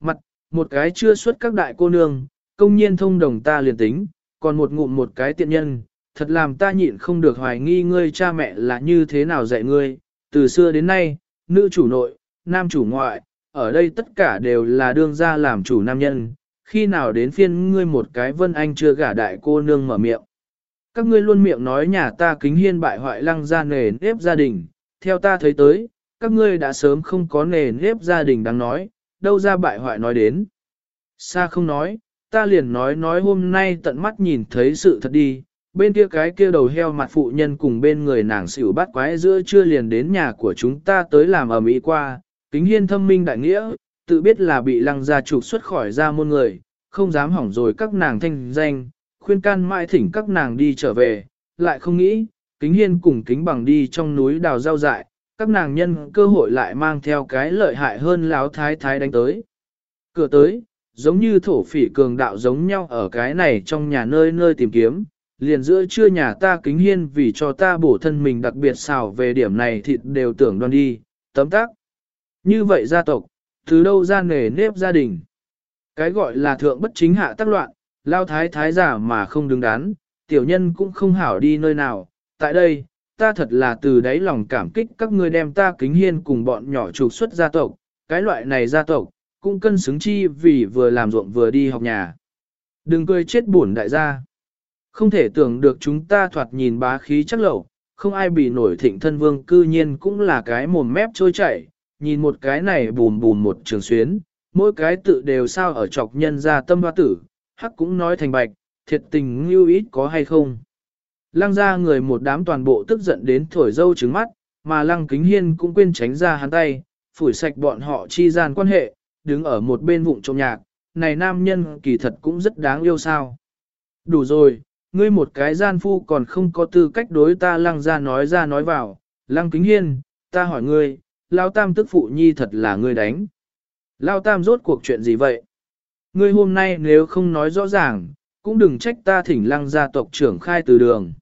Mặt, một cái chưa xuất các đại cô nương, công nhiên thông đồng ta liền tính, còn một ngụm một cái tiện nhân, thật làm ta nhịn không được hoài nghi ngươi cha mẹ là như thế nào dạy ngươi, từ xưa đến nay, nữ chủ nội, nam chủ ngoại, ở đây tất cả đều là đương gia làm chủ nam nhân, khi nào đến phiên ngươi một cái vân anh chưa gả đại cô nương mở miệng. Các ngươi luôn miệng nói nhà ta kính hiên bại hoại lăng ra nề nếp gia đình, theo ta thấy tới, các ngươi đã sớm không có nề nếp gia đình đáng nói, đâu ra bại hoại nói đến. Sa không nói, ta liền nói nói hôm nay tận mắt nhìn thấy sự thật đi, bên kia cái kia đầu heo mặt phụ nhân cùng bên người nàng xỉu bắt quái giữa chưa liền đến nhà của chúng ta tới làm ở Mỹ qua, kính hiên thâm minh đại nghĩa, tự biết là bị lăng gia trục xuất khỏi ra môn người, không dám hỏng rồi các nàng thanh danh, khuyên can mãi thỉnh các nàng đi trở về, lại không nghĩ, kính hiên cùng kính bằng đi trong núi đào rau dại, các nàng nhân cơ hội lại mang theo cái lợi hại hơn láo thái thái đánh tới. Cửa tới, giống như thổ phỉ cường đạo giống nhau ở cái này trong nhà nơi nơi tìm kiếm, liền giữa trưa nhà ta kính hiên vì cho ta bổ thân mình đặc biệt xào về điểm này thịt đều tưởng đoan đi, tấm tác. Như vậy gia tộc, từ đâu ra nề nếp gia đình. Cái gọi là thượng bất chính hạ tác loạn, lao thái thái giả mà không đứng đắn, tiểu nhân cũng không hảo đi nơi nào. Tại đây, ta thật là từ đáy lòng cảm kích các ngươi đem ta kính hiên cùng bọn nhỏ trục xuất gia tộc, cái loại này gia tộc, cũng cân xứng chi vì vừa làm ruộng vừa đi học nhà. Đừng cười chết buồn đại gia. Không thể tưởng được chúng ta thoạt nhìn bá khí chắc lẩu, không ai bị nổi thịnh thân vương cư nhiên cũng là cái mồm mép trôi chảy, nhìn một cái này bùm bùm một trường xuyến, mỗi cái tự đều sao ở chọc nhân ra tâm hoa tử, hắc cũng nói thành bạch, thiệt tình như ít có hay không. Lăng ra người một đám toàn bộ tức giận đến thổi dâu trứng mắt, mà lăng kính hiên cũng quên tránh ra hắn tay, phủi sạch bọn họ chi gian quan hệ, đứng ở một bên vụng trong nhạc, này nam nhân kỳ thật cũng rất đáng yêu sao. Đủ rồi, ngươi một cái gian phu còn không có tư cách đối ta lăng ra nói ra nói vào, lăng kính hiên, ta hỏi ngươi, lao tam tức phụ nhi thật là ngươi đánh. Lao tam rốt cuộc chuyện gì vậy? Ngươi hôm nay nếu không nói rõ ràng, cũng đừng trách ta thỉnh lăng gia tộc trưởng khai từ đường.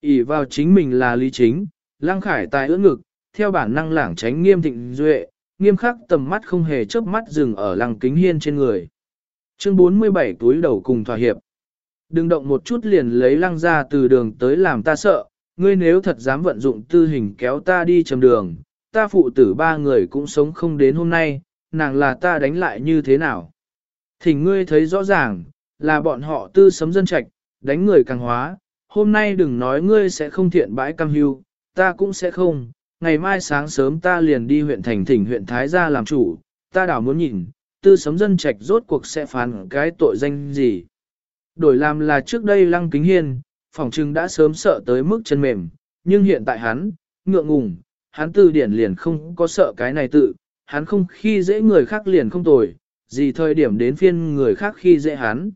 ỉ vào chính mình là lý chính, lăng khải tài ưỡn ngực, theo bản năng lảng tránh nghiêm thịnh duệ, nghiêm khắc tầm mắt không hề chớp mắt dừng ở lăng kính hiên trên người. Chương 47 túi đầu cùng thỏa hiệp. Đừng động một chút liền lấy lăng ra từ đường tới làm ta sợ, ngươi nếu thật dám vận dụng tư hình kéo ta đi chầm đường, ta phụ tử ba người cũng sống không đến hôm nay, nàng là ta đánh lại như thế nào. Thỉnh ngươi thấy rõ ràng, là bọn họ tư sấm dân trạch, đánh người càng hóa, hôm nay đừng nói ngươi sẽ không thiện bãi cam hưu, ta cũng sẽ không, ngày mai sáng sớm ta liền đi huyện thành thỉnh huyện Thái gia làm chủ, ta đảo muốn nhìn, tư sấm dân trạch rốt cuộc sẽ phán cái tội danh gì. Đổi làm là trước đây lăng kính hiên, phòng trưng đã sớm sợ tới mức chân mềm, nhưng hiện tại hắn, ngượng ngùng, hắn từ điển liền không có sợ cái này tự, hắn không khi dễ người khác liền không tồi, gì thời điểm đến phiên người khác khi dễ hắn.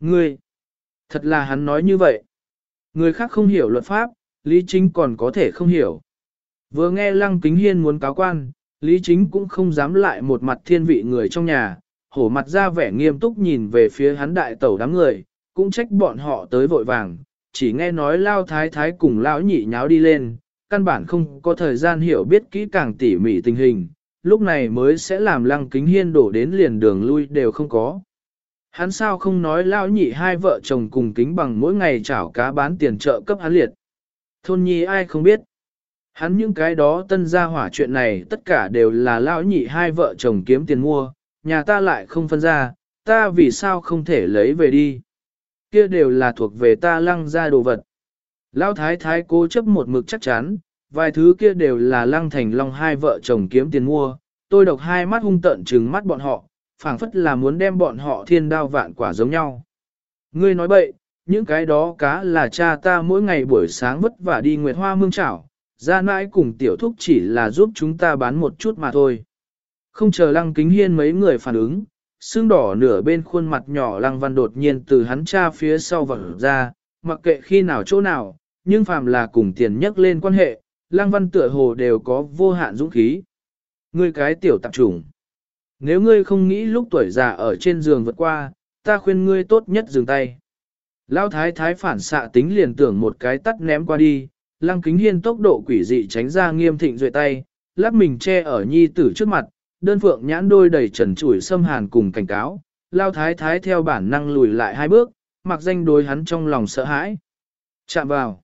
Ngươi, thật là hắn nói như vậy. Người khác không hiểu luật pháp, Lý Chính còn có thể không hiểu. Vừa nghe Lăng Kính Hiên muốn cáo quan, Lý Chính cũng không dám lại một mặt thiên vị người trong nhà, hổ mặt ra vẻ nghiêm túc nhìn về phía hắn đại tẩu đám người, cũng trách bọn họ tới vội vàng, chỉ nghe nói lao thái thái cùng lão nhị nháo đi lên, căn bản không có thời gian hiểu biết kỹ càng tỉ mỉ tình hình, lúc này mới sẽ làm lăng kính hiên đổ đến liền đường lui đều không có. Hắn sao không nói lão nhị hai vợ chồng cùng kính bằng mỗi ngày chảo cá bán tiền trợ cấp hắn liệt. Thôn nhi ai không biết. Hắn những cái đó tân gia hỏa chuyện này tất cả đều là lão nhị hai vợ chồng kiếm tiền mua, nhà ta lại không phân ra, ta vì sao không thể lấy về đi. Kia đều là thuộc về ta lăng ra đồ vật. Lão thái thái cố chấp một mực chắc chắn, vài thứ kia đều là lăng thành long hai vợ chồng kiếm tiền mua, tôi độc hai mắt hung tận trừng mắt bọn họ, phảng phất là muốn đem bọn họ thiên đao vạn quả giống nhau. Ngươi nói bậy, những cái đó cá là cha ta mỗi ngày buổi sáng vất vả đi nguyệt hoa mương chảo, ra nãi cùng tiểu thúc chỉ là giúp chúng ta bán một chút mà thôi. Không chờ lăng kính hiên mấy người phản ứng, xương đỏ nửa bên khuôn mặt nhỏ lăng văn đột nhiên từ hắn cha phía sau vỡ ra, mặc kệ khi nào chỗ nào, nhưng phàm là cùng tiền nhắc lên quan hệ, lăng văn tựa hồ đều có vô hạn dũng khí. Ngươi cái tiểu tạp trùng. Nếu ngươi không nghĩ lúc tuổi già ở trên giường vượt qua, ta khuyên ngươi tốt nhất dừng tay. Lão thái thái phản xạ tính liền tưởng một cái tắt ném qua đi, lăng kính hiên tốc độ quỷ dị tránh ra nghiêm thịnh duệ tay, lắp mình che ở nhi tử trước mặt, đơn phượng nhãn đôi đầy trần trụi xâm hàn cùng cảnh cáo, lao thái thái theo bản năng lùi lại hai bước, mặc danh đối hắn trong lòng sợ hãi. Chạm vào.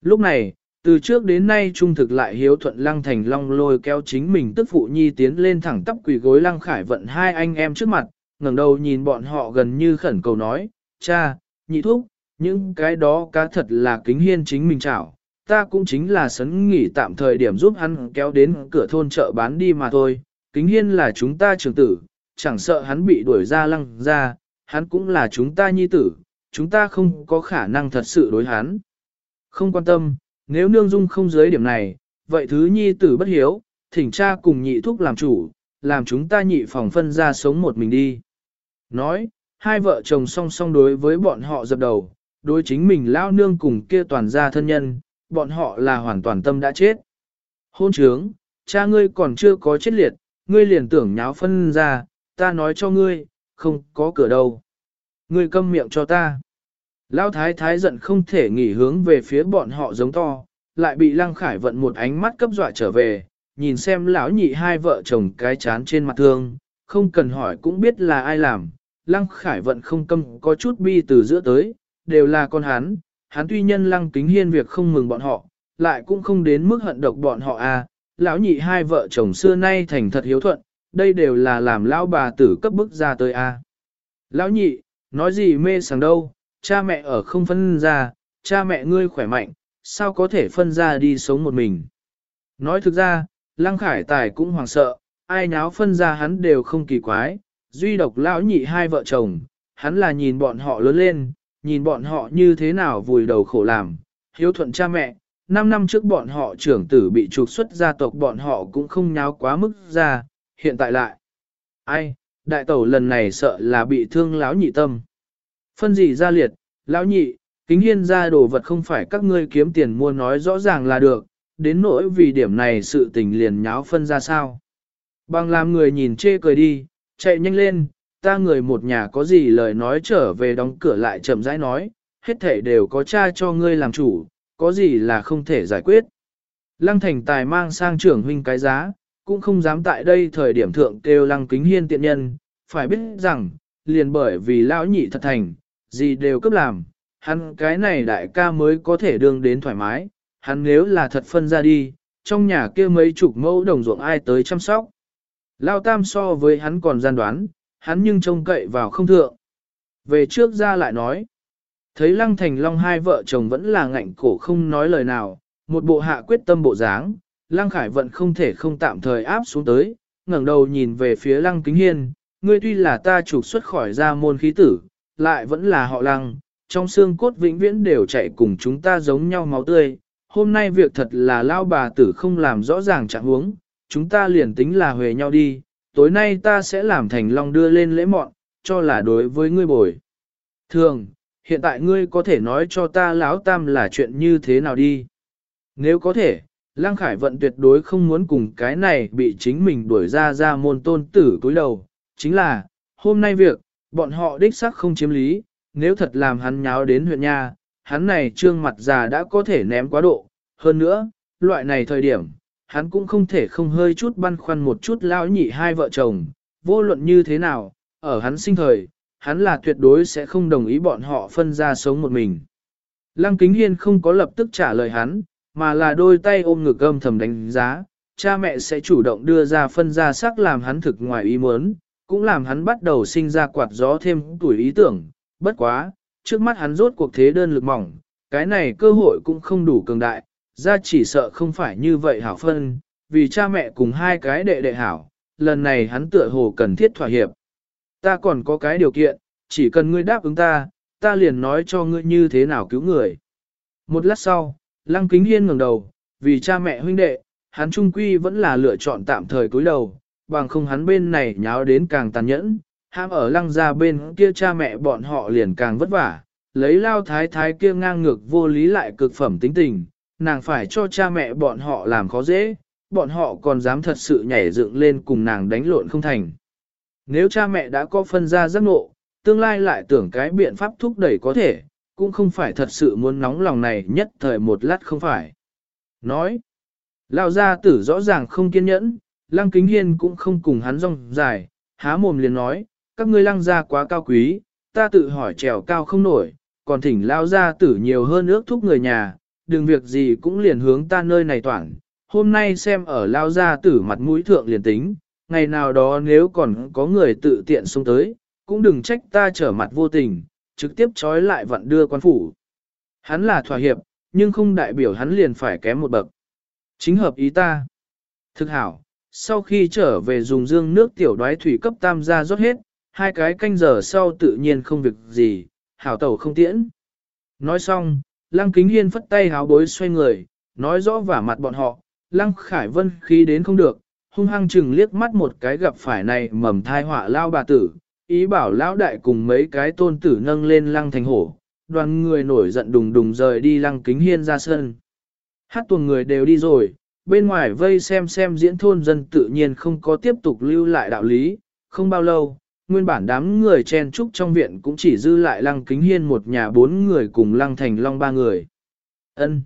Lúc này, từ trước đến nay trung thực lại hiếu thuận lăng thành long lôi kéo chính mình tức phụ nhi tiến lên thẳng tắp quỳ gối lăng khải vận hai anh em trước mặt, ngẩng đầu nhìn bọn họ gần như khẩn cầu nói, cha, nhị thúc, những cái đó cá thật là kính hiên chính mình chảo, ta cũng chính là sấn nghỉ tạm thời điểm giúp hắn kéo đến cửa thôn chợ bán đi mà thôi, kính hiên là chúng ta trưởng tử, chẳng sợ hắn bị đuổi ra lăng ra, hắn cũng là chúng ta nhi tử, chúng ta không có khả năng thật sự đối hắn. Không quan tâm, nếu nương dung không dưới điểm này, vậy thứ nhi tử bất hiếu, thỉnh cha cùng nhị thúc làm chủ, làm chúng ta nhị phòng phân ra sống một mình đi. Nói, hai vợ chồng song song đối với bọn họ dập đầu, đối chính mình lao nương cùng kia toàn gia thân nhân, bọn họ là hoàn toàn tâm đã chết. Hôn trướng, cha ngươi còn chưa có chết liệt, ngươi liền tưởng nháo phân ra, ta nói cho ngươi, không có cửa đâu. Ngươi câm miệng cho ta. Lão thái thái giận không thể nghỉ hướng về phía bọn họ giống to, lại bị lăng khải vận một ánh mắt cấp dọa trở về, nhìn xem lão nhị hai vợ chồng cái chán trên mặt thương, không cần hỏi cũng biết là ai làm. Lăng khải vận không câm có chút bi từ giữa tới, đều là con hắn, hắn tuy nhân lăng kính hiên việc không mừng bọn họ, lại cũng không đến mức hận độc bọn họ à, lão nhị hai vợ chồng xưa nay thành thật hiếu thuận, đây đều là làm lão bà tử cấp bức ra tới à. Lão nhị, nói gì mê sảng đâu, cha mẹ ở không phân ra, cha mẹ ngươi khỏe mạnh, sao có thể phân ra đi sống một mình. Nói thực ra, Lăng Khải Tài cũng hoảng sợ, ai nháo phân ra hắn đều không kỳ quái, duy độc lão nhị hai vợ chồng, hắn là nhìn bọn họ lớn lên, nhìn bọn họ như thế nào vùi đầu khổ làm, hiếu thuận cha mẹ. Năm năm trước bọn họ trưởng tử bị trục xuất gia tộc bọn họ cũng không nháo quá mức ra, hiện tại lại. Ai, đại tẩu lần này sợ là bị thương lão nhị tâm. Phân gì ra liệt, lão nhị, kính hiên ra đồ vật không phải các ngươi kiếm tiền mua nói rõ ràng là được, đến nỗi vì điểm này sự tình liền nháo phân ra sao. Bằng làm người nhìn chê cười đi, chạy nhanh lên, ta người một nhà có gì lời nói trở về đóng cửa lại chậm rãi nói, hết thể đều có cha cho ngươi làm chủ, có gì là không thể giải quyết. Lăng thành tài mang sang trưởng huynh cái giá, cũng không dám tại đây thời điểm thượng kêu lăng kính hiên tiện nhân, phải biết rằng, liền bởi vì lão nhị thật thành, gì đều cấp làm, hắn cái này đại ca mới có thể đương đến thoải mái, hắn nếu là thật phân ra đi, trong nhà kia mấy chục mẫu đồng ruộng ai tới chăm sóc. Lao tam so với hắn còn gian đoán, hắn nhưng trông cậy vào không thượng. Về trước ra lại nói, thấy lăng thành long hai vợ chồng vẫn là ngạnh cổ không nói lời nào, một bộ hạ quyết tâm bộ dáng, lăng khải vận không thể không tạm thời áp xuống tới, ngẩng đầu nhìn về phía lăng kính hiên, ngươi tuy là ta trục xuất khỏi ra môn khí tử, lại vẫn là họ lăng, trong xương cốt vĩnh viễn đều chạy cùng chúng ta giống nhau máu tươi. Hôm nay việc thật là lao bà tử không làm rõ ràng trạng huống, chúng ta liền tính là huề nhau đi, tối nay ta sẽ làm thành long đưa lên lễ mọn, cho là đối với ngươi bồi. Thường, hiện tại ngươi có thể nói cho ta lão tam là chuyện như thế nào đi. Nếu có thể, Lăng Khải Vận tuyệt đối không muốn cùng cái này bị chính mình đuổi ra ra môn tôn tử túi đầu. Chính là, hôm nay việc, bọn họ đích xác không chiếm lý, nếu thật làm hắn nháo đến huyện nha, hắn này trương mặt già đã có thể ném quá độ. Hơn nữa, loại này thời điểm, hắn cũng không thể không hơi chút băn khoăn một chút lão nhị hai vợ chồng, vô luận như thế nào, ở hắn sinh thời, hắn là tuyệt đối sẽ không đồng ý bọn họ phân ra sống một mình. Lăng Kính Hiên không có lập tức trả lời hắn, mà là đôi tay ôm ngực âm thầm đánh giá, cha mẹ sẽ chủ động đưa ra phân ra sắc làm hắn thực ngoài ý muốn, cũng làm hắn bắt đầu sinh ra quạt gió thêm tuổi ý tưởng, bất quá, trước mắt hắn rốt cuộc thế đơn lực mỏng, cái này cơ hội cũng không đủ cường đại, ra chỉ sợ không phải như vậy hảo phân, vì cha mẹ cùng hai cái đệ đệ hảo, lần này hắn tựa hồ cần thiết thỏa hiệp. Ta còn có cái điều kiện, chỉ cần ngươi đáp ứng ta, ta liền nói cho ngươi như thế nào cứu người. Một lát sau, Lăng Kính Hiên ngẩng đầu, vì cha mẹ huynh đệ, hắn trung quy vẫn là lựa chọn tạm thời cúi đầu, bằng không hắn bên này nháo đến càng tàn nhẫn, ham ở lăng ra bên kia cha mẹ bọn họ liền càng vất vả, lấy lao thái thái kia ngang ngược vô lý lại cực phẩm tính tình, nàng phải cho cha mẹ bọn họ làm khó dễ, bọn họ còn dám thật sự nhảy dựng lên cùng nàng đánh lộn không thành. Nếu cha mẹ đã có phân ra giác ngộ, tương lai lại tưởng cái biện pháp thúc đẩy có thể, cũng không phải thật sự muốn nóng lòng này nhất thời một lát không phải. Nói, lao gia tử rõ ràng không kiên nhẫn, Lăng Kính Hiên cũng không cùng hắn rong dài, há mồm liền nói, các ngươi lăng gia quá cao quý, ta tự hỏi trèo cao không nổi, còn thỉnh lao gia tử nhiều hơn ước thúc người nhà, đừng việc gì cũng liền hướng ta nơi này toàn. Hôm nay xem ở lao gia tử mặt mũi thượng liền tính, ngày nào đó nếu còn có người tự tiện xuống tới, cũng đừng trách ta trở mặt vô tình, trực tiếp trói lại vận đưa quan phủ. Hắn là thỏa hiệp, nhưng không đại biểu hắn liền phải kém một bậc. Chính hợp ý ta. Thực hảo, sau khi trở về dùng dương nước tiểu đoái thủy cấp tam gia rót hết, hai cái canh giờ sau tự nhiên không việc gì, hảo tẩu không tiễn. Nói xong, Lăng Kính Hiên phất tay háo bối xoay người, nói rõ vả mặt bọn họ, Lăng Khải Vân khí đến không được, hung hăng chừng liếc mắt một cái gặp phải này mầm thai họa lao bà tử, ý bảo lão đại cùng mấy cái tôn tử nâng lên Lăng Thành Hổ, đoàn người nổi giận đùng đùng rời đi Lăng Kính Hiên ra sân. Hát tuần người đều đi rồi, bên ngoài vây xem xem diễn thôn dân tự nhiên không có tiếp tục lưu lại đạo lý, không bao lâu, nguyên bản đám người chen trúc trong viện cũng chỉ dư lại lăng kính hiên một nhà bốn người cùng lăng thành long ba người. ân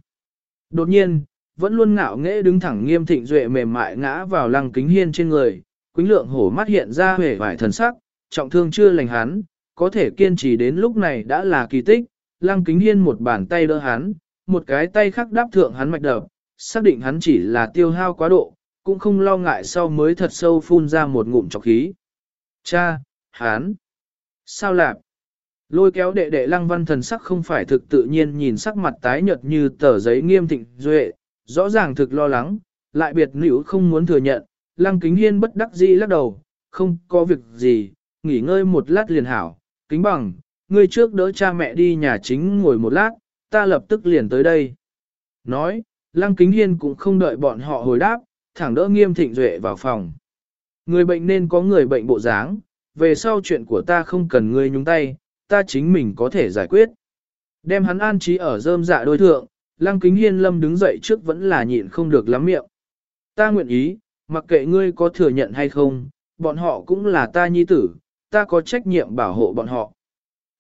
Đột nhiên, vẫn luôn ngạo nghễ đứng thẳng nghiêm thịnh duệ mềm mại ngã vào lăng kính hiên trên người, quính lượng hổ mắt hiện ra hề vải thần sắc, trọng thương chưa lành hắn, có thể kiên trì đến lúc này đã là kỳ tích, lăng kính hiên một bàn tay đỡ hắn, một cái tay khác đáp thượng hắn mạch đập, xác định hắn chỉ là tiêu hao quá độ, cũng không lo ngại sau mới thật sâu phun ra một ngụm trọc khí. Cha, hán. Sao lạp? Lôi kéo đệ đệ lăng văn thần sắc không phải thực tự nhiên nhìn sắc mặt tái nhợt như tờ giấy nghiêm thịnh duệ, rõ ràng thực lo lắng, lại biệt nữ không muốn thừa nhận, lăng kính hiên bất đắc dĩ lắc đầu, không có việc gì, nghỉ ngơi một lát liền hảo, kính bằng, ngươi trước đỡ cha mẹ đi nhà chính ngồi một lát, ta lập tức liền tới đây. Nói, lăng kính hiên cũng không đợi bọn họ hồi đáp, thẳng đỡ nghiêm thịnh duệ vào phòng. Người bệnh nên có người bệnh bộ dáng, về sau chuyện của ta không cần ngươi nhúng tay, ta chính mình có thể giải quyết. Đem hắn an trí ở rơm dạ đôi thượng, lăng kính hiên lâm đứng dậy trước vẫn là nhịn không được lắm miệng. Ta nguyện ý, mặc kệ ngươi có thừa nhận hay không, bọn họ cũng là ta nhi tử, ta có trách nhiệm bảo hộ bọn họ.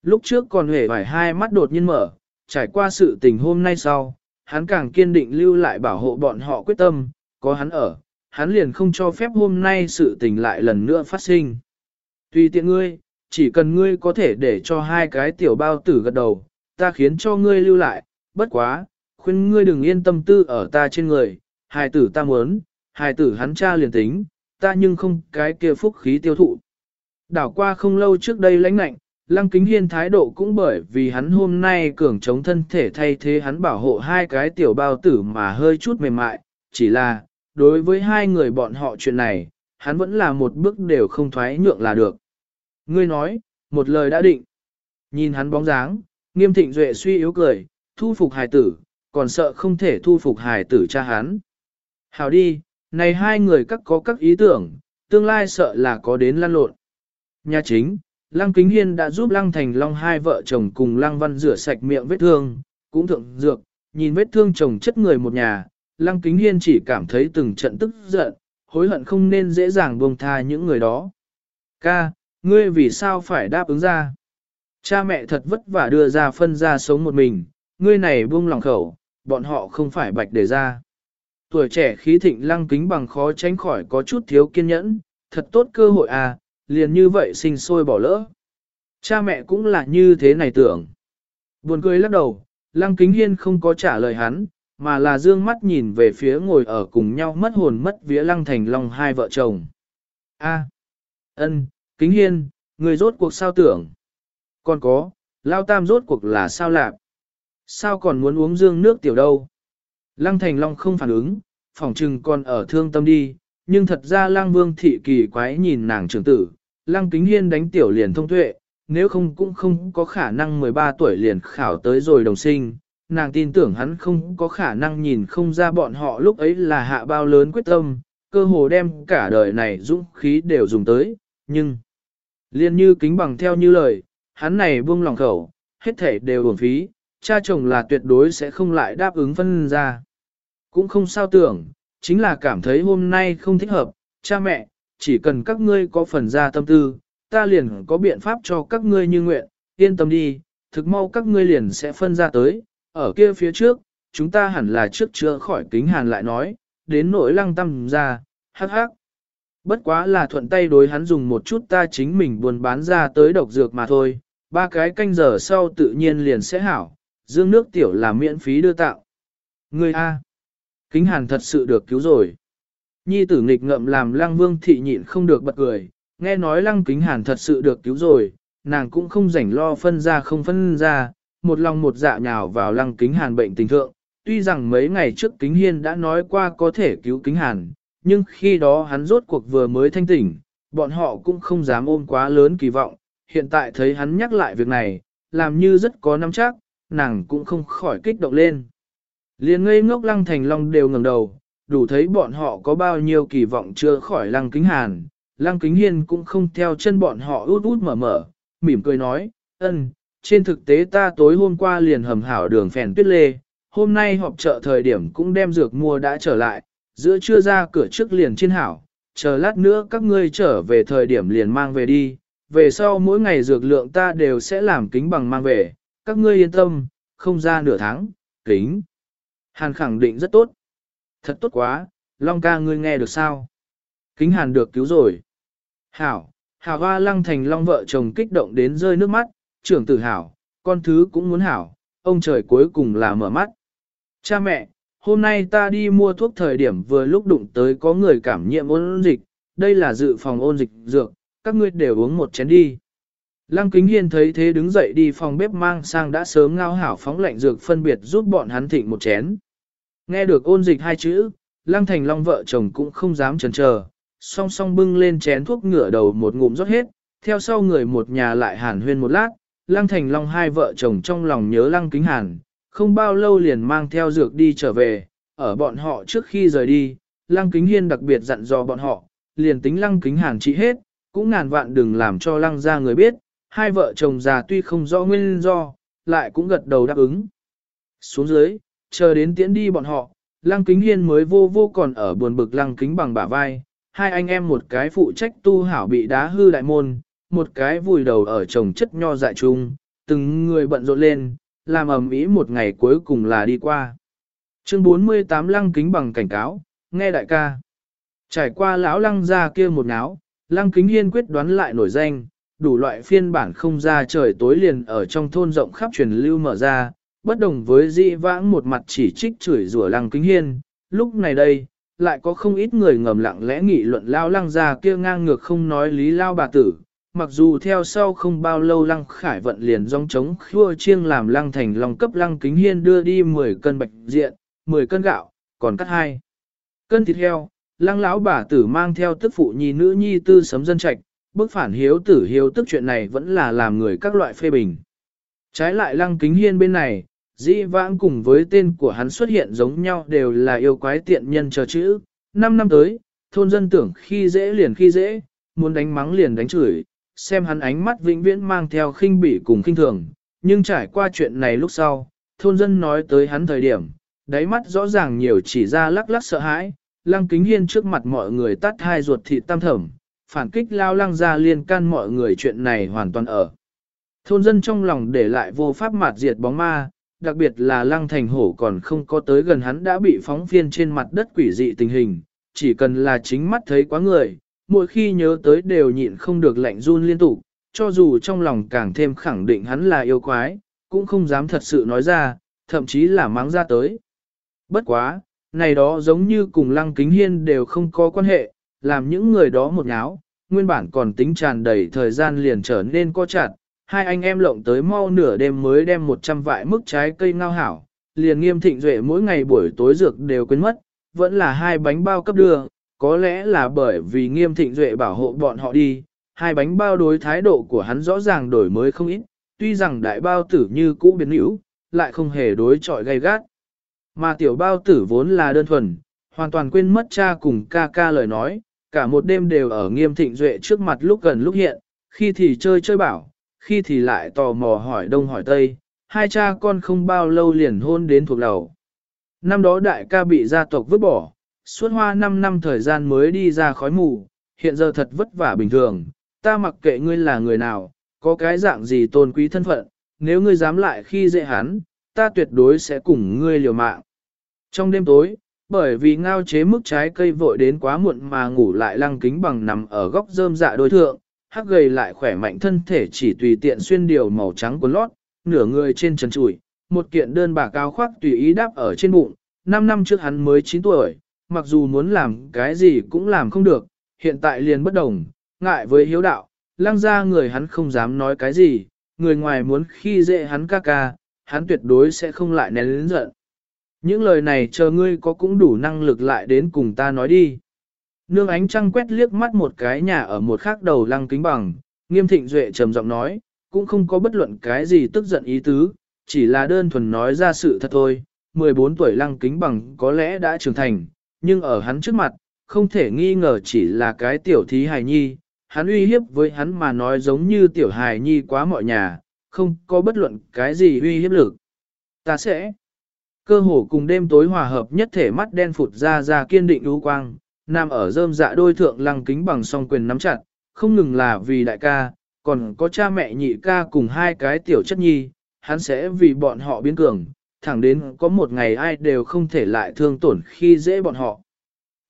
Lúc trước còn hề vải hai mắt đột nhiên mở, trải qua sự tình hôm nay sau, hắn càng kiên định lưu lại bảo hộ bọn họ quyết tâm, có hắn ở, hắn liền không cho phép hôm nay sự tình lại lần nữa phát sinh. Tùy tiện ngươi, chỉ cần ngươi có thể để cho hai cái tiểu bao tử gật đầu, ta khiến cho ngươi lưu lại, bất quá, khuyên ngươi đừng yên tâm tư ở ta trên người, hài tử ta muốn, hài tử hắn cha liền tính, ta nhưng không cái kia phúc khí tiêu thụ. Đảo qua không lâu trước đây lãnh lạnh, Lăng Kính Hiên thái độ cũng bởi vì hắn hôm nay cường chống thân thể thay thế hắn bảo hộ hai cái tiểu bao tử mà hơi chút mềm mại, chỉ là, đối với hai người bọn họ chuyện này, hắn vẫn là một bước đều không thoái nhượng là được. Ngươi nói, một lời đã định. Nhìn hắn bóng dáng, nghiêm thịnh duệ suy yếu cười, thu phục hài tử, còn sợ không thể thu phục hài tử cha hắn. Hào đi, này hai người các có các ý tưởng, tương lai sợ là có đến lan lộn. Nhà chính, Lăng Kính Hiên đã giúp Lăng Thành Long hai vợ chồng cùng Lăng Văn rửa sạch miệng vết thương, cũng thượng dược, nhìn vết thương chồng chất người một nhà, Lăng Kính Hiên chỉ cảm thấy từng trận tức giận, hối hận không nên dễ dàng buông tha những người đó. Ca, ngươi vì sao phải đáp ứng ra? Cha mẹ thật vất vả đưa ra phân ra sống một mình, ngươi này buông lòng khẩu, bọn họ không phải bạch để ra. Tuổi trẻ khí thịnh lăng kính bằng khó tránh khỏi có chút thiếu kiên nhẫn, thật tốt cơ hội à, liền như vậy sinh sôi bỏ lỡ. Cha mẹ cũng là như thế này tưởng. Buồn cười lắc đầu, lăng kính hiên không có trả lời hắn, mà là dương mắt nhìn về phía ngồi ở cùng nhau mất hồn mất vía lăng thành long hai vợ chồng. A, ân, kính hiên, người rốt cuộc sao tưởng? Còn có, lao tam rốt cuộc là sao lạc? Sao còn muốn uống dương nước tiểu đâu? Lăng thành long không phản ứng, phỏng trừng còn ở thương tâm đi, nhưng thật ra lang vương thị kỳ quái nhìn nàng trưởng tử, lang kính hiên đánh tiểu liền thông tuệ, nếu không cũng không có khả năng 13 tuổi liền khảo tới rồi đồng sinh, nàng tin tưởng hắn không có khả năng nhìn không ra bọn họ lúc ấy là hạ bao lớn quyết tâm, cơ hồ đem cả đời này dũng khí đều dùng tới, nhưng liên như kính bằng theo như lời, hắn này buông lòng khẩu, hết thể đều uổng phí, cha chồng là tuyệt đối sẽ không lại đáp ứng phân ra. Cũng không sao tưởng, chính là cảm thấy hôm nay không thích hợp, cha mẹ, chỉ cần các ngươi có phần ra tâm tư, ta liền có biện pháp cho các ngươi như nguyện, yên tâm đi, thực mau các ngươi liền sẽ phân ra tới, ở kia phía trước, chúng ta hẳn là trước chữa khỏi kính hàn lại nói, đến nỗi lăng tâm ra, hắc hắc. Bất quá là thuận tay đối hắn dùng một chút ta chính mình buồn bán ra tới độc dược mà thôi, ba cái canh giờ sau tự nhiên liền sẽ hảo, dương nước tiểu là miễn phí đưa tạo. Người A. Kính hàn thật sự được cứu rồi. Nhi tử nghịch ngậm làm lăng vương thị nhịn không được bật cười, nghe nói lăng kính hàn thật sự được cứu rồi, nàng cũng không rảnh lo phân ra không phân ra, một lòng một dạ nhào vào lăng kính hàn bệnh tình thượng. Tuy rằng mấy ngày trước kính hiên đã nói qua có thể cứu kính hàn, nhưng khi đó hắn rốt cuộc vừa mới thanh tỉnh, bọn họ cũng không dám ôm quá lớn kỳ vọng, hiện tại thấy hắn nhắc lại việc này, làm như rất có nắm chắc, nàng cũng không khỏi kích động lên. Liền ngây ngốc lăng thành long đều ngẩng đầu, đủ thấy bọn họ có bao nhiêu kỳ vọng chưa khỏi lăng kính hàn. Lăng kính hiên cũng không theo chân bọn họ út út mở mở, mỉm cười nói, ân, trên thực tế ta tối hôm qua liền hầm hảo đường phèn tuyết lê, hôm nay họp chợ thời điểm cũng đem dược mua đã trở lại, giữa trưa ra cửa trước liền trên hảo, chờ lát nữa các ngươi trở về thời điểm liền mang về đi, về sau mỗi ngày dược lượng ta đều sẽ làm kính bằng mang về, các ngươi yên tâm, không ra nửa tháng, kính. Hàn khẳng định rất tốt. Thật tốt quá, Long ca ngươi nghe được sao? Kính hàn được cứu rồi. Hảo, Hảo hoa lăng thành Long vợ chồng kích động đến rơi nước mắt, trưởng tử hảo, con thứ cũng muốn hảo, ông trời cuối cùng là mở mắt. Cha mẹ, hôm nay ta đi mua thuốc thời điểm vừa lúc đụng tới có người cảm nhiễm ôn dịch, đây là dự phòng ôn dịch dược, các ngươi đều uống một chén đi. Lăng Kính Hiên thấy thế đứng dậy đi phòng bếp mang sang đã sớm ngao hảo phóng lạnh dược phân biệt giúp bọn hắn thịnh một chén. Nghe được ôn dịch hai chữ, Lăng Thành Long vợ chồng cũng không dám chần chờ, song song bưng lên chén thuốc ngửa đầu một ngụm rót hết, theo sau người một nhà lại hàn huyên một lát, Lăng Thành Long hai vợ chồng trong lòng nhớ Lăng Kính Hàn, không bao lâu liền mang theo dược đi trở về, ở bọn họ trước khi rời đi, Lăng Kính Hiên đặc biệt dặn dò bọn họ, liền tính Lăng Kính Hàn trị hết, cũng ngàn vạn đừng làm cho Lăng ra người biết, hai vợ chồng già tuy không rõ nguyên do, lại cũng gật đầu đáp ứng. Xuống dưới, chờ đến tiễn đi bọn họ, Lăng Kính Hiên mới vô vô còn ở buồn bực Lăng Kính bằng bả vai, hai anh em một cái phụ trách tu hảo bị đá hư đại môn, một cái vùi đầu ở trồng chất nho dại chung, từng người bận rộn lên, làm ầm ĩ một ngày cuối cùng là đi qua. Chương 48 Lăng Kính bằng cảnh cáo, nghe đại ca. Trải qua lão Lăng ra kia một náo, Lăng Kính Hiên quyết đoán lại nổi danh, đủ loại phiên bản không ra trời tối liền ở trong thôn rộng khắp truyền lưu mở ra, bất đồng với dị vãng một mặt chỉ trích chửi rủa lăng kính hiên, lúc này đây, lại có không ít người ngầm lặng lẽ nghị luận lao lăng ra kia ngang ngược không nói lý lao bà tử, mặc dù theo sau không bao lâu lăng khải vận liền dòng trống khua chiêng làm lăng thành lòng cấp lăng kính hiên đưa đi 10 cân bạch diện, 10 cân gạo, còn cắt hai cân thịt heo, lăng lão bà tử mang theo tức phụ nhi nữ nhi tư sấm dân trạch, bức phản hiếu tử hiếu tức chuyện này vẫn là làm người các loại phê bình. Trái lại lăng kính hiên bên này, dĩ vãng cùng với tên của hắn xuất hiện giống nhau đều là yêu quái tiện nhân chờ chữ. Năm năm tới, thôn dân tưởng khi dễ liền khi dễ, muốn đánh mắng liền đánh chửi, xem hắn ánh mắt vĩnh viễn mang theo khinh bỉ cùng khinh thường. Nhưng trải qua chuyện này lúc sau, thôn dân nói tới hắn thời điểm, đáy mắt rõ ràng nhiều chỉ ra lắc lắc sợ hãi, lăng kính hiên trước mặt mọi người tắt hai ruột thịt tam thẩm, phản kích lao lăng ra liên can mọi người chuyện này hoàn toàn ở. Thôn dân trong lòng để lại vô pháp mạt diệt bóng ma, đặc biệt là lăng thành hổ còn không có tới gần hắn đã bị phóng viên trên mặt đất quỷ dị tình hình, chỉ cần là chính mắt thấy quá người, mỗi khi nhớ tới đều nhịn không được lạnh run liên tục, cho dù trong lòng càng thêm khẳng định hắn là yêu quái, cũng không dám thật sự nói ra, thậm chí là mắng ra tới. Bất quá, này đó giống như cùng lăng kính hiên đều không có quan hệ, làm những người đó một nháo, nguyên bản còn tính tràn đầy thời gian liền trở nên co chặt, hai anh em lộng tới mau nửa đêm mới đem 100 vại mức trái cây ngao hảo, liền nghiêm thịnh duệ mỗi ngày buổi tối dược đều quên mất, vẫn là hai bánh bao cấp đưa, có lẽ là bởi vì nghiêm thịnh duệ bảo hộ bọn họ đi, hai bánh bao đối thái độ của hắn rõ ràng đổi mới không ít, tuy rằng đại bao tử như cũ biến hữu, lại không hề đối chọi gay gắt. Mà tiểu bao tử vốn là đơn thuần, hoàn toàn quên mất cha cùng ca ca lời nói, cả một đêm đều ở nghiêm thịnh duệ trước mặt lúc gần lúc hiện, khi thì chơi chơi bảo, khi thì lại tò mò hỏi đông hỏi tây, hai cha con không bao lâu liền hôn đến thuộc đầu. Năm đó đại ca bị gia tộc vứt bỏ, suốt hoa 5 năm thời gian mới đi ra khói mù, hiện giờ thật vất vả bình thường, ta mặc kệ ngươi là người nào, có cái dạng gì tôn quý thân phận, nếu ngươi dám lại khi dễ hắn, ta tuyệt đối sẽ cùng ngươi liều mạng. Trong đêm tối, bởi vì ngao chế mức trái cây vội đến quá muộn mà ngủ lại lăng kính bằng nằm ở góc rơm dạ đối thượng, hắc gầy lại khỏe mạnh thân thể chỉ tùy tiện xuyên điều màu trắng quần lót, nửa người trên trần trụi, một kiện đơn bà cao khoác tùy ý đáp ở trên bụng, 5 năm trước hắn mới 9 tuổi, mặc dù muốn làm cái gì cũng làm không được, hiện tại liền bất đồng, ngại với hiếu đạo, lăng ra người hắn không dám nói cái gì, người ngoài muốn khi dễ hắn ca ca, hắn tuyệt đối sẽ không lại nén lến giận. Những lời này chờ ngươi có cũng đủ năng lực lại đến cùng ta nói đi. Nương ánh trăng quét liếc mắt một cái nhà ở một khác đầu lăng kính bằng, nghiêm thịnh duệ trầm giọng nói, cũng không có bất luận cái gì tức giận ý tứ, chỉ là đơn thuần nói ra sự thật thôi. 14 tuổi lăng kính bằng có lẽ đã trưởng thành, nhưng ở hắn trước mặt, không thể nghi ngờ chỉ là cái tiểu thí hài nhi, hắn uy hiếp với hắn mà nói giống như tiểu hài nhi quá mọi nhà, không có bất luận cái gì uy hiếp lực. Ta sẽ cơ hồ cùng đêm tối hòa hợp nhất thể mắt đen phụt ra ra kiên định đu quang, nằm ở rơm dạ đôi thượng lăng kính bằng song quyền nắm chặt, không ngừng là vì đại ca, còn có cha mẹ nhị ca cùng hai cái tiểu chất nhi, hắn sẽ vì bọn họ biến cường, thẳng đến có một ngày ai đều không thể lại thương tổn khi dễ bọn họ.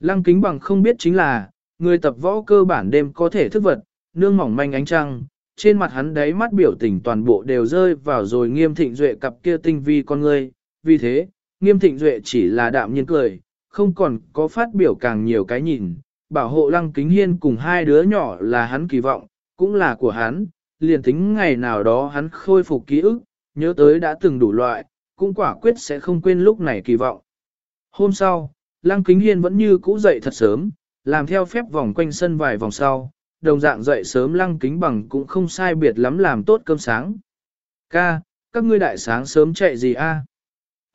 Lăng kính bằng không biết chính là, người tập võ cơ bản đêm có thể thức vật, nương mỏng manh ánh trăng, trên mặt hắn đáy mắt biểu tình toàn bộ đều rơi vào rồi nghiêm thịnh duệ cặp kia tinh vi con người, vì thế, nghiêm thịnh duệ chỉ là đạm nhiên cười, không còn có phát biểu càng nhiều cái nhìn, bảo hộ lăng kính hiên cùng hai đứa nhỏ là hắn kỳ vọng, cũng là của hắn, liền tính ngày nào đó hắn khôi phục ký ức, nhớ tới đã từng đủ loại, cũng quả quyết sẽ không quên lúc này kỳ vọng. Hôm sau, lăng kính hiên vẫn như cũ dậy thật sớm, làm theo phép vòng quanh sân vài vòng sau, đồng dạng dậy sớm lăng kính bằng cũng không sai biệt lắm làm tốt cơm sáng. Ca, các ngươi đại sáng sớm chạy gì a?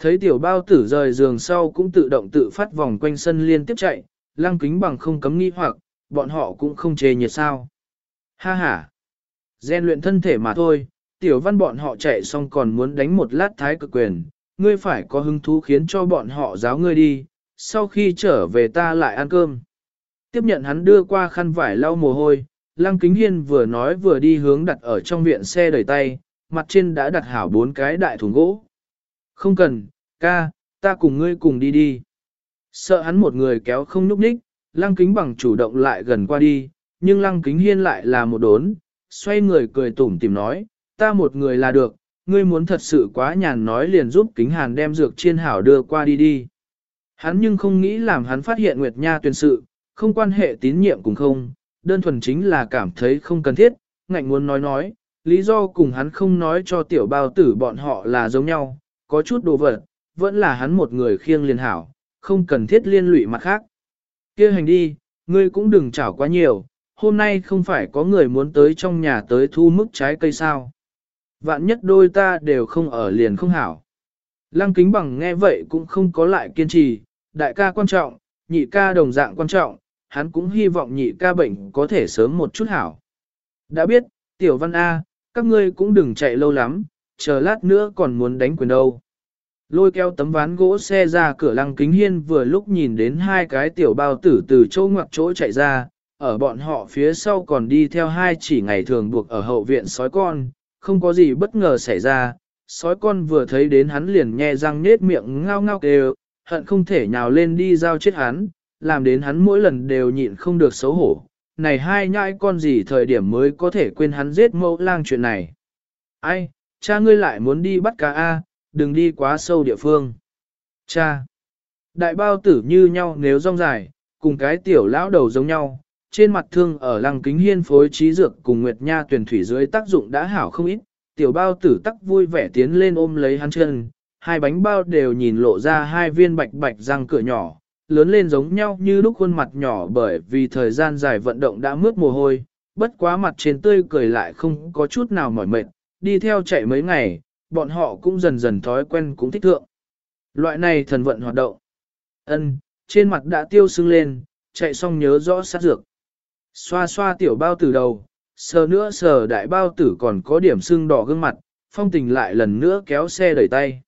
Thấy tiểu bao tử rời giường sau cũng tự động tự phát vòng quanh sân liên tiếp chạy, lăng kính bằng không cấm nghi hoặc, bọn họ cũng không chê nhiệt sao. Ha ha! Gen luyện thân thể mà thôi, tiểu văn bọn họ chạy xong còn muốn đánh một lát thái cực quyền, ngươi phải có hứng thú khiến cho bọn họ giáo ngươi đi, sau khi trở về ta lại ăn cơm. Tiếp nhận hắn đưa qua khăn vải lau mồ hôi, Lăng Kính Hiên vừa nói vừa đi hướng đặt ở trong viện xe đẩy tay, mặt trên đã đặt hảo bốn cái đại thùng gỗ. Không cần, ca, ta cùng ngươi cùng đi đi. Sợ hắn một người kéo không nhúc nhích, Lăng Kính bằng chủ động lại gần qua đi, nhưng Lăng Kính Hiên lại là một đốn, xoay người cười tủm tìm nói, ta một người là được, ngươi muốn thật sự quá nhàn nói liền giúp Kính Hàn đem dược chiên hảo đưa qua đi đi. Hắn nhưng không nghĩ làm hắn phát hiện Nguyệt Nha tuyên sự, không quan hệ tín nhiệm cũng không, đơn thuần chính là cảm thấy không cần thiết, ngạnh muốn nói nói, lý do cùng hắn không nói cho tiểu bao tử bọn họ là giống nhau, có chút đồ vật, vẫn là hắn một người khiêng liền hảo, không cần thiết liên lụy mặt khác. kia hành đi, ngươi cũng đừng chảo quá nhiều, hôm nay không phải có người muốn tới trong nhà tới thu mức trái cây sao. Vạn nhất đôi ta đều không ở liền không hảo. Lăng kính bằng nghe vậy cũng không có lại kiên trì, đại ca quan trọng, nhị ca đồng dạng quan trọng, hắn cũng hy vọng nhị ca bệnh có thể sớm một chút hảo. Đã biết, tiểu văn A, các ngươi cũng đừng chạy lâu lắm, chờ lát nữa còn muốn đánh quyền đâu. Lôi kéo tấm ván gỗ xe ra cửa lăng kính hiên vừa lúc nhìn đến hai cái tiểu bao tử từ chỗ ngoặc chỗ chạy ra, ở bọn họ phía sau còn đi theo hai chỉ ngày thường buộc ở hậu viện sói con, không có gì bất ngờ xảy ra. Sói con vừa thấy đến hắn liền nhe răng nết miệng ngao ngao kêu, hận không thể nhào lên đi giao chết hắn, làm đến hắn mỗi lần đều nhịn không được xấu hổ. Này hai nhãi con gì thời điểm mới có thể quên hắn giết mẫu lang chuyện này. Ai, cha ngươi lại muốn đi bắt cá A, đừng đi quá sâu địa phương. Cha, đại bao tử như nhau nếu rong dài, cùng cái tiểu lão đầu giống nhau, trên mặt thương ở lăng kính hiên phối trí dược cùng Nguyệt Nha tuyển thủy dưới tác dụng đã hảo không ít, tiểu bao tử tắc vui vẻ tiến lên ôm lấy hắn chân, hai bánh bao đều nhìn lộ ra hai viên bạch bạch răng cửa nhỏ, lớn lên giống nhau như lúc khuôn mặt nhỏ bởi vì thời gian dài vận động đã mướt mồ hôi, bất quá mặt trên tươi cười lại không có chút nào mỏi mệt, đi theo chạy mấy ngày, bọn họ cũng dần dần thói quen cũng thích thượng. Loại này thần vận hoạt động. ân trên mặt đã tiêu sưng lên, chạy xong nhớ rõ sát dược. Xoa xoa tiểu bao tử đầu, sờ nữa sờ đại bao tử còn có điểm sưng đỏ gương mặt, phong tình lại lần nữa kéo xe đẩy tay.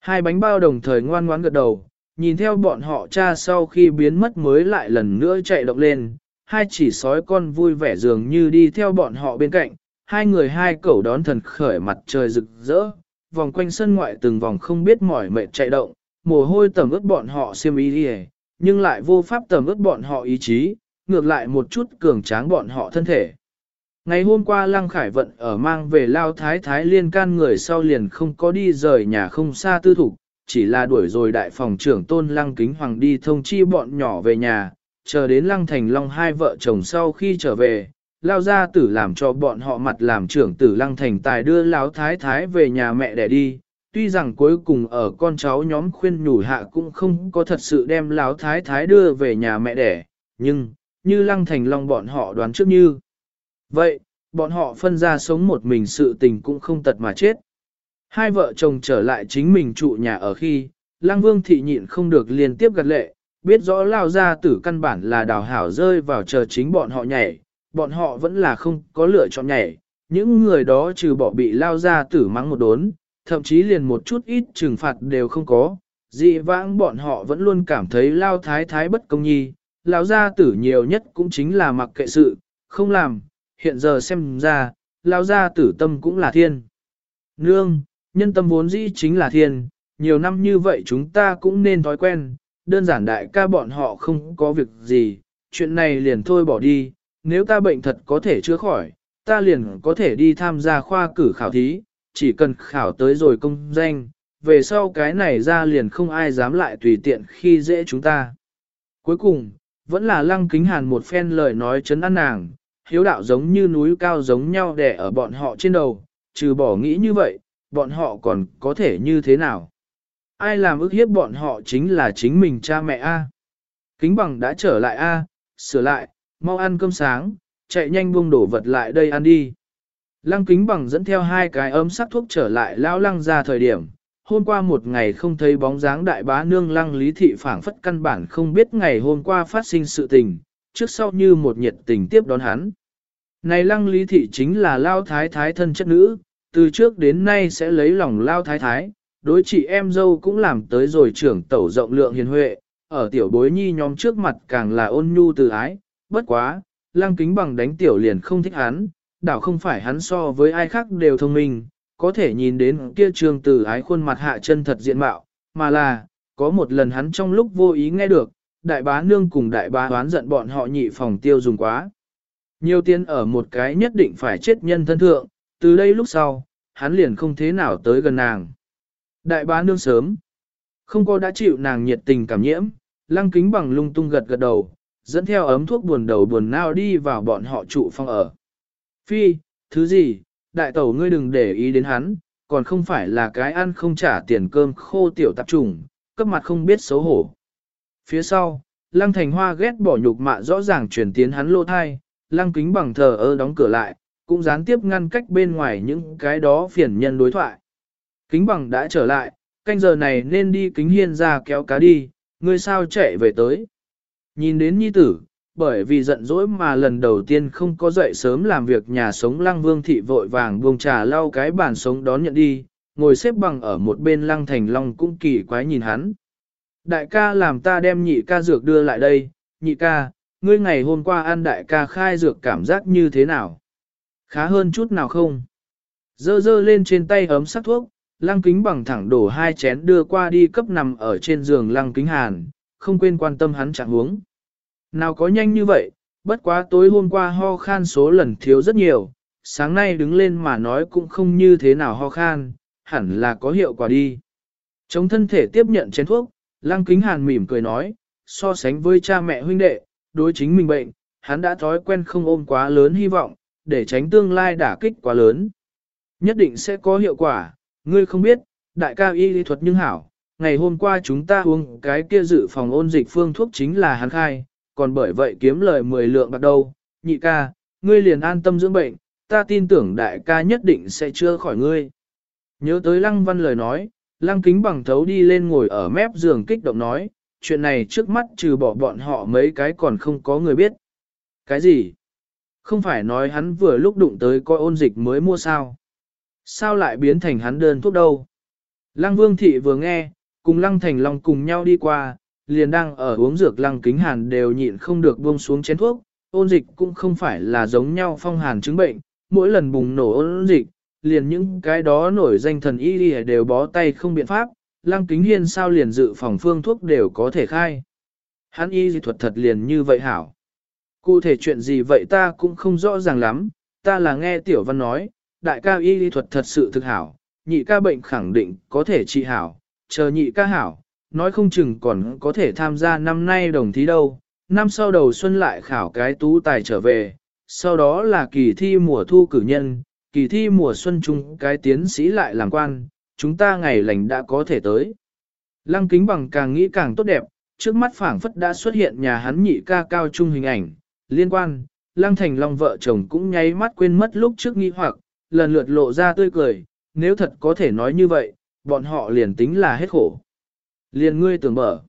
Hai bánh bao đồng thời ngoan ngoãn gật đầu, nhìn theo bọn họ cha sau khi biến mất mới lại lần nữa chạy động lên, hai chỉ sói con vui vẻ dường như đi theo bọn họ bên cạnh, hai người hai cẩu đón thần khởi mặt trời rực rỡ, vòng quanh sân ngoại từng vòng không biết mỏi mệt chạy động, mồ hôi tẩm ướt bọn họ xiêm ý đi nhưng lại vô pháp tẩm ướt bọn họ ý chí, ngược lại một chút cường tráng bọn họ thân thể. Ngày hôm qua Lăng Khải Vận ở mang về Lao Thái Thái liên can người sau liền không có đi rời nhà không xa tư thủ, chỉ là đuổi rồi đại phòng trưởng tôn Lăng Kính Hoàng đi thông chi bọn nhỏ về nhà, chờ đến Lăng Thành Long hai vợ chồng sau khi trở về, Lao gia tử làm cho bọn họ mặt làm trưởng tử Lăng Thành Tài đưa Lão Thái Thái về nhà mẹ để đi. Tuy rằng cuối cùng ở con cháu nhóm khuyên nhủ hạ cũng không có thật sự đem Lão Thái Thái đưa về nhà mẹ đẻ, nhưng, như Lăng Thành Long bọn họ đoán trước như. Vậy, bọn họ phân ra sống một mình sự tình cũng không tật mà chết. Hai vợ chồng trở lại chính mình trụ nhà ở khi, Lăng Vương thị nhịn không được liên tiếp gật lệ, biết rõ lao ra tử căn bản là đào hảo rơi vào chờ chính bọn họ nhảy, bọn họ vẫn là không có lựa chọn nhảy, những người đó trừ bỏ bị lao ra tử mắng một đốn, thậm chí liền một chút ít trừng phạt đều không có, dị vãng bọn họ vẫn luôn cảm thấy lao thái thái bất công nhi, lao gia tử nhiều nhất cũng chính là mặc kệ sự, không làm, hiện giờ xem ra, lao gia tử tâm cũng là thiên. Nương, nhân tâm vốn dĩ chính là thiên, nhiều năm như vậy chúng ta cũng nên thói quen, đơn giản đại ca bọn họ không có việc gì, chuyện này liền thôi bỏ đi, nếu ta bệnh thật có thể chữa khỏi, ta liền có thể đi tham gia khoa cử khảo thí, chỉ cần khảo tới rồi công danh, về sau cái này ra liền không ai dám lại tùy tiện khi dễ chúng ta. Cuối cùng, vẫn là lăng kính hàn một phen lời nói chấn an nàng, hiếu đạo giống như núi cao giống nhau đè ở bọn họ trên đầu, trừ bỏ nghĩ như vậy, bọn họ còn có thể như thế nào? Ai làm ức hiếp bọn họ chính là chính mình cha mẹ A. Kính bằng đã trở lại A, sửa lại, mau ăn cơm sáng, chạy nhanh buông đổ vật lại đây ăn đi. Lăng kính bằng dẫn theo hai cái ấm sắc thuốc trở lại lão lăng ra thời điểm. Hôm qua một ngày không thấy bóng dáng đại bá nương lăng lý thị phảng phất căn bản không biết ngày hôm qua phát sinh sự tình, trước sau như một nhiệt tình tiếp đón hắn. Này lăng lý thị chính là lao thái thái thân chất nữ, từ trước đến nay sẽ lấy lòng lao thái thái, đối chị em dâu cũng làm tới rồi trưởng tẩu rộng lượng hiền huệ, ở tiểu bối nhi nhóm trước mặt càng là ôn nhu từ ái, bất quá, lăng kính bằng đánh tiểu liền không thích hắn, đảo không phải hắn so với ai khác đều thông minh, có thể nhìn đến kia trường tử ái khuôn mặt hạ chân thật diện mạo, mà là, có một lần hắn trong lúc vô ý nghe được, đại bá nương cùng đại bá đoán giận bọn họ nhị phòng tiêu dùng quá. Nhiều tiền ở một cái nhất định phải chết nhân thân thượng, từ đây lúc sau, hắn liền không thế nào tới gần nàng. Đại bá nương sớm, không có đã chịu nàng nhiệt tình cảm nhiễm, lăng kính bằng lung tung gật gật đầu, dẫn theo ấm thuốc buồn đầu buồn nao đi vào bọn họ trụ phong ở. Phi, thứ gì, đại tẩu ngươi đừng để ý đến hắn, còn không phải là cái ăn không trả tiền cơm khô tiểu tạp trùng, cấp mặt không biết xấu hổ. Phía sau, lăng thành hoa ghét bỏ nhục mạ rõ ràng chuyển tiến hắn lô thai, lăng kính bằng thờ ơ đóng cửa lại, cũng gián tiếp ngăn cách bên ngoài những cái đó phiền nhân đối thoại. Kính bằng đã trở lại, canh giờ này nên đi kính hiên ra kéo cá đi, ngươi sao chạy về tới. Nhìn đến nhi tử, bởi vì giận dỗi mà lần đầu tiên không có dậy sớm làm việc nhà sống lăng vương thị vội vàng buông trà lau cái bàn sống đón nhận đi, ngồi xếp bằng ở một bên lăng thành long cũng kỳ quái nhìn hắn. Đại ca làm ta đem nhị ca dược đưa lại đây, nhị ca, ngươi ngày hôm qua ăn đại ca khai dược cảm giác như thế nào? Khá hơn chút nào không? Dơ dơ lên trên tay ấm sắc thuốc, lăng kính bằng thẳng đổ hai chén đưa qua đi cấp nằm ở trên giường lăng kính hàn, không quên quan tâm hắn trạng huống. Nào có nhanh như vậy, bất quá tối hôm qua ho khan số lần thiếu rất nhiều, sáng nay đứng lên mà nói cũng không như thế nào ho khan, hẳn là có hiệu quả đi. Chống thân thể tiếp nhận chén thuốc, lăng kính hàn mỉm cười nói, so sánh với cha mẹ huynh đệ, đối chính mình bệnh, hắn đã thói quen không ôm quá lớn hy vọng, để tránh tương lai đả kích quá lớn. Nhất định sẽ có hiệu quả, ngươi không biết, đại ca y lý thuật nhưng hảo, ngày hôm qua chúng ta uống cái kia dự phòng ôn dịch phương thuốc chính là hắn khai, còn bởi vậy kiếm lời 10 lượng bạc đâu, nhị ca, ngươi liền an tâm dưỡng bệnh, ta tin tưởng đại ca nhất định sẽ chữa khỏi ngươi. Nhớ tới lăng văn lời nói, lăng kính bằng thấu đi lên ngồi ở mép giường kích động nói, chuyện này trước mắt trừ bỏ bọn họ mấy cái còn không có người biết. Cái gì? Không phải nói hắn vừa lúc đụng tới coi ôn dịch mới mua sao? Sao lại biến thành hắn đơn thuốc đâu? Lăng vương thị vừa nghe, cùng lăng thành long cùng nhau đi qua, liền đang ở uống dược lăng kính hàn đều nhịn không được buông xuống chén thuốc, ôn dịch cũng không phải là giống nhau phong hàn chứng bệnh, mỗi lần bùng nổ ôn dịch, liền những cái đó nổi danh thần y đều bó tay không biện pháp, lăng kính hiên sao liền dự phòng phương thuốc đều có thể khai. Hắn y dị thuật thật liền như vậy hảo. Cụ thể chuyện gì vậy ta cũng không rõ ràng lắm, ta là nghe tiểu văn nói, đại ca y lý thuật thật sự thực hảo, nhị ca bệnh khẳng định có thể trị hảo, chờ nhị ca hảo, nói không chừng còn có thể tham gia năm nay đồng thí đâu, năm sau đầu xuân lại khảo cái tú tài trở về, sau đó là kỳ thi mùa thu cử nhân, kỳ thi mùa xuân chung cái tiến sĩ lại làm quan, chúng ta ngày lành đã có thể tới. Lăng kính bằng càng nghĩ càng tốt đẹp, trước mắt phảng phất đã xuất hiện nhà hắn nhị ca cao trung hình ảnh, liên quan, lăng thành long vợ chồng cũng nháy mắt quên mất lúc trước nghi hoặc, lần lượt lộ ra tươi cười, nếu thật có thể nói như vậy, bọn họ liền tính là hết khổ. Liền ngươi tưởng mở.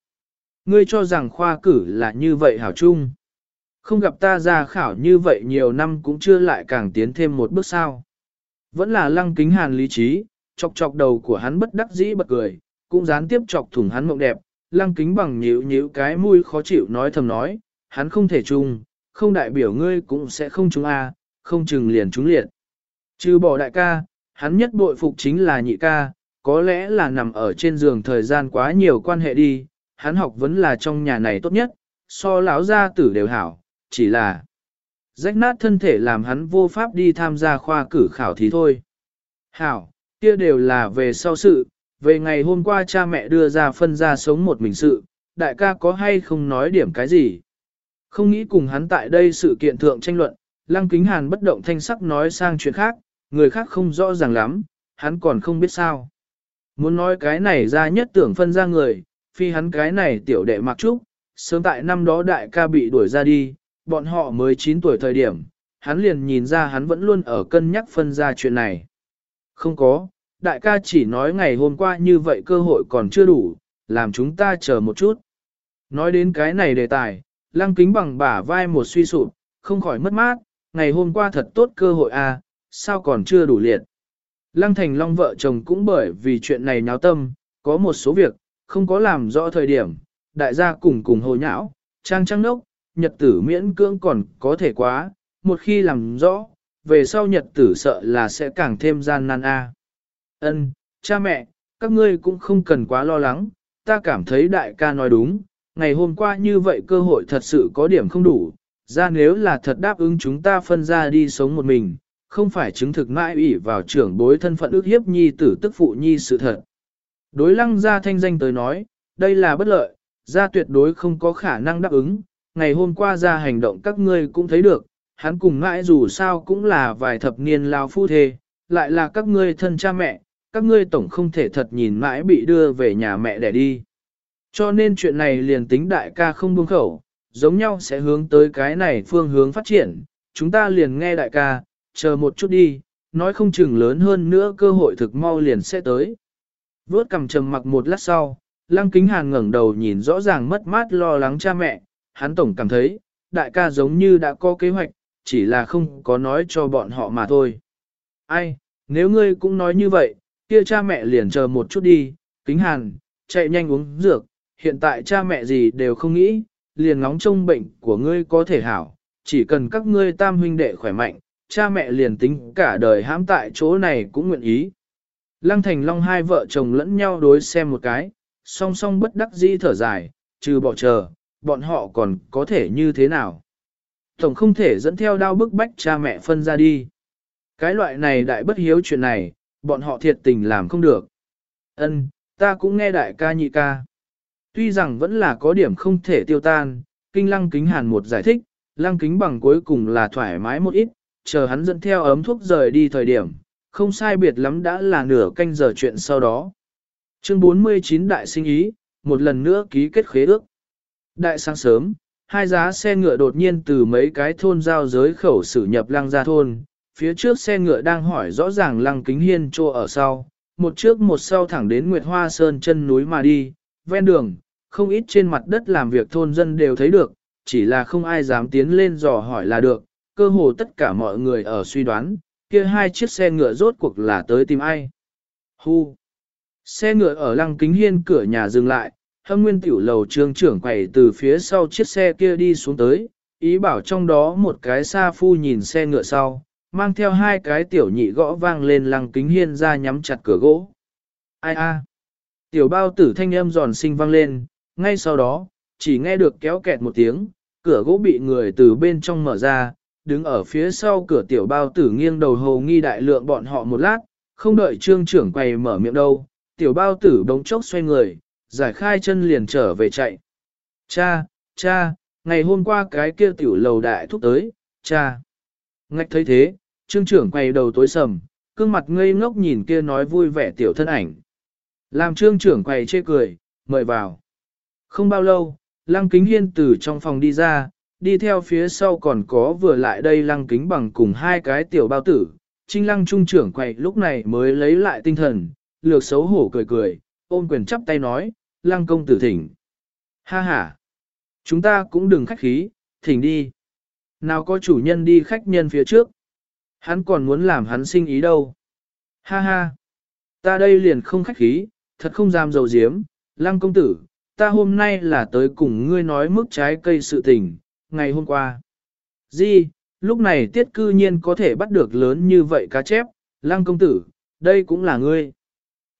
Ngươi cho rằng khoa cử là như vậy hảo chung. Không gặp ta ra khảo như vậy nhiều năm cũng chưa lại càng tiến thêm một bước sao. Vẫn là lăng kính hàn lý trí, chọc chọc đầu của hắn bất đắc dĩ bật cười, cũng gián tiếp chọc thủng hắn mộng đẹp, lăng kính bằng nhíu nhíu cái mũi khó chịu nói thầm nói, hắn không thể chung, không đại biểu ngươi cũng sẽ không chung a, không chừng liền chúng liệt. Trừ bỏ đại ca, hắn nhất bội phục chính là nhị ca, có lẽ là nằm ở trên giường thời gian quá nhiều quan hệ đi, hắn học vẫn là trong nhà này tốt nhất, so lão gia tử đều hảo, chỉ là rách nát thân thể làm hắn vô pháp đi tham gia khoa cử khảo thì thôi. Hảo, kia đều là về sau sự, về ngày hôm qua cha mẹ đưa ra phân ra sống một mình sự, đại ca có hay không nói điểm cái gì. Không nghĩ cùng hắn tại đây sự kiện thượng tranh luận, lăng kính hàn bất động thanh sắc nói sang chuyện khác, người khác không rõ ràng lắm, hắn còn không biết sao. Muốn nói cái này ra nhất tưởng phân ra người, phi hắn cái này tiểu đệ mặc trúc, sớm tại năm đó đại ca bị đuổi ra đi, bọn họ mới 9 tuổi thời điểm, hắn liền nhìn ra hắn vẫn luôn ở cân nhắc phân ra chuyện này. Không có, đại ca chỉ nói ngày hôm qua như vậy cơ hội còn chưa đủ, làm chúng ta chờ một chút. Nói đến cái này đề tài, lăng kính bằng bả vai một suy sụp, không khỏi mất mát, ngày hôm qua thật tốt cơ hội à, sao còn chưa đủ liệt. Lăng Thành Long vợ chồng cũng bởi vì chuyện này nháo tâm, có một số việc, không có làm rõ thời điểm, đại gia cùng cùng hồ nhão, trang trăng nốc, nhật tử miễn cưỡng còn có thể quá, một khi làm rõ, về sau nhật tử sợ là sẽ càng thêm gian nan a. Ân, cha mẹ, các ngươi cũng không cần quá lo lắng, ta cảm thấy đại ca nói đúng, ngày hôm qua như vậy cơ hội thật sự có điểm không đủ, ra nếu là thật đáp ứng chúng ta phân ra đi sống một mình, không phải chứng thực mãi ủy vào trưởng bối thân phận ước hiếp nhi tử tức phụ nhi sự thật. Đối lăng gia thanh danh tới nói, đây là bất lợi, gia tuyệt đối không có khả năng đáp ứng, ngày hôm qua ra hành động các ngươi cũng thấy được, hắn cùng mãi dù sao cũng là vài thập niên lao phu thê, lại là các ngươi thân cha mẹ, các ngươi tổng không thể thật nhìn mãi bị đưa về nhà mẹ để đi. Cho nên chuyện này liền tính đại ca không buông khẩu, giống nhau sẽ hướng tới cái này phương hướng phát triển, chúng ta liền nghe đại ca, chờ một chút đi, nói không chừng lớn hơn nữa cơ hội thực mau liền sẽ tới. Vốt cầm trầm mặc một lát sau, lăng kính hàn ngẩng đầu nhìn rõ ràng mất mát lo lắng cha mẹ, hắn tổng cảm thấy, đại ca giống như đã có kế hoạch, chỉ là không có nói cho bọn họ mà thôi. Ai, nếu ngươi cũng nói như vậy, kia cha mẹ liền chờ một chút đi, kính hàn, chạy nhanh uống dược, hiện tại cha mẹ gì đều không nghĩ, liền ngóng trông bệnh của ngươi có thể hảo, chỉ cần các ngươi tam huynh đệ khỏe mạnh, cha mẹ liền tính cả đời hãm tại chỗ này cũng nguyện ý. Lăng Thành Long hai vợ chồng lẫn nhau đối xem một cái, song song bất đắc dĩ thở dài, trừ bỏ chờ, bọn họ còn có thể như thế nào. Tổng không thể dẫn theo đao bức bách cha mẹ phân ra đi. Cái loại này đại bất hiếu chuyện này, bọn họ thiệt tình làm không được. Ân, ta cũng nghe đại ca nhị ca. Tuy rằng vẫn là có điểm không thể tiêu tan, kinh lăng kính hàn một giải thích, lăng kính bằng cuối cùng là thoải mái một ít, chờ hắn dẫn theo ấm thuốc rời đi thời điểm, không sai biệt lắm đã là nửa canh giờ chuyện sau đó. Chương 49 Đại sinh ý, một lần nữa ký kết khế ước. Đại sáng sớm, hai giá xe ngựa đột nhiên từ mấy cái thôn giao giới khẩu sử nhập lăng ra thôn, phía trước xe ngựa đang hỏi rõ ràng lăng kính hiên trô ở sau, một trước một sau thẳng đến Nguyệt Hoa Sơn chân núi mà đi, ven đường, không ít trên mặt đất làm việc thôn dân đều thấy được, chỉ là không ai dám tiến lên dò hỏi là được, cơ hồ tất cả mọi người ở suy đoán, kia hai chiếc xe ngựa rốt cuộc là tới tìm ai. Hu! Xe ngựa ở lăng kính hiên cửa nhà dừng lại, hâm nguyên tiểu lầu trương trưởng quầy từ phía sau chiếc xe kia đi xuống tới, ý bảo trong đó một cái xa phu nhìn xe ngựa sau, mang theo hai cái tiểu nhị gõ vang lên lăng kính hiên ra nhắm chặt cửa gỗ. Ai a? Tiểu bao tử thanh âm giòn xinh vang lên, ngay sau đó, chỉ nghe được kéo kẹt một tiếng, cửa gỗ bị người từ bên trong mở ra, đứng ở phía sau cửa tiểu bao tử nghiêng đầu hồ nghi đại lượng bọn họ một lát, không đợi trương trưởng quầy mở miệng đâu, tiểu bao tử đống chốc xoay người, giải khai chân liền trở về chạy. Cha, cha, ngày hôm qua cái kia tiểu lầu đại thúc tới, cha. Ngạch thấy thế, trương trưởng quay đầu tối sầm, cương mặt ngây ngốc nhìn kia nói vui vẻ tiểu thân ảnh. Làm trương trưởng quay chê cười, mời vào. Không bao lâu, lăng kính hiên từ trong phòng đi ra, đi theo phía sau còn có vừa lại đây lăng kính bằng cùng hai cái tiểu bao tử. Trinh lăng trung trưởng quậy lúc này mới lấy lại tinh thần, lược xấu hổ cười cười, ôm quyền chắp tay nói, lăng công tử thỉnh. Ha ha! Chúng ta cũng đừng khách khí, thỉnh đi. Nào có chủ nhân đi khách nhân phía trước. Hắn còn muốn làm hắn sinh ý đâu. Ha ha! Ta đây liền không khách khí, thật không dám dầu diếm, lăng công tử, ta hôm nay là tới cùng ngươi nói mức trái cây sự tình, ngày hôm qua. Di, lúc này tiết cư nhiên có thể bắt được lớn như vậy cá chép, lăng công tử, đây cũng là ngươi.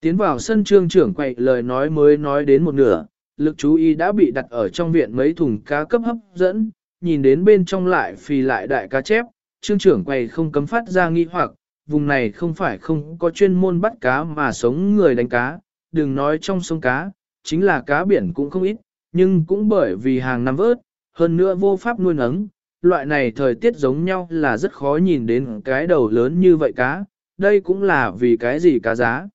Tiến vào sân trương trưởng quậy lời nói mới nói đến một nửa, lực chú ý đã bị đặt ở trong viện mấy thùng cá cấp hấp dẫn, nhìn đến bên trong lại phì lại đại cá chép, trương trưởng quầy không cấm phát ra nghi hoặc, vùng này không phải không có chuyên môn bắt cá mà sống người đánh cá, đừng nói trong sông cá, chính là cá biển cũng không ít, nhưng cũng bởi vì hàng năm vớt, hơn nữa vô pháp nuôi nấng, loại này thời tiết giống nhau là rất khó nhìn đến cái đầu lớn như vậy cá, đây cũng là vì cái gì cá giá.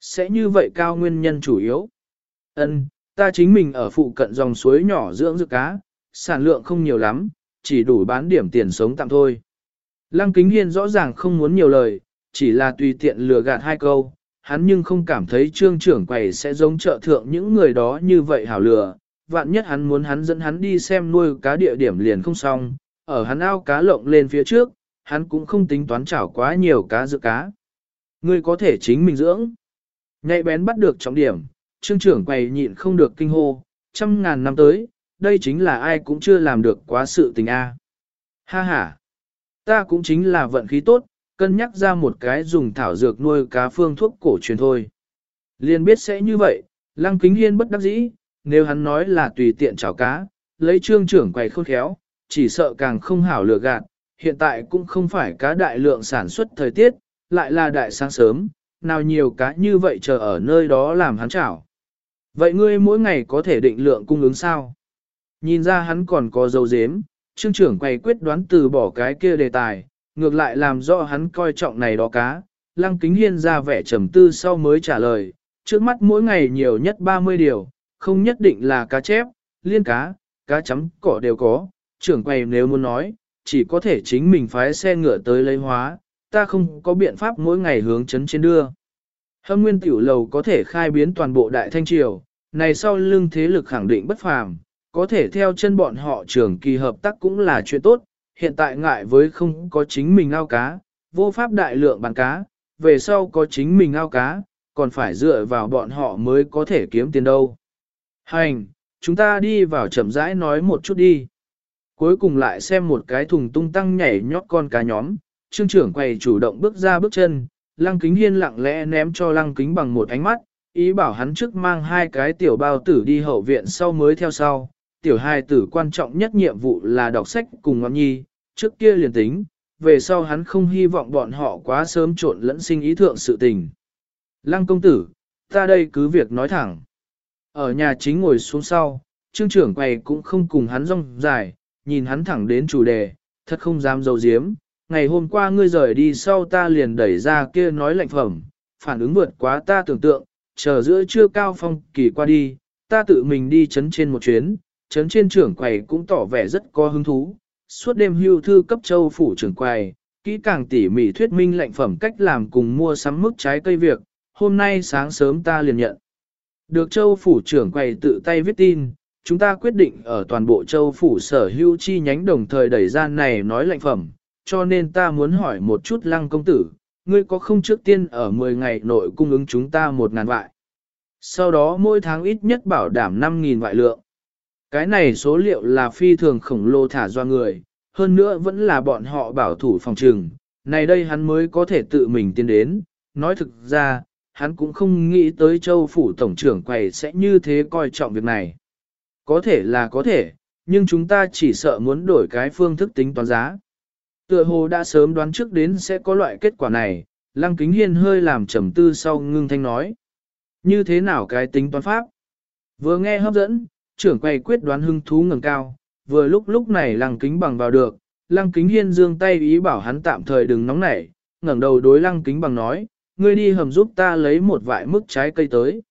Sẽ như vậy cao nguyên nhân chủ yếu. Ân, ta chính mình ở phụ cận dòng suối nhỏ dưỡng dược cá, sản lượng không nhiều lắm, chỉ đủ bán điểm tiền sống tạm thôi. Lăng Kính Hiên rõ ràng không muốn nhiều lời, chỉ là tùy tiện lừa gạt hai câu, hắn nhưng không cảm thấy trương trưởng quầy sẽ giống trợ thượng những người đó như vậy hảo lừa. Vạn nhất hắn muốn hắn dẫn hắn đi xem nuôi cá địa điểm liền không xong, ở hắn ao cá lộng lên phía trước, hắn cũng không tính toán chảo quá nhiều cá dự cá. Ngươi có thể chính mình dưỡng. Nhạy bén bắt được trọng điểm, trương trưởng quầy nhịn không được kinh hô, trăm ngàn năm tới, đây chính là ai cũng chưa làm được quá sự tình a. Ha ha, ta cũng chính là vận khí tốt, cân nhắc ra một cái dùng thảo dược nuôi cá phương thuốc cổ truyền thôi. Liên biết sẽ như vậy, lăng kính hiên bất đắc dĩ, nếu hắn nói là tùy tiện chảo cá, lấy trương trưởng quầy khôn khéo, chỉ sợ càng không hảo lừa gạt, hiện tại cũng không phải cá đại lượng sản xuất thời tiết, lại là đại sáng sớm, nào nhiều cá như vậy chờ ở nơi đó làm hắn chảo. Vậy ngươi mỗi ngày có thể định lượng cung ứng sao? Nhìn ra hắn còn có dấu dếm, trương trưởng quay quyết đoán từ bỏ cái kia đề tài, ngược lại làm rõ hắn coi trọng này đó cá. Lăng kính hiên ra vẻ trầm tư sau mới trả lời, trước mắt mỗi ngày nhiều nhất 30 điều, không nhất định là cá chép, liên cá, cá chấm cỏ đều có, trưởng quầy nếu muốn nói, chỉ có thể chính mình phái xe ngựa tới lấy hóa, ta không có biện pháp mỗi ngày hướng chấn trên đưa. Hâm nguyên tiểu lầu có thể khai biến toàn bộ đại thanh triều, này sau lưng thế lực khẳng định bất phàm, có thể theo chân bọn họ trưởng kỳ hợp tác cũng là chuyện tốt, hiện tại ngại với không có chính mình ao cá, vô pháp đại lượng bán cá, về sau có chính mình ao cá, còn phải dựa vào bọn họ mới có thể kiếm tiền đâu. Hành, chúng ta đi vào chậm rãi nói một chút đi. Cuối cùng lại xem một cái thùng tung tăng nhảy nhót con cá nhóm, trương trưởng quầy chủ động bước ra bước chân, lăng kính hiên lặng lẽ ném cho lăng kính bằng một ánh mắt, ý bảo hắn trước mang hai cái tiểu bao tử đi hậu viện sau mới theo sau. Tiểu hai tử quan trọng nhất nhiệm vụ là đọc sách cùng ngọn nhi, trước kia liền tính, về sau hắn không hy vọng bọn họ quá sớm trộn lẫn sinh ý thượng sự tình. Lăng công tử, ta đây cứ việc nói thẳng. Ở nhà chính ngồi xuống sau, trương trưởng quầy cũng không cùng hắn rong dài, nhìn hắn thẳng đến chủ đề, thật không dám dầu diếm. Ngày hôm qua ngươi rời đi sau ta liền đẩy ra kia nói lạnh phẩm, phản ứng vượt quá ta tưởng tượng, chờ giữa trưa cao phong kỳ qua đi, ta tự mình đi chấn trên một chuyến, chấn trên trưởng quầy cũng tỏ vẻ rất có hứng thú, suốt đêm hưu thư cấp châu phủ trưởng quầy, kỹ càng tỉ mỉ thuyết minh lệnh phẩm cách làm cùng mua sắm mức trái cây việc, hôm nay sáng sớm ta liền nhận. Được châu phủ trưởng quầy tự tay viết tin, chúng ta quyết định ở toàn bộ châu phủ sở hữu chi nhánh đồng thời đẩy ra này nói lệnh phẩm, cho nên ta muốn hỏi một chút lăng công tử, ngươi có không trước tiên ở 10 ngày nội cung ứng chúng ta một ngàn vại. Sau đó mỗi tháng ít nhất bảo đảm 5.000 vại lượng. Cái này số liệu là phi thường khổng lồ thả do người, hơn nữa vẫn là bọn họ bảo thủ phòng trừng, này đây hắn mới có thể tự mình tiến đến. Nói thực ra, hắn cũng không nghĩ tới châu phủ tổng trưởng quầy sẽ như thế coi trọng việc này. Có thể là có thể, nhưng chúng ta chỉ sợ muốn đổi cái phương thức tính toán giá. Tựa hồ đã sớm đoán trước đến sẽ có loại kết quả này, Lăng Kính Hiên hơi làm trầm tư sau ngưng thanh nói. Như thế nào cái tính toán pháp? Vừa nghe hấp dẫn, trưởng quầy quyết đoán hưng thú ngẩng cao, vừa lúc lúc này Lăng Kính bằng vào được, Lăng Kính Hiên dương tay ý bảo hắn tạm thời đừng nóng nảy, ngẩng đầu đối Lăng Kính bằng nói, ngươi đi hầm giúp ta lấy một vại mức trái cây tới.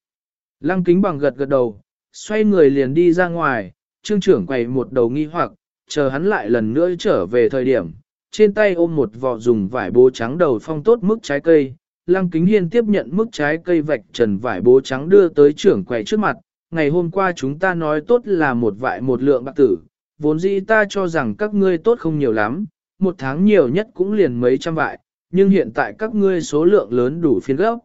Lăng Kính bằng gật gật đầu, xoay người liền đi ra ngoài, trương trưởng quầy một đầu nghi hoặc, chờ hắn lại lần nữa trở về thời điểm, trên tay ôm một vò dùng vải bố trắng đầu phong tốt mức trái cây. Lăng Kính Hiên tiếp nhận mức trái cây vạch trần vải bố trắng đưa tới trưởng quầy trước mặt. Ngày hôm qua chúng ta nói tốt là một vại một lượng bạc tử, vốn dĩ ta cho rằng các ngươi tốt không nhiều lắm, một tháng nhiều nhất cũng liền mấy trăm vại, nhưng hiện tại các ngươi số lượng lớn đủ phiên gốc.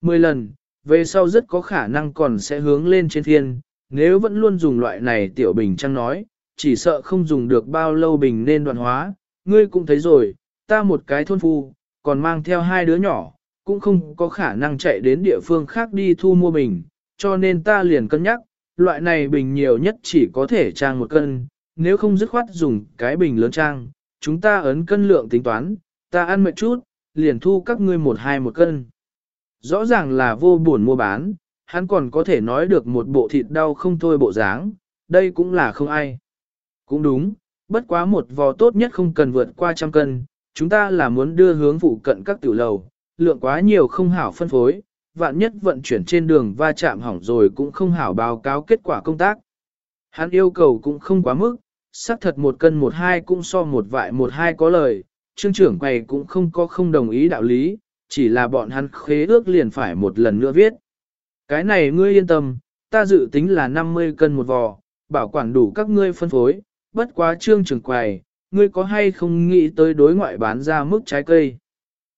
Mười lần, về sau rất có khả năng còn sẽ hướng lên trên thiên, nếu vẫn luôn dùng loại này tiểu bình trăng nói, chỉ sợ không dùng được bao lâu bình nên đoạn hóa, ngươi cũng thấy rồi, ta một cái thôn phu, còn mang theo hai đứa nhỏ, cũng không có khả năng chạy đến địa phương khác đi thu mua bình, cho nên ta liền cân nhắc, loại này bình nhiều nhất chỉ có thể trang một cân, nếu không dứt khoát dùng cái bình lớn trang, chúng ta ấn cân lượng tính toán, ta ăn mệt chút, liền thu các ngươi một hai một cân. Rõ ràng là vô buồn mua bán, hắn còn có thể nói được một bộ thịt đau không thôi bộ dáng, đây cũng là không ai. Cũng đúng, bất quá một vò tốt nhất không cần vượt qua trăm cân, chúng ta là muốn đưa hướng phụ cận các tiểu lầu, lượng quá nhiều không hảo phân phối, vạn nhất vận chuyển trên đường va chạm hỏng rồi cũng không hảo báo cáo kết quả công tác. Hắn yêu cầu cũng không quá mức, xác thật một cân một hai cũng so một vại một hai có lời, trương trưởng quầy cũng không có không đồng ý đạo lý, chỉ là bọn hắn khế ước liền phải một lần nữa viết. Cái này ngươi yên tâm, ta dự tính là 50 cân một vò, bảo quản đủ các ngươi phân phối, bất quá trương trưởng quầy, ngươi có hay không nghĩ tới đối ngoại bán ra mức trái cây.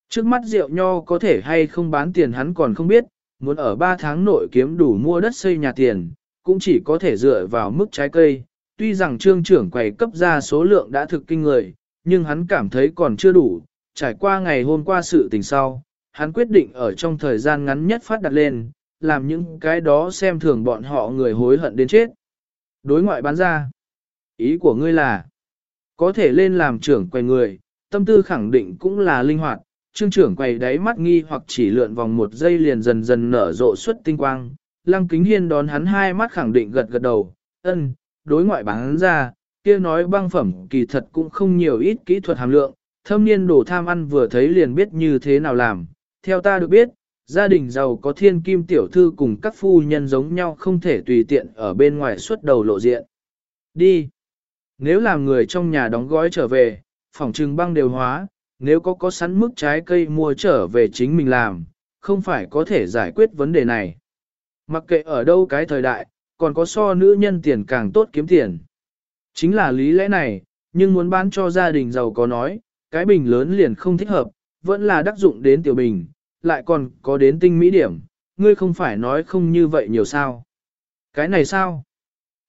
Trước mắt rượu nho có thể hay không bán tiền hắn còn không biết, muốn ở 3 tháng nội kiếm đủ mua đất xây nhà tiền, cũng chỉ có thể dựa vào mức trái cây. Tuy rằng trương trưởng quầy cấp ra số lượng đã thực kinh người, nhưng hắn cảm thấy còn chưa đủ. Trải qua ngày hôm qua sự tình sau, hắn quyết định ở trong thời gian ngắn nhất phát đặt lên, làm những cái đó xem thường bọn họ người hối hận đến chết. Đối ngoại bán ra. Ý của ngươi là, có thể lên làm trưởng quầy người, tâm tư khẳng định cũng là linh hoạt, trương trưởng quầy đáy mắt nghi hoặc chỉ lượn vòng một giây liền dần dần nở rộ xuất tinh quang. Lăng kính hiên đón hắn hai mắt khẳng định gật gật đầu, ân, đối ngoại bán ra, kia nói băng phẩm kỳ thật cũng không nhiều ít kỹ thuật hàm lượng, thâm niên đổ tham ăn vừa thấy liền biết như thế nào làm. Theo ta được biết, gia đình giàu có thiên kim tiểu thư cùng các phu nhân giống nhau không thể tùy tiện ở bên ngoài xuất đầu lộ diện. Đi! Nếu làm người trong nhà đóng gói trở về, phòng trừng băng đều hóa, nếu có có sẵn mức trái cây mua trở về chính mình làm, không phải có thể giải quyết vấn đề này. Mặc kệ ở đâu cái thời đại, còn có so nữ nhân tiền càng tốt kiếm tiền. Chính là lý lẽ này, nhưng muốn bán cho gia đình giàu có nói, cái bình lớn liền không thích hợp, vẫn là đắc dụng đến tiểu bình, lại còn có đến tinh mỹ điểm, ngươi không phải nói không như vậy nhiều sao. Cái này sao?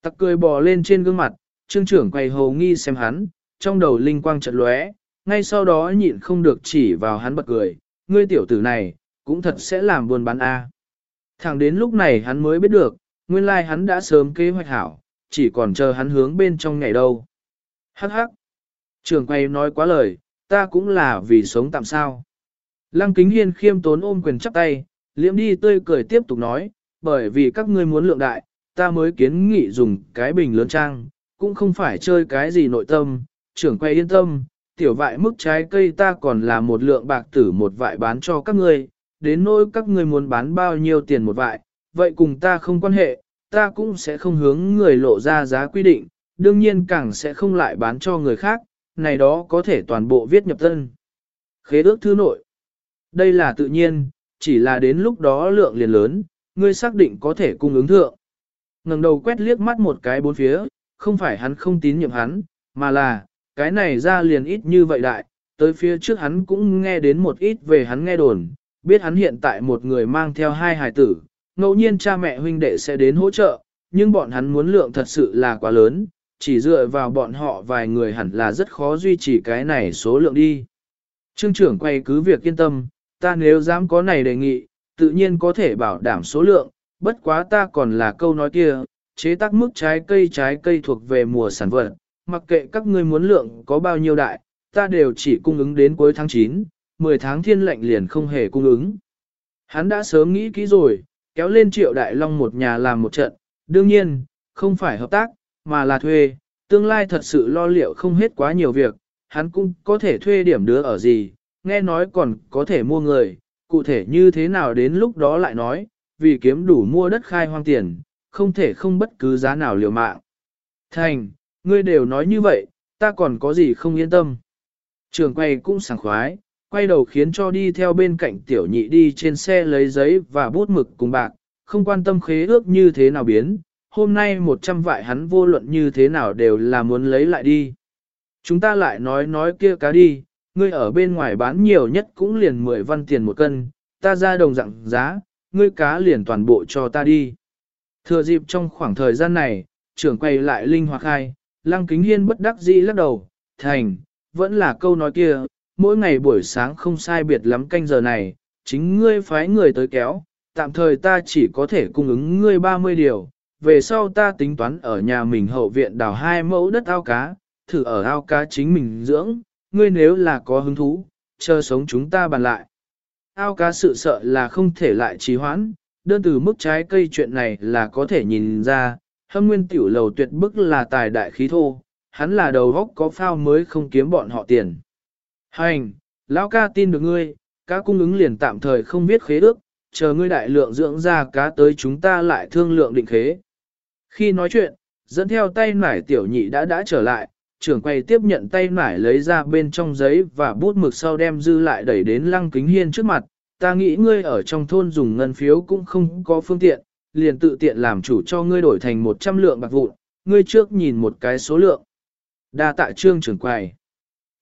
Tặc cười bò lên trên gương mặt, trương trưởng quay hầu nghi xem hắn, trong đầu linh quang chợt lóe, ngay sau đó nhịn không được chỉ vào hắn bật cười, ngươi tiểu tử này, cũng thật sẽ làm buôn bán A. Thẳng đến lúc này hắn mới biết được, nguyên lai like hắn đã sớm kế hoạch hảo, chỉ còn chờ hắn hướng bên trong ngày đâu. Hắc hắc. Trường quay nói quá lời, ta cũng là vì sống tạm sao. Lăng kính hiên khiêm tốn ôm quyền chắp tay, liễm đi tươi cười tiếp tục nói, bởi vì các ngươi muốn lượng đại, ta mới kiến nghị dùng cái bình lớn trang, cũng không phải chơi cái gì nội tâm, trưởng quay yên tâm, tiểu vại mức trái cây ta còn là một lượng bạc tử một vại bán cho các ngươi, đến nỗi các ngươi muốn bán bao nhiêu tiền một vại, vậy cùng ta không quan hệ, ta cũng sẽ không hướng người lộ ra giá quy định, đương nhiên càng sẽ không lại bán cho người khác, này đó có thể toàn bộ viết nhập thân. Khế ước thư nội. Đây là tự nhiên, chỉ là đến lúc đó lượng liền lớn, ngươi xác định có thể cung ứng thượng. ngẩng đầu quét liếc mắt một cái bốn phía, không phải hắn không tín nhiệm hắn, mà là, cái này ra liền ít như vậy đại, tới phía trước hắn cũng nghe đến một ít về hắn nghe đồn, biết hắn hiện tại một người mang theo hai hài tử, ngẫu nhiên cha mẹ huynh đệ sẽ đến hỗ trợ, nhưng bọn hắn muốn lượng thật sự là quá lớn, chỉ dựa vào bọn họ vài người hẳn là rất khó duy trì cái này số lượng đi. Trương trưởng quay cứ việc yên tâm, ta nếu dám có này đề nghị, tự nhiên có thể bảo đảm số lượng, bất quá ta còn là câu nói kia, chế tác mức trái cây trái cây thuộc về mùa sản vật, mặc kệ các ngươi muốn lượng có bao nhiêu đại, ta đều chỉ cung ứng đến cuối tháng 9, 10 tháng thiên lệnh liền không hề cung ứng. Hắn đã sớm nghĩ kỹ rồi, kéo lên triệu đại long một nhà làm một trận, đương nhiên, không phải hợp tác, mà là thuê, tương lai thật sự lo liệu không hết quá nhiều việc, hắn cũng có thể thuê điểm đứa ở gì, nghe nói còn có thể mua người, cụ thể như thế nào đến lúc đó lại nói, vì kiếm đủ mua đất khai hoang tiền, không thể không bất cứ giá nào liều mạng. Thành, ngươi đều nói như vậy, ta còn có gì không yên tâm. Trường quay cũng sảng khoái, quay đầu khiến cho đi theo bên cạnh tiểu nhị đi trên xe lấy giấy và bút mực cùng bạc, không quan tâm khế ước như thế nào biến, hôm nay 100 vại hắn vô luận như thế nào đều là muốn lấy lại đi. Chúng ta lại nói nói kia cá đi, ngươi ở bên ngoài bán nhiều nhất cũng liền 10 văn tiền một cân, ta ra đồng dạng giá, ngươi cá liền toàn bộ cho ta đi. Thừa dịp trong khoảng thời gian này, trưởng quay lại linh hoạt hai, lăng kính hiên bất đắc dĩ lắc đầu, thành, vẫn là câu nói kia, mỗi ngày buổi sáng không sai biệt lắm canh giờ này, chính ngươi phái người tới kéo, tạm thời ta chỉ có thể cung ứng ngươi 30 điều, về sau ta tính toán ở nhà mình hậu viện đào hai mẫu đất ao cá, thử ở ao cá chính mình dưỡng, ngươi nếu là có hứng thú, chờ sống chúng ta bàn lại. Ao cá sự sợ là không thể lại trì hoãn, đơn từ mức trái cây chuyện này là có thể nhìn ra, hâm nguyên tiểu lầu tuyệt bức là tài đại khí thô, hắn là đầu góc có phao mới không kiếm bọn họ tiền. Hành, lão ca tin được ngươi, cá cung ứng liền tạm thời không biết khế ước, chờ ngươi đại lượng dưỡng ra cá tới chúng ta lại thương lượng định khế. Khi nói chuyện, dẫn theo tay nải tiểu nhị đã đã trở lại, trưởng quay tiếp nhận tay nải lấy ra bên trong giấy và bút mực sau đem dư lại đẩy đến lăng kính hiên trước mặt. Ta nghĩ ngươi ở trong thôn dùng ngân phiếu cũng không có phương tiện, liền tự tiện làm chủ cho ngươi đổi thành 100 lượng bạc vụn, ngươi trước nhìn một cái số lượng. Đa tạ trương trưởng quầy.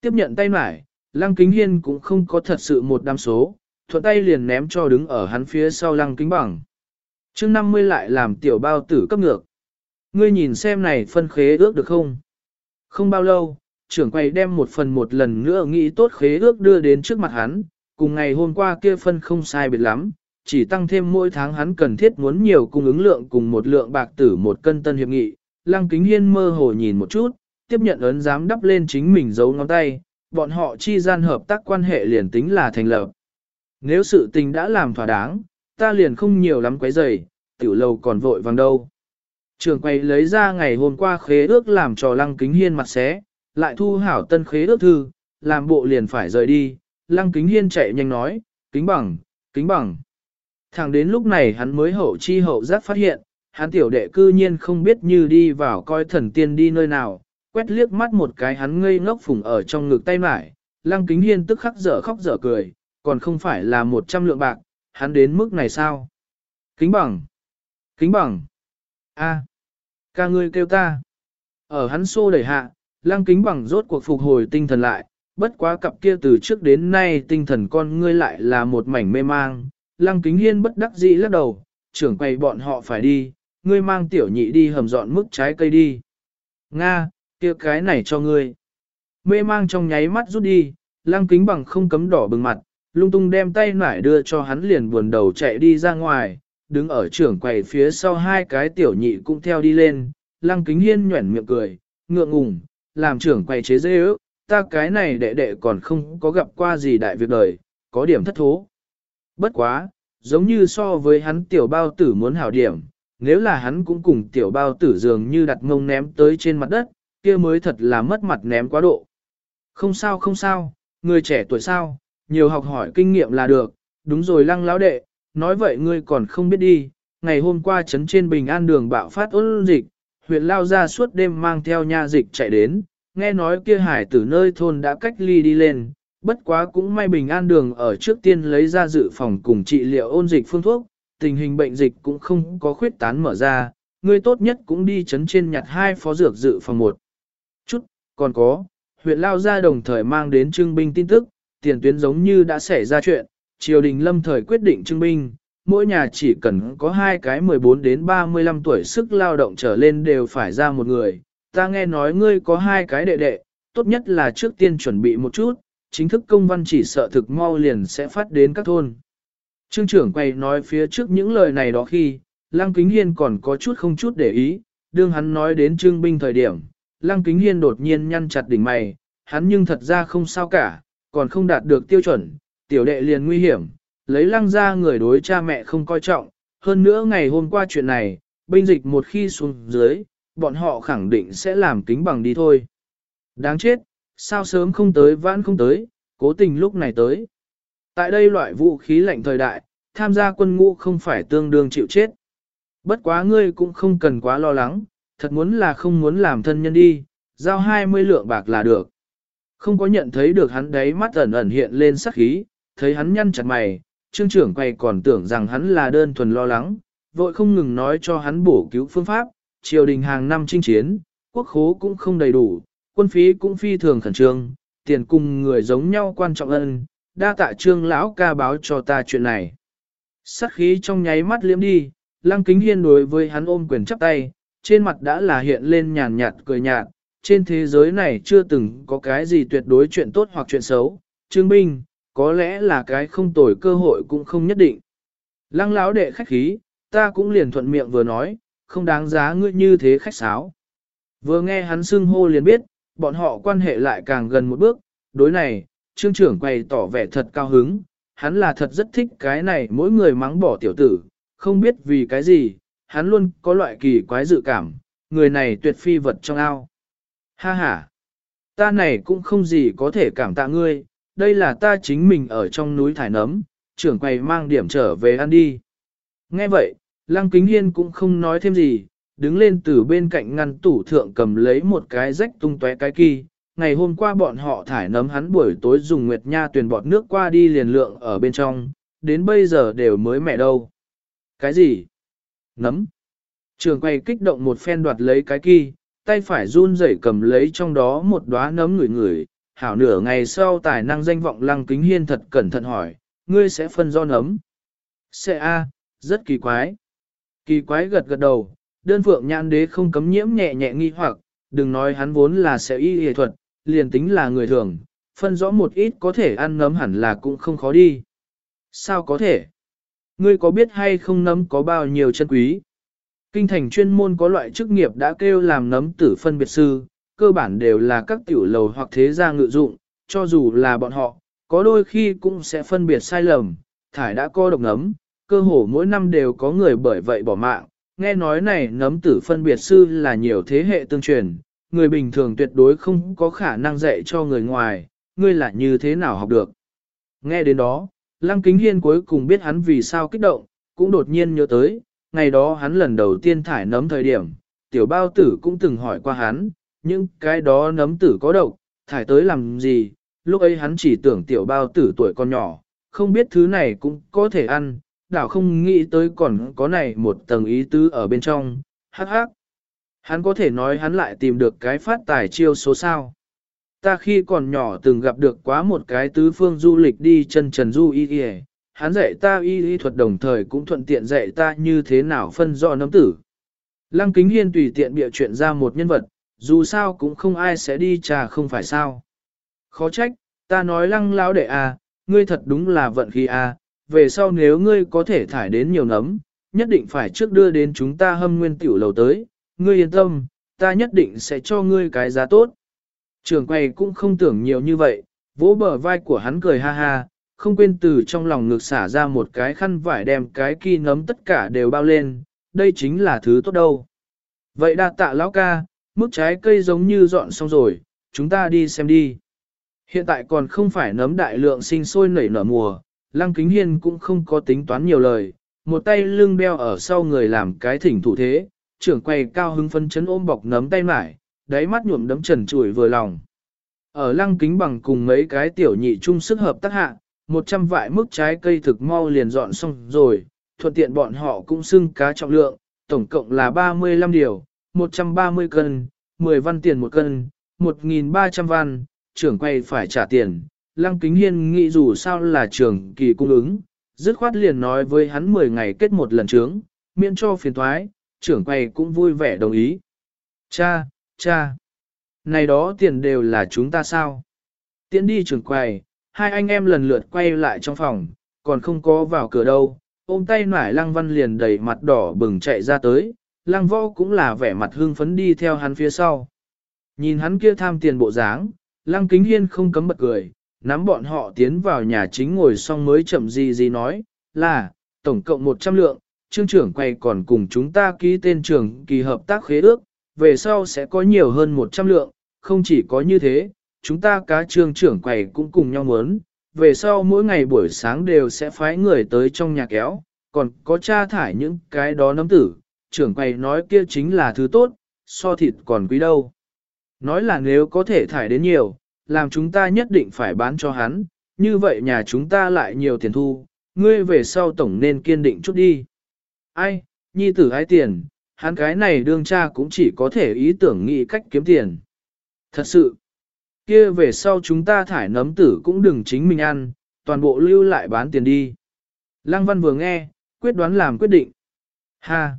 Tiếp nhận tay nải, lăng kính hiên cũng không có thật sự một đám số, thuận tay liền ném cho đứng ở hắn phía sau lăng kính bằng. chương 50 lại làm tiểu bao tử cấp ngược. Ngươi nhìn xem này phân khế ước được không? Không bao lâu, trưởng quầy đem một phần một lần nữa nghĩ tốt khế ước đưa đến trước mặt hắn, cùng ngày hôm qua kia phân không sai biệt lắm, chỉ tăng thêm mỗi tháng hắn cần thiết muốn nhiều cung ứng lượng cùng một lượng bạc tử một cân tân hiệp nghị. Lăng kính hiên mơ hồ nhìn một chút, tiếp nhận ấn dám đắp lên chính mình giấu ngón tay, bọn họ chi gian hợp tác quan hệ liền tính là thành lập. Nếu sự tình đã làm thỏa đáng, ta liền không nhiều lắm quấy rầy, tiểu lầu còn vội vàng đâu. Trường quay lấy ra ngày hôm qua khế ước làm trò lăng kính hiên mặt xé, lại thu hảo tân khế ước thư, làm bộ liền phải rời đi, lăng kính hiên chạy nhanh nói, kính bằng, kính bằng. Thẳng đến lúc này hắn mới hậu chi hậu giác phát hiện, hắn tiểu đệ cư nhiên không biết như đi vào coi thần tiên đi nơi nào, quét liếc mắt một cái hắn ngây ngốc phùng ở trong ngực tay mải, lăng kính hiên tức khắc dở khóc dở cười, còn không phải là một trăm lượng bạc, hắn đến mức này sao? Kính bằng, kính bằng, a, ca ngươi kêu ta. Ở hắn xô đẩy hạ, lăng kính bằng rốt cuộc phục hồi tinh thần lại, bất quá cặp kia từ trước đến nay tinh thần con ngươi lại là một mảnh mê mang, lăng kính hiên bất đắc dĩ lắc đầu, trưởng quầy bọn họ phải đi, ngươi mang tiểu nhị đi hầm dọn mức trái cây đi. Nga, kia cái này cho ngươi. Mê mang trong nháy mắt rút đi, lăng kính bằng không cấm đỏ bừng mặt, lung tung đem tay nải đưa cho hắn liền buồn đầu chạy đi ra ngoài, đứng ở trưởng quầy phía sau hai cái tiểu nhị cũng theo đi lên, lăng kính hiên nhuẩn miệng cười, ngượng ngùng, làm trưởng quầy chế dê ước, ta cái này đệ đệ còn không có gặp qua gì đại việc đời, có điểm thất thố. Bất quá, giống như so với hắn tiểu bao tử muốn hảo điểm, nếu là hắn cũng cùng tiểu bao tử dường như đặt ngông ném tới trên mặt đất, kia mới thật là mất mặt ném quá độ. Không sao không sao, người trẻ tuổi sao, nhiều học hỏi kinh nghiệm là được, đúng rồi lăng lão đệ, nói vậy ngươi còn không biết đi, ngày hôm qua chấn trên bình an đường bạo phát ôn dịch, huyện lao ra suốt đêm mang theo nha dịch chạy đến, nghe nói kia hải tử nơi thôn đã cách ly đi lên, bất quá cũng may bình an đường ở trước tiên lấy ra dự phòng cùng trị liệu ôn dịch phương thuốc, tình hình bệnh dịch cũng không có khuyết tán mở ra, ngươi tốt nhất cũng đi chấn trên nhặt hai phó dược dự phòng một. Còn có, huyện Lao Gia đồng thời mang đến trưng binh tin tức, tiền tuyến giống như đã xảy ra chuyện, triều đình lâm thời quyết định trưng binh, mỗi nhà chỉ cần có hai cái 14 đến 35 tuổi sức lao động trở lên đều phải ra một người. Ta nghe nói ngươi có hai cái đệ đệ, tốt nhất là trước tiên chuẩn bị một chút, chính thức công văn chỉ sợ thực mau liền sẽ phát đến các thôn. Trương trưởng quay nói phía trước những lời này đó khi, Lăng Kính Hiên còn có chút không chút để ý, đương hắn nói đến trương binh thời điểm, Lăng Kính Hiên đột nhiên nhăn chặt đỉnh mày, hắn nhưng thật ra không sao cả, còn không đạt được tiêu chuẩn, tiểu đệ liền nguy hiểm, lấy lăng ra người đối cha mẹ không coi trọng, hơn nữa ngày hôm qua chuyện này, binh dịch một khi xuống dưới, bọn họ khẳng định sẽ làm kính bằng đi thôi. Đáng chết, sao sớm không tới vãn không tới, cố tình lúc này tới. Tại đây loại vũ khí lạnh thời đại, tham gia quân ngũ không phải tương đương chịu chết. Bất quá ngươi cũng không cần quá lo lắng, thật muốn là không muốn làm thân nhân đi, giao 20 lượng bạc là được. Không có nhận thấy được hắn đấy mắt ẩn ẩn hiện lên sắc khí, thấy hắn nhăn chặt mày, trương trưởng quay còn tưởng rằng hắn là đơn thuần lo lắng, vội không ngừng nói cho hắn bổ cứu phương pháp, triều đình hàng năm chinh chiến, quốc khố cũng không đầy đủ, quân phí cũng phi thường khẩn trương, tiền cùng người giống nhau quan trọng ân, đa tạ trương lão ca báo cho ta chuyện này. Sắc khí trong nháy mắt liếm đi, lăng kính hiên đối với hắn ôm quyền chắp tay, trên mặt đã là hiện lên nhàn nhạt cười nhạt, trên thế giới này chưa từng có cái gì tuyệt đối chuyện tốt hoặc chuyện xấu, trương minh, có lẽ là cái không tồi cơ hội cũng không nhất định. Lăng lão đệ khách khí, ta cũng liền thuận miệng vừa nói, không đáng giá ngươi như thế khách sáo. Vừa nghe hắn xưng hô liền biết, bọn họ quan hệ lại càng gần một bước, đối này, trương trưởng quay tỏ vẻ thật cao hứng, hắn là thật rất thích cái này mỗi người mắng bỏ tiểu tử, không biết vì cái gì, hắn luôn có loại kỳ quái dự cảm, người này tuyệt phi vật trong ao. Ha ha, ta này cũng không gì có thể cảm tạ ngươi, đây là ta chính mình ở trong núi thải nấm, trưởng quầy mang điểm trở về ăn đi. Nghe vậy, Lăng Kính Hiên cũng không nói thêm gì, đứng lên từ bên cạnh ngăn tủ thượng cầm lấy một cái rách tung tóe cái kỳ. Ngày hôm qua bọn họ thải nấm hắn buổi tối dùng nguyệt nha tuyển bọt nước qua đi liền lượng ở bên trong, đến bây giờ đều mới mẹ đâu. Cái gì? Nấm. Trường quay kích động một phen đoạt lấy cái kỳ, tay phải run rẩy cầm lấy trong đó một đóa nấm ngửi ngửi, hảo nửa ngày sau tài năng danh vọng lăng kính hiên thật cẩn thận hỏi, ngươi sẽ phân do nấm. Sẽ a, rất kỳ quái. Kỳ quái gật gật đầu, đơn phượng nhãn đế không cấm nhiễm nhẹ nhẹ nghi hoặc, đừng nói hắn vốn là sẽ y y thuật, liền tính là người thường, phân rõ một ít có thể ăn nấm hẳn là cũng không khó đi. Sao có thể? Ngươi có biết hay không nấm có bao nhiêu chân quý? Kinh thành chuyên môn có loại chức nghiệp đã kêu làm nấm tử phân biệt sư, cơ bản đều là các tiểu lầu hoặc thế gia ngự dụng, cho dù là bọn họ, có đôi khi cũng sẽ phân biệt sai lầm, thải đã co độc nấm, cơ hồ mỗi năm đều có người bởi vậy bỏ mạng, nghe nói này nấm tử phân biệt sư là nhiều thế hệ tương truyền, người bình thường tuyệt đối không có khả năng dạy cho người ngoài, ngươi là như thế nào học được. Nghe đến đó, Lăng Kính Hiên cuối cùng biết hắn vì sao kích động, cũng đột nhiên nhớ tới, ngày đó hắn lần đầu tiên thải nấm thời điểm, tiểu bao tử cũng từng hỏi qua hắn, những cái đó nấm tử có độc, thải tới làm gì, lúc ấy hắn chỉ tưởng tiểu bao tử tuổi còn nhỏ, không biết thứ này cũng có thể ăn, đảo không nghĩ tới còn có này một tầng ý tứ ở bên trong, hắc hắc. Hắn có thể nói hắn lại tìm được cái phát tài chiêu số sao. Ta khi còn nhỏ từng gặp được quá một cái tứ phương du lịch đi chân trần du y y hắn dạy ta y y thuật đồng thời cũng thuận tiện dạy ta như thế nào phân rõ nấm tử. Lăng kính hiên tùy tiện bịa chuyện ra một nhân vật, dù sao cũng không ai sẽ đi trà không phải sao. Khó trách, ta nói lăng lão đệ à, ngươi thật đúng là vận khí à, về sau nếu ngươi có thể thải đến nhiều nấm, nhất định phải trước đưa đến chúng ta hâm nguyên tiểu lầu tới, ngươi yên tâm, ta nhất định sẽ cho ngươi cái giá tốt. Trường quay cũng không tưởng nhiều như vậy, vỗ bờ vai của hắn cười ha ha, không quên từ trong lòng ngực xả ra một cái khăn vải đem cái kỳ nấm tất cả đều bao lên, đây chính là thứ tốt đâu. Vậy đa tạ lão ca, mức trái cây giống như dọn xong rồi, chúng ta đi xem đi. Hiện tại còn không phải nấm đại lượng sinh sôi nảy nở mùa, Lăng Kính Hiên cũng không có tính toán nhiều lời, một tay lưng đeo ở sau người làm cái thỉnh thủ thế, trưởng quay cao hứng phân chấn ôm bọc nấm tay mải, đáy mắt nhuộm đấm trần trụi vừa lòng. Ở Lăng Kính bằng cùng mấy cái tiểu nhị chung sức hợp tác hạ, 100 vại mức trái cây thực mau liền dọn xong rồi, thuận tiện bọn họ cũng xưng cá trọng lượng, tổng cộng là 35 điều, 130 cân, 10 văn tiền một cân, 1.300 văn, trưởng quay phải trả tiền. Lăng Kính Hiên nghĩ dù sao là trưởng kỳ cung ứng, dứt khoát liền nói với hắn 10 ngày kết một lần trướng, miễn cho phiền thoái, trưởng quay cũng vui vẻ đồng ý. Cha, cha, này đó tiền đều là chúng ta sao? Tiến đi trưởng quầy, hai anh em lần lượt quay lại trong phòng, còn không có vào cửa đâu, ôm tay nải lăng văn liền đầy mặt đỏ bừng chạy ra tới, lăng võ cũng là vẻ mặt hưng phấn đi theo hắn phía sau. Nhìn hắn kia tham tiền bộ dáng, lăng kính hiên không cấm bật cười, nắm bọn họ tiến vào nhà chính ngồi xong mới chậm gì gì nói, là, tổng cộng 100 lượng, trương trưởng quay còn cùng chúng ta ký tên trưởng kỳ hợp tác khế ước, về sau sẽ có nhiều hơn 100 lượng, không chỉ có như thế, chúng ta cá trương trưởng quầy cũng cùng nhau muốn, về sau mỗi ngày buổi sáng đều sẽ phái người tới trong nhà kéo, còn có cha thải những cái đó nấm tử, trưởng quầy nói kia chính là thứ tốt, so thịt còn quý đâu. Nói là nếu có thể thải đến nhiều, làm chúng ta nhất định phải bán cho hắn, như vậy nhà chúng ta lại nhiều tiền thu, ngươi về sau tổng nên kiên định chút đi. Ai, nhi tử ai tiền, hắn cái này đương cha cũng chỉ có thể ý tưởng nghĩ cách kiếm tiền. Thật sự, kia về sau chúng ta thải nấm tử cũng đừng chính mình ăn, toàn bộ lưu lại bán tiền đi. Lăng văn vừa nghe, quyết đoán làm quyết định. Ha!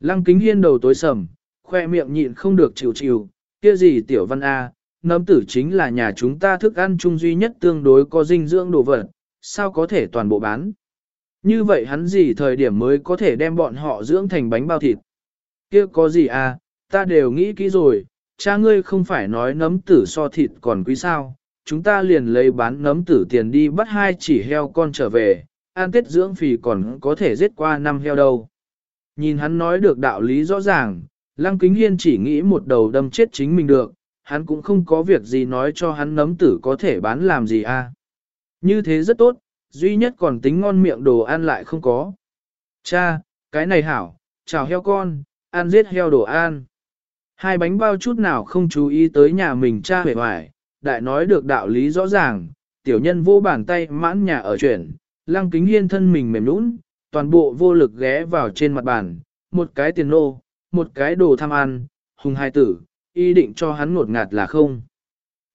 Lăng kính hiên đầu tối sầm, khoe miệng nhịn không được chịu chịu, kia gì tiểu văn A, nấm tử chính là nhà chúng ta thức ăn chung duy nhất tương đối có dinh dưỡng đồ vật, sao có thể toàn bộ bán. Như vậy hắn gì thời điểm mới có thể đem bọn họ dưỡng thành bánh bao thịt. Kia có gì à, ta đều nghĩ kỹ rồi, cha ngươi không phải nói nấm tử so thịt còn quý sao, chúng ta liền lấy bán nấm tử tiền đi bắt hai chỉ heo con trở về, an tết dưỡng phì còn có thể giết qua năm heo đâu. Nhìn hắn nói được đạo lý rõ ràng, Lăng Kính Hiên chỉ nghĩ một đầu đâm chết chính mình được, hắn cũng không có việc gì nói cho hắn nấm tử có thể bán làm gì à. Như thế rất tốt, duy nhất còn tính ngon miệng đồ ăn lại không có. Cha, cái này hảo, chào heo con, ăn giết heo đồ ăn. Hai bánh bao chút nào không chú ý tới nhà mình cha hề hoài, đại nói được đạo lý rõ ràng, tiểu nhân vô bàn tay mãn nhà ở chuyển, lăng kính hiên thân mình mềm nũng, toàn bộ vô lực ghé vào trên mặt bàn, một cái tiền nô, một cái đồ tham ăn, hùng hai tử, ý định cho hắn ngột ngạt là không.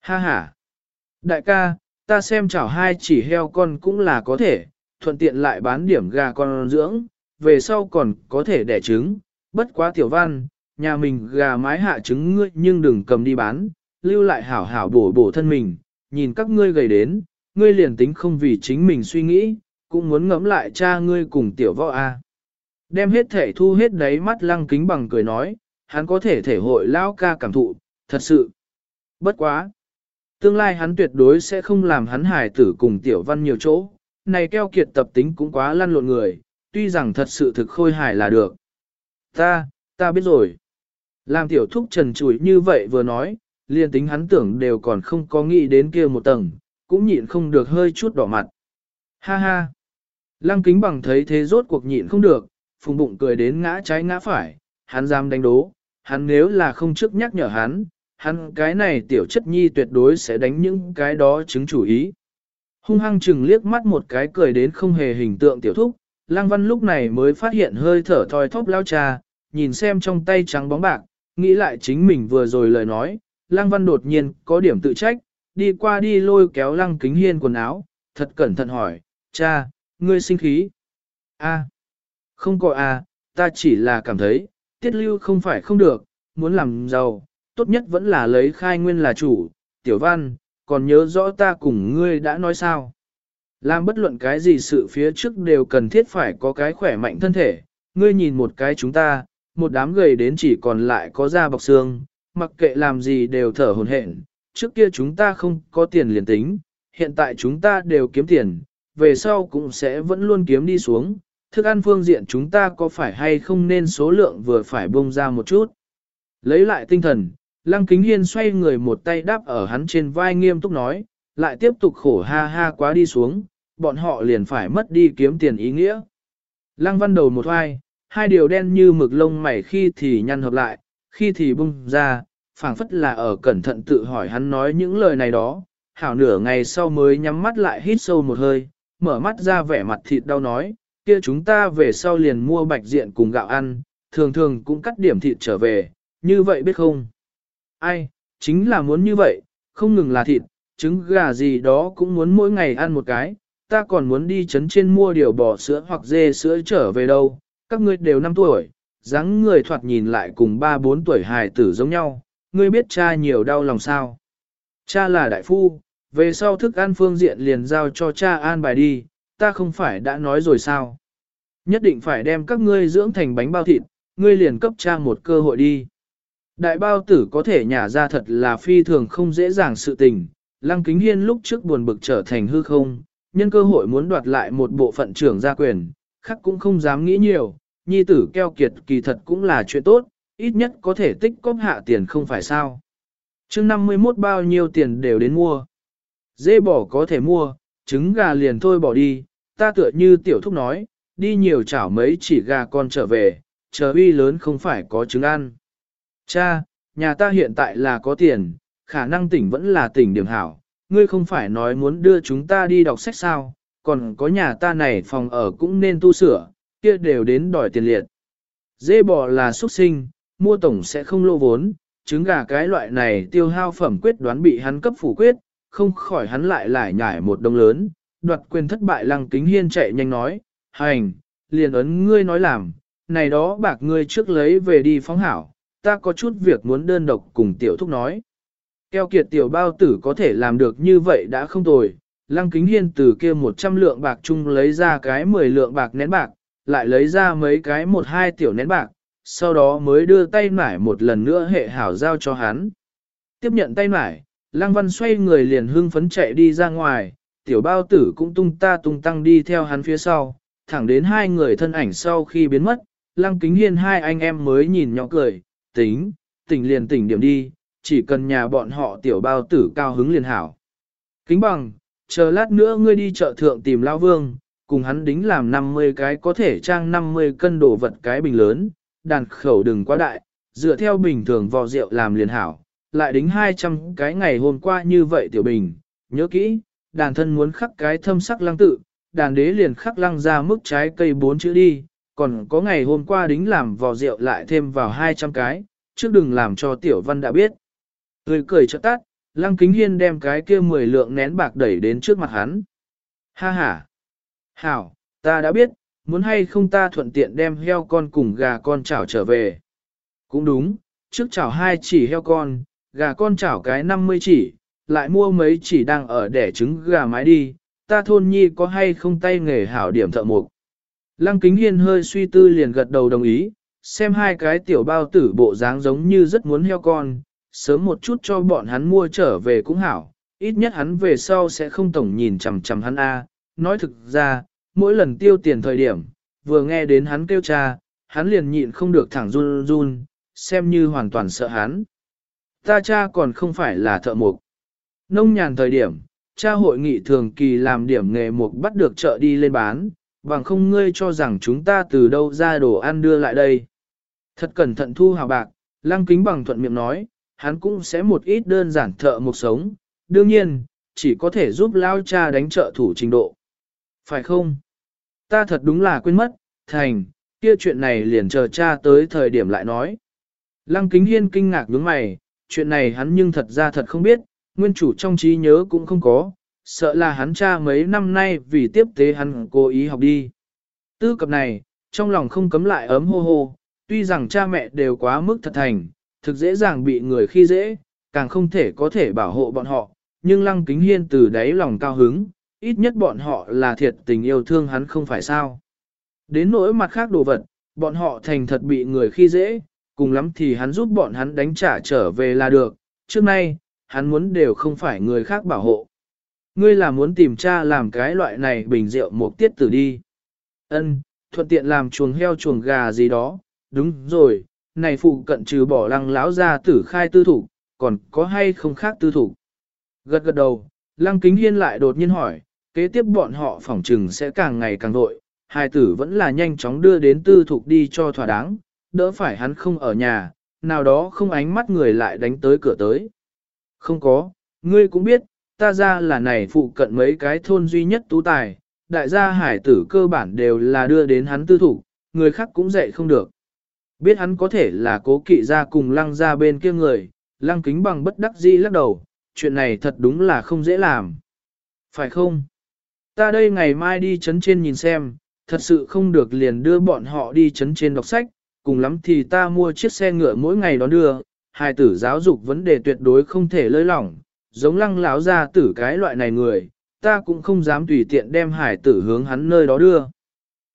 Ha ha! Đại ca, ta xem chảo hai chỉ heo con cũng là có thể, thuận tiện lại bán điểm gà con dưỡng, về sau còn có thể đẻ trứng, bất quá tiểu văn, nhà mình gà mái hạ trứng ngươi nhưng đừng cầm đi bán, lưu lại hảo hảo bổ bổ thân mình, nhìn các ngươi gầy đến, ngươi liền tính không vì chính mình suy nghĩ, cũng muốn ngẫm lại cha ngươi cùng tiểu võ A. Đem hết thể thu hết đáy mắt lăng kính bằng cười nói, hắn có thể thể hội lao ca cảm thụ, thật sự. Bất quá. Tương lai hắn tuyệt đối sẽ không làm hắn hài tử cùng tiểu văn nhiều chỗ, này keo kiệt tập tính cũng quá lăn lộn người, tuy rằng thật sự thực khôi hài là được. Ta, ta biết rồi. Làm tiểu thúc trần chủi như vậy vừa nói, liền tính hắn tưởng đều còn không có nghĩ đến kia một tầng, cũng nhịn không được hơi chút đỏ mặt. Ha ha. Lăng kính bằng thấy thế rốt cuộc nhịn không được, phùng bụng cười đến ngã trái ngã phải, hắn dám đánh đố, hắn nếu là không trước nhắc nhở hắn, hắn cái này tiểu chất nhi tuyệt đối sẽ đánh những cái đó chứng chủ ý. Hung hăng chừng liếc mắt một cái cười đến không hề hình tượng tiểu thúc, Lăng Văn lúc này mới phát hiện hơi thở thoi thóp lao cha, nhìn xem trong tay trắng bóng bạc, nghĩ lại chính mình vừa rồi lời nói, Lăng Văn đột nhiên có điểm tự trách, đi qua đi lôi kéo Lăng Kính Hiên quần áo, thật cẩn thận hỏi, cha, ngươi sinh khí. A, không có a, ta chỉ là cảm thấy, tiết lưu không phải không được, muốn làm giàu, tốt nhất vẫn là lấy khai nguyên là chủ, tiểu văn, còn nhớ rõ ta cùng ngươi đã nói sao. Làm bất luận cái gì sự phía trước đều cần thiết phải có cái khỏe mạnh thân thể, ngươi nhìn một cái chúng ta, một đám gầy đến chỉ còn lại có da bọc xương, mặc kệ làm gì đều thở hồn hển. trước kia chúng ta không có tiền liền tính, hiện tại chúng ta đều kiếm tiền, về sau cũng sẽ vẫn luôn kiếm đi xuống, thức ăn phương diện chúng ta có phải hay không nên số lượng vừa phải bông ra một chút. Lấy lại tinh thần, Lăng Kính Hiên xoay người một tay đáp ở hắn trên vai nghiêm túc nói, lại tiếp tục khổ ha ha quá đi xuống, bọn họ liền phải mất đi kiếm tiền ý nghĩa. Lăng Văn đầu một hoai, hai điều đen như mực lông mày khi thì nhăn hợp lại, khi thì bung ra, phảng phất là ở cẩn thận tự hỏi hắn nói những lời này đó, hảo nửa ngày sau mới nhắm mắt lại hít sâu một hơi, mở mắt ra vẻ mặt thịt đau nói, kia chúng ta về sau liền mua bạch diện cùng gạo ăn, thường thường cũng cắt điểm thịt trở về, như vậy biết không? Ai, chính là muốn như vậy, không ngừng là thịt, trứng gà gì đó cũng muốn mỗi ngày ăn một cái, ta còn muốn đi chấn trên mua điều bò sữa hoặc dê sữa trở về đâu, các ngươi đều 5 tuổi, dáng người thoạt nhìn lại cùng 3-4 tuổi hài tử giống nhau, ngươi biết cha nhiều đau lòng sao. Cha là đại phu, về sau thức ăn phương diện liền giao cho cha an bài đi, ta không phải đã nói rồi sao? Nhất định phải đem các ngươi dưỡng thành bánh bao thịt, ngươi liền cấp cha một cơ hội đi. Đại bao tử có thể nhả ra thật là phi thường không dễ dàng sự tình, Lăng Kính Hiên lúc trước buồn bực trở thành hư không, nhân cơ hội muốn đoạt lại một bộ phận trưởng gia quyền, khắc cũng không dám nghĩ nhiều, nhi tử keo kiệt kỳ thật cũng là chuyện tốt, ít nhất có thể tích cóp hạ tiền không phải sao. chương 51 bao nhiêu tiền đều đến mua. Dê bỏ có thể mua, trứng gà liền thôi bỏ đi, ta tựa như tiểu thúc nói, đi nhiều chảo mấy chỉ gà con trở về, chờ uy lớn không phải có trứng ăn. Cha, nhà ta hiện tại là có tiền, khả năng tỉnh vẫn là tỉnh điểm hảo, ngươi không phải nói muốn đưa chúng ta đi đọc sách sao, còn có nhà ta này phòng ở cũng nên tu sửa, kia đều đến đòi tiền liệt. Dê bò là xuất sinh, mua tổng sẽ không lô vốn, trứng gà cái loại này tiêu hao phẩm quyết đoán bị hắn cấp phủ quyết, không khỏi hắn lại lại nhảy một đồng lớn, đoạt quyền thất bại lăng kính hiên chạy nhanh nói, hành, liền ấn ngươi nói làm, này đó bạc ngươi trước lấy về đi phóng hảo, ta có chút việc muốn đơn độc cùng tiểu thúc nói. Keo kiệt tiểu bao tử có thể làm được như vậy đã không tồi, lăng kính hiên từ kia 100 lượng bạc chung lấy ra cái 10 lượng bạc nén bạc, lại lấy ra mấy cái một hai tiểu nén bạc, sau đó mới đưa tay nải một lần nữa hệ hảo giao cho hắn. Tiếp nhận tay nải, lăng văn xoay người liền hưng phấn chạy đi ra ngoài, tiểu bao tử cũng tung ta tung tăng đi theo hắn phía sau, thẳng đến hai người thân ảnh sau khi biến mất, lăng kính hiên hai anh em mới nhìn nhỏ cười, tính, tỉnh liền tỉnh điểm đi, chỉ cần nhà bọn họ tiểu bao tử cao hứng liền hảo. Kính bằng, chờ lát nữa ngươi đi chợ thượng tìm lao vương, cùng hắn đính làm 50 cái có thể trang 50 cân đồ vật cái bình lớn, đàn khẩu đừng quá đại, dựa theo bình thường vò rượu làm liền hảo, lại đính 200 cái ngày hôm qua như vậy tiểu bình, nhớ kỹ, đàn thân muốn khắc cái thâm sắc lăng tự, đàn đế liền khắc lăng ra mức trái cây bốn chữ đi, còn có ngày hôm qua đính làm vò rượu lại thêm vào 200 cái, trước đừng làm cho tiểu văn đã biết người cười chợt tắt, lăng kính hiên đem cái kia 10 lượng nén bạc đẩy đến trước mặt hắn. Ha ha! Hảo, ta đã biết, muốn hay không ta thuận tiện đem heo con cùng gà con chảo trở về. Cũng đúng, trước chảo hai chỉ heo con, gà con chảo cái 50 chỉ, lại mua mấy chỉ đang ở đẻ trứng gà mái đi, ta thôn nhi có hay không tay nghề hảo điểm thợ mục. Lăng kính hiên hơi suy tư liền gật đầu đồng ý, xem hai cái tiểu bao tử bộ dáng giống như rất muốn heo con, sớm một chút cho bọn hắn mua trở về cũng hảo, ít nhất hắn về sau sẽ không tổng nhìn chằm chằm hắn A, nói thực ra, mỗi lần tiêu tiền thời điểm, vừa nghe đến hắn kêu cha, hắn liền nhịn không được thẳng run run, xem như hoàn toàn sợ hắn. Ta cha còn không phải là thợ mộc. Nông nhàn thời điểm, cha hội nghị thường kỳ làm điểm nghề mục bắt được chợ đi lên bán, bằng không ngươi cho rằng chúng ta từ đâu ra đồ ăn đưa lại đây. Thật cẩn thận thu hào bạc, lăng kính bằng thuận miệng nói, hắn cũng sẽ một ít đơn giản thợ mộc sống, đương nhiên, chỉ có thể giúp lao cha đánh trợ thủ trình độ. Phải không? Ta thật đúng là quên mất, thành, kia chuyện này liền chờ cha tới thời điểm lại nói. Lăng kính hiên kinh ngạc nhướng mày, chuyện này hắn nhưng thật ra thật không biết, nguyên chủ trong trí nhớ cũng không có, sợ là hắn cha mấy năm nay vì tiếp tế hắn cố ý học đi. Tư cập này, trong lòng không cấm lại ấm hô hô, tuy rằng cha mẹ đều quá mức thật thành, thực dễ dàng bị người khi dễ, càng không thể có thể bảo hộ bọn họ, nhưng lăng kính hiên từ đáy lòng cao hứng, ít nhất bọn họ là thiệt tình yêu thương hắn không phải sao. Đến nỗi mặt khác đồ vật, bọn họ thành thật bị người khi dễ, cùng lắm thì hắn giúp bọn hắn đánh trả trở về là được, trước nay, hắn muốn đều không phải người khác bảo hộ. Ngươi là muốn tìm cha làm cái loại này bình rượu một tiết tử đi. Ân, thuận tiện làm chuồng heo chuồng gà gì đó, đúng rồi, này phụ cận trừ bỏ lăng lão ra tử khai tư thủ, còn có hay không khác tư thủ. Gật gật đầu, lăng kính hiên lại đột nhiên hỏi, kế tiếp bọn họ phỏng trừng sẽ càng ngày càng vội, hai tử vẫn là nhanh chóng đưa đến tư thục đi cho thỏa đáng, đỡ phải hắn không ở nhà, nào đó không ánh mắt người lại đánh tới cửa tới. Không có, ngươi cũng biết, ta ra là này phụ cận mấy cái thôn duy nhất tú tài, đại gia hải tử cơ bản đều là đưa đến hắn tư thủ, người khác cũng dạy không được. Biết hắn có thể là cố kỵ ra cùng lăng ra bên kia người, lăng kính bằng bất đắc dĩ lắc đầu, chuyện này thật đúng là không dễ làm. Phải không? Ta đây ngày mai đi chấn trên nhìn xem, thật sự không được liền đưa bọn họ đi chấn trên đọc sách, cùng lắm thì ta mua chiếc xe ngựa mỗi ngày đón đưa, hai tử giáo dục vấn đề tuyệt đối không thể lơi lỏng, giống lăng lão ra tử cái loại này người, ta cũng không dám tùy tiện đem hải tử hướng hắn nơi đó đưa.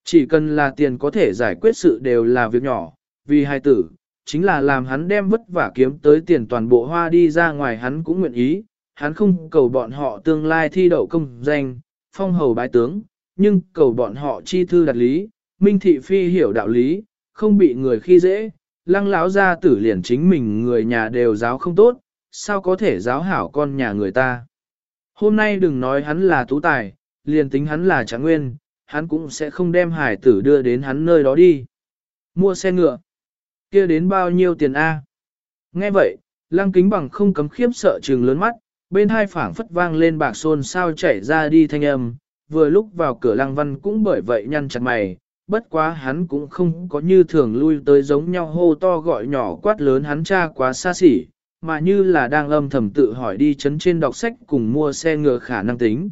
Chỉ cần là tiền có thể giải quyết sự đều là việc nhỏ, vì hai tử, chính là làm hắn đem vất vả kiếm tới tiền toàn bộ hoa đi ra ngoài hắn cũng nguyện ý, hắn không cầu bọn họ tương lai thi đậu công danh, phong hầu bái tướng, nhưng cầu bọn họ chi thư đặt lý, minh thị phi hiểu đạo lý, không bị người khi dễ, lăng lão gia tử liền chính mình người nhà đều giáo không tốt, sao có thể giáo hảo con nhà người ta. Hôm nay đừng nói hắn là tú tài, liền tính hắn là trạng nguyên, hắn cũng sẽ không đem hải tử đưa đến hắn nơi đó đi. Mua xe ngựa, kia đến bao nhiêu tiền A? Nghe vậy, lăng kính bằng không cấm khiếp sợ trừng lớn mắt, bên hai phảng phất vang lên bạc xôn sao chảy ra đi thanh âm, vừa lúc vào cửa lăng văn cũng bởi vậy nhăn chặt mày, bất quá hắn cũng không có như thường lui tới giống nhau hô to gọi nhỏ quát lớn hắn cha quá xa xỉ, mà như là đang âm thầm tự hỏi đi chấn trên đọc sách cùng mua xe ngựa khả năng tính.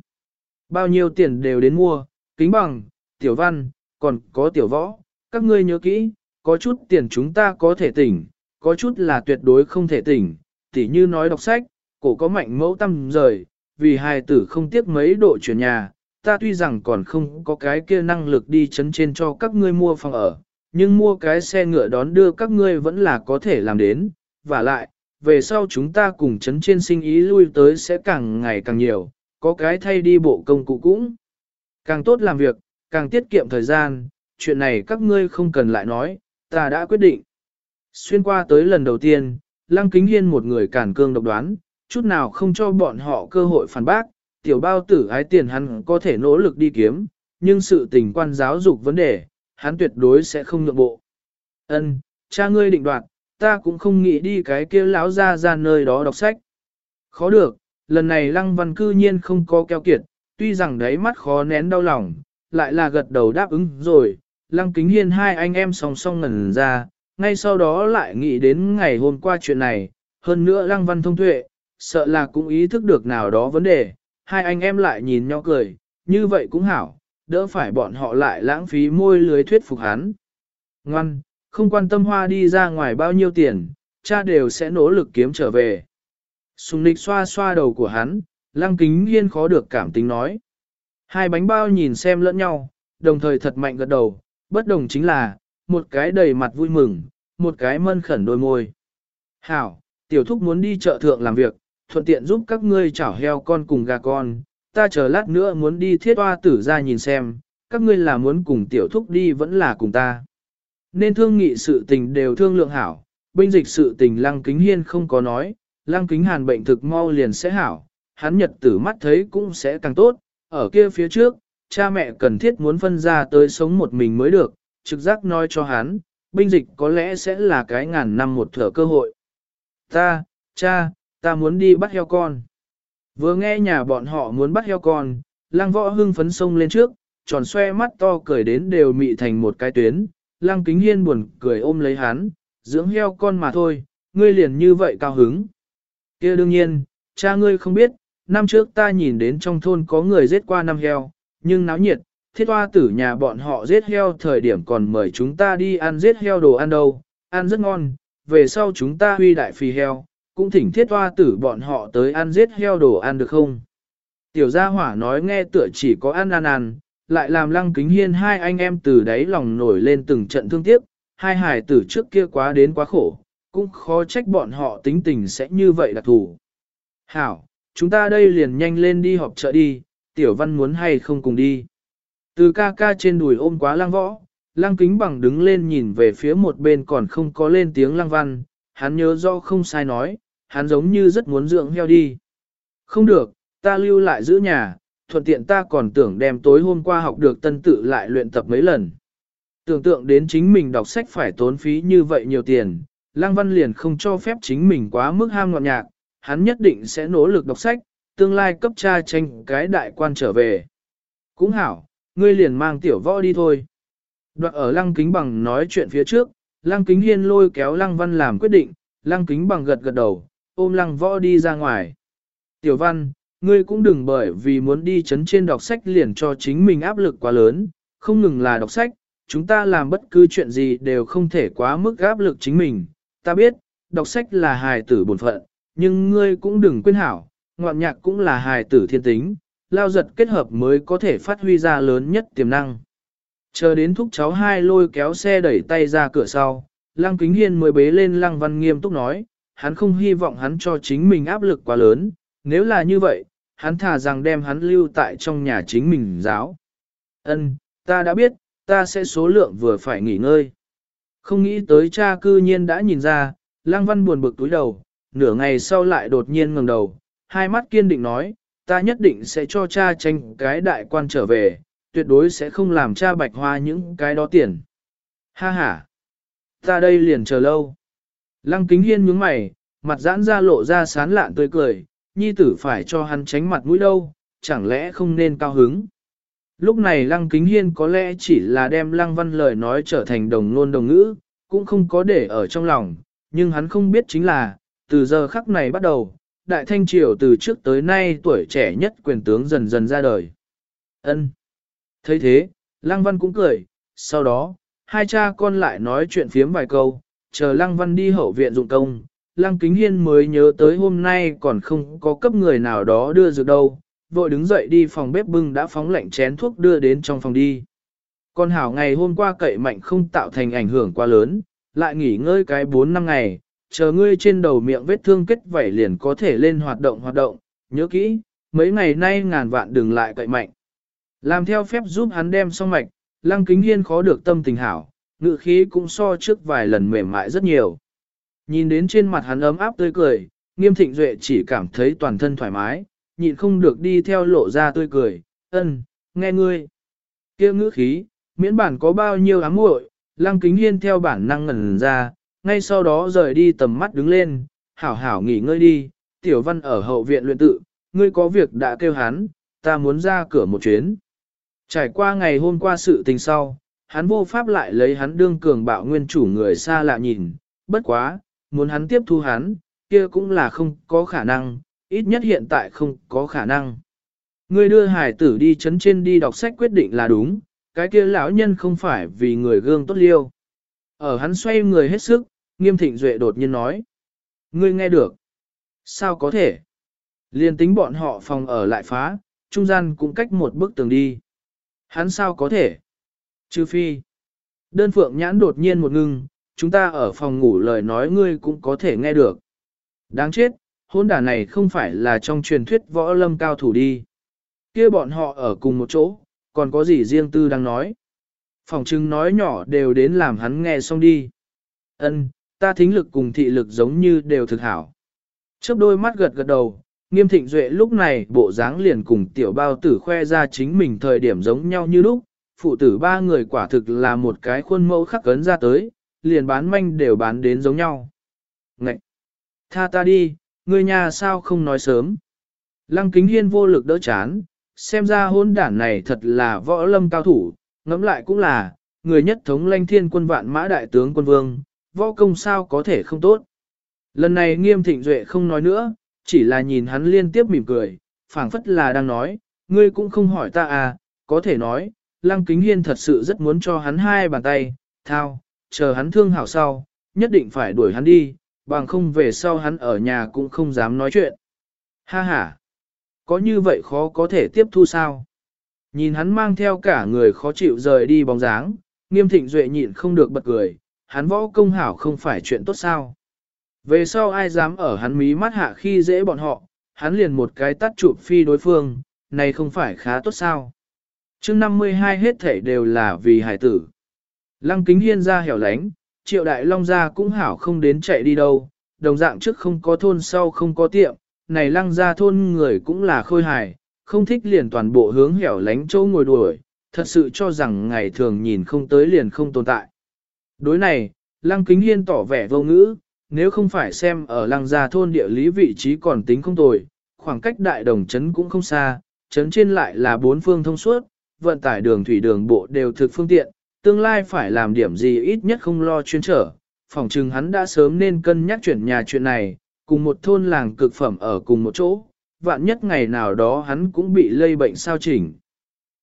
Bao nhiêu tiền đều đến mua, kính bằng, tiểu văn, còn có tiểu võ, các ngươi nhớ kỹ, có chút tiền chúng ta có thể tỉnh, có chút là tuyệt đối không thể tỉnh, tỉ như nói đọc sách, cổ có mạnh mẫu tâm rời, vì hài tử không tiếc mấy độ chuyển nhà, ta tuy rằng còn không có cái kia năng lực đi chấn trên cho các ngươi mua phòng ở, nhưng mua cái xe ngựa đón đưa các ngươi vẫn là có thể làm đến, và lại, về sau chúng ta cùng chấn trên sinh ý lui tới sẽ càng ngày càng nhiều, có cái thay đi bộ công cụ cũng. Càng tốt làm việc, càng tiết kiệm thời gian, chuyện này các ngươi không cần lại nói, ta đã quyết định. Xuyên qua tới lần đầu tiên, Lăng Kính Hiên một người cản cương độc đoán, chút nào không cho bọn họ cơ hội phản bác, tiểu bao tử ái tiền hắn có thể nỗ lực đi kiếm, nhưng sự tình quan giáo dục vấn đề, hắn tuyệt đối sẽ không nhượng bộ. Ân, cha ngươi định đoạt, ta cũng không nghĩ đi cái kia lão ra ra nơi đó đọc sách. Khó được, lần này lăng văn cư nhiên không có keo kiệt, tuy rằng đấy mắt khó nén đau lòng, lại là gật đầu đáp ứng rồi, lăng kính hiên hai anh em song song ngẩn ra, ngay sau đó lại nghĩ đến ngày hôm qua chuyện này, hơn nữa lăng văn thông tuệ, sợ là cũng ý thức được nào đó vấn đề, hai anh em lại nhìn nhau cười, như vậy cũng hảo, đỡ phải bọn họ lại lãng phí môi lưới thuyết phục hắn. Ngoan, không quan tâm hoa đi ra ngoài bao nhiêu tiền, cha đều sẽ nỗ lực kiếm trở về. Sùng nịch xoa xoa đầu của hắn, lăng kính hiên khó được cảm tính nói. Hai bánh bao nhìn xem lẫn nhau, đồng thời thật mạnh gật đầu, bất đồng chính là, một cái đầy mặt vui mừng, một cái mân khẩn đôi môi. Hảo, tiểu thúc muốn đi chợ thượng làm việc, thuận tiện giúp các ngươi chảo heo con cùng gà con, ta chờ lát nữa muốn đi thiết hoa tử ra nhìn xem, các ngươi là muốn cùng tiểu thúc đi vẫn là cùng ta. Nên thương nghị sự tình đều thương lượng hảo, binh dịch sự tình lăng kính hiên không có nói, lăng kính hàn bệnh thực mau liền sẽ hảo, hắn nhật tử mắt thấy cũng sẽ càng tốt, ở kia phía trước, cha mẹ cần thiết muốn phân ra tới sống một mình mới được, trực giác nói cho hắn, binh dịch có lẽ sẽ là cái ngàn năm một thở cơ hội. Ta, cha, ta muốn đi bắt heo con. Vừa nghe nhà bọn họ muốn bắt heo con, lăng võ hưng phấn sông lên trước, tròn xoe mắt to cười đến đều mị thành một cái tuyến, lăng kính hiên buồn cười ôm lấy hắn, dưỡng heo con mà thôi, ngươi liền như vậy cao hứng. kia đương nhiên, cha ngươi không biết, năm trước ta nhìn đến trong thôn có người giết qua năm heo, nhưng náo nhiệt, thiết hoa tử nhà bọn họ giết heo thời điểm còn mời chúng ta đi ăn giết heo đồ ăn đâu, ăn rất ngon, về sau chúng ta huy đại phi heo, cũng thỉnh thiết hoa tử bọn họ tới ăn giết heo đồ ăn được không? Tiểu gia hỏa nói nghe tựa chỉ có ăn ăn ăn, lại làm lăng kính hiên hai anh em từ đáy lòng nổi lên từng trận thương tiếc, hai hải tử trước kia quá đến quá khổ, cũng khó trách bọn họ tính tình sẽ như vậy đặc thủ. Hảo, chúng ta đây liền nhanh lên đi họp chợ đi, tiểu văn muốn hay không cùng đi. Từ ca ca trên đùi ôm quá lăng võ, lăng kính bằng đứng lên nhìn về phía một bên còn không có lên tiếng lăng văn, hắn nhớ do không sai nói, hắn giống như rất muốn dưỡng heo đi. Không được, ta lưu lại giữ nhà, thuận tiện ta còn tưởng đem tối hôm qua học được tân tự lại luyện tập mấy lần. Tưởng tượng đến chính mình đọc sách phải tốn phí như vậy nhiều tiền, Lăng Văn liền không cho phép chính mình quá mức ham ngọt nhạc, hắn nhất định sẽ nỗ lực đọc sách, tương lai cấp cha tranh cái đại quan trở về. Cũng hảo, ngươi liền mang tiểu võ đi thôi. Đoạn ở Lăng Kính Bằng nói chuyện phía trước, Lăng Kính Hiên lôi kéo Lăng Văn làm quyết định, Lăng Kính Bằng gật gật đầu, ôm Lăng Võ đi ra ngoài. Tiểu Văn, ngươi cũng đừng bởi vì muốn đi chấn trên đọc sách liền cho chính mình áp lực quá lớn, không ngừng là đọc sách, chúng ta làm bất cứ chuyện gì đều không thể quá mức áp lực chính mình. Ta biết, đọc sách là hài tử bổn phận, nhưng ngươi cũng đừng quên hảo, ngoạn nhạc cũng là hài tử thiên tính, lao giật kết hợp mới có thể phát huy ra lớn nhất tiềm năng. Chờ đến thúc cháu hai lôi kéo xe đẩy tay ra cửa sau, Lăng Kính Hiên mới bế lên Lăng Văn nghiêm túc nói, hắn không hy vọng hắn cho chính mình áp lực quá lớn, nếu là như vậy, hắn thà rằng đem hắn lưu tại trong nhà chính mình giáo. Ân, ta đã biết, ta sẽ số lượng vừa phải nghỉ ngơi. Không nghĩ tới cha cư nhiên đã nhìn ra, Lăng Văn buồn bực túi đầu, nửa ngày sau lại đột nhiên ngẩng đầu, hai mắt kiên định nói, ta nhất định sẽ cho cha tranh cái đại quan trở về, tuyệt đối sẽ không làm cha bạch hoa những cái đó tiền. Ha ha! Ta đây liền chờ lâu. Lăng kính hiên nhướng mày, mặt giãn ra lộ ra sán lạn tươi cười, nhi tử phải cho hắn tránh mặt mũi đâu, chẳng lẽ không nên cao hứng. Lúc này lăng kính hiên có lẽ chỉ là đem lăng văn lời nói trở thành đồng ngôn đồng ngữ, cũng không có để ở trong lòng, nhưng hắn không biết chính là, từ giờ khắc này bắt đầu, đại thanh triều từ trước tới nay tuổi trẻ nhất quyền tướng dần dần ra đời. Ân. thấy thế, lăng văn cũng cười, sau đó, hai cha con lại nói chuyện phiếm vài câu, chờ lăng văn đi hậu viện dụng công, lăng kính hiên mới nhớ tới hôm nay còn không có cấp người nào đó đưa dược đâu, vội đứng dậy đi phòng bếp bưng đã phóng lạnh chén thuốc đưa đến trong phòng đi. Con hảo ngày hôm qua cậy mạnh không tạo thành ảnh hưởng quá lớn, lại nghỉ ngơi cái 4 năm ngày, chờ ngươi trên đầu miệng vết thương kết vảy liền có thể lên hoạt động hoạt động, nhớ kỹ, mấy ngày nay ngàn vạn đừng lại cậy mạnh. Làm theo phép giúp hắn đem xong mạch, lăng kính hiên khó được tâm tình hảo, ngự khí cũng so trước vài lần mềm mại rất nhiều. Nhìn đến trên mặt hắn ấm áp tươi cười, nghiêm thịnh duệ chỉ cảm thấy toàn thân thoải mái, nhịn không được đi theo lộ ra tươi cười, ân, nghe ngươi. kia ngữ khí, miễn bản có bao nhiêu ám muội, lăng kính hiên theo bản năng ngẩn ra, ngay sau đó rời đi tầm mắt đứng lên, hảo hảo nghỉ ngơi đi, tiểu văn ở hậu viện luyện tự, ngươi có việc đã kêu hắn, ta muốn ra cửa một chuyến. Trải qua ngày hôm qua sự tình sau, hắn vô pháp lại lấy hắn đương cường bạo nguyên chủ người xa lạ nhìn, bất quá, muốn hắn tiếp thu hắn, kia cũng là không có khả năng, ít nhất hiện tại không có khả năng. Ngươi đưa hải tử đi chấn trên đi đọc sách quyết định là đúng, cái kia lão nhân không phải vì người gương tốt liêu. Ở hắn xoay người hết sức, nghiêm thịnh duệ đột nhiên nói. Ngươi nghe được. Sao có thể? Liên tính bọn họ phòng ở lại phá, trung gian cũng cách một bức tường đi. Hắn sao có thể? Trừ phi. Đơn phượng nhãn đột nhiên một ngưng, chúng ta ở phòng ngủ lời nói ngươi cũng có thể nghe được. Đáng chết, hôn đả này không phải là trong truyền thuyết võ lâm cao thủ đi. kia bọn họ ở cùng một chỗ, còn có gì riêng tư đang nói. Phòng chứng nói nhỏ đều đến làm hắn nghe xong đi. Ân, ta thính lực cùng thị lực giống như đều thực hảo. Chớp đôi mắt gật gật đầu, nghiêm thịnh duệ lúc này bộ dáng liền cùng tiểu bao tử khoe ra chính mình thời điểm giống nhau như lúc, phụ tử ba người quả thực là một cái khuôn mẫu khắc cấn ra tới, liền bán manh đều bán đến giống nhau. Ngậy! Tha ta đi, người nhà sao không nói sớm. Lăng kính hiên vô lực đỡ chán, xem ra hôn đản này thật là võ lâm cao thủ, ngẫm lại cũng là, người nhất thống lanh thiên quân vạn mã đại tướng quân vương, võ công sao có thể không tốt. Lần này nghiêm thịnh duệ không nói nữa, chỉ là nhìn hắn liên tiếp mỉm cười, phảng phất là đang nói, ngươi cũng không hỏi ta à, có thể nói, lăng kính hiên thật sự rất muốn cho hắn hai bàn tay, thao, chờ hắn thương hảo sau, nhất định phải đuổi hắn đi, bằng không về sau hắn ở nhà cũng không dám nói chuyện. Ha ha, có như vậy khó có thể tiếp thu sao? Nhìn hắn mang theo cả người khó chịu rời đi bóng dáng, nghiêm thịnh duệ nhịn không được bật cười, hắn võ công hảo không phải chuyện tốt sao. Về sau ai dám ở hắn mí mắt hạ khi dễ bọn họ, hắn liền một cái tắt chụp phi đối phương, này không phải khá tốt sao. chương 52 hết thể đều là vì hải tử. Lăng kính hiên ra hẻo lánh, triệu đại long ra cũng hảo không đến chạy đi đâu, đồng dạng trước không có thôn sau không có tiệm, này lăng ra thôn người cũng là khôi hài, không thích liền toàn bộ hướng hẻo lánh chỗ ngồi đuổi, thật sự cho rằng ngày thường nhìn không tới liền không tồn tại. Đối này, lăng kính hiên tỏ vẻ vô ngữ, nếu không phải xem ở lăng gia thôn địa lý vị trí còn tính không tồi, khoảng cách đại đồng trấn cũng không xa, trấn trên lại là bốn phương thông suốt, vận tải đường thủy đường bộ đều thực phương tiện, tương lai phải làm điểm gì ít nhất không lo chuyên trở. Phòng trừng hắn đã sớm nên cân nhắc chuyển nhà chuyện này, cùng một thôn làng cực phẩm ở cùng một chỗ, vạn nhất ngày nào đó hắn cũng bị lây bệnh sao chỉnh.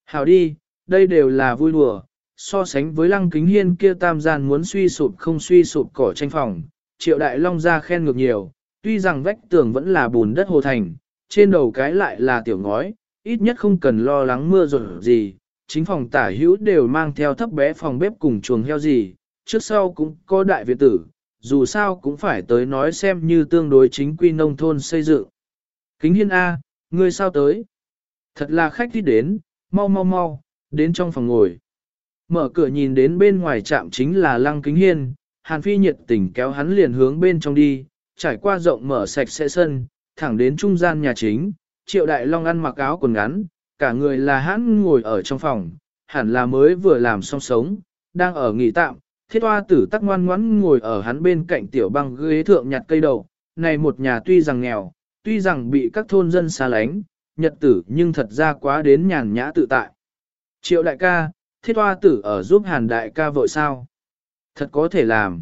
Hào đi, đây đều là vui đùa, so sánh với lăng kính hiên kia tam gian muốn suy sụp không suy sụp cỏ tranh phòng, triệu đại long ra khen ngược nhiều, tuy rằng vách tường vẫn là bùn đất hồ thành, trên đầu cái lại là tiểu ngói, ít nhất không cần lo lắng mưa rồi gì, chính phòng tả hữu đều mang theo thấp bé phòng bếp cùng chuồng heo gì, trước sau cũng có đại viện tử, dù sao cũng phải tới nói xem như tương đối chính quy nông thôn xây dựng. Kính hiên A, ngươi sao tới? Thật là khách đi đến, mau mau mau, đến trong phòng ngồi. Mở cửa nhìn đến bên ngoài trạm chính là lăng kính hiên, Hàn Phi nhiệt tình kéo hắn liền hướng bên trong đi, trải qua rộng mở sạch sẽ sân, thẳng đến trung gian nhà chính, triệu đại long ăn mặc áo quần ngắn, cả người là hắn ngồi ở trong phòng, hẳn là mới vừa làm xong sống, đang ở nghỉ tạm, thiết hoa tử tắc ngoan ngoãn ngồi ở hắn bên cạnh tiểu băng ghế thượng nhặt cây đậu, này một nhà tuy rằng nghèo, tuy rằng bị các thôn dân xa lánh, nhật tử nhưng thật ra quá đến nhàn nhã tự tại. Triệu đại ca, thiết hoa tử ở giúp hàn đại ca vội sao? Thật có thể làm.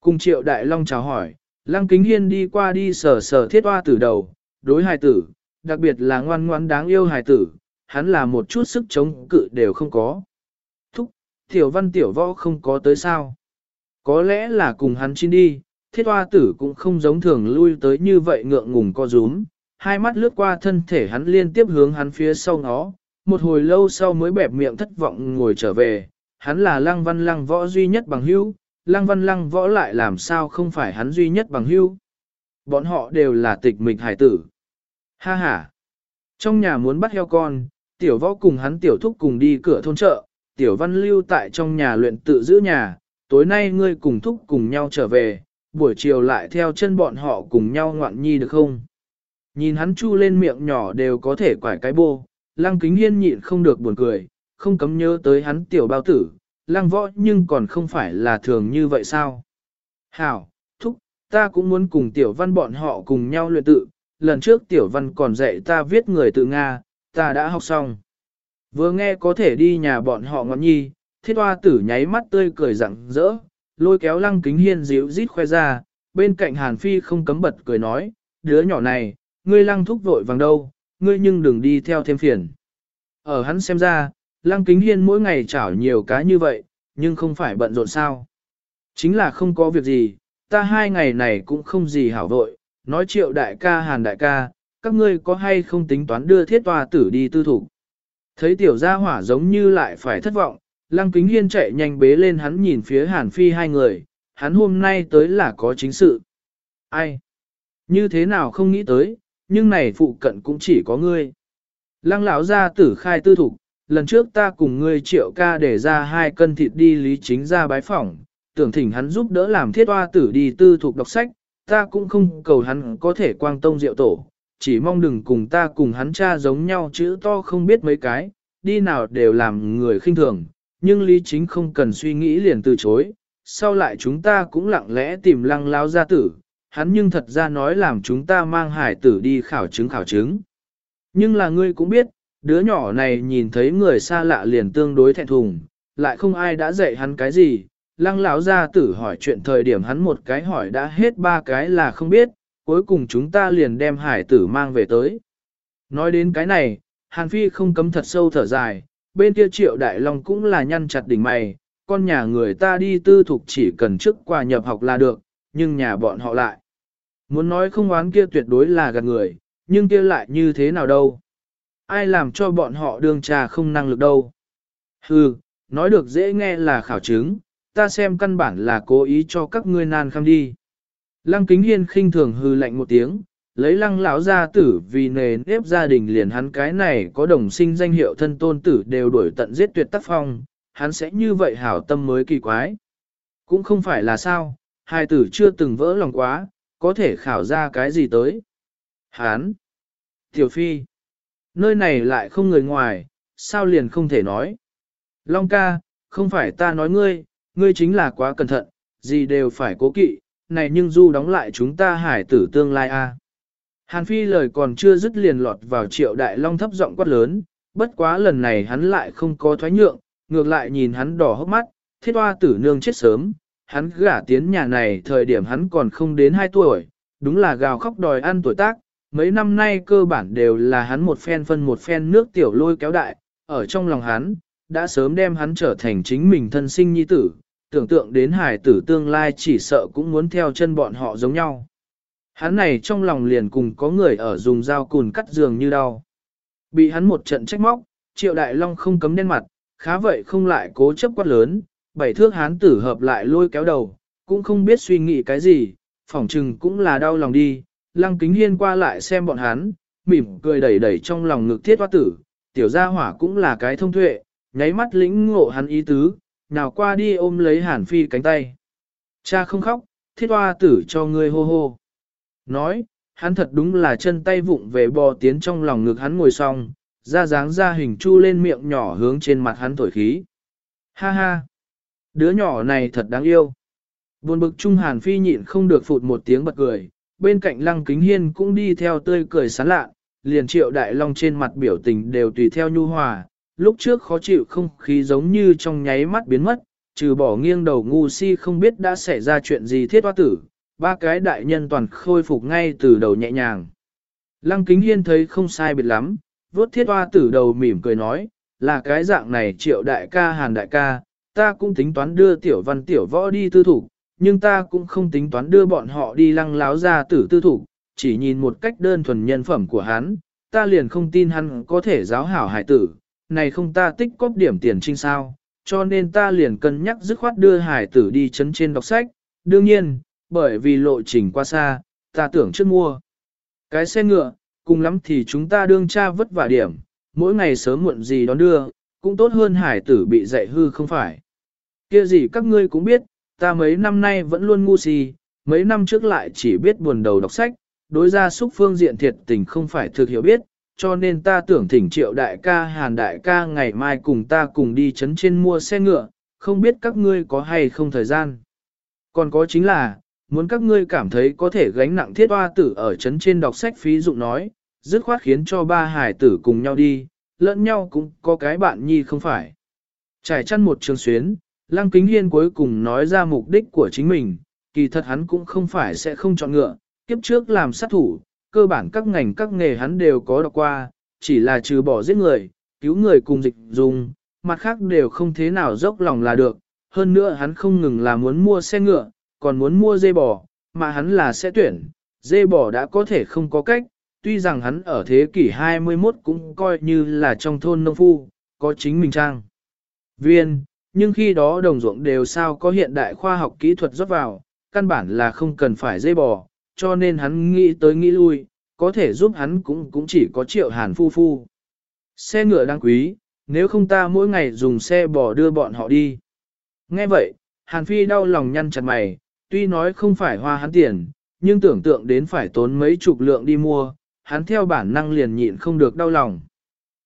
Cùng triệu đại long chào hỏi, lăng kính hiên đi qua đi sờ sờ thiết hoa tử đầu, đối hài tử, đặc biệt là ngoan ngoan đáng yêu hài tử, hắn là một chút sức chống cự đều không có. Thúc, tiểu văn tiểu võ không có tới sao. Có lẽ là cùng hắn chín đi, thiết hoa tử cũng không giống thường lui tới như vậy ngượng ngùng co rúm, hai mắt lướt qua thân thể hắn liên tiếp hướng hắn phía sau nó, một hồi lâu sau mới bẹp miệng thất vọng ngồi trở về, hắn là lăng văn lăng võ duy nhất bằng hữu, lăng văn lăng võ lại làm sao không phải hắn duy nhất bằng hữu. Bọn họ đều là tịch mịch hải tử. Ha ha! Trong nhà muốn bắt heo con, tiểu võ cùng hắn tiểu thúc cùng đi cửa thôn chợ, tiểu văn lưu tại trong nhà luyện tự giữ nhà, tối nay ngươi cùng thúc cùng nhau trở về, buổi chiều lại theo chân bọn họ cùng nhau ngoạn nhi được không? Nhìn hắn chu lên miệng nhỏ đều có thể quải cái bô, lăng kính hiên nhịn không được buồn cười, không cấm nhớ tới hắn tiểu bao tử, lăng võ nhưng còn không phải là thường như vậy sao? Hảo, thúc, ta cũng muốn cùng tiểu văn bọn họ cùng nhau luyện tự, lần trước tiểu văn còn dạy ta viết người tự Nga, ta đã học xong. Vừa nghe có thể đi nhà bọn họ ngọn nhi, thiết hoa tử nháy mắt tươi cười rặng rỡ, lôi kéo lăng kính hiên dịu rít khoe ra, bên cạnh hàn phi không cấm bật cười nói, đứa nhỏ này, ngươi lăng thúc vội vàng đâu, ngươi nhưng đừng đi theo thêm phiền. Ở hắn xem ra, lăng kính hiên mỗi ngày chảo nhiều cá như vậy, nhưng không phải bận rộn sao. Chính là không có việc gì, ta hai ngày này cũng không gì hảo vội, nói triệu đại ca hàn đại ca, các ngươi có hay không tính toán đưa thiết tòa tử đi tư thủ. Thấy tiểu gia hỏa giống như lại phải thất vọng, lăng kính hiên chạy nhanh bế lên hắn nhìn phía hàn phi hai người, hắn hôm nay tới là có chính sự. Ai? Như thế nào không nghĩ tới, nhưng này phụ cận cũng chỉ có ngươi. Lăng lão gia tử khai tư thục, lần trước ta cùng ngươi triệu ca để ra hai cân thịt đi lý chính ra bái phỏng, tưởng thỉnh hắn giúp đỡ làm thiết hoa tử đi tư thục đọc sách, ta cũng không cầu hắn có thể quang tông diệu tổ, chỉ mong đừng cùng ta cùng hắn cha giống nhau chữ to không biết mấy cái, đi nào đều làm người khinh thường, nhưng lý chính không cần suy nghĩ liền từ chối, sau lại chúng ta cũng lặng lẽ tìm lăng lao gia tử, hắn nhưng thật ra nói làm chúng ta mang hải tử đi khảo chứng khảo chứng. Nhưng là ngươi cũng biết, đứa nhỏ này nhìn thấy người xa lạ liền tương đối thẹn thùng, lại không ai đã dạy hắn cái gì, lăng lão gia tử hỏi chuyện thời điểm hắn một cái hỏi đã hết ba cái là không biết, cuối cùng chúng ta liền đem hải tử mang về tới. Nói đến cái này, Hàn Phi không cấm thật sâu thở dài, bên kia triệu đại long cũng là nhăn chặt đỉnh mày, con nhà người ta đi tư thục chỉ cần trước qua nhập học là được, nhưng nhà bọn họ lại. Muốn nói không oán kia tuyệt đối là gạt người, nhưng kia lại như thế nào đâu. Ai làm cho bọn họ đương trà không năng lực đâu. Hừ, nói được dễ nghe là khảo chứng, ta xem căn bản là cố ý cho các ngươi nan khăm đi. Lăng kính hiên khinh thường hư lạnh một tiếng, lấy lăng lão gia tử vì nề nếp gia đình liền hắn cái này có đồng sinh danh hiệu thân tôn tử đều đuổi tận giết tuyệt tác phong, hắn sẽ như vậy hảo tâm mới kỳ quái. Cũng không phải là sao, hai tử chưa từng vỡ lòng quá, có thể khảo ra cái gì tới. Hán! Tiểu Phi! Nơi này lại không người ngoài, sao liền không thể nói. Long ca, không phải ta nói ngươi, ngươi chính là quá cẩn thận, gì đều phải cố kỵ, này nhưng du đóng lại chúng ta hải tử tương lai a. Hàn Phi lời còn chưa dứt liền lọt vào triệu đại long thấp giọng quát lớn, bất quá lần này hắn lại không có thoái nhượng, ngược lại nhìn hắn đỏ hốc mắt, thiết hoa tử nương chết sớm, hắn gả tiến nhà này thời điểm hắn còn không đến 2 tuổi, đúng là gào khóc đòi ăn tuổi tác, mấy năm nay cơ bản đều là hắn một phen phân một phen nước tiểu lôi kéo đại, ở trong lòng hắn, đã sớm đem hắn trở thành chính mình thân sinh nhi tử, tưởng tượng đến hải tử tương lai chỉ sợ cũng muốn theo chân bọn họ giống nhau. Hắn này trong lòng liền cùng có người ở dùng dao cùn cắt giường như đau. Bị hắn một trận trách móc, triệu đại long không cấm đen mặt, khá vậy không lại cố chấp quát lớn, bảy thước hán tử hợp lại lôi kéo đầu, cũng không biết suy nghĩ cái gì, phỏng chừng cũng là đau lòng đi, lăng kính hiên qua lại xem bọn hắn, mỉm cười đẩy đẩy trong lòng ngực thiết hoa tử, tiểu gia hỏa cũng là cái thông tuệ, nháy mắt lĩnh ngộ hắn ý tứ, nào qua đi ôm lấy hàn phi cánh tay. Cha không khóc, thiết hoa tử cho ngươi hô hô. Nói, hắn thật đúng là chân tay vụng về bò tiến trong lòng ngực hắn ngồi xong, ra dáng ra hình chu lên miệng nhỏ hướng trên mặt hắn thổi khí. Ha ha! Đứa nhỏ này thật đáng yêu. Buồn bực Trung Hàn Phi nhịn không được phụt một tiếng bật cười, bên cạnh Lăng Kính Hiên cũng đi theo tươi cười sán lạ, liền triệu đại long trên mặt biểu tình đều tùy theo nhu hòa, lúc trước khó chịu không khí giống như trong nháy mắt biến mất, trừ bỏ nghiêng đầu ngu si không biết đã xảy ra chuyện gì thiết hoa tử, ba cái đại nhân toàn khôi phục ngay từ đầu nhẹ nhàng. Lăng Kính Hiên thấy không sai biệt lắm, vốt thiết hoa tử đầu mỉm cười nói, là cái dạng này triệu đại ca hàn đại ca, ta cũng tính toán đưa tiểu văn tiểu võ đi tư thủ, nhưng ta cũng không tính toán đưa bọn họ đi lăng láo ra tử tư thủ, chỉ nhìn một cách đơn thuần nhân phẩm của hắn, ta liền không tin hắn có thể giáo hảo hải tử, này không ta tích cóp điểm tiền trinh sao, cho nên ta liền cân nhắc dứt khoát đưa hải tử đi chấn trên đọc sách, đương nhiên, bởi vì lộ trình qua xa, ta tưởng trước mua. Cái xe ngựa, cùng lắm thì chúng ta đương cha vất vả điểm, mỗi ngày sớm muộn gì đón đưa, cũng tốt hơn hải tử bị dạy hư không phải. Kia gì các ngươi cũng biết, ta mấy năm nay vẫn luôn ngu si, mấy năm trước lại chỉ biết buồn đầu đọc sách, đối ra xúc phương diện thiệt tình không phải thực hiểu biết, cho nên ta tưởng thỉnh triệu đại ca hàn đại ca ngày mai cùng ta cùng đi chấn trên mua xe ngựa, không biết các ngươi có hay không thời gian. Còn có chính là, muốn các ngươi cảm thấy có thể gánh nặng thiết hoa tử ở chấn trên đọc sách phí dụng nói, dứt khoát khiến cho ba hải tử cùng nhau đi, lẫn nhau cũng có cái bạn nhi không phải. Trải chăn một trường xuyến, Lăng Kính Hiên cuối cùng nói ra mục đích của chính mình, kỳ thật hắn cũng không phải sẽ không chọn ngựa, kiếp trước làm sát thủ, cơ bản các ngành các nghề hắn đều có đọc qua, chỉ là trừ bỏ giết người, cứu người cùng dịch dùng, mặt khác đều không thế nào dốc lòng là được, hơn nữa hắn không ngừng là muốn mua xe ngựa, còn muốn mua dê bò, mà hắn là sẽ tuyển, dê bò đã có thể không có cách, tuy rằng hắn ở thế kỷ 21 cũng coi như là trong thôn nông phu, có chính mình trang. Viên, nhưng khi đó đồng ruộng đều sao có hiện đại khoa học kỹ thuật rót vào, căn bản là không cần phải dây bò, cho nên hắn nghĩ tới nghĩ lui, có thể giúp hắn cũng cũng chỉ có triệu hàn phu phu. Xe ngựa đáng quý, nếu không ta mỗi ngày dùng xe bò đưa bọn họ đi. Nghe vậy, hàn phi đau lòng nhăn chặt mày, tuy nói không phải hoa hắn tiền, nhưng tưởng tượng đến phải tốn mấy chục lượng đi mua, hắn theo bản năng liền nhịn không được đau lòng.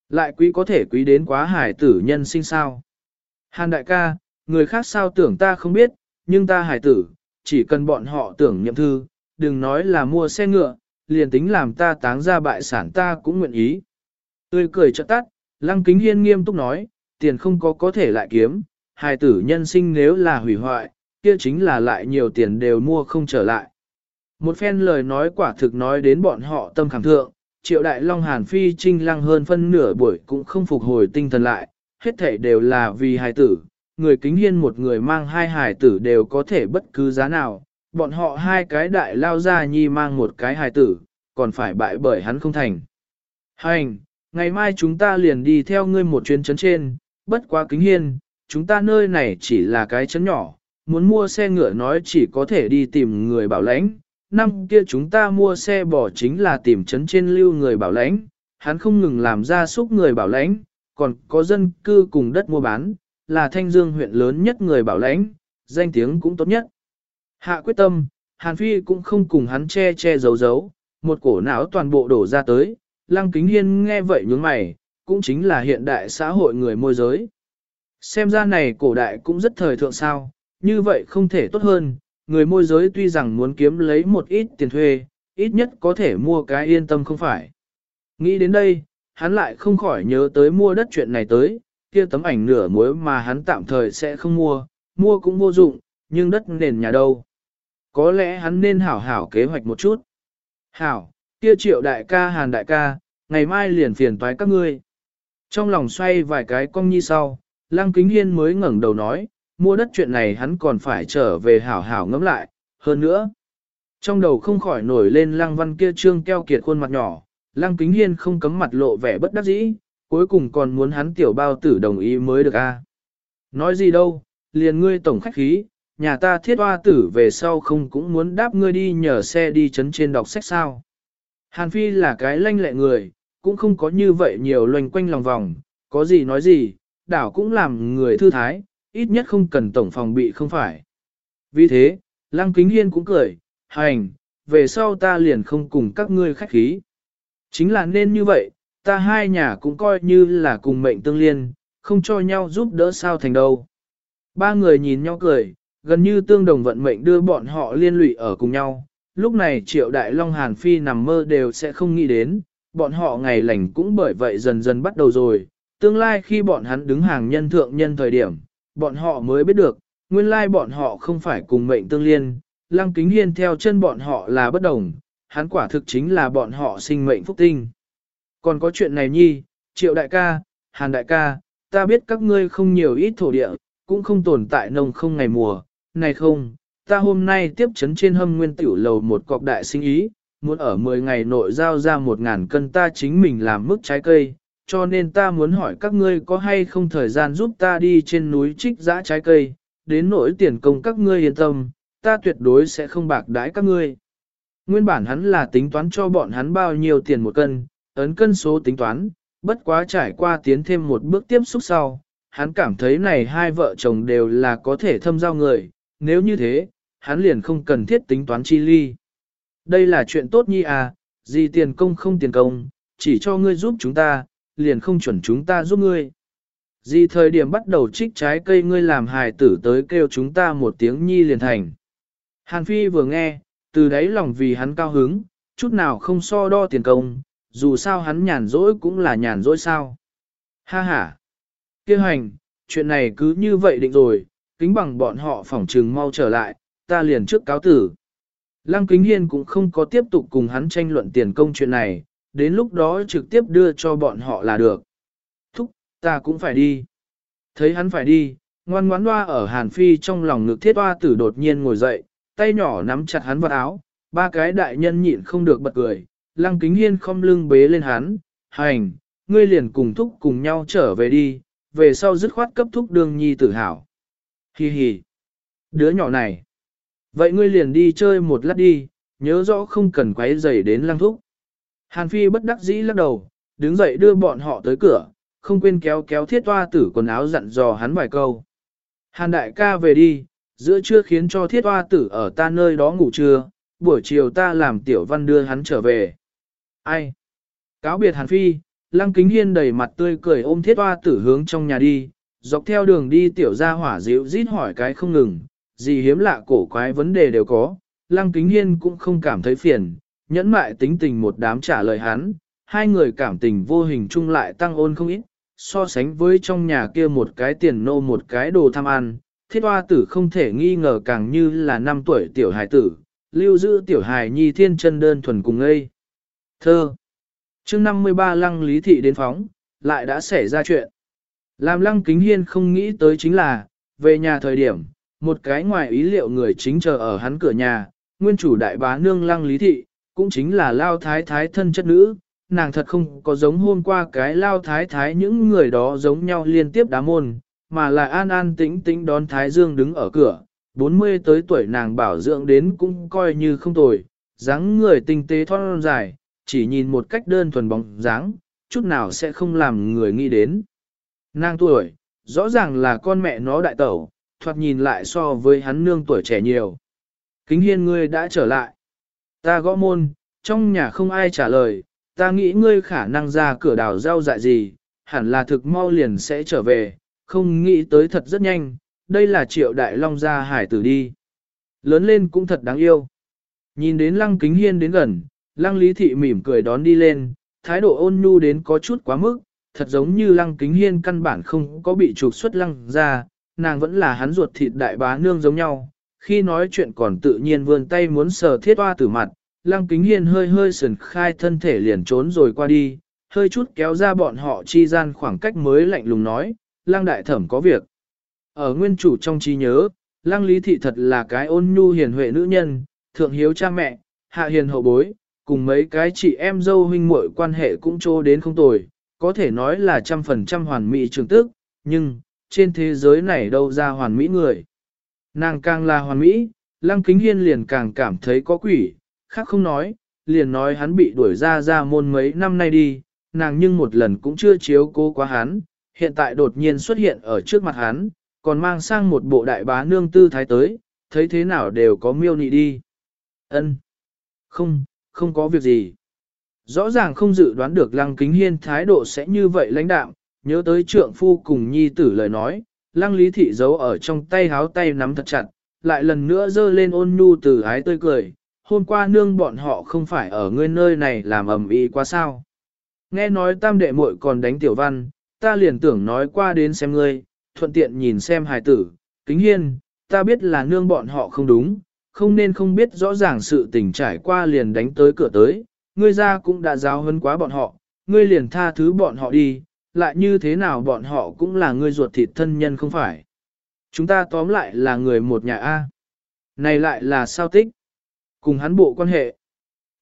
Lại quý có thể quý đến quá hải tử nhân sinh sao. Hàn đại ca, người khác sao tưởng ta không biết, nhưng ta hải tử, chỉ cần bọn họ tưởng nhậm thư, đừng nói là mua xe ngựa, liền tính làm ta táng ra bại sản ta cũng nguyện ý. Tươi cười chợt tắt, lăng kính hiên nghiêm túc nói, tiền không có có thể lại kiếm, hài tử nhân sinh nếu là hủy hoại, kia chính là lại nhiều tiền đều mua không trở lại. Một phen lời nói quả thực nói đến bọn họ tâm khảm thượng, triệu đại long hàn phi trinh lăng hơn phân nửa buổi cũng không phục hồi tinh thần lại, hết thể đều là vì hài tử, người kính hiên một người mang hai hài tử đều có thể bất cứ giá nào, bọn họ hai cái đại lao ra nhi mang một cái hài tử, còn phải bại bởi hắn không thành. Hành, ngày mai chúng ta liền đi theo ngươi một chuyến chấn trên, bất quá kính hiên, chúng ta nơi này chỉ là cái chấn nhỏ, muốn mua xe ngựa nói chỉ có thể đi tìm người bảo lãnh. Năm kia chúng ta mua xe bỏ chính là tìm chấn trên lưu người bảo lãnh, hắn không ngừng làm ra xúc người bảo lãnh, còn có dân cư cùng đất mua bán, là thanh dương huyện lớn nhất người bảo lãnh, danh tiếng cũng tốt nhất. Hạ quyết tâm, Hàn Phi cũng không cùng hắn che che giấu giấu, một cổ não toàn bộ đổ ra tới, Lăng Kính Hiên nghe vậy nhướng mày, cũng chính là hiện đại xã hội người môi giới. Xem ra này cổ đại cũng rất thời thượng sao, như vậy không thể tốt hơn, người môi giới tuy rằng muốn kiếm lấy một ít tiền thuê, ít nhất có thể mua cái yên tâm không phải. Nghĩ đến đây, hắn lại không khỏi nhớ tới mua đất chuyện này tới, kia tấm ảnh nửa muối mà hắn tạm thời sẽ không mua, mua cũng vô dụng, nhưng đất nền nhà đâu. Có lẽ hắn nên hảo hảo kế hoạch một chút. Hảo, kia triệu đại ca hàn đại ca, ngày mai liền phiền toái các ngươi. Trong lòng xoay vài cái cong nhi sau, Lăng Kính Hiên mới ngẩng đầu nói, mua đất chuyện này hắn còn phải trở về hảo hảo ngẫm lại, hơn nữa. Trong đầu không khỏi nổi lên Lăng Văn kia trương keo kiệt khuôn mặt nhỏ, Lăng Kính Hiên không cấm mặt lộ vẻ bất đắc dĩ, cuối cùng còn muốn hắn tiểu bao tử đồng ý mới được a. Nói gì đâu, liền ngươi tổng khách khí, nhà ta thiết hoa tử về sau không cũng muốn đáp ngươi đi nhờ xe đi chấn trên đọc sách sao. Hàn Phi là cái lanh lẹ người, cũng không có như vậy nhiều loanh quanh lòng vòng, có gì nói gì, đảo cũng làm người thư thái, ít nhất không cần tổng phòng bị không phải. Vì thế, Lăng Kính Hiên cũng cười, hành, về sau ta liền không cùng các ngươi khách khí. Chính là nên như vậy, ta hai nhà cũng coi như là cùng mệnh tương liên, không cho nhau giúp đỡ sao thành đâu. Ba người nhìn nhau cười, gần như tương đồng vận mệnh đưa bọn họ liên lụy ở cùng nhau. Lúc này triệu đại long hàn phi nằm mơ đều sẽ không nghĩ đến, bọn họ ngày lành cũng bởi vậy dần dần bắt đầu rồi. Tương lai khi bọn hắn đứng hàng nhân thượng nhân thời điểm, bọn họ mới biết được, nguyên lai bọn họ không phải cùng mệnh tương liên, lăng kính hiên theo chân bọn họ là bất đồng, hắn quả thực chính là bọn họ sinh mệnh phúc tinh. Còn có chuyện này nhi, triệu đại ca, hàn đại ca, ta biết các ngươi không nhiều ít thổ địa, cũng không tồn tại nông không ngày mùa, này không, ta hôm nay tiếp chấn trên hâm nguyên tiểu lầu một cọc đại sinh ý, muốn ở 10 ngày nội giao ra một ngàn cân ta chính mình làm mức trái cây, cho nên ta muốn hỏi các ngươi có hay không thời gian giúp ta đi trên núi trích giã trái cây, đến nỗi tiền công các ngươi yên tâm, ta tuyệt đối sẽ không bạc đái các ngươi. Nguyên bản hắn là tính toán cho bọn hắn bao nhiêu tiền một cân, ấn cân số tính toán, bất quá trải qua tiến thêm một bước tiếp xúc sau, hắn cảm thấy này hai vợ chồng đều là có thể thâm giao người, nếu như thế, hắn liền không cần thiết tính toán chi ly. Đây là chuyện tốt nhi à, gì tiền công không tiền công, chỉ cho ngươi giúp chúng ta, liền không chuẩn chúng ta giúp ngươi. Gì thời điểm bắt đầu trích trái cây ngươi làm hài tử tới kêu chúng ta một tiếng nhi liền thành. Hàn Phi vừa nghe, từ đấy lòng vì hắn cao hứng, chút nào không so đo tiền công, dù sao hắn nhàn rỗi cũng là nhàn rỗi sao. Ha ha! Kêu hành, chuyện này cứ như vậy định rồi, kính bằng bọn họ phỏng trừng mau trở lại, ta liền trước cáo tử. Lăng Kính Hiên cũng không có tiếp tục cùng hắn tranh luận tiền công chuyện này, đến lúc đó trực tiếp đưa cho bọn họ là được. Thúc, ta cũng phải đi. Thấy hắn phải đi, ngoan ngoãn hoa ở Hàn Phi trong lòng ngực thiết hoa tử đột nhiên ngồi dậy, tay nhỏ nắm chặt hắn vào áo, ba cái đại nhân nhịn không được bật cười, Lăng Kính Hiên không lưng bế lên hắn, hành, ngươi liền cùng thúc cùng nhau trở về đi, về sau dứt khoát cấp thúc đường nhi tử hảo. Hi hi, đứa nhỏ này. Vậy ngươi liền đi chơi một lát đi, nhớ rõ không cần quấy rầy đến lăng thúc. Hàn Phi bất đắc dĩ lắc đầu, đứng dậy đưa bọn họ tới cửa, không quên kéo kéo thiết toa tử quần áo dặn dò hắn vài câu. Hàn đại ca về đi, giữa trưa khiến cho thiết hoa tử ở ta nơi đó ngủ trưa, buổi chiều ta làm tiểu văn đưa hắn trở về. Ai? Cáo biệt Hàn Phi, Lăng Kính Hiên đầy mặt tươi cười ôm thiết hoa tử hướng trong nhà đi, dọc theo đường đi tiểu ra hỏa dịu rít hỏi cái không ngừng, gì hiếm lạ cổ quái vấn đề đều có, Lăng Kính Hiên cũng không cảm thấy phiền, nhẫn mại tính tình một đám trả lời hắn, hai người cảm tình vô hình chung lại tăng ôn không ít, so sánh với trong nhà kia một cái tiền nô một cái đồ tham ăn, thiết hoa tử không thể nghi ngờ càng như là năm tuổi tiểu hài tử, lưu giữ tiểu hài nhi thiên chân đơn thuần cùng ngây. Thơ chương 53 lăng lý thị đến phóng, lại đã xảy ra chuyện. Làm lăng kính hiên không nghĩ tới chính là, về nhà thời điểm, một cái ngoài ý liệu người chính chờ ở hắn cửa nhà, nguyên chủ đại bá nương lăng lý thị, cũng chính là lao thái thái thân chất nữ, nàng thật không có giống hôm qua cái lao thái thái những người đó giống nhau liên tiếp đá môn, mà là an an tĩnh tĩnh đón thái dương đứng ở cửa, 40 tới tuổi nàng bảo dưỡng đến cũng coi như không tồi, dáng người tinh tế thon dài, chỉ nhìn một cách đơn thuần bóng dáng, chút nào sẽ không làm người nghĩ đến. Nàng tuổi, rõ ràng là con mẹ nó đại tẩu, thoạt nhìn lại so với hắn nương tuổi trẻ nhiều. Kính hiên ngươi đã trở lại. Ta gõ môn, trong nhà không ai trả lời, ta nghĩ ngươi khả năng ra cửa đào rau dại gì, hẳn là thực mau liền sẽ trở về, không nghĩ tới thật rất nhanh, đây là triệu đại long gia hải tử đi. Lớn lên cũng thật đáng yêu. Nhìn đến lăng kính hiên đến gần, lăng lý thị mỉm cười đón đi lên, thái độ ôn nhu đến có chút quá mức, thật giống như lăng kính hiên căn bản không có bị trục xuất lăng ra, nàng vẫn là hắn ruột thịt đại bá nương giống nhau, khi nói chuyện còn tự nhiên vươn tay muốn sờ thiết hoa tử mặt, lăng kính hiên hơi hơi sườn khai thân thể liền trốn rồi qua đi, hơi chút kéo ra bọn họ chi gian khoảng cách mới lạnh lùng nói, Lang đại thẩm có việc. Ở nguyên chủ trong trí nhớ, Lang lý thị thật là cái ôn nhu hiền huệ nữ nhân, thượng hiếu cha mẹ, hạ hiền hậu bối, cùng mấy cái chị em dâu huynh muội quan hệ cũng trô đến không tồi, có thể nói là trăm phần trăm hoàn mỹ trường tức, nhưng, trên thế giới này đâu ra hoàn mỹ người. Nàng càng là hoàn mỹ, Lăng Kính Hiên liền càng cảm thấy có quỷ, khác không nói, liền nói hắn bị đuổi ra ra môn mấy năm nay đi, nàng nhưng một lần cũng chưa chiếu cố quá hắn, hiện tại đột nhiên xuất hiện ở trước mặt hắn, còn mang sang một bộ đại bá nương tư thái tới, thấy thế nào đều có miêu nị đi. Ân, Không, không có việc gì. Rõ ràng không dự đoán được Lăng Kính Hiên thái độ sẽ như vậy lãnh đạm, nhớ tới trượng phu cùng nhi tử lời nói, Lăng Lý Thị giấu ở trong tay háo tay nắm thật chặt, lại lần nữa dơ lên ôn nhu từ ái tươi cười, hôm qua nương bọn họ không phải ở ngươi nơi này làm ầm ĩ quá sao. Nghe nói tam đệ muội còn đánh tiểu văn, ta liền tưởng nói qua đến xem ngươi, thuận tiện nhìn xem hài tử, kính hiên, ta biết là nương bọn họ không đúng, không nên không biết rõ ràng sự tình trải qua liền đánh tới cửa tới, ngươi ra cũng đã giáo hơn quá bọn họ, ngươi liền tha thứ bọn họ đi, lại như thế nào bọn họ cũng là ngươi ruột thịt thân nhân không phải. Chúng ta tóm lại là người một nhà A. Này lại là sao tích? Cùng hắn bộ quan hệ.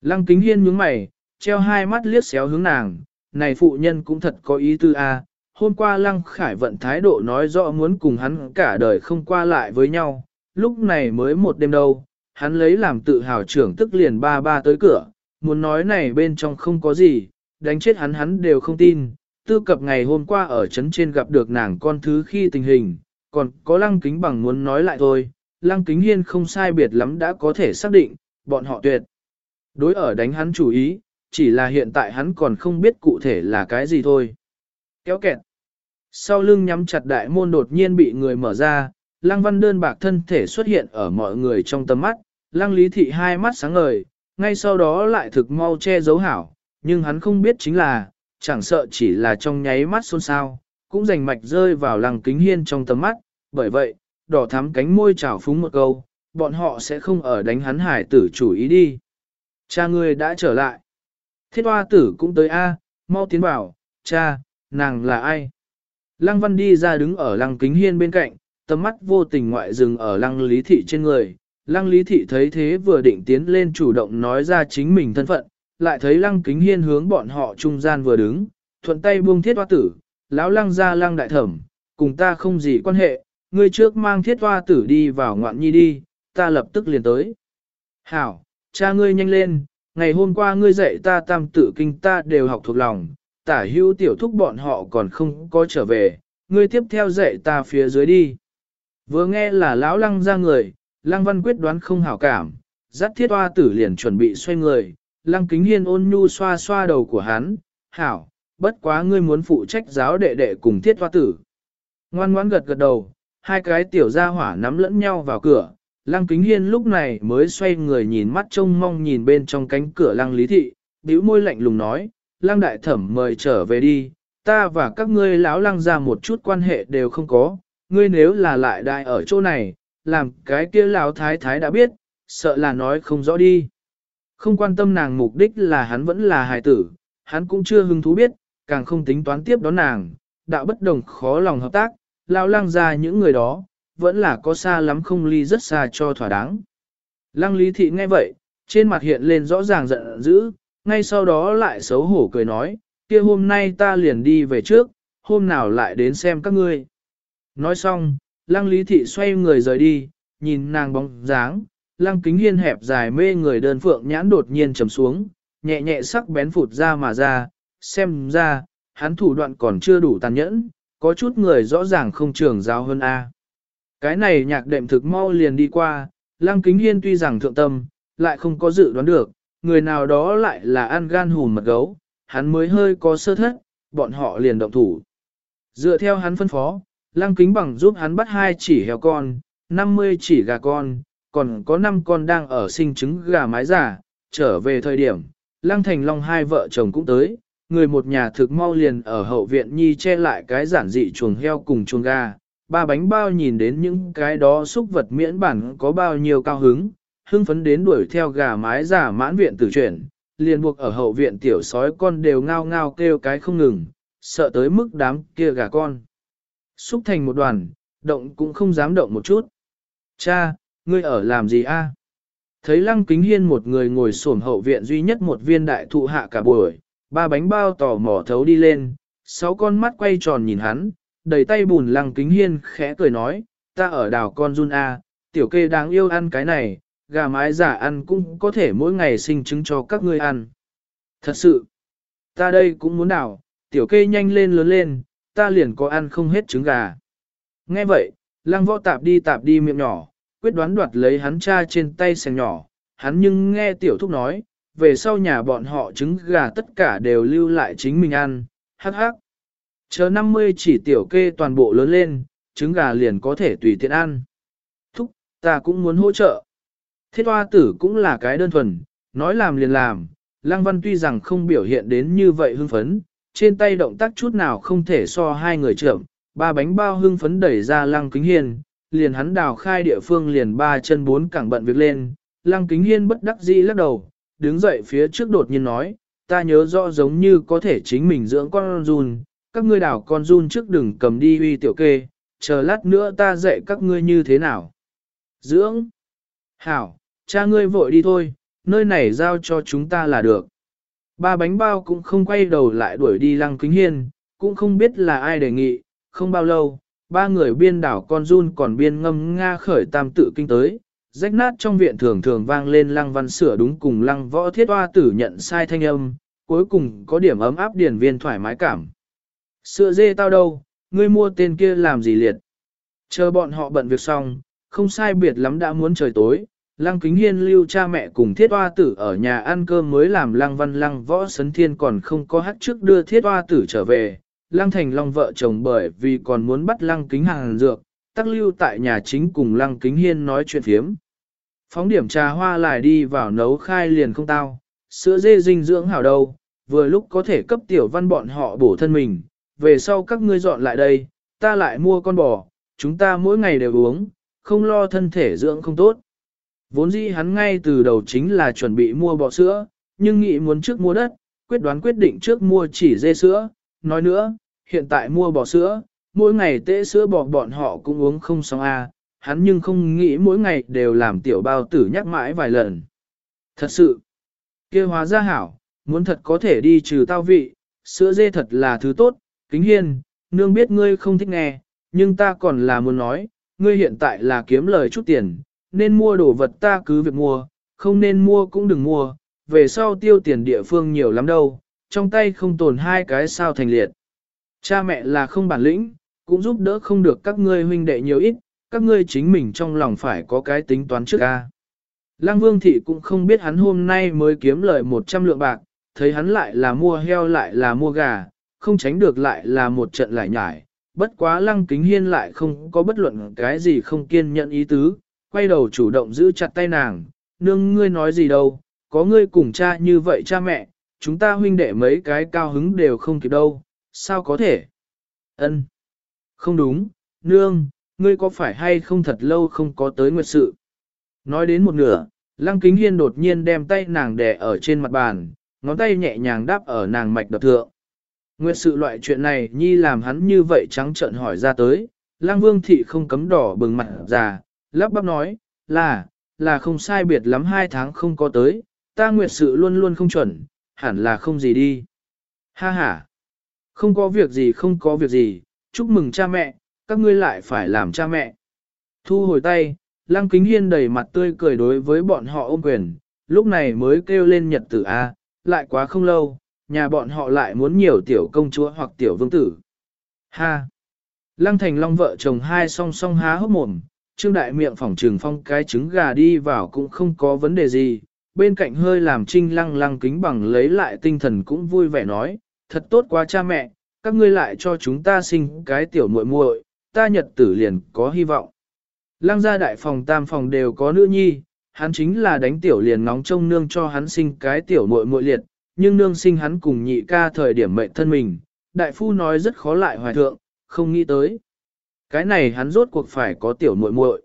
Lăng kính hiên nhướng mày, treo hai mắt liếc xéo hướng nàng, này phụ nhân cũng thật có ý tư A. Hôm qua Lăng Khải vận thái độ nói rõ muốn cùng hắn cả đời không qua lại với nhau, lúc này mới một đêm đâu, hắn lấy làm tự hào trưởng tức liền ba ba tới cửa, muốn nói này bên trong không có gì, đánh chết hắn hắn đều không tin, tư cập ngày hôm qua ở trấn trên gặp được nàng con thứ khi tình hình, còn có lăng kính bằng muốn nói lại thôi, lăng kính hiên không sai biệt lắm đã có thể xác định, bọn họ tuyệt. Đối ở đánh hắn chủ ý, chỉ là hiện tại hắn còn không biết cụ thể là cái gì thôi. Kéo kẹt. Sau lưng nhắm chặt đại môn đột nhiên bị người mở ra, lăng văn đơn bạc thân thể xuất hiện ở mọi người trong tầm mắt, lăng lý thị hai mắt sáng ngời, ngay sau đó lại thực mau che giấu hảo, nhưng hắn không biết chính là, chẳng sợ chỉ là trong nháy mắt xôn xao, cũng rành mạch rơi vào lăng kính hiên trong tầm mắt, bởi vậy, đỏ thắm cánh môi trào phúng một câu, bọn họ sẽ không ở đánh hắn hải tử chủ ý đi. Cha ngươi đã trở lại. Thiết hoa tử cũng tới A, mau tiến bảo, cha, nàng là ai? Lăng văn đi ra đứng ở lăng kính hiên bên cạnh, tầm mắt vô tình ngoại dừng ở lăng lý thị trên người. Lăng lý thị thấy thế vừa định tiến lên chủ động nói ra chính mình thân phận, lại thấy lăng kính hiên hướng bọn họ trung gian vừa đứng, thuận tay buông thiết hoa tử, lão lăng ra lăng đại thẩm, cùng ta không gì quan hệ, ngươi trước mang thiết hoa tử đi vào ngoạn nhi đi, ta lập tức liền tới. Hảo, cha ngươi nhanh lên, ngày hôm qua ngươi dạy ta tam tử kinh ta đều học thuộc lòng, tả hưu tiểu thúc bọn họ còn không có trở về, ngươi tiếp theo dạy ta phía dưới đi. Vừa nghe là lão lăng ra người, lăng văn quyết đoán không hảo cảm, dắt thiết hoa tử liền chuẩn bị xoay người, lăng kính hiên ôn nhu xoa xoa đầu của hắn, hảo, bất quá ngươi muốn phụ trách giáo đệ đệ cùng thiết hoa tử. Ngoan ngoãn gật gật đầu, hai cái tiểu gia hỏa nắm lẫn nhau vào cửa, lăng kính hiên lúc này mới xoay người nhìn mắt trông mong nhìn bên trong cánh cửa lăng lý thị, bĩu môi lạnh lùng nói, lăng đại thẩm mời trở về đi, ta và các ngươi lão lăng ra một chút quan hệ đều không có, ngươi nếu là lại đại ở chỗ này, làm cái kia lão thái thái đã biết, sợ là nói không rõ đi. Không quan tâm nàng mục đích là hắn vẫn là hài tử, hắn cũng chưa hứng thú biết, càng không tính toán tiếp đón nàng, đạo bất đồng khó lòng hợp tác, lão lăng ra những người đó, vẫn là có xa lắm không ly rất xa cho thỏa đáng. Lăng lý thị nghe vậy, trên mặt hiện lên rõ ràng giận dữ, ngay sau đó lại xấu hổ cười nói, kia hôm nay ta liền đi về trước, hôm nào lại đến xem các ngươi. Nói xong, lăng lý thị xoay người rời đi, nhìn nàng bóng dáng, lăng kính hiên hẹp dài mê người đơn phượng nhãn đột nhiên trầm xuống, nhẹ nhẹ sắc bén phụt ra mà ra, xem ra, hắn thủ đoạn còn chưa đủ tàn nhẫn, có chút người rõ ràng không trường giáo hơn A. Cái này nhạc đệm thực mau liền đi qua, lăng kính hiên tuy rằng thượng tâm, lại không có dự đoán được, người nào đó lại là ăn gan hùn mật gấu, hắn mới hơi có sơ thất, bọn họ liền động thủ. Dựa theo hắn phân phó, lăng kính bằng giúp hắn bắt hai chỉ heo con, 50 chỉ gà con, còn có 5 con đang ở sinh trứng gà mái giả, trở về thời điểm, lăng thành long hai vợ chồng cũng tới, người một nhà thực mau liền ở hậu viện nhi che lại cái giản dị chuồng heo cùng chuồng gà, ba bánh bao nhìn đến những cái đó xúc vật miễn bản có bao nhiêu cao hứng, hưng phấn đến đuổi theo gà mái giả mãn viện tử chuyển, liền buộc ở hậu viện tiểu sói con đều ngao ngao kêu cái không ngừng, sợ tới mức đám kia gà con. Xúc thành một đoàn, động cũng không dám động một chút. Cha, ngươi ở làm gì a? Thấy lăng kính hiên một người ngồi xổm hậu viện duy nhất một viên đại thụ hạ cả buổi, ba bánh bao tò mò thấu đi lên, sáu con mắt quay tròn nhìn hắn, đầy tay bùn lăng kính hiên khẽ cười nói, ta ở đảo con run A, tiểu kê đáng yêu ăn cái này, gà mái giả ăn cũng có thể mỗi ngày sinh trứng cho các ngươi ăn. Thật sự, ta đây cũng muốn đảo, tiểu kê nhanh lên lớn lên, ta liền có ăn không hết trứng gà. Nghe vậy, lăng võ tạp đi tạp đi miệng nhỏ, quyết đoán đoạt lấy hắn cha trên tay sành nhỏ, hắn nhưng nghe tiểu thúc nói, về sau nhà bọn họ trứng gà tất cả đều lưu lại chính mình ăn, hắc hắc. Chờ 50 chỉ tiểu kê toàn bộ lớn lên, trứng gà liền có thể tùy tiện ăn. Thúc, ta cũng muốn hỗ trợ. Thiết hoa tử cũng là cái đơn thuần, nói làm liền làm, Lăng Văn tuy rằng không biểu hiện đến như vậy hưng phấn, trên tay động tác chút nào không thể so hai người trưởng, ba bánh bao hưng phấn đẩy ra Lăng Kính Hiên, liền hắn đào khai địa phương liền ba chân bốn cẳng bận việc lên, Lăng Kính Hiên bất đắc dĩ lắc đầu, đứng dậy phía trước đột nhiên nói, ta nhớ rõ giống như có thể chính mình dưỡng con run, các ngươi đảo con run trước đừng cầm đi uy tiểu kê, chờ lát nữa ta dạy các ngươi như thế nào. Dưỡng. Hảo, cha ngươi vội đi thôi, nơi này giao cho chúng ta là được. Ba bánh bao cũng không quay đầu lại đuổi đi lăng kính hiên, cũng không biết là ai đề nghị, không bao lâu, ba người biên đảo con run còn biên ngâm nga khởi tam tự kinh tới, rách nát trong viện thường thường vang lên lăng văn sửa đúng cùng lăng võ thiết hoa tử nhận sai thanh âm, cuối cùng có điểm ấm áp điển viên thoải mái cảm. Sữa dê tao đâu, ngươi mua tên kia làm gì liệt. Chờ bọn họ bận việc xong, không sai biệt lắm đã muốn trời tối, Lăng Kính Hiên lưu cha mẹ cùng thiết hoa tử ở nhà ăn cơm mới làm Lăng Văn Lăng Võ Sấn Thiên còn không có hát trước đưa thiết hoa tử trở về. Lăng Thành Long vợ chồng bởi vì còn muốn bắt Lăng Kính hàng dược, tắc lưu tại nhà chính cùng Lăng Kính Hiên nói chuyện phiếm. Phóng điểm trà hoa lại đi vào nấu khai liền không tao, sữa dê dinh dưỡng hảo đâu, vừa lúc có thể cấp tiểu văn bọn họ bổ thân mình, về sau các ngươi dọn lại đây, ta lại mua con bò, chúng ta mỗi ngày đều uống, không lo thân thể dưỡng không tốt. Vốn dĩ hắn ngay từ đầu chính là chuẩn bị mua bò sữa, nhưng nghĩ muốn trước mua đất, quyết đoán quyết định trước mua chỉ dê sữa. Nói nữa, hiện tại mua bò sữa, mỗi ngày tễ sữa bò bọn họ cũng uống không xong a. À, hắn nhưng không nghĩ mỗi ngày đều làm tiểu bao tử nhắc mãi vài lần. Thật sự, kia hóa ra hảo, muốn thật có thể đi trừ tao vị, sữa dê thật là thứ tốt, kính hiên, nương biết ngươi không thích nghe, nhưng ta còn là muốn nói, ngươi hiện tại là kiếm lời chút tiền, nên mua đồ vật ta cứ việc mua, không nên mua cũng đừng mua, về sau tiêu tiền địa phương nhiều lắm đâu, trong tay không tồn hai cái sao thành liệt. Cha mẹ là không bản lĩnh, cũng giúp đỡ không được các ngươi huynh đệ nhiều ít, các ngươi chính mình trong lòng phải có cái tính toán trước ca. Lăng Vương Thị cũng không biết hắn hôm nay mới kiếm lời 100 lượng bạc, thấy hắn lại là mua heo lại là mua gà, không tránh được lại là một trận lại nhải. Bất quá Lăng Kính Hiên lại không có bất luận cái gì không kiên nhận ý tứ, quay đầu chủ động giữ chặt tay nàng, nương ngươi nói gì đâu, có ngươi cùng cha như vậy cha mẹ, chúng ta huynh đệ mấy cái cao hứng đều không kịp đâu, sao có thể? Ân, Không đúng, nương, ngươi có phải hay không thật lâu không có tới nguyệt sự? Nói đến một nửa, Lăng Kính Hiên đột nhiên đem tay nàng đè ở trên mặt bàn, ngón tay nhẹ nhàng đáp ở nàng mạch đập thượng. Nguyệt sự loại chuyện này nhi làm hắn như vậy trắng trợn hỏi ra tới, Lang Vương Thị không cấm đỏ bừng mặt già, lắp bắp nói, là, là không sai biệt lắm hai tháng không có tới, ta nguyệt sự luôn luôn không chuẩn, hẳn là không gì đi. Ha ha, không có việc gì không có việc gì, chúc mừng cha mẹ, các ngươi lại phải làm cha mẹ. Thu hồi tay, Lang Kính Hiên đầy mặt tươi cười đối với bọn họ ôm quyền, lúc này mới kêu lên nhật tử A, lại quá không lâu, nhà bọn họ lại muốn nhiều tiểu công chúa hoặc tiểu vương tử. Ha! Lăng Thành Long vợ chồng hai song song há hốc mồm, trương đại miệng phỏng trường phong cái trứng gà đi vào cũng không có vấn đề gì, bên cạnh hơi làm trinh lăng lăng kính bằng lấy lại tinh thần cũng vui vẻ nói, thật tốt quá cha mẹ, các ngươi lại cho chúng ta sinh cái tiểu muội muội, ta nhật tử liền có hy vọng. Lăng gia đại phòng tam phòng đều có nữ nhi, hắn chính là đánh tiểu liền ngóng trông nương cho hắn sinh cái tiểu muội muội liệt, nhưng nương sinh hắn cùng nhị ca thời điểm mệnh thân mình, đại phu nói rất khó lại hoài thượng, không nghĩ tới. Cái này hắn rốt cuộc phải có tiểu muội muội.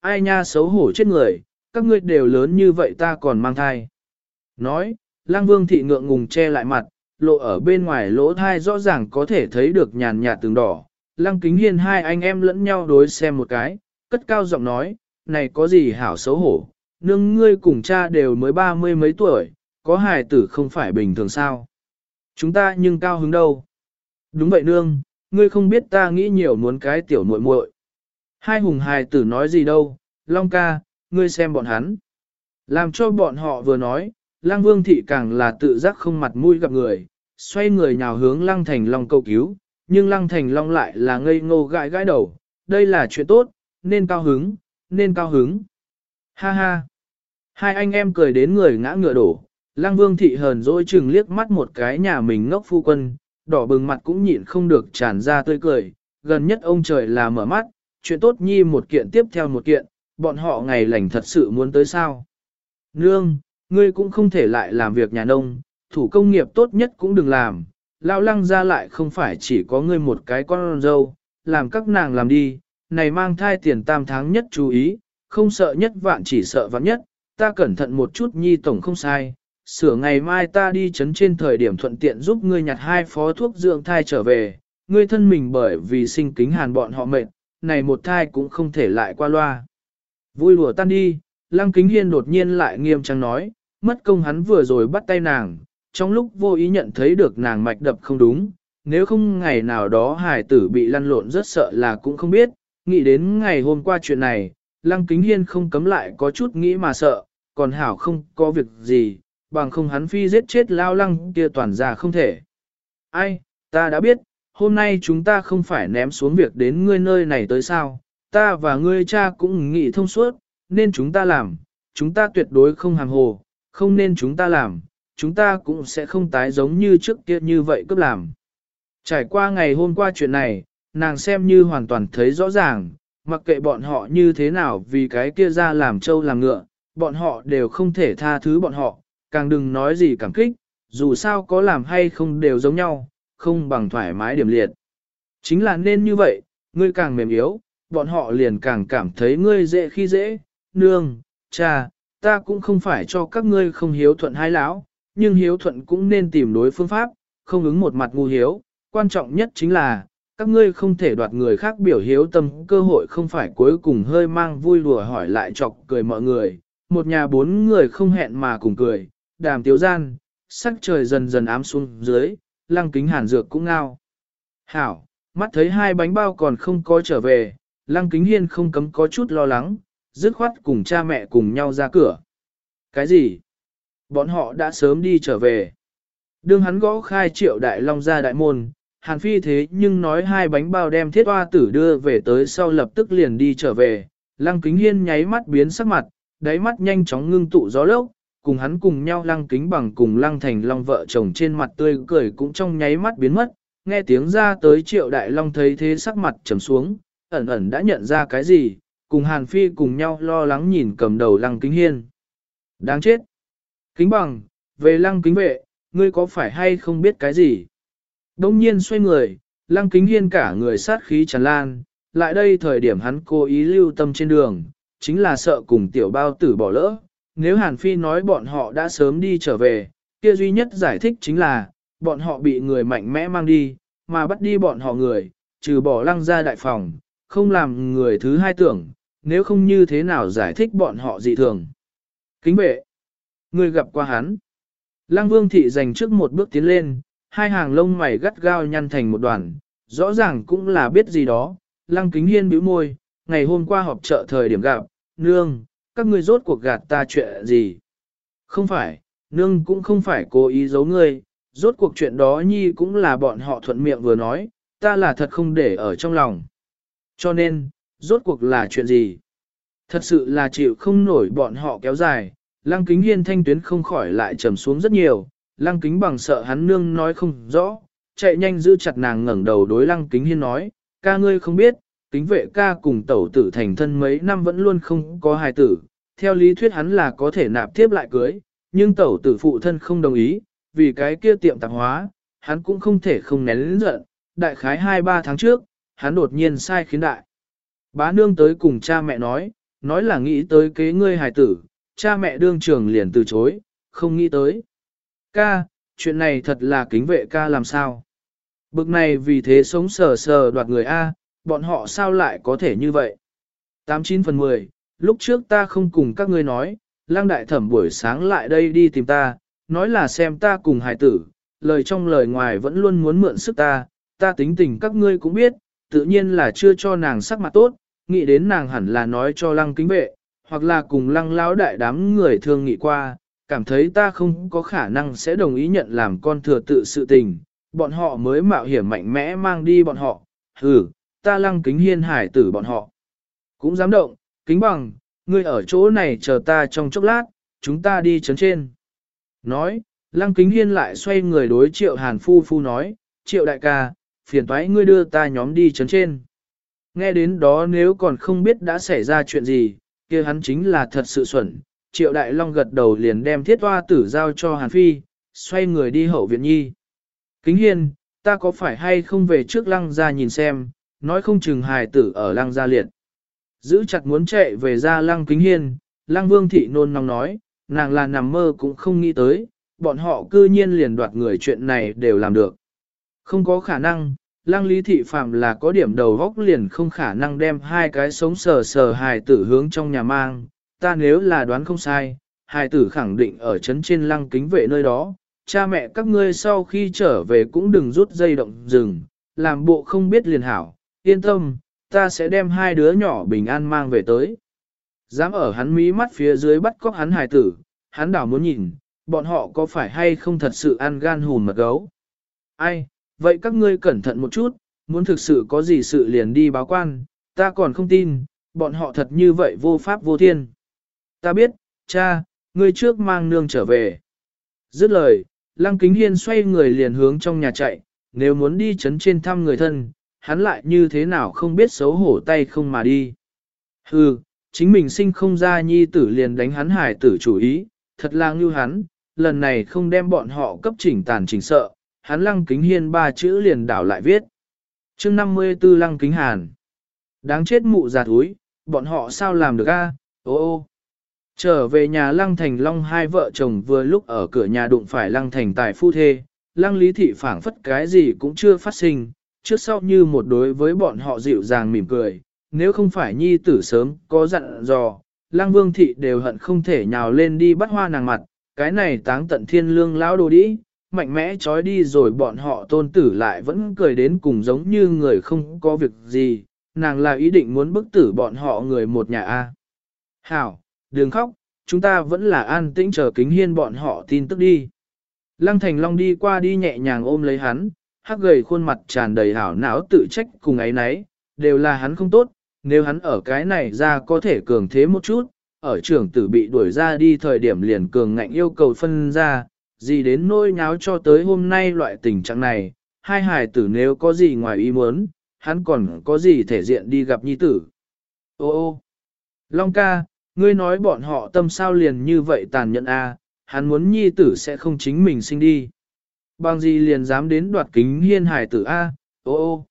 Ai nha xấu hổ chết người, các ngươi đều lớn như vậy ta còn mang thai. Nói, lang vương thị ngượng ngùng che lại mặt, lộ ở bên ngoài lỗ thai rõ ràng có thể thấy được nhàn nhạt tường đỏ. Lăng kính hiên hai anh em lẫn nhau đối xem một cái, cất cao giọng nói, này có gì hảo xấu hổ, nương ngươi cùng cha đều mới ba mươi mấy tuổi, có hài tử không phải bình thường sao. Chúng ta nhưng cao hứng đâu. Đúng vậy nương, ngươi không biết ta nghĩ nhiều muốn cái tiểu muội muội. Hai hùng hài tử nói gì đâu, Long ca, ngươi xem bọn hắn. Làm cho bọn họ vừa nói, Lăng Vương Thị càng là tự giác không mặt mũi gặp người, xoay người nhào hướng Lăng Thành Long cầu cứu, nhưng Lăng Thành Long lại là ngây ngô gãi gãi đầu, đây là chuyện tốt, nên cao hứng, nên cao hứng. Ha ha! Hai anh em cười đến người ngã ngựa đổ, Lăng Vương Thị hờn dỗi chừng liếc mắt một cái nhà mình ngốc phu quân, đỏ bừng mặt cũng nhịn không được tràn ra tươi cười, gần nhất ông trời là mở mắt, chuyện tốt nhi một kiện tiếp theo một kiện, bọn họ ngày lành thật sự muốn tới sao. Nương, ngươi cũng không thể lại làm việc nhà nông, thủ công nghiệp tốt nhất cũng đừng làm, lão lăng ra lại không phải chỉ có ngươi một cái con dâu, làm các nàng làm đi, này mang thai tiền tam tháng nhất chú ý, không sợ nhất vạn chỉ sợ vạn nhất, ta cẩn thận một chút nhi tổng không sai, sửa ngày mai ta đi chấn trên thời điểm thuận tiện giúp ngươi nhặt hai phó thuốc dưỡng thai trở về, ngươi thân mình bởi vì sinh kính hàn bọn họ mệt, này một thai cũng không thể lại qua loa. Vui lùa tan đi, Lăng Kính Hiên đột nhiên lại nghiêm trang nói, mất công hắn vừa rồi bắt tay nàng, trong lúc vô ý nhận thấy được nàng mạch đập không đúng, nếu không ngày nào đó hải tử bị lăn lộn rất sợ là cũng không biết, nghĩ đến ngày hôm qua chuyện này, Lăng Kính Hiên không cấm lại có chút nghĩ mà sợ, còn Hảo không có việc gì, bằng không hắn phi giết chết lao lăng kia toàn ra không thể. Ai, ta đã biết, hôm nay chúng ta không phải ném xuống việc đến ngươi nơi này tới sao, ta và ngươi cha cũng nghĩ thông suốt, nên chúng ta làm, chúng ta tuyệt đối không hàng hồ, không nên chúng ta làm, chúng ta cũng sẽ không tái giống như trước kia như vậy cấp làm. Trải qua ngày hôm qua chuyện này, nàng xem như hoàn toàn thấy rõ ràng, mặc kệ bọn họ như thế nào vì cái kia ra làm trâu làm ngựa, bọn họ đều không thể tha thứ bọn họ, càng đừng nói gì cảm kích, dù sao có làm hay không đều giống nhau, không bằng thoải mái điểm liệt. Chính là nên như vậy, ngươi càng mềm yếu, bọn họ liền càng cảm thấy ngươi dễ khi dễ, nương, cha, ta cũng không phải cho các ngươi không hiếu thuận hai lão, nhưng hiếu thuận cũng nên tìm đối phương pháp, không ứng một mặt ngu hiếu, quan trọng nhất chính là, các ngươi không thể đoạt người khác biểu hiếu tâm cơ hội không phải cuối cùng hơi mang vui đùa hỏi lại chọc cười mọi người, một nhà bốn người không hẹn mà cùng cười, đàm tiếu gian, sắc trời dần dần ám xuống dưới, lăng kính hàn dược cũng ngao. Hảo, mắt thấy hai bánh bao còn không có trở về, lăng kính hiên không cấm có chút lo lắng, dứt khoát cùng cha mẹ cùng nhau ra cửa. Cái gì? Bọn họ đã sớm đi trở về. Đương hắn gõ khai triệu đại long ra đại môn, hàn phi thế nhưng nói hai bánh bao đem thiết hoa tử đưa về tới sau lập tức liền đi trở về. Lăng kính hiên nháy mắt biến sắc mặt, đáy mắt nhanh chóng ngưng tụ gió lốc, cùng hắn cùng nhau lăng kính bằng cùng lăng thành long vợ chồng trên mặt tươi cười cũng trong nháy mắt biến mất, nghe tiếng ra tới triệu đại long thấy thế sắc mặt trầm xuống, ẩn ẩn đã nhận ra cái gì, cùng hàn phi cùng nhau lo lắng nhìn cầm đầu lăng kính hiên. Đáng chết! Kính bằng, về lăng kính vệ, ngươi có phải hay không biết cái gì? Đông nhiên xoay người, lăng kính hiên cả người sát khí tràn lan, lại đây thời điểm hắn cố ý lưu tâm trên đường, chính là sợ cùng tiểu bao tử bỏ lỡ, nếu Hàn Phi nói bọn họ đã sớm đi trở về, kia duy nhất giải thích chính là, bọn họ bị người mạnh mẽ mang đi, mà bắt đi bọn họ người, trừ bỏ lăng ra đại phòng, không làm người thứ hai tưởng, nếu không như thế nào giải thích bọn họ dị thường. Kính vệ, người gặp qua hắn. Lăng vương thị dành trước một bước tiến lên, hai hàng lông mày gắt gao nhăn thành một đoàn, rõ ràng cũng là biết gì đó. Lăng kính hiên bĩu môi, ngày hôm qua họp chợ thời điểm gặp, nương, các ngươi rốt cuộc gạt ta chuyện gì? Không phải, nương cũng không phải cố ý giấu ngươi, rốt cuộc chuyện đó nhi cũng là bọn họ thuận miệng vừa nói, ta là thật không để ở trong lòng. Cho nên, rốt cuộc là chuyện gì? Thật sự là chịu không nổi bọn họ kéo dài, lăng kính hiên thanh tuyến không khỏi lại trầm xuống rất nhiều, lăng kính bằng sợ hắn nương nói không rõ, chạy nhanh giữ chặt nàng ngẩng đầu đối lăng kính hiên nói, ca ngươi không biết, kính vệ ca cùng tẩu tử thành thân mấy năm vẫn luôn không có hài tử, theo lý thuyết hắn là có thể nạp tiếp lại cưới, nhưng tẩu tử phụ thân không đồng ý, vì cái kia tiệm tạp hóa, hắn cũng không thể không nén lĩnh giận, đại khái 2-3 tháng trước, hắn đột nhiên sai khiến đại. Bá nương tới cùng cha mẹ nói, nói là nghĩ tới kế ngươi hài tử, cha mẹ đương trường liền từ chối, không nghĩ tới. Ca, chuyện này thật là kính vệ ca làm sao? Bực này vì thế sống sờ sờ đoạt người A, bọn họ sao lại có thể như vậy? 89 phần 10, lúc trước ta không cùng các ngươi nói, Lang đại thẩm buổi sáng lại đây đi tìm ta, nói là xem ta cùng hải tử, lời trong lời ngoài vẫn luôn muốn mượn sức ta, ta tính tình các ngươi cũng biết, tự nhiên là chưa cho nàng sắc mặt tốt, nghĩ đến nàng hẳn là nói cho lăng kính vệ, hoặc là cùng lăng lão đại đám người thương nghị qua, cảm thấy ta không có khả năng sẽ đồng ý nhận làm con thừa tự sự tình, bọn họ mới mạo hiểm mạnh mẽ mang đi bọn họ, hừ, ta lăng kính hiên hải tử bọn họ. Cũng dám động, kính bằng, ngươi ở chỗ này chờ ta trong chốc lát, chúng ta đi chấn trên. Nói, lăng kính hiên lại xoay người đối triệu hàn phu phu nói, triệu đại ca, phiền toái ngươi đưa ta nhóm đi chấn trên. Nghe đến đó nếu còn không biết đã xảy ra chuyện gì, kia hắn chính là thật sự xuẩn. Triệu Đại Long gật đầu liền đem thiết hoa tử giao cho Hàn Phi, xoay người đi hậu viện nhi. Kính hiên, ta có phải hay không về trước lăng ra nhìn xem, nói không chừng hài tử ở lăng gia liệt. Giữ chặt muốn chạy về ra lăng kính hiên, lăng vương thị nôn nóng nói, nàng là nằm mơ cũng không nghĩ tới, bọn họ cư nhiên liền đoạt người chuyện này đều làm được. Không có khả năng, lăng lý thị phạm là có điểm đầu góc liền không khả năng đem hai cái sống sờ sờ hài tử hướng trong nhà mang, ta nếu là đoán không sai, hài tử khẳng định ở chấn trên lăng kính vệ nơi đó, cha mẹ các ngươi sau khi trở về cũng đừng rút dây động rừng, làm bộ không biết liền hảo, yên tâm, ta sẽ đem hai đứa nhỏ bình an mang về tới. Dám ở hắn mí mắt phía dưới bắt cóc hắn hài tử, hắn đảo muốn nhìn, bọn họ có phải hay không thật sự ăn gan hùn mật gấu. Ai, vậy các ngươi cẩn thận một chút, muốn thực sự có gì sự liền đi báo quan, ta còn không tin, bọn họ thật như vậy vô pháp vô thiên. Ta biết, cha, ngươi trước mang nương trở về. Dứt lời, Lăng Kính Hiên xoay người liền hướng trong nhà chạy, nếu muốn đi chấn trên thăm người thân, hắn lại như thế nào không biết xấu hổ tay không mà đi. Hừ, chính mình sinh không ra nhi tử liền đánh hắn hải tử chủ ý, thật là ngưu hắn, lần này không đem bọn họ cấp chỉnh tàn chỉnh sợ, hắn lăng kính hiên ba chữ liền đảo lại viết. chương 54 lăng kính hàn. Đáng chết mụ già thúi, bọn họ sao làm được a? ô ô. Trở về nhà lăng thành long hai vợ chồng vừa lúc ở cửa nhà đụng phải lăng thành tài phu thê, lăng lý thị phảng phất cái gì cũng chưa phát sinh, trước sau như một đối với bọn họ dịu dàng mỉm cười, nếu không phải nhi tử sớm có dặn dò, lang vương thị đều hận không thể nhào lên đi bắt hoa nàng mặt, cái này táng tận thiên lương lão đồ đi, mạnh mẽ trói đi rồi bọn họ tôn tử lại vẫn cười đến cùng giống như người không có việc gì, nàng là ý định muốn bức tử bọn họ người một nhà A. Hảo, đừng khóc, chúng ta vẫn là an tĩnh chờ kính hiên bọn họ tin tức đi. Lăng Thành Long đi qua đi nhẹ nhàng ôm lấy hắn, hắc gầy khuôn mặt tràn đầy hảo não tự trách cùng ấy nấy, đều là hắn không tốt, nếu hắn ở cái này ra có thể cường thế một chút, ở trưởng tử bị đuổi ra đi thời điểm liền cường ngạnh yêu cầu phân ra, gì đến nỗi nháo cho tới hôm nay loại tình trạng này, hai hài tử nếu có gì ngoài ý muốn, hắn còn có gì thể diện đi gặp nhi tử. Ô ô, Long ca, ngươi nói bọn họ tâm sao liền như vậy tàn nhẫn a, à, hắn muốn nhi tử sẽ không chính mình sinh đi. Bằng gì liền dám đến đoạt kính hiên hải tử a, ô ô.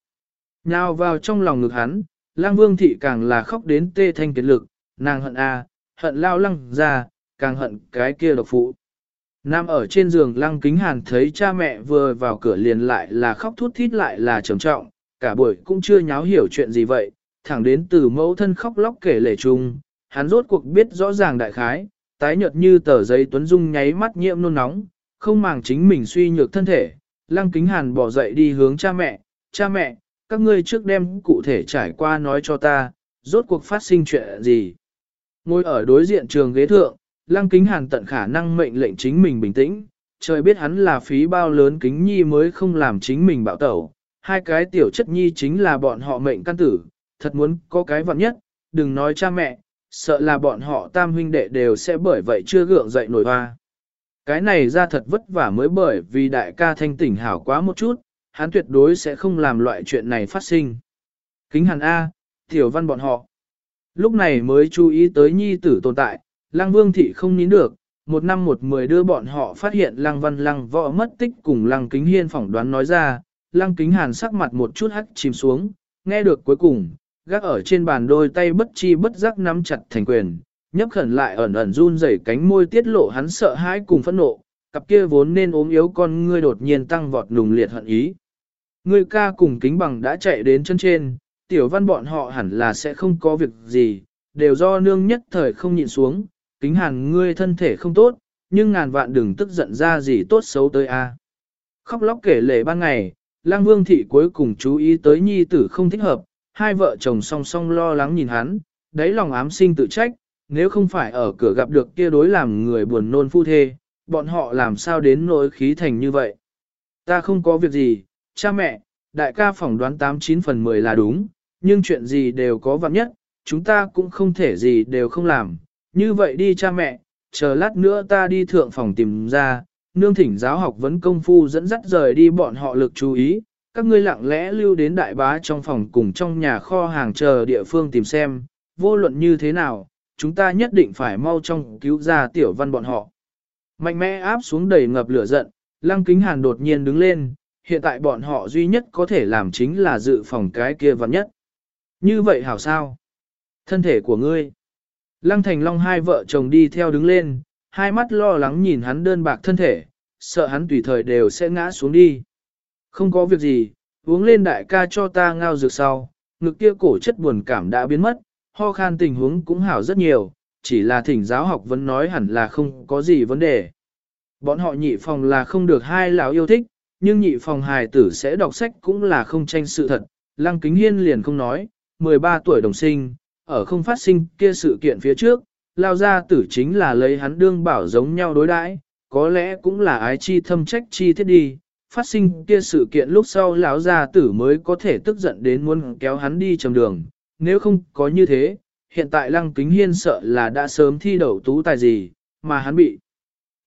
Nào vào trong lòng ngực hắn, lang vương thị càng là khóc đến tê thanh kiệt lực, nàng hận a, hận lao lăng ra, càng hận cái kia độc phụ. Nam ở trên giường lăng kính hàn thấy cha mẹ vừa vào cửa liền lại là khóc thút thít lại là trầm trọng, cả buổi cũng chưa nháo hiểu chuyện gì vậy, thẳng đến từ mẫu thân khóc lóc kể lể chung, hắn rốt cuộc biết rõ ràng đại khái, tái nhợt như tờ giấy tuấn dung nháy mắt nhiễm nôn nóng, không màng chính mình suy nhược thân thể, lăng kính hàn bỏ dậy đi hướng cha mẹ, cha mẹ, các ngươi trước đem cụ thể trải qua nói cho ta, rốt cuộc phát sinh chuyện gì. Ngồi ở đối diện trường ghế thượng, lăng kính hàn tận khả năng mệnh lệnh chính mình bình tĩnh, trời biết hắn là phí bao lớn kính nhi mới không làm chính mình bạo tẩu. Hai cái tiểu chất nhi chính là bọn họ mệnh căn tử, thật muốn có cái vặn nhất, đừng nói cha mẹ, sợ là bọn họ tam huynh đệ đều sẽ bởi vậy chưa gượng dậy nổi hoa. Cái này ra thật vất vả mới bởi vì đại ca thanh tỉnh hảo quá một chút, hắn tuyệt đối sẽ không làm loại chuyện này phát sinh. Kính hàn A, tiểu văn bọn họ. Lúc này mới chú ý tới nhi tử tồn tại, Lăng Vương Thị không nín được, một năm một mười đưa bọn họ phát hiện Lăng Văn Lăng võ mất tích cùng Lăng Kính Hiên phỏng đoán nói ra, Lăng Kính Hàn sắc mặt một chút hắt chìm xuống, nghe được cuối cùng, gác ở trên bàn đôi tay bất chi bất giác nắm chặt thành quyền, nhấp khẩn lại ẩn ẩn run rẩy cánh môi tiết lộ hắn sợ hãi cùng phẫn nộ, cặp kia vốn nên ốm yếu con ngươi đột nhiên tăng vọt nùng liệt hận ý. Ngươi ca cùng kính bằng đã chạy đến chân trên, tiểu văn bọn họ hẳn là sẽ không có việc gì, đều do nương nhất thời không nhịn xuống, kính hàn ngươi thân thể không tốt, nhưng ngàn vạn đừng tức giận ra gì tốt xấu tới a. Khóc lóc kể lệ ban ngày, lang vương thị cuối cùng chú ý tới nhi tử không thích hợp, hai vợ chồng song song lo lắng nhìn hắn, đáy lòng ám sinh tự trách, nếu không phải ở cửa gặp được kia đối làm người buồn nôn phu thê, bọn họ làm sao đến nỗi khí thành như vậy. Ta không có việc gì, cha mẹ, đại ca phỏng đoán 89 phần 10 là đúng, nhưng chuyện gì đều có vặn nhất, chúng ta cũng không thể gì đều không làm. Như vậy đi cha mẹ, chờ lát nữa ta đi thượng phòng tìm ra, nương thỉnh giáo học vấn công phu dẫn dắt rời đi bọn họ lực chú ý, các ngươi lặng lẽ lưu đến đại bá trong phòng cùng trong nhà kho hàng chờ địa phương tìm xem, vô luận như thế nào, chúng ta nhất định phải mau trong cứu ra tiểu văn bọn họ. Mạnh mẽ áp xuống đầy ngập lửa giận, lăng kính hàn đột nhiên đứng lên, hiện tại bọn họ duy nhất có thể làm chính là dự phòng cái kia văn nhất. Như vậy hảo sao? Thân thể của ngươi. Lăng Thành Long hai vợ chồng đi theo đứng lên, hai mắt lo lắng nhìn hắn đơn bạc thân thể, sợ hắn tùy thời đều sẽ ngã xuống đi. Không có việc gì, uống lên đại ca cho ta ngao dược sau, ngực kia cổ chất buồn cảm đã biến mất, ho khan tình huống cũng hảo rất nhiều, chỉ là thỉnh giáo học vẫn nói hẳn là không có gì vấn đề. Bọn họ nhị phòng là không được hai lão yêu thích, nhưng nhị phòng hài tử sẽ đọc sách cũng là không tranh sự thật. Lăng Kính Hiên liền không nói, 13 tuổi đồng sinh, ở không phát sinh kia sự kiện phía trước, lao ra tử chính là lấy hắn đương bảo giống nhau đối đãi, có lẽ cũng là ái chi thâm trách chi thiết đi. Phát sinh kia sự kiện lúc sau lão gia tử mới có thể tức giận đến muốn kéo hắn đi trầm đường, nếu không có như thế, hiện tại lăng kính hiên sợ là đã sớm thi đậu tú tài gì, mà hắn bị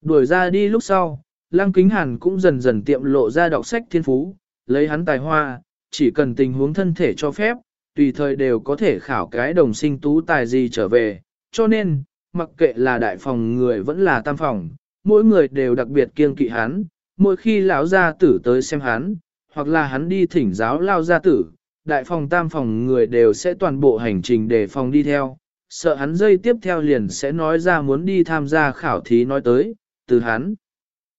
đuổi ra đi lúc sau, lăng kính hàn cũng dần dần tiệm lộ ra đọc sách thiên phú, lấy hắn tài hoa, chỉ cần tình huống thân thể cho phép, tùy thời đều có thể khảo cái đồng sinh tú tài gì trở về, cho nên, mặc kệ là đại phòng người vẫn là tam phòng, mỗi người đều đặc biệt kiêng kỵ hắn, mỗi khi lão gia tử tới xem hắn, hoặc là hắn đi thỉnh giáo lao gia tử, đại phòng tam phòng người đều sẽ toàn bộ hành trình để phòng đi theo, sợ hắn dây tiếp theo liền sẽ nói ra muốn đi tham gia khảo thí nói tới, từ hắn.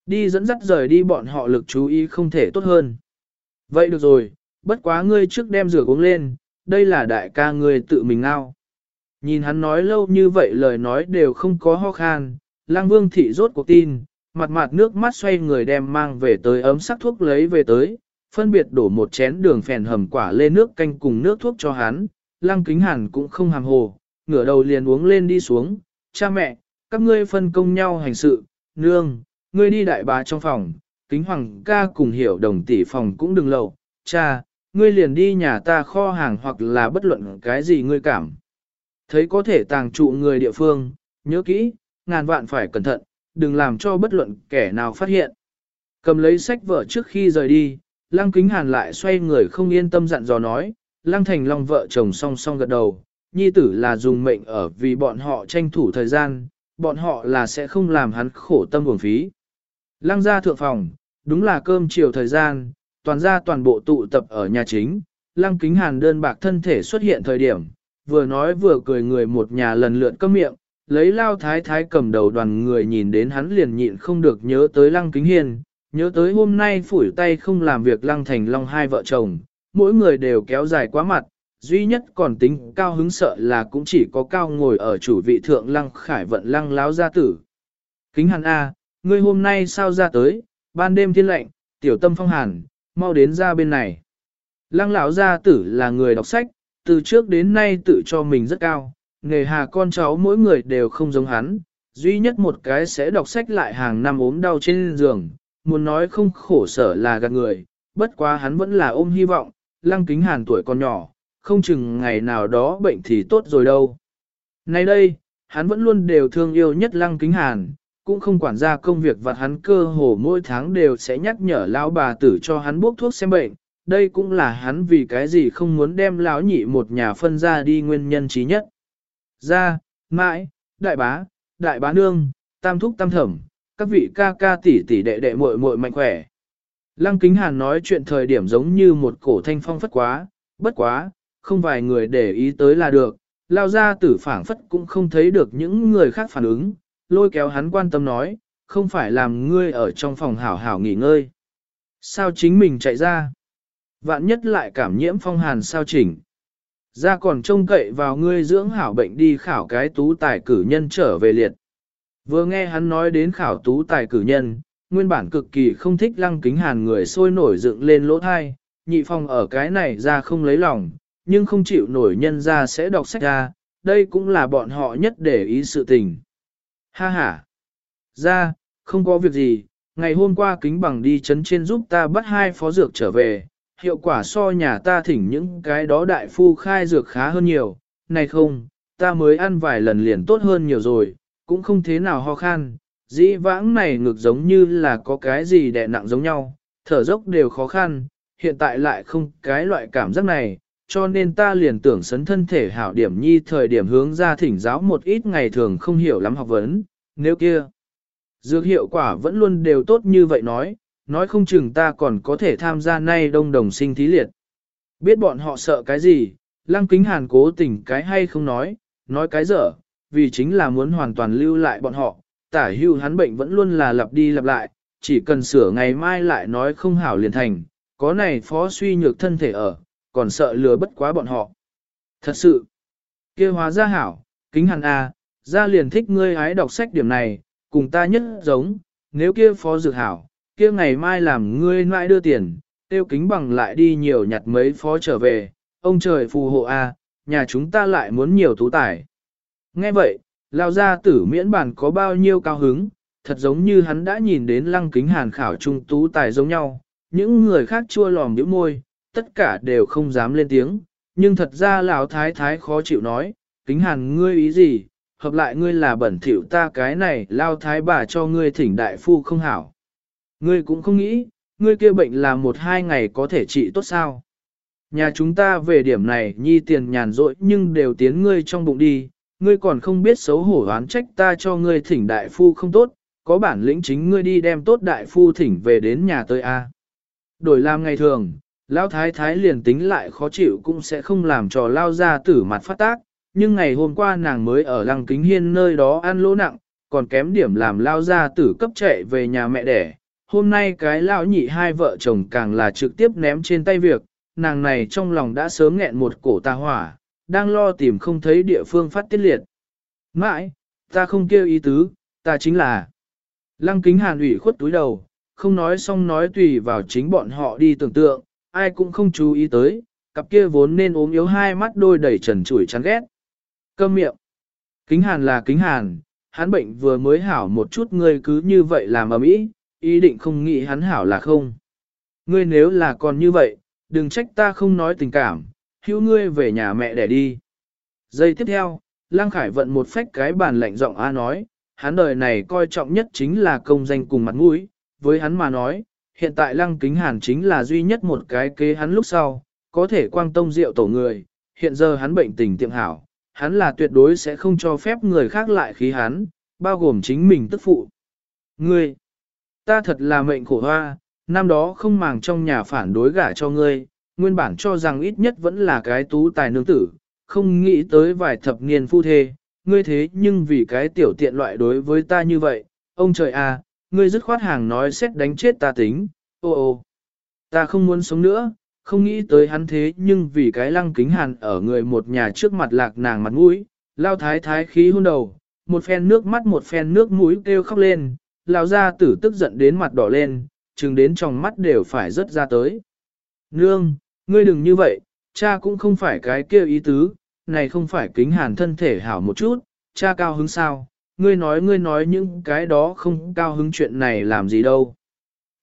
Đi dẫn dắt rời đi bọn họ lực chú ý không thể tốt hơn. Vậy được rồi, bất quá ngươi trước đem rửa uống lên, đây là đại ca ngươi tự mình ngao. Nhìn hắn nói lâu như vậy lời nói đều không có ho khan, lang vương thị rốt cuộc tin, mặt mặt nước mắt xoay người đem mang về tới ấm sắc thuốc lấy về tới, phân biệt đổ một chén đường phèn hầm quả lê nước canh cùng nước thuốc cho hắn, lăng kính hàn cũng không hàm hồ, ngửa đầu liền uống lên đi xuống, cha mẹ, các ngươi phân công nhau hành sự, nương, ngươi đi đại bá trong phòng, kính hoàng ca cùng hiểu đồng tỷ phòng cũng đừng lậu, cha, ngươi liền đi nhà ta kho hàng hoặc là bất luận cái gì ngươi cảm. Thấy có thể tàng trụ người địa phương, nhớ kỹ, ngàn vạn phải cẩn thận, đừng làm cho bất luận kẻ nào phát hiện. Cầm lấy sách vở trước khi rời đi, Lăng Kính Hàn lại xoay người không yên tâm dặn dò nói, Lăng Thành Long vợ chồng song song gật đầu, nhi tử là dùng mệnh ở vì bọn họ tranh thủ thời gian, bọn họ là sẽ không làm hắn khổ tâm buồn phí. Lăng ra thượng phòng, đúng là cơm chiều thời gian, toàn ra toàn bộ tụ tập ở nhà chính, Lăng Kính Hàn đơn bạc thân thể xuất hiện thời điểm, vừa nói vừa cười người một nhà lần lượt cơm miệng, lấy lao thái thái cầm đầu đoàn người nhìn đến hắn liền nhịn không được nhớ tới Lăng Kính Hiền, nhớ tới hôm nay phủi tay không làm việc lăng thành long hai vợ chồng, mỗi người đều kéo dài quá mặt, duy nhất còn tính cao hứng sợ là cũng chỉ có cao ngồi ở chủ vị thượng lăng khải vận lăng láo gia tử. Kính hàn A, ngươi hôm nay sao ra tới, ban đêm thiên lạnh, tiểu tâm phong hàn, mau đến ra bên này. Lăng lão gia tử là người đọc sách, từ trước đến nay tự cho mình rất cao, nghề hà con cháu mỗi người đều không giống hắn, duy nhất một cái sẽ đọc sách lại hàng năm ốm đau trên giường, muốn nói không khổ sở là gạt người, bất quá hắn vẫn là ôm hy vọng, lăng kính hàn tuổi còn nhỏ, không chừng ngày nào đó bệnh thì tốt rồi đâu. Nay đây, hắn vẫn luôn đều thương yêu nhất lăng kính hàn, cũng không quản ra công việc và hắn cơ hồ mỗi tháng đều sẽ nhắc nhở lão bà tử cho hắn bốc thuốc xem bệnh, đây cũng là hắn vì cái gì không muốn đem lão nhị một nhà phân ra đi nguyên nhân trí nhất. Ra, mãi, đại bá, đại bá nương, tam thúc tam thẩm, các vị ca ca tỷ tỷ đệ đệ muội muội mạnh khỏe. Lăng Kính Hàn nói chuyện thời điểm giống như một cổ thanh phong phất quá, bất quá, không vài người để ý tới là được, lao ra tử phảng phất cũng không thấy được những người khác phản ứng, lôi kéo hắn quan tâm nói, không phải làm ngươi ở trong phòng hảo hảo nghỉ ngơi. Sao chính mình chạy ra? Vạn nhất lại cảm nhiễm phong hàn sao chỉnh. Ra còn trông cậy vào ngươi dưỡng hảo bệnh đi khảo cái tú tài cử nhân trở về liệt. Vừa nghe hắn nói đến khảo tú tài cử nhân, nguyên bản cực kỳ không thích lăng kính hàn người sôi nổi dựng lên lỗ thai, nhị phong ở cái này ra không lấy lòng, nhưng không chịu nổi nhân ra sẽ đọc sách ra, đây cũng là bọn họ nhất để ý sự tình. Ha ha! Ra, không có việc gì, ngày hôm qua kính bằng đi chấn trên giúp ta bắt hai phó dược trở về, hiệu quả so nhà ta thỉnh những cái đó đại phu khai dược khá hơn nhiều, này không, ta mới ăn vài lần liền tốt hơn nhiều rồi, cũng không thế nào ho khan, dĩ vãng này ngược giống như là có cái gì đè nặng giống nhau, thở dốc đều khó khăn, hiện tại lại không cái loại cảm giác này, cho nên ta liền tưởng sấn thân thể hảo điểm nhi thời điểm hướng ra thỉnh giáo một ít ngày thường không hiểu lắm học vấn, nếu kia. Dược hiệu quả vẫn luôn đều tốt như vậy nói, nói không chừng ta còn có thể tham gia nay đông đồng sinh thí liệt. Biết bọn họ sợ cái gì, lăng kính hàn cố tình cái hay không nói, nói cái dở, vì chính là muốn hoàn toàn lưu lại bọn họ, tả hưu hắn bệnh vẫn luôn là lặp đi lặp lại, chỉ cần sửa ngày mai lại nói không hảo liền thành, có này phó suy nhược thân thể ở, còn sợ lừa bất quá bọn họ. Thật sự, kia hóa ra hảo, kính hẳn A, à, ra liền thích ngươi hái đọc sách điểm này, cùng ta nhất giống, nếu kia phó dược hảo, kia ngày mai làm ngươi mãi đưa tiền, tiêu kính bằng lại đi nhiều nhặt mấy phó trở về, ông trời phù hộ A, nhà chúng ta lại muốn nhiều tú tài. Nghe vậy, lao ra tử miễn bản có bao nhiêu cao hứng, thật giống như hắn đã nhìn đến lăng kính hàn khảo trung tú tài giống nhau, những người khác chua lòm nhíu môi, tất cả đều không dám lên tiếng, nhưng thật ra lão thái thái khó chịu nói, kính hàn ngươi ý gì, hợp lại ngươi là bẩn thỉu ta cái này lao thái bà cho ngươi thỉnh đại phu không hảo. Ngươi cũng không nghĩ, ngươi kia bệnh là một hai ngày có thể trị tốt sao. Nhà chúng ta về điểm này nhi tiền nhàn rỗi nhưng đều tiến ngươi trong bụng đi, ngươi còn không biết xấu hổ oán trách ta cho ngươi thỉnh đại phu không tốt, có bản lĩnh chính ngươi đi đem tốt đại phu thỉnh về đến nhà tôi a. Đổi làm ngày thường, Lão thái thái liền tính lại khó chịu cũng sẽ không làm trò lao ra tử mặt phát tác, nhưng ngày hôm qua nàng mới ở lăng kính hiên nơi đó ăn lỗ nặng, còn kém điểm làm lao ra tử cấp chạy về nhà mẹ đẻ. Hôm nay cái lão nhị hai vợ chồng càng là trực tiếp ném trên tay việc, nàng này trong lòng đã sớm nghẹn một cổ tà hỏa, đang lo tìm không thấy địa phương phát tiết liệt. Mãi, ta không kêu ý tứ, ta chính là. Lăng kính hàn ủy khuất túi đầu, không nói xong nói tùy vào chính bọn họ đi tưởng tượng, ai cũng không chú ý tới, cặp kia vốn nên ốm yếu hai mắt đôi đầy trần trụi chán ghét. Câm miệng. Kính hàn là kính hàn, hắn bệnh vừa mới hảo một chút ngươi cứ như vậy làm ầm ĩ, ý định không nghĩ hắn hảo là không. Ngươi nếu là còn như vậy, đừng trách ta không nói tình cảm, hữu ngươi về nhà mẹ để đi. Giây tiếp theo, Lăng Khải vận một phách cái bàn lạnh giọng A nói, hắn đời này coi trọng nhất chính là công danh cùng mặt mũi, với hắn mà nói, hiện tại lăng kính hàn chính là duy nhất một cái kế hắn lúc sau, có thể quang tông rượu tổ người, hiện giờ hắn bệnh tình tiệm hảo, hắn là tuyệt đối sẽ không cho phép người khác lại khí hắn, bao gồm chính mình tức phụ. Ngươi, ta thật là mệnh khổ hoa, năm đó không màng trong nhà phản đối gả cho ngươi, nguyên bản cho rằng ít nhất vẫn là cái tú tài nương tử, không nghĩ tới vài thập niên phu thê, ngươi thế nhưng vì cái tiểu tiện loại đối với ta như vậy, ông trời à, ngươi dứt khoát hàng nói xét đánh chết ta tính, ô ô. Ta không muốn sống nữa, không nghĩ tới hắn thế nhưng vì cái lăng kính hàn ở người một nhà trước mặt lạc nàng mặt mũi, lao thái thái khí hôn đầu, một phen nước mắt một phen nước mũi kêu khóc lên, lao ra tử tức giận đến mặt đỏ lên, chừng đến trong mắt đều phải rớt ra tới. Nương, ngươi đừng như vậy, cha cũng không phải cái kia ý tứ, này không phải kính hàn thân thể hảo một chút, cha cao hứng sao, ngươi nói ngươi nói những cái đó không cao hứng chuyện này làm gì đâu.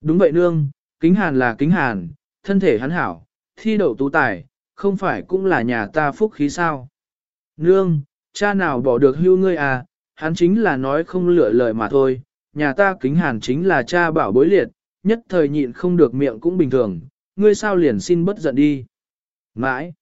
Đúng vậy nương, kính hàn là kính hàn, thân thể hắn hảo, thi đậu tú tài, không phải cũng là nhà ta phúc khí sao. Nương, cha nào bỏ được hưu ngươi à, hắn chính là nói không lựa lời mà thôi, nhà ta kính hàn chính là cha bảo bối liệt, nhất thời nhịn không được miệng cũng bình thường, ngươi sao liền xin bất giận đi. Mãi,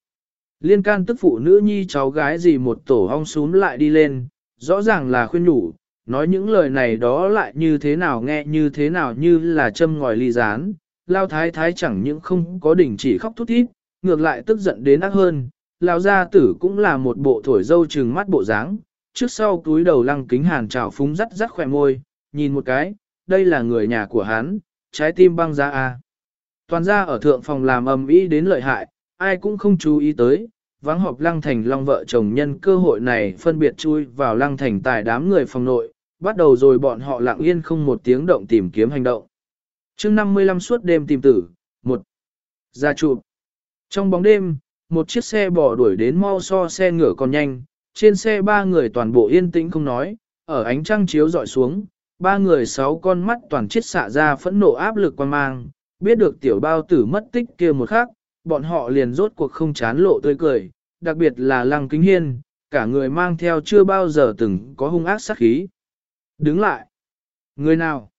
liên can tức phụ nữ nhi cháu gái gì một tổ hong xuống lại đi lên, rõ ràng là khuyên nhủ, nói những lời này đó lại như thế nào nghe như thế nào như là châm ngòi ly rán, lao thái thái chẳng những không có đỉnh chỉ khóc thút thít, ngược lại tức giận đến ác hơn, lao gia tử cũng là một bộ thổi dâu trừng mắt bộ dáng, trước sau túi đầu lăng kính hàn trào phúng rắt rắt khỏe môi, nhìn một cái, đây là người nhà của hắn, trái tim băng ra à? Toàn ra ở thượng phòng làm ầm ĩ đến lợi hại, ai cũng không chú ý tới, vắng họp lăng thành long vợ chồng nhân cơ hội này phân biệt chui vào lăng thành tài đám người phòng nội, bắt đầu rồi bọn họ lặng yên không một tiếng động tìm kiếm hành động. chương 55 suốt đêm tìm tử, một Ra chụp. Trong bóng đêm, một chiếc xe bỏ đuổi đến mau so xe ngựa còn nhanh, trên xe ba người toàn bộ yên tĩnh không nói, ở ánh trăng chiếu dọi xuống, ba người sáu con mắt toàn chiết xạ ra phẫn nộ áp lực quan mang, biết được tiểu bao tử mất tích kia một khắc, bọn họ liền rốt cuộc không chán lộ tươi cười, đặc biệt là lăng kính hiên, cả người mang theo chưa bao giờ từng có hung ác sát khí. Đứng lại! Người nào?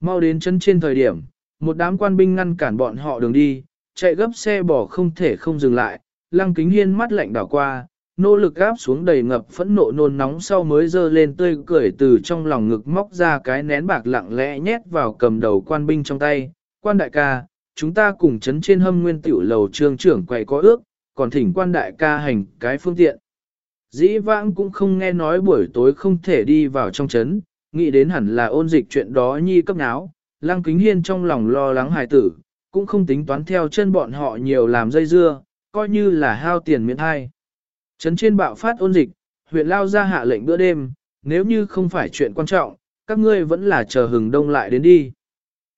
Mau đến chân trên thời điểm, một đám quan binh ngăn cản bọn họ đường đi, chạy gấp xe bỏ không thể không dừng lại, lăng kính hiên mắt lạnh đảo qua, nỗ lực gáp xuống đầy ngập phẫn nộ nôn nóng sau mới dơ lên tươi cười từ trong lòng ngực móc ra cái nén bạc lặng lẽ nhét vào cầm đầu quan binh trong tay. Quan đại ca, chúng ta cùng chấn trên hâm nguyên tiểu lầu trường trưởng quầy có ước, còn thỉnh quan đại ca hành cái phương tiện. Dĩ vãng cũng không nghe nói buổi tối không thể đi vào trong chấn, nghĩ đến hẳn là ôn dịch chuyện đó nhi cấp náo, lăng kính hiên trong lòng lo lắng hài tử, cũng không tính toán theo chân bọn họ nhiều làm dây dưa, coi như là hao tiền miễn hai. Chấn trên bạo phát ôn dịch, huyện lao ra hạ lệnh bữa đêm, nếu như không phải chuyện quan trọng, các ngươi vẫn là chờ hừng đông lại đến đi.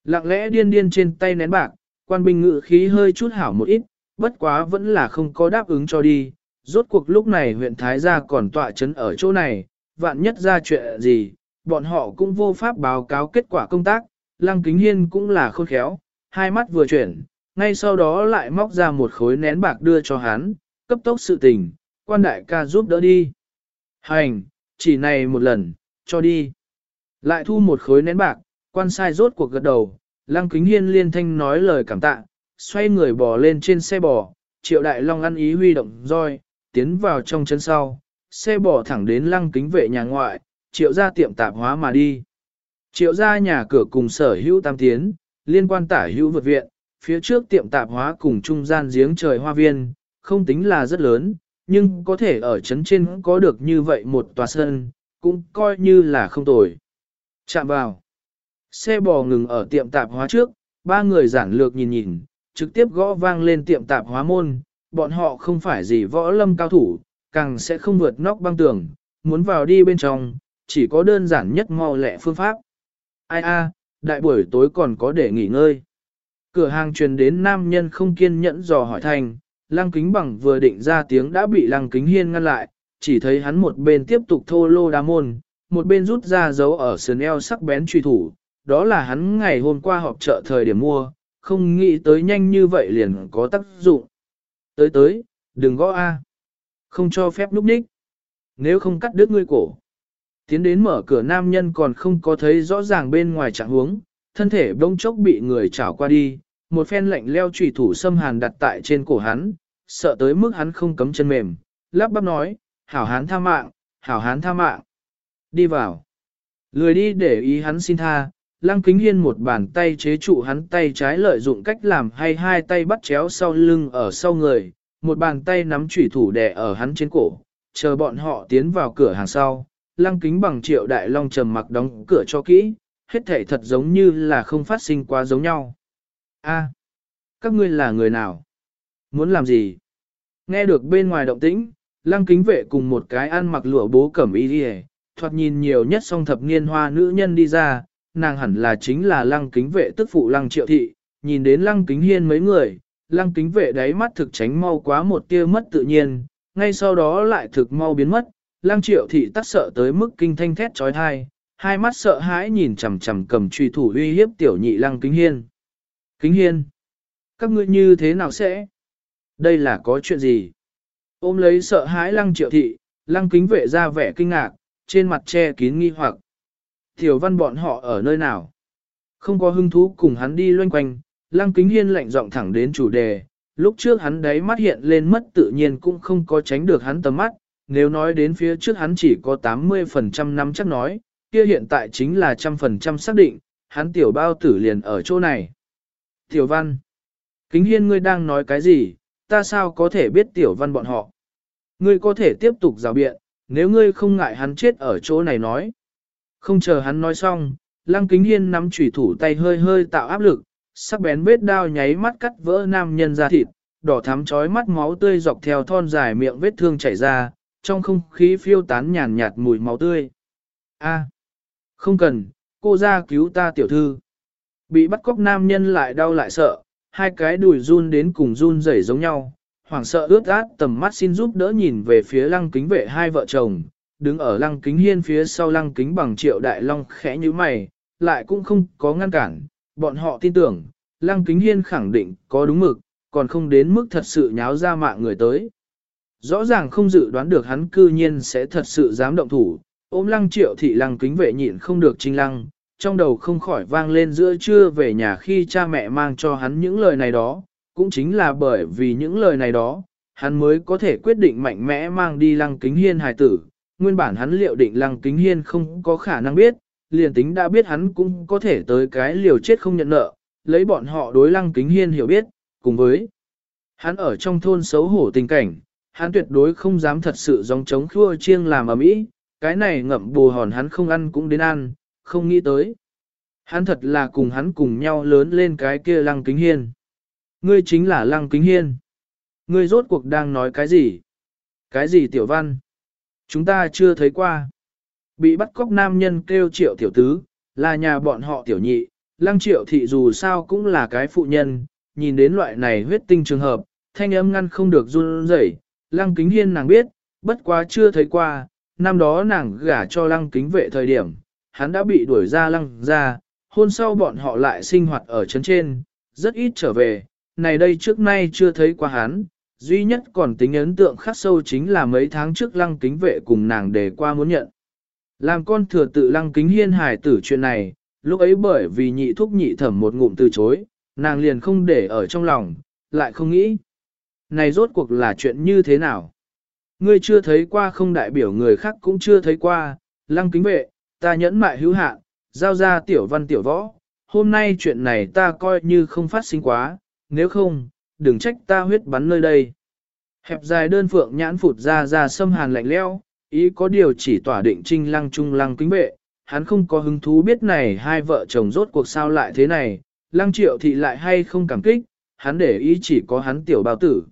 Lặng lẽ điên điên trên tay nén bạc, quan binh ngự khí hơi chút hảo một ít, bất quá vẫn là không có đáp ứng cho đi. Rốt cuộc lúc này huyện Thái Gia còn tọa chấn ở chỗ này, vạn nhất ra chuyện gì, bọn họ cũng vô pháp báo cáo kết quả công tác, Lăng Kính Hiên cũng là khôn khéo, hai mắt vừa chuyển, ngay sau đó lại móc ra một khối nén bạc đưa cho hắn, cấp tốc sự tình, quan đại ca giúp đỡ đi. Hành, chỉ này một lần, cho đi. Lại thu một khối nén bạc, quan sai rốt cuộc gật đầu, lăng kính hiên liên thanh nói lời cảm tạ, xoay người bò lên trên xe bò, triệu đại long ăn ý huy động roi, tiến vào trong chân sau, xe bò thẳng đến lăng kính vệ nhà ngoại, triệu ra tiệm tạp hóa mà đi. Triệu ra nhà cửa cùng sở hữu tam tiến, liên quan tả hữu vượt viện, phía trước tiệm tạp hóa cùng trung gian giếng trời hoa viên, không tính là rất lớn, nhưng có thể ở trấn trên có được như vậy một tòa sân, cũng coi như là không tồi. Chạm vào. Xe bò ngừng ở tiệm tạp hóa trước, ba người giản lược nhìn nhìn, trực tiếp gõ vang lên tiệm tạp hóa môn, bọn họ không phải gì võ lâm cao thủ, càng sẽ không vượt nóc băng tường, muốn vào đi bên trong, chỉ có đơn giản nhất mau lẹ phương pháp. Ai a, đại buổi tối còn có để nghỉ ngơi. Cửa hàng truyền đến nam nhân không kiên nhẫn dò hỏi thành, lăng kính bằng vừa định ra tiếng đã bị lăng kính hiên ngăn lại, chỉ thấy hắn một bên tiếp tục thô lô đá môn, một bên rút ra dấu ở sườn eo sắc bén truy thủ, đó là hắn ngày hôm qua họp chợ thời điểm mua, không nghĩ tới nhanh như vậy liền có tác dụng. Tới tới, đừng gõ A. Không cho phép núp đích. Nếu không cắt đứt ngươi cổ. Tiến đến mở cửa nam nhân còn không có thấy rõ ràng bên ngoài trạng huống, thân thể bông chốc bị người chảo qua đi, một phen lạnh leo trùy thủ xâm hàn đặt tại trên cổ hắn, sợ tới mức hắn không cấm chân mềm, lắp bắp nói, hảo hán tha mạng, hảo hán tha mạng. Đi vào. Lười đi để ý hắn xin tha, lăng kính hiên một bàn tay chế trụ hắn tay trái lợi dụng cách làm hay hai tay bắt chéo sau lưng ở sau người, một bàn tay nắm chủy thủ đè ở hắn trên cổ, chờ bọn họ tiến vào cửa hàng sau. Lăng kính bằng triệu đại long trầm mặc đóng cửa cho kỹ, hết thể thật giống như là không phát sinh quá giống nhau. A, các ngươi là người nào? Muốn làm gì? Nghe được bên ngoài động tĩnh, lăng kính vệ cùng một cái ăn mặc lụa bố cẩm y đi thoạt nhìn nhiều nhất song thập niên hoa nữ nhân đi ra, nàng hẳn là chính là lăng kính vệ tức phụ lăng triệu thị, nhìn đến lăng kính hiên mấy người, lăng kính vệ đáy mắt thực tránh mau quá một tia mất tự nhiên, ngay sau đó lại thực mau biến mất, lăng triệu thị tắc sợ tới mức kinh thanh thét trói thai, hai mắt sợ hãi nhìn chằm chằm cầm truy thủ uy hiếp tiểu nhị lăng kính hiên. Kính hiên, các ngươi như thế nào sẽ? Đây là có chuyện gì? Ôm lấy sợ hãi lăng triệu thị, lăng kính vệ ra vẻ kinh ngạc, trên mặt che kín nghi hoặc. Tiểu văn bọn họ ở nơi nào? Không có hứng thú cùng hắn đi loanh quanh, lăng kính hiên lạnh giọng thẳng đến chủ đề. Lúc trước hắn đấy mắt hiện lên mất tự nhiên cũng không có tránh được hắn tầm mắt, nếu nói đến phía trước hắn chỉ có 80% năm chắc nói, kia hiện tại chính là trăm phần trăm xác định, hắn tiểu bao tử liền ở chỗ này. Tiểu văn, kính hiên ngươi đang nói cái gì, ta sao có thể biết tiểu văn bọn họ. Ngươi có thể tiếp tục rào biện, nếu ngươi không ngại hắn chết ở chỗ này nói. Không chờ hắn nói xong, lăng kính hiên nắm chủy thủ tay hơi hơi tạo áp lực, sắc bén vết đao nháy mắt cắt vỡ nam nhân ra thịt, đỏ thắm chói mắt máu tươi dọc theo thon dài miệng vết thương chảy ra, trong không khí phiêu tán nhàn nhạt mùi máu tươi. A. Không cần, cô ra cứu ta tiểu thư. Bị bắt cóc nam nhân lại đau lại sợ, hai cái đùi run đến cùng run rẩy giống nhau, hoảng sợ ướt át tầm mắt xin giúp đỡ nhìn về phía lăng kính vệ hai vợ chồng, đứng ở lăng kính hiên phía sau lăng kính bằng triệu đại long khẽ như mày, lại cũng không có ngăn cản, bọn họ tin tưởng, lăng kính hiên khẳng định có đúng mực, còn không đến mức thật sự nháo ra mạng người tới. Rõ ràng không dự đoán được hắn cư nhiên sẽ thật sự dám động thủ, ôm lăng triệu thị lăng kính vệ nhịn không được trinh lăng, trong đầu không khỏi vang lên giữa trưa về nhà khi cha mẹ mang cho hắn những lời này đó, cũng chính là bởi vì những lời này đó, hắn mới có thể quyết định mạnh mẽ mang đi lăng kính hiên hài tử. Nguyên bản hắn liệu định lăng kính hiên không có khả năng biết, liền tính đã biết hắn cũng có thể tới cái liều chết không nhận nợ, lấy bọn họ đối lăng kính hiên hiểu biết, cùng với hắn ở trong thôn xấu hổ tình cảnh, hắn tuyệt đối không dám thật sự dòng chống khua chiêng làm ở mỹ, cái này ngậm bù hòn hắn không ăn cũng đến ăn, không nghĩ tới. Hắn thật là cùng hắn cùng nhau lớn lên cái kia lăng kính hiên. Ngươi chính là lăng kính hiên. Ngươi rốt cuộc đang nói cái gì? Cái gì tiểu văn? Chúng ta chưa thấy qua. Bị bắt cóc nam nhân kêu triệu tiểu tứ, là nhà bọn họ tiểu nhị. Lăng triệu thị dù sao cũng là cái phụ nhân, nhìn đến loại này huyết tinh trường hợp, thanh âm ngăn không được run rẩy. Lăng kính hiên nàng biết, bất quá chưa thấy qua, năm đó nàng gả cho lăng kính vệ thời điểm, hắn đã bị đuổi ra lăng ra, hôn sau bọn họ lại sinh hoạt ở trấn trên, rất ít trở về, này đây trước nay chưa thấy qua hắn, duy nhất còn tính ấn tượng khắc sâu chính là mấy tháng trước lăng kính vệ cùng nàng đề qua muốn nhận. Làm con thừa tự lăng kính hiên hài tử chuyện này, lúc ấy bởi vì nhị thúc nhị thẩm một ngụm từ chối, nàng liền không để ở trong lòng, lại không nghĩ. Này rốt cuộc là chuyện như thế nào? Ngươi chưa thấy qua không đại biểu người khác cũng chưa thấy qua, lăng kính vệ, ta nhẫn mại hữu hạn, giao ra tiểu văn tiểu võ, hôm nay chuyện này ta coi như không phát sinh quá, nếu không, đừng trách ta huyết bắn nơi đây. Hẹp dài đơn phượng nhãn phụt ra ra xâm hàn lạnh leo, ý có điều chỉ tỏa định trinh lăng trung lăng kính vệ, hắn không có hứng thú biết này hai vợ chồng rốt cuộc sao lại thế này, lăng triệu thị lại hay không cảm kích, hắn để ý chỉ có hắn tiểu bao tử.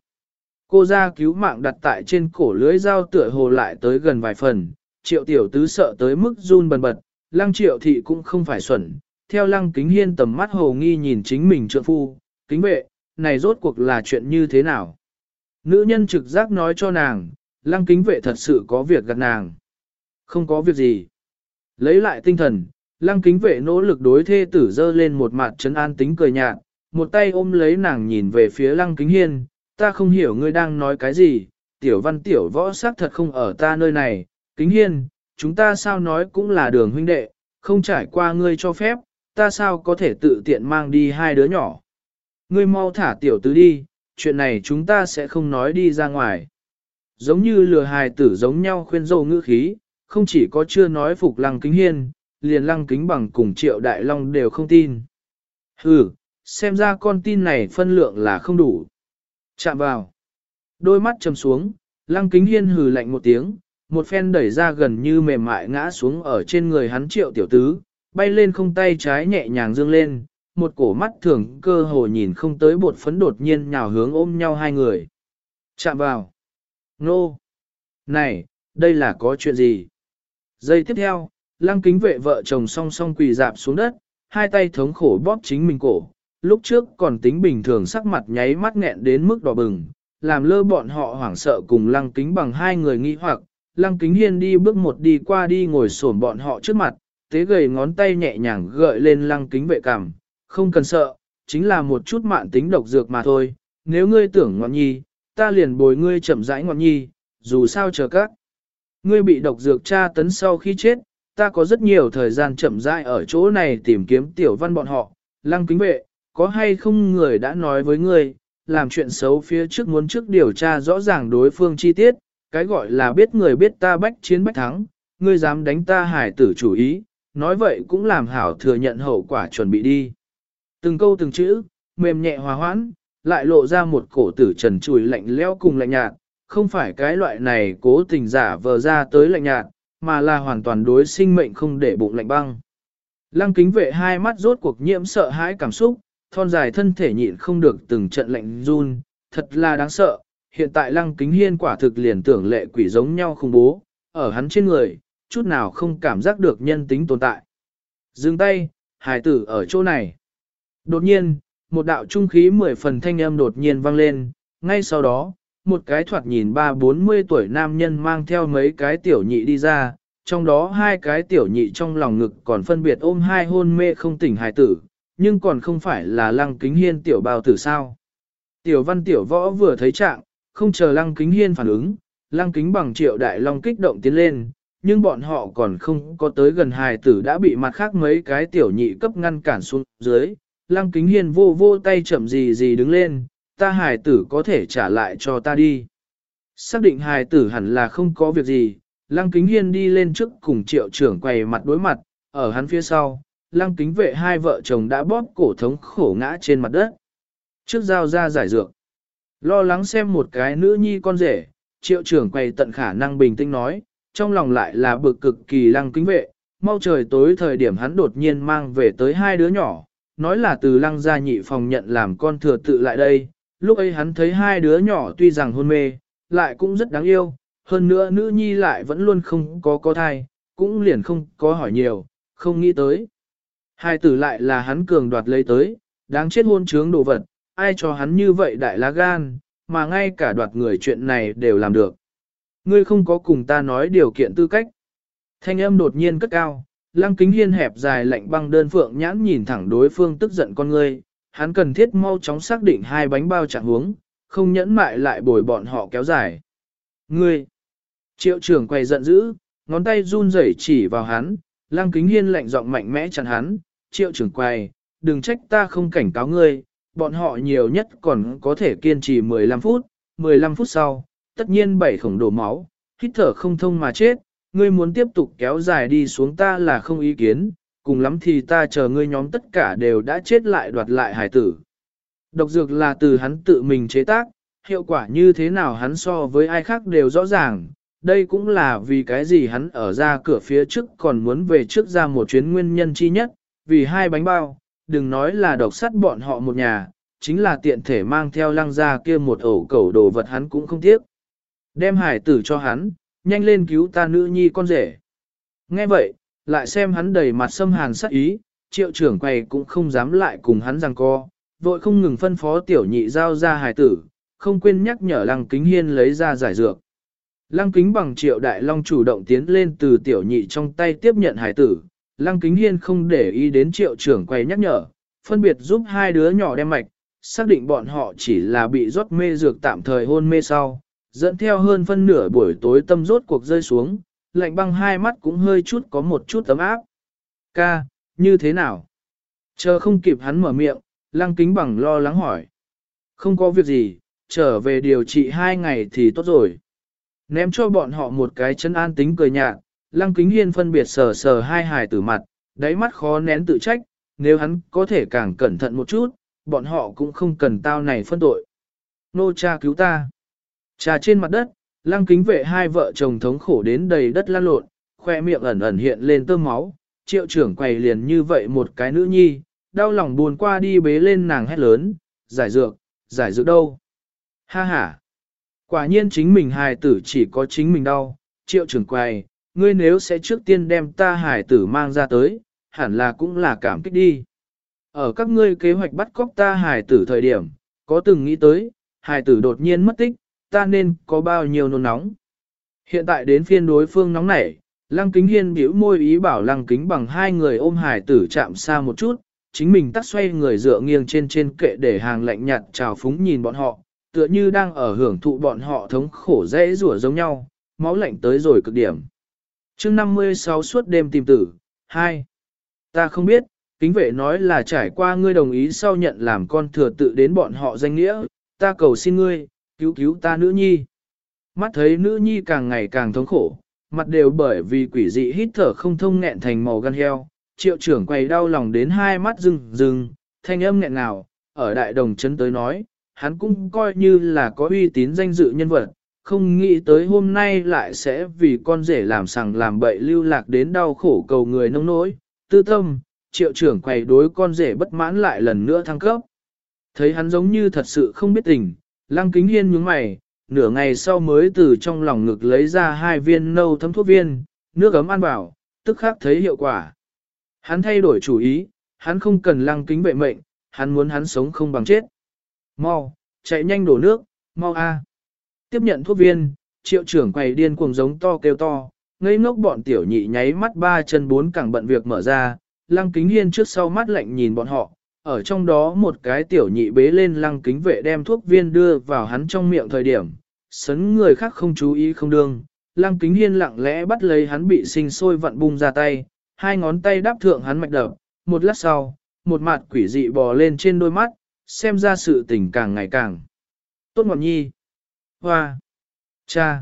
Cô ra cứu mạng đặt tại trên cổ lưới dao tựa hồ lại tới gần vài phần, triệu tiểu tứ sợ tới mức run bần bật, lăng triệu thị cũng không phải xuẩn, theo lăng kính hiên tầm mắt hồ nghi nhìn chính mình trượng phu, kính vệ, này rốt cuộc là chuyện như thế nào? Nữ nhân trực giác nói cho nàng, lăng kính vệ thật sự có việc gặp nàng. Không có việc gì. Lấy lại tinh thần, lăng kính vệ nỗ lực đối thê tử dơ lên một mặt trấn an tính cười nhạt, một tay ôm lấy nàng nhìn về phía lăng kính hiên, ta không hiểu ngươi đang nói cái gì, tiểu văn tiểu võ sắc thật không ở ta nơi này, kính hiên, chúng ta sao nói cũng là đường huynh đệ, không trải qua ngươi cho phép, ta sao có thể tự tiện mang đi hai đứa nhỏ. Ngươi mau thả tiểu tứ đi, chuyện này chúng ta sẽ không nói đi ra ngoài. Giống như lừa hài tử giống nhau khuyên dâu ngữ khí, không chỉ có chưa nói phục lăng kính hiên, liền lăng kính bằng cùng triệu đại long đều không tin. Hừ, xem ra con tin này phân lượng là không đủ. Chạm vào. Đôi mắt chầm xuống, lăng kính hiên hừ lạnh một tiếng, một phen đẩy ra gần như mềm mại ngã xuống ở trên người hắn triệu tiểu tứ, bay lên không tay trái nhẹ nhàng dương lên, một cổ mắt thường cơ hồ nhìn không tới bột phấn đột nhiên nhào hướng ôm nhau hai người. Chạm vào. Nô. Này, đây là có chuyện gì? Giây tiếp theo, lăng kính vệ vợ chồng song song quỳ dạp xuống đất, hai tay thống khổ bóp chính mình cổ. Lúc trước còn tính bình thường sắc mặt nháy mắt nghẹn đến mức đỏ bừng, làm lơ bọn họ hoảng sợ cùng lăng kính bằng hai người nghi hoặc. Lăng kính hiên đi bước một đi qua đi ngồi sổn bọn họ trước mặt, tế gầy ngón tay nhẹ nhàng gợi lên lăng kính vệ cằm, không cần sợ, chính là một chút mạn tính độc dược mà thôi, nếu ngươi tưởng ngọn nhi, ta liền bồi ngươi chậm rãi ngọn nhi, dù sao chờ các. Ngươi bị độc dược tra tấn sau khi chết, ta có rất nhiều thời gian chậm rãi ở chỗ này tìm kiếm tiểu văn bọn họ, lăng kính vệ, có hay không người đã nói với ngươi, làm chuyện xấu phía trước muốn trước điều tra rõ ràng đối phương chi tiết, cái gọi là biết người biết ta bách chiến bách thắng, ngươi dám đánh ta hải tử chủ ý, nói vậy cũng làm hảo thừa nhận hậu quả chuẩn bị đi. Từng câu từng chữ, mềm nhẹ hòa hoãn, lại lộ ra một cổ tử trần chùi lạnh lẽo cùng lạnh nhạt, không phải cái loại này cố tình giả vờ ra tới lạnh nhạt, mà là hoàn toàn đối sinh mệnh không để bụng lạnh băng. Lăng kính vệ hai mắt rốt cuộc nhiễm sợ hãi cảm xúc, thon dài thân thể nhịn không được từng trận lạnh run, thật là đáng sợ. Hiện tại lăng kính hiên quả thực liền tưởng lệ quỷ giống nhau khủng bố, ở hắn trên người, chút nào không cảm giác được nhân tính tồn tại. Dừng tay, hải tử ở chỗ này. Đột nhiên, một đạo trung khí mười phần thanh âm đột nhiên vang lên, ngay sau đó, một cái thoạt nhìn ba bốn mươi tuổi nam nhân mang theo mấy cái tiểu nhị đi ra, trong đó hai cái tiểu nhị trong lòng ngực còn phân biệt ôm hai hôn mê không tỉnh hài tử, nhưng còn không phải là lăng kính hiên tiểu bào tử sao. Tiểu văn tiểu võ vừa thấy trạng, không chờ lăng kính hiên phản ứng, lăng kính bằng triệu đại long kích động tiến lên, nhưng bọn họ còn không có tới gần hài tử đã bị mặt khác mấy cái tiểu nhị cấp ngăn cản xuống dưới. Lăng kính hiên vô vô tay chậm gì gì đứng lên, ta hài tử có thể trả lại cho ta đi. Xác định hài tử hẳn là không có việc gì, lăng kính hiên đi lên trước cùng triệu trưởng quay mặt đối mặt, ở hắn phía sau, lăng kính vệ hai vợ chồng đã bóp cổ thống khổ ngã trên mặt đất. Trước giao ra giải dược, lo lắng xem một cái nữ nhi con rể, triệu trưởng quay tận khả năng bình tĩnh nói, trong lòng lại là bực cực kỳ lăng kính vệ, mau trời tối thời điểm hắn đột nhiên mang về tới hai đứa nhỏ, nói là từ lăng gia nhị phòng nhận làm con thừa tự lại đây, lúc ấy hắn thấy hai đứa nhỏ tuy rằng hôn mê, lại cũng rất đáng yêu, hơn nữa nữ nhi lại vẫn luôn không có có thai, cũng liền không có hỏi nhiều, không nghĩ tới. Hai tử lại là hắn cường đoạt lấy tới, đáng chết hôn trướng đồ vật, ai cho hắn như vậy đại lá gan, mà ngay cả đoạt người chuyện này đều làm được. Ngươi không có cùng ta nói điều kiện tư cách. Thanh âm đột nhiên cất cao, lăng kính hiên hẹp dài lạnh băng đơn phượng nhãn nhìn thẳng đối phương tức giận con ngươi, hắn cần thiết mau chóng xác định hai bánh bao trạng huống, không nhẫn mại lại bồi bọn họ kéo dài. Ngươi! Triệu trưởng quay giận dữ, ngón tay run rẩy chỉ vào hắn, lăng kính hiên lạnh giọng mạnh mẽ chặn hắn, triệu trưởng quay, đừng trách ta không cảnh cáo ngươi, bọn họ nhiều nhất còn có thể kiên trì 15 phút, 15 phút sau, tất nhiên bảy khổng đổ máu, hít thở không thông mà chết, ngươi muốn tiếp tục kéo dài đi xuống ta là không ý kiến, cùng lắm thì ta chờ ngươi nhóm tất cả đều đã chết lại đoạt lại hải tử. Độc dược là từ hắn tự mình chế tác, hiệu quả như thế nào hắn so với ai khác đều rõ ràng, đây cũng là vì cái gì hắn ở ra cửa phía trước còn muốn về trước ra một chuyến nguyên nhân chi nhất, vì hai bánh bao, đừng nói là độc sắt bọn họ một nhà, chính là tiện thể mang theo lăng ra kia một ổ cẩu đồ vật hắn cũng không tiếc. Đem hải tử cho hắn, nhanh lên cứu ta nữ nhi con rể. Nghe vậy, lại xem hắn đầy mặt xâm hàn sắc ý, triệu trưởng quầy cũng không dám lại cùng hắn rằng co, vội không ngừng phân phó tiểu nhị giao ra hải tử, không quên nhắc nhở lăng kính hiên lấy ra giải dược. Lăng kính bằng triệu đại long chủ động tiến lên từ tiểu nhị trong tay tiếp nhận hải tử, lăng kính hiên không để ý đến triệu trưởng quầy nhắc nhở, phân biệt giúp hai đứa nhỏ đem mạch, xác định bọn họ chỉ là bị rót mê dược tạm thời hôn mê sau, dẫn theo hơn phân nửa buổi tối tâm rốt cuộc rơi xuống, lạnh băng hai mắt cũng hơi chút có một chút ấm áp. Ca, như thế nào? Chờ không kịp hắn mở miệng, lăng kính bằng lo lắng hỏi. Không có việc gì, trở về điều trị hai ngày thì tốt rồi. Ném cho bọn họ một cái chân an tính cười nhạt, lăng kính hiên phân biệt sờ sờ hai hài tử mặt, đáy mắt khó nén tự trách, nếu hắn có thể càng cẩn thận một chút, bọn họ cũng không cần tao này phân tội. Nô cha cứu ta. Trà trên mặt đất, lăng kính vệ hai vợ chồng thống khổ đến đầy đất lan lộn, khoe miệng ẩn ẩn hiện lên tơm máu, triệu trưởng quầy liền như vậy một cái nữ nhi, đau lòng buồn qua đi bế lên nàng hét lớn, giải dược, giải dược đâu? Ha ha! Quả nhiên chính mình hài tử chỉ có chính mình đau, triệu trưởng quầy, ngươi nếu sẽ trước tiên đem ta hài tử mang ra tới, hẳn là cũng là cảm kích đi. Ở các ngươi kế hoạch bắt cóc ta hài tử thời điểm, có từng nghĩ tới, hài tử đột nhiên mất tích, ta nên có bao nhiêu nôn nóng. Hiện tại đến phiên đối phương nóng nảy, lăng kính hiên biểu môi ý bảo lăng kính bằng hai người ôm hải tử chạm xa một chút, chính mình tắt xoay người dựa nghiêng trên trên kệ để hàng lạnh nhạt trào phúng nhìn bọn họ, tựa như đang ở hưởng thụ bọn họ thống khổ dễ rủa giống nhau, máu lạnh tới rồi cực điểm. chương 56 suốt đêm tìm tử, 2. Ta không biết, kính vệ nói là trải qua ngươi đồng ý sau nhận làm con thừa tự đến bọn họ danh nghĩa, ta cầu xin ngươi, cứu cứu ta nữ nhi. Mắt thấy nữ nhi càng ngày càng thống khổ, mặt đều bởi vì quỷ dị hít thở không thông nghẹn thành màu gan heo, triệu trưởng quay đau lòng đến hai mắt rừng rừng, thanh âm nghẹn nào, ở đại đồng chấn tới nói, hắn cũng coi như là có uy tín danh dự nhân vật, không nghĩ tới hôm nay lại sẽ vì con rể làm sằng làm bậy lưu lạc đến đau khổ cầu người nông nỗi, tư tâm, triệu trưởng quay đối con rể bất mãn lại lần nữa thăng cấp. Thấy hắn giống như thật sự không biết tình, lăng kính hiên nhướng mày, nửa ngày sau mới từ trong lòng ngực lấy ra hai viên nâu thấm thuốc viên, nước ấm ăn vào, tức khắc thấy hiệu quả. Hắn thay đổi chủ ý, hắn không cần lăng kính vệ mệnh, hắn muốn hắn sống không bằng chết. Mau, chạy nhanh đổ nước, mau a. Tiếp nhận thuốc viên, triệu trưởng quầy điên cuồng giống to kêu to, ngây ngốc bọn tiểu nhị nháy mắt ba chân bốn cẳng bận việc mở ra, lăng kính hiên trước sau mắt lạnh nhìn bọn họ, ở trong đó một cái tiểu nhị bế lên lăng kính vệ đem thuốc viên đưa vào hắn trong miệng thời điểm, sấn người khác không chú ý không đương, lăng kính hiên lặng lẽ bắt lấy hắn bị sinh sôi vặn bung ra tay, hai ngón tay đáp thượng hắn mạch đập, một lát sau, một mặt quỷ dị bò lên trên đôi mắt, xem ra sự tình càng ngày càng. Tốt ngọt nhi. Hoa. Cha.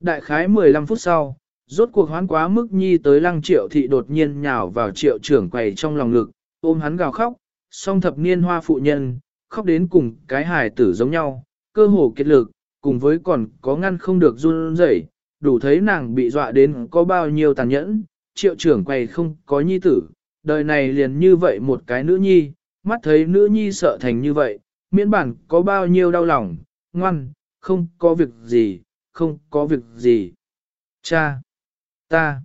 Đại khái 15 phút sau, rốt cuộc hoán quá mức nhi tới lăng triệu thị đột nhiên nhào vào triệu trưởng quầy trong lòng ngực, ôm hắn gào khóc, song thập niên hoa phụ nhân, khóc đến cùng cái hài tử giống nhau, cơ hồ kết lực, cùng với còn có ngăn không được run rẩy, đủ thấy nàng bị dọa đến có bao nhiêu tàn nhẫn, triệu trưởng quầy không có nhi tử, đời này liền như vậy một cái nữ nhi, mắt thấy nữ nhi sợ thành như vậy, miễn bản có bao nhiêu đau lòng, ngoan, không có việc gì, không có việc gì. Cha, ta.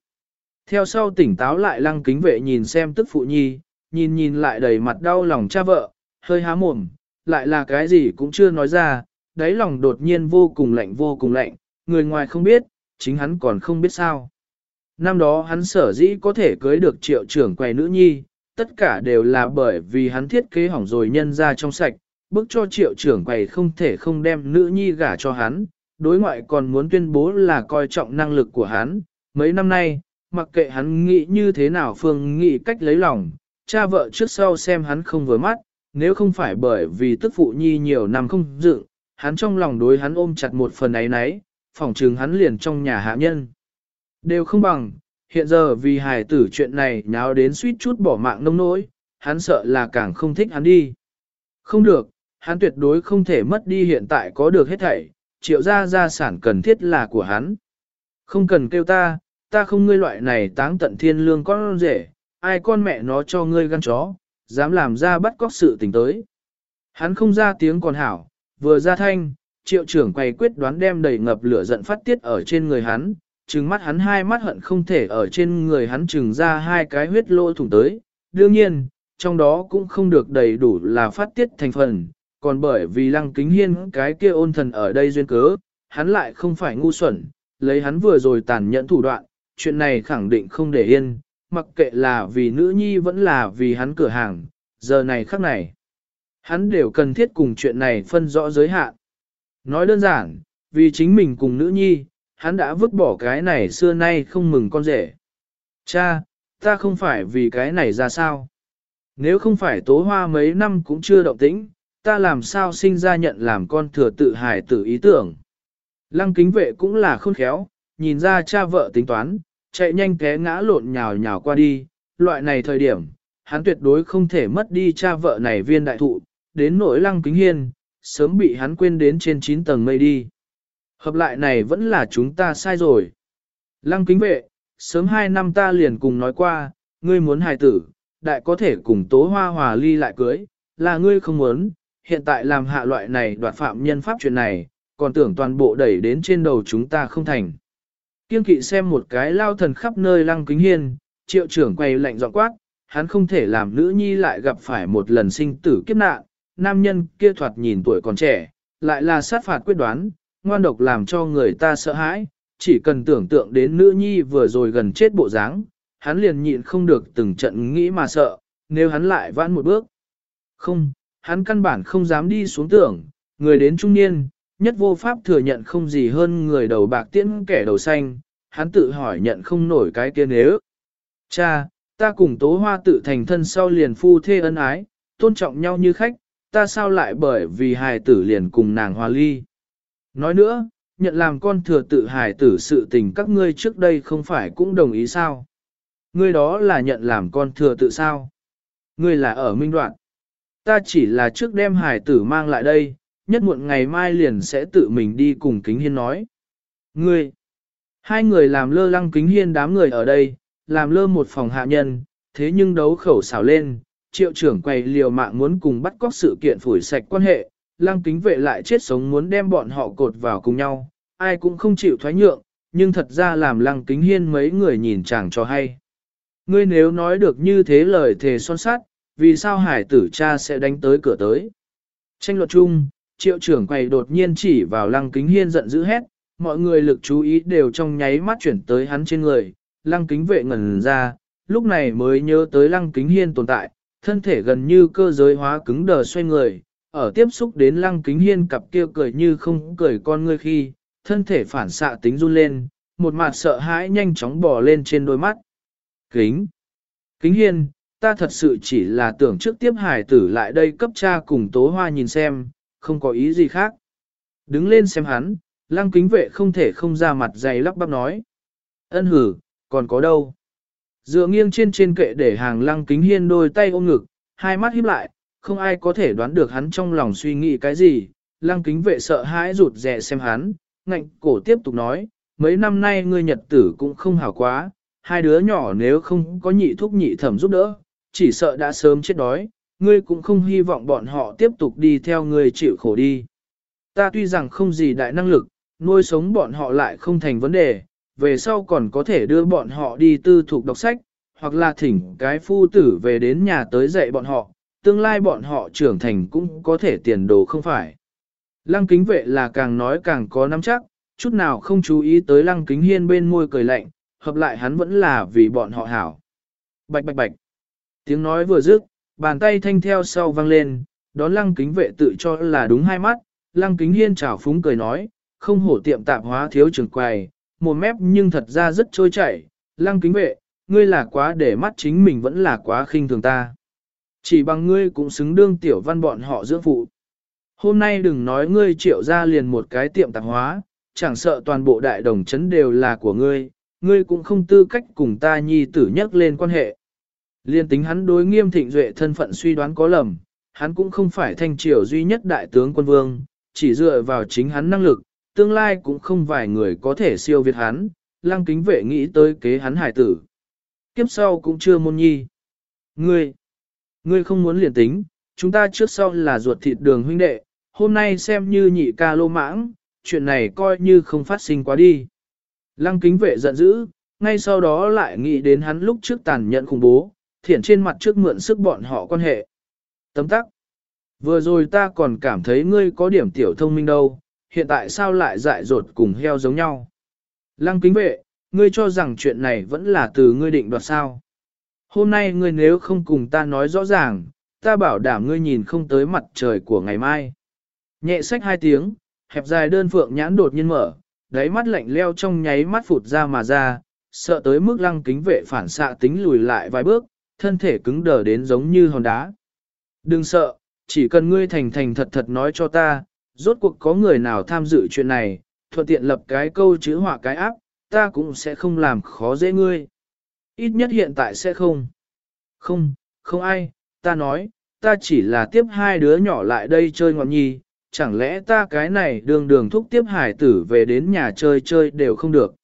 Theo sau tỉnh táo lại lăng kính vệ nhìn xem tức phụ nhi, nhìn nhìn lại đầy mặt đau lòng cha vợ, hơi há mồm, lại là cái gì cũng chưa nói ra, đáy lòng đột nhiên vô cùng lạnh vô cùng lạnh, người ngoài không biết, chính hắn còn không biết sao. Năm đó hắn sở dĩ có thể cưới được triệu trưởng quầy nữ nhi, tất cả đều là bởi vì hắn thiết kế hỏng rồi nhân ra trong sạch, bức cho triệu trưởng quầy không thể không đem nữ nhi gả cho hắn, đối ngoại còn muốn tuyên bố là coi trọng năng lực của hắn. Mấy năm nay, mặc kệ hắn nghĩ như thế nào phương nghĩ cách lấy lòng, cha vợ trước sau xem hắn không vừa mắt, nếu không phải bởi vì tức phụ nhi nhiều năm không dựng, hắn trong lòng đối hắn ôm chặt một phần ấy nấy, phỏng trừng hắn liền trong nhà hạ nhân. Đều không bằng, hiện giờ vì hài tử chuyện này nháo đến suýt chút bỏ mạng nông nỗi, hắn sợ là càng không thích hắn đi. Không được, hắn tuyệt đối không thể mất đi hiện tại có được hết thảy, triệu gia gia sản cần thiết là của hắn. Không cần kêu ta, ta không ngươi loại này táng tận thiên lương con rể, ai con mẹ nó cho ngươi gan chó, dám làm ra bắt cóc sự tình tới. Hắn không ra tiếng còn hảo, vừa ra thanh, triệu trưởng quay quyết đoán đem đầy ngập lửa giận phát tiết ở trên người hắn, trừng mắt hắn hai mắt hận không thể ở trên người hắn trừng ra hai cái huyết lỗ thủng tới. Đương nhiên, trong đó cũng không được đầy đủ là phát tiết thành phần, còn bởi vì lăng kính hiên cái kia ôn thần ở đây duyên cớ, hắn lại không phải ngu xuẩn, lấy hắn vừa rồi tàn nhẫn thủ đoạn, chuyện này khẳng định không để yên, mặc kệ là vì nữ nhi vẫn là vì hắn cửa hàng, giờ này khắc này. Hắn đều cần thiết cùng chuyện này phân rõ giới hạn. Nói đơn giản, vì chính mình cùng nữ nhi, hắn đã vứt bỏ cái này xưa nay không mừng con rể. Cha, ta không phải vì cái này ra sao? Nếu không phải tố hoa mấy năm cũng chưa động tĩnh, ta làm sao sinh ra nhận làm con thừa tự hài tử ý tưởng. Lăng kính vệ cũng là khôn khéo, nhìn ra cha vợ tính toán, chạy nhanh té ngã lộn nhào nhào qua đi, loại này thời điểm, hắn tuyệt đối không thể mất đi cha vợ này viên đại thụ, đến nỗi lăng kính hiên, sớm bị hắn quên đến trên 9 tầng mây đi. Hợp lại này vẫn là chúng ta sai rồi. Lăng kính vệ, sớm 2 năm ta liền cùng nói qua, ngươi muốn hài tử, đại có thể cùng tố hoa hòa ly lại cưới, là ngươi không muốn, hiện tại làm hạ loại này đoạt phạm nhân pháp chuyện này, còn tưởng toàn bộ đẩy đến trên đầu chúng ta không thành. Kiên kỵ xem một cái lao thần khắp nơi lăng kính hiên, triệu trưởng quay lạnh giọng quát, hắn không thể làm nữ nhi lại gặp phải một lần sinh tử kiếp nạn, nam nhân kia thoạt nhìn tuổi còn trẻ, lại là sát phạt quyết đoán, ngoan độc làm cho người ta sợ hãi, chỉ cần tưởng tượng đến nữ nhi vừa rồi gần chết bộ dáng, hắn liền nhịn không được từng trận nghĩ mà sợ, nếu hắn lại vãn một bước. Không, hắn căn bản không dám đi xuống tưởng, người đến trung niên, nhất vô pháp thừa nhận không gì hơn người đầu bạc tiễn kẻ đầu xanh, hắn tự hỏi nhận không nổi cái kia nếu. Cha, ta cùng tố hoa tự thành thân sau liền phu thê ân ái, tôn trọng nhau như khách, ta sao lại bởi vì hài tử liền cùng nàng hòa ly. Nói nữa, nhận làm con thừa tự hài tử sự tình các ngươi trước đây không phải cũng đồng ý sao. Ngươi đó là nhận làm con thừa tự sao. Ngươi là ở minh đoạn. Ta chỉ là trước đem hài tử mang lại đây, nhất muộn ngày mai liền sẽ tự mình đi cùng kính hiên nói. Ngươi, hai người làm lơ lăng kính hiên đám người ở đây, làm lơ một phòng hạ nhân, thế nhưng đấu khẩu xảo lên, triệu trưởng quầy liều mạng muốn cùng bắt cóc sự kiện phủi sạch quan hệ, lăng kính vệ lại chết sống muốn đem bọn họ cột vào cùng nhau, ai cũng không chịu thoái nhượng, nhưng thật ra làm lăng kính hiên mấy người nhìn chàng cho hay. Ngươi nếu nói được như thế lời thề son sát, vì sao hải tử cha sẽ đánh tới cửa tới? Tranh luật chung, triệu trưởng quầy đột nhiên chỉ vào lăng kính hiên giận dữ hét, mọi người lực chú ý đều trong nháy mắt chuyển tới hắn trên người, lăng kính vệ ngẩn ra, lúc này mới nhớ tới lăng kính hiên tồn tại, thân thể gần như cơ giới hóa cứng đờ xoay người, ở tiếp xúc đến lăng kính hiên cặp kia cười như không cười con ngươi khi, thân thể phản xạ tính run lên, một mặt sợ hãi nhanh chóng bò lên trên đôi mắt. Kính! Kính hiên, ta thật sự chỉ là tưởng trước tiếp hải tử lại đây cấp cha cùng tố hoa nhìn xem, không có ý gì khác. Đứng lên xem hắn, lăng kính vệ không thể không ra mặt dày lắp bắp nói. Ân hử, còn có đâu? Dựa nghiêng trên trên kệ để hàng lăng kính hiên đôi tay ôm ngực, hai mắt híp lại, không ai có thể đoán được hắn trong lòng suy nghĩ cái gì. Lăng kính vệ sợ hãi rụt rè xem hắn, ngạnh cổ tiếp tục nói, mấy năm nay ngươi nhật tử cũng không hảo quá, hai đứa nhỏ nếu không có nhị thúc nhị thẩm giúp đỡ, chỉ sợ đã sớm chết đói, ngươi cũng không hy vọng bọn họ tiếp tục đi theo ngươi chịu khổ đi. Ta tuy rằng không gì đại năng lực, nuôi sống bọn họ lại không thành vấn đề, về sau còn có thể đưa bọn họ đi tư thuộc đọc sách, hoặc là thỉnh cái phu tử về đến nhà tới dạy bọn họ, tương lai bọn họ trưởng thành cũng có thể tiền đồ không phải. Lăng kính vệ là càng nói càng có nắm chắc, chút nào không chú ý tới lăng kính hiên bên môi cười lạnh, hợp lại hắn vẫn là vì bọn họ hảo. Bạch bạch bạch. Tiếng nói vừa dứt, bàn tay thanh theo sau vang lên, đón lăng kính vệ tự cho là đúng hai mắt, lăng kính hiên chào phúng cười nói, không hổ tiệm tạp hóa thiếu trường quầy, một mép nhưng thật ra rất trôi chảy, lăng kính vệ, ngươi là quá để mắt chính mình vẫn là quá khinh thường ta. Chỉ bằng ngươi cũng xứng đương tiểu văn bọn họ dưỡng phụ. Hôm nay đừng nói ngươi triệu ra liền một cái tiệm tạp hóa, chẳng sợ toàn bộ đại đồng chấn đều là của ngươi, ngươi cũng không tư cách cùng ta nhi tử nhắc lên quan hệ. Liên tính hắn đối nghiêm thịnh duệ thân phận suy đoán có lầm, hắn cũng không phải thanh triều duy nhất đại tướng quân vương, chỉ dựa vào chính hắn năng lực, tương lai cũng không vài người có thể siêu việt hắn, lăng kính vệ nghĩ tới kế hắn hải tử. Kiếp sau cũng chưa môn nhi. Ngươi, ngươi không muốn liền tính, chúng ta trước sau là ruột thịt đường huynh đệ, hôm nay xem như nhị ca lô mãng, chuyện này coi như không phát sinh quá đi. Lăng kính vệ giận dữ, ngay sau đó lại nghĩ đến hắn lúc trước tàn nhẫn khủng bố, thiện trên mặt trước mượn sức bọn họ quan hệ. Tấm tắc. Vừa rồi ta còn cảm thấy ngươi có điểm tiểu thông minh đâu, hiện tại sao lại dại dột cùng heo giống nhau. Lăng kính vệ, ngươi cho rằng chuyện này vẫn là từ ngươi định đoạt sao. Hôm nay ngươi nếu không cùng ta nói rõ ràng, ta bảo đảm ngươi nhìn không tới mặt trời của ngày mai. Nhẹ sách hai tiếng, hẹp dài đơn phượng nhãn đột nhiên mở, đáy mắt lạnh leo trong nháy mắt phụt ra mà ra, sợ tới mức lăng kính vệ phản xạ tính lùi lại vài bước, thân thể cứng đờ đến giống như hòn đá. Đừng sợ, chỉ cần ngươi thành thành thật thật nói cho ta, rốt cuộc có người nào tham dự chuyện này, thuận tiện lập cái câu chữ họa cái áp, ta cũng sẽ không làm khó dễ ngươi. Ít nhất hiện tại sẽ không. Không, không ai, ta nói, ta chỉ là tiếp hai đứa nhỏ lại đây chơi ngọn nhi, chẳng lẽ ta cái này đường đường thúc tiếp hải tử về đến nhà chơi chơi đều không được.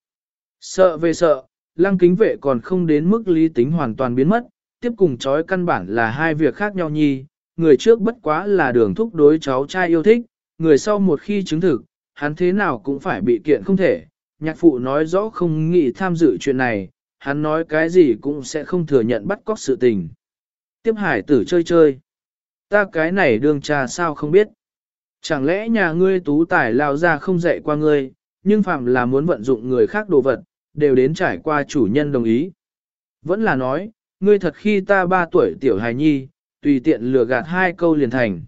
Sợ về sợ, lăng kính vệ còn không đến mức lý tính hoàn toàn biến mất, tiếp cùng chói căn bản là hai việc khác nhau nhi, người trước bất quá là đường thúc đối cháu trai yêu thích, người sau một khi chứng thực, hắn thế nào cũng phải bị kiện không thể, nhạc phụ nói rõ không nghĩ tham dự chuyện này, hắn nói cái gì cũng sẽ không thừa nhận bắt cóc sự tình. Tiếp hải tử chơi chơi. Ta cái này đương trà sao không biết. Chẳng lẽ nhà ngươi tú tài lao ra không dạy qua ngươi, nhưng phạm là muốn vận dụng người khác đồ vật, đều đến trải qua chủ nhân đồng ý. Vẫn là nói, ngươi thật khi ta ba tuổi tiểu hài nhi, tùy tiện lừa gạt hai câu liền thành.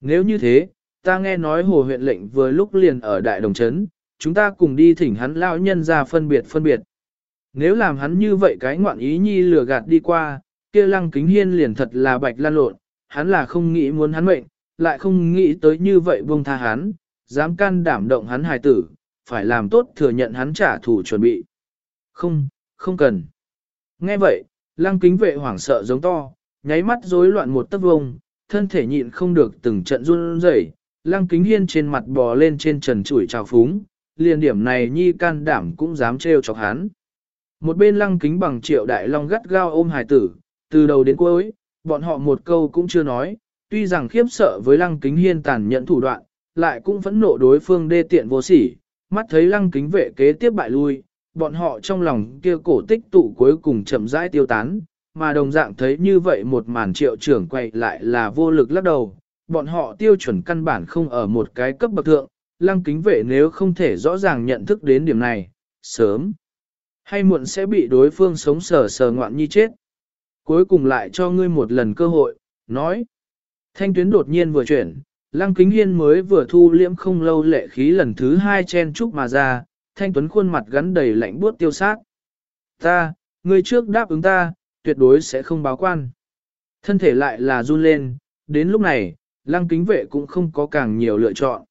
Nếu như thế, ta nghe nói hồ huyện lệnh vừa lúc liền ở đại đồng chấn, chúng ta cùng đi thỉnh hắn lão nhân ra phân biệt phân biệt. Nếu làm hắn như vậy cái ngoạn ý nhi lừa gạt đi qua, kia lăng kính hiên liền thật là bạch lan lộn, hắn là không nghĩ muốn hắn mệnh, lại không nghĩ tới như vậy buông tha hắn, dám can đảm động hắn hài tử, phải làm tốt thừa nhận hắn trả thù chuẩn bị. Không, không cần. Nghe vậy, lăng kính vệ hoảng sợ giống to, nháy mắt rối loạn một tấc vông, thân thể nhịn không được từng trận run rẩy, lăng kính hiên trên mặt bò lên trên trần chuỗi trào phúng, liền điểm này nhi can đảm cũng dám trêu chọc hắn. Một bên lăng kính bằng triệu đại long gắt gao ôm hài tử, từ đầu đến cuối, bọn họ một câu cũng chưa nói, tuy rằng khiếp sợ với lăng kính hiên tàn nhẫn thủ đoạn, lại cũng phẫn nộ đối phương đê tiện vô sỉ, mắt thấy lăng kính vệ kế tiếp bại lui, bọn họ trong lòng kia cổ tích tụ cuối cùng chậm rãi tiêu tán, mà đồng dạng thấy như vậy một màn triệu trưởng quay lại là vô lực lắc đầu, bọn họ tiêu chuẩn căn bản không ở một cái cấp bậc thượng, lăng kính vệ nếu không thể rõ ràng nhận thức đến điểm này, sớm hay muộn sẽ bị đối phương sống sờ sờ ngoạn nhi chết. Cuối cùng lại cho ngươi một lần cơ hội, nói. Thanh tuyến đột nhiên vừa chuyển, lăng kính hiên mới vừa thu liễm không lâu lệ khí lần thứ hai chen chúc mà ra, thanh tuấn khuôn mặt gắn đầy lạnh buốt tiêu sát. Ta, ngươi trước đáp ứng ta, tuyệt đối sẽ không báo quan. Thân thể lại là run lên, đến lúc này, lăng kính vệ cũng không có càng nhiều lựa chọn.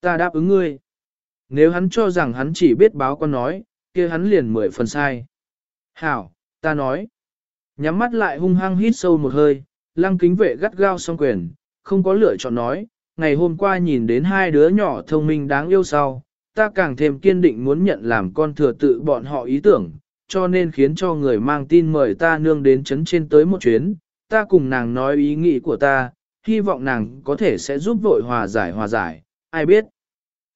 Ta đáp ứng ngươi. Nếu hắn cho rằng hắn chỉ biết báo quan nói, kia hắn liền mười phần sai. Hảo, ta nói. Nhắm mắt lại hung hăng hít sâu một hơi, lăng kính vệ gắt gao song quyền, không có lựa chọn nói. Ngày hôm qua nhìn đến hai đứa nhỏ thông minh đáng yêu sau, ta càng thêm kiên định muốn nhận làm con thừa tự bọn họ ý tưởng, cho nên khiến cho người mang tin mời ta nương đến chấn trên tới một chuyến, ta cùng nàng nói ý nghĩ của ta, hy vọng nàng có thể sẽ giúp vội hòa giải hòa giải, ai biết.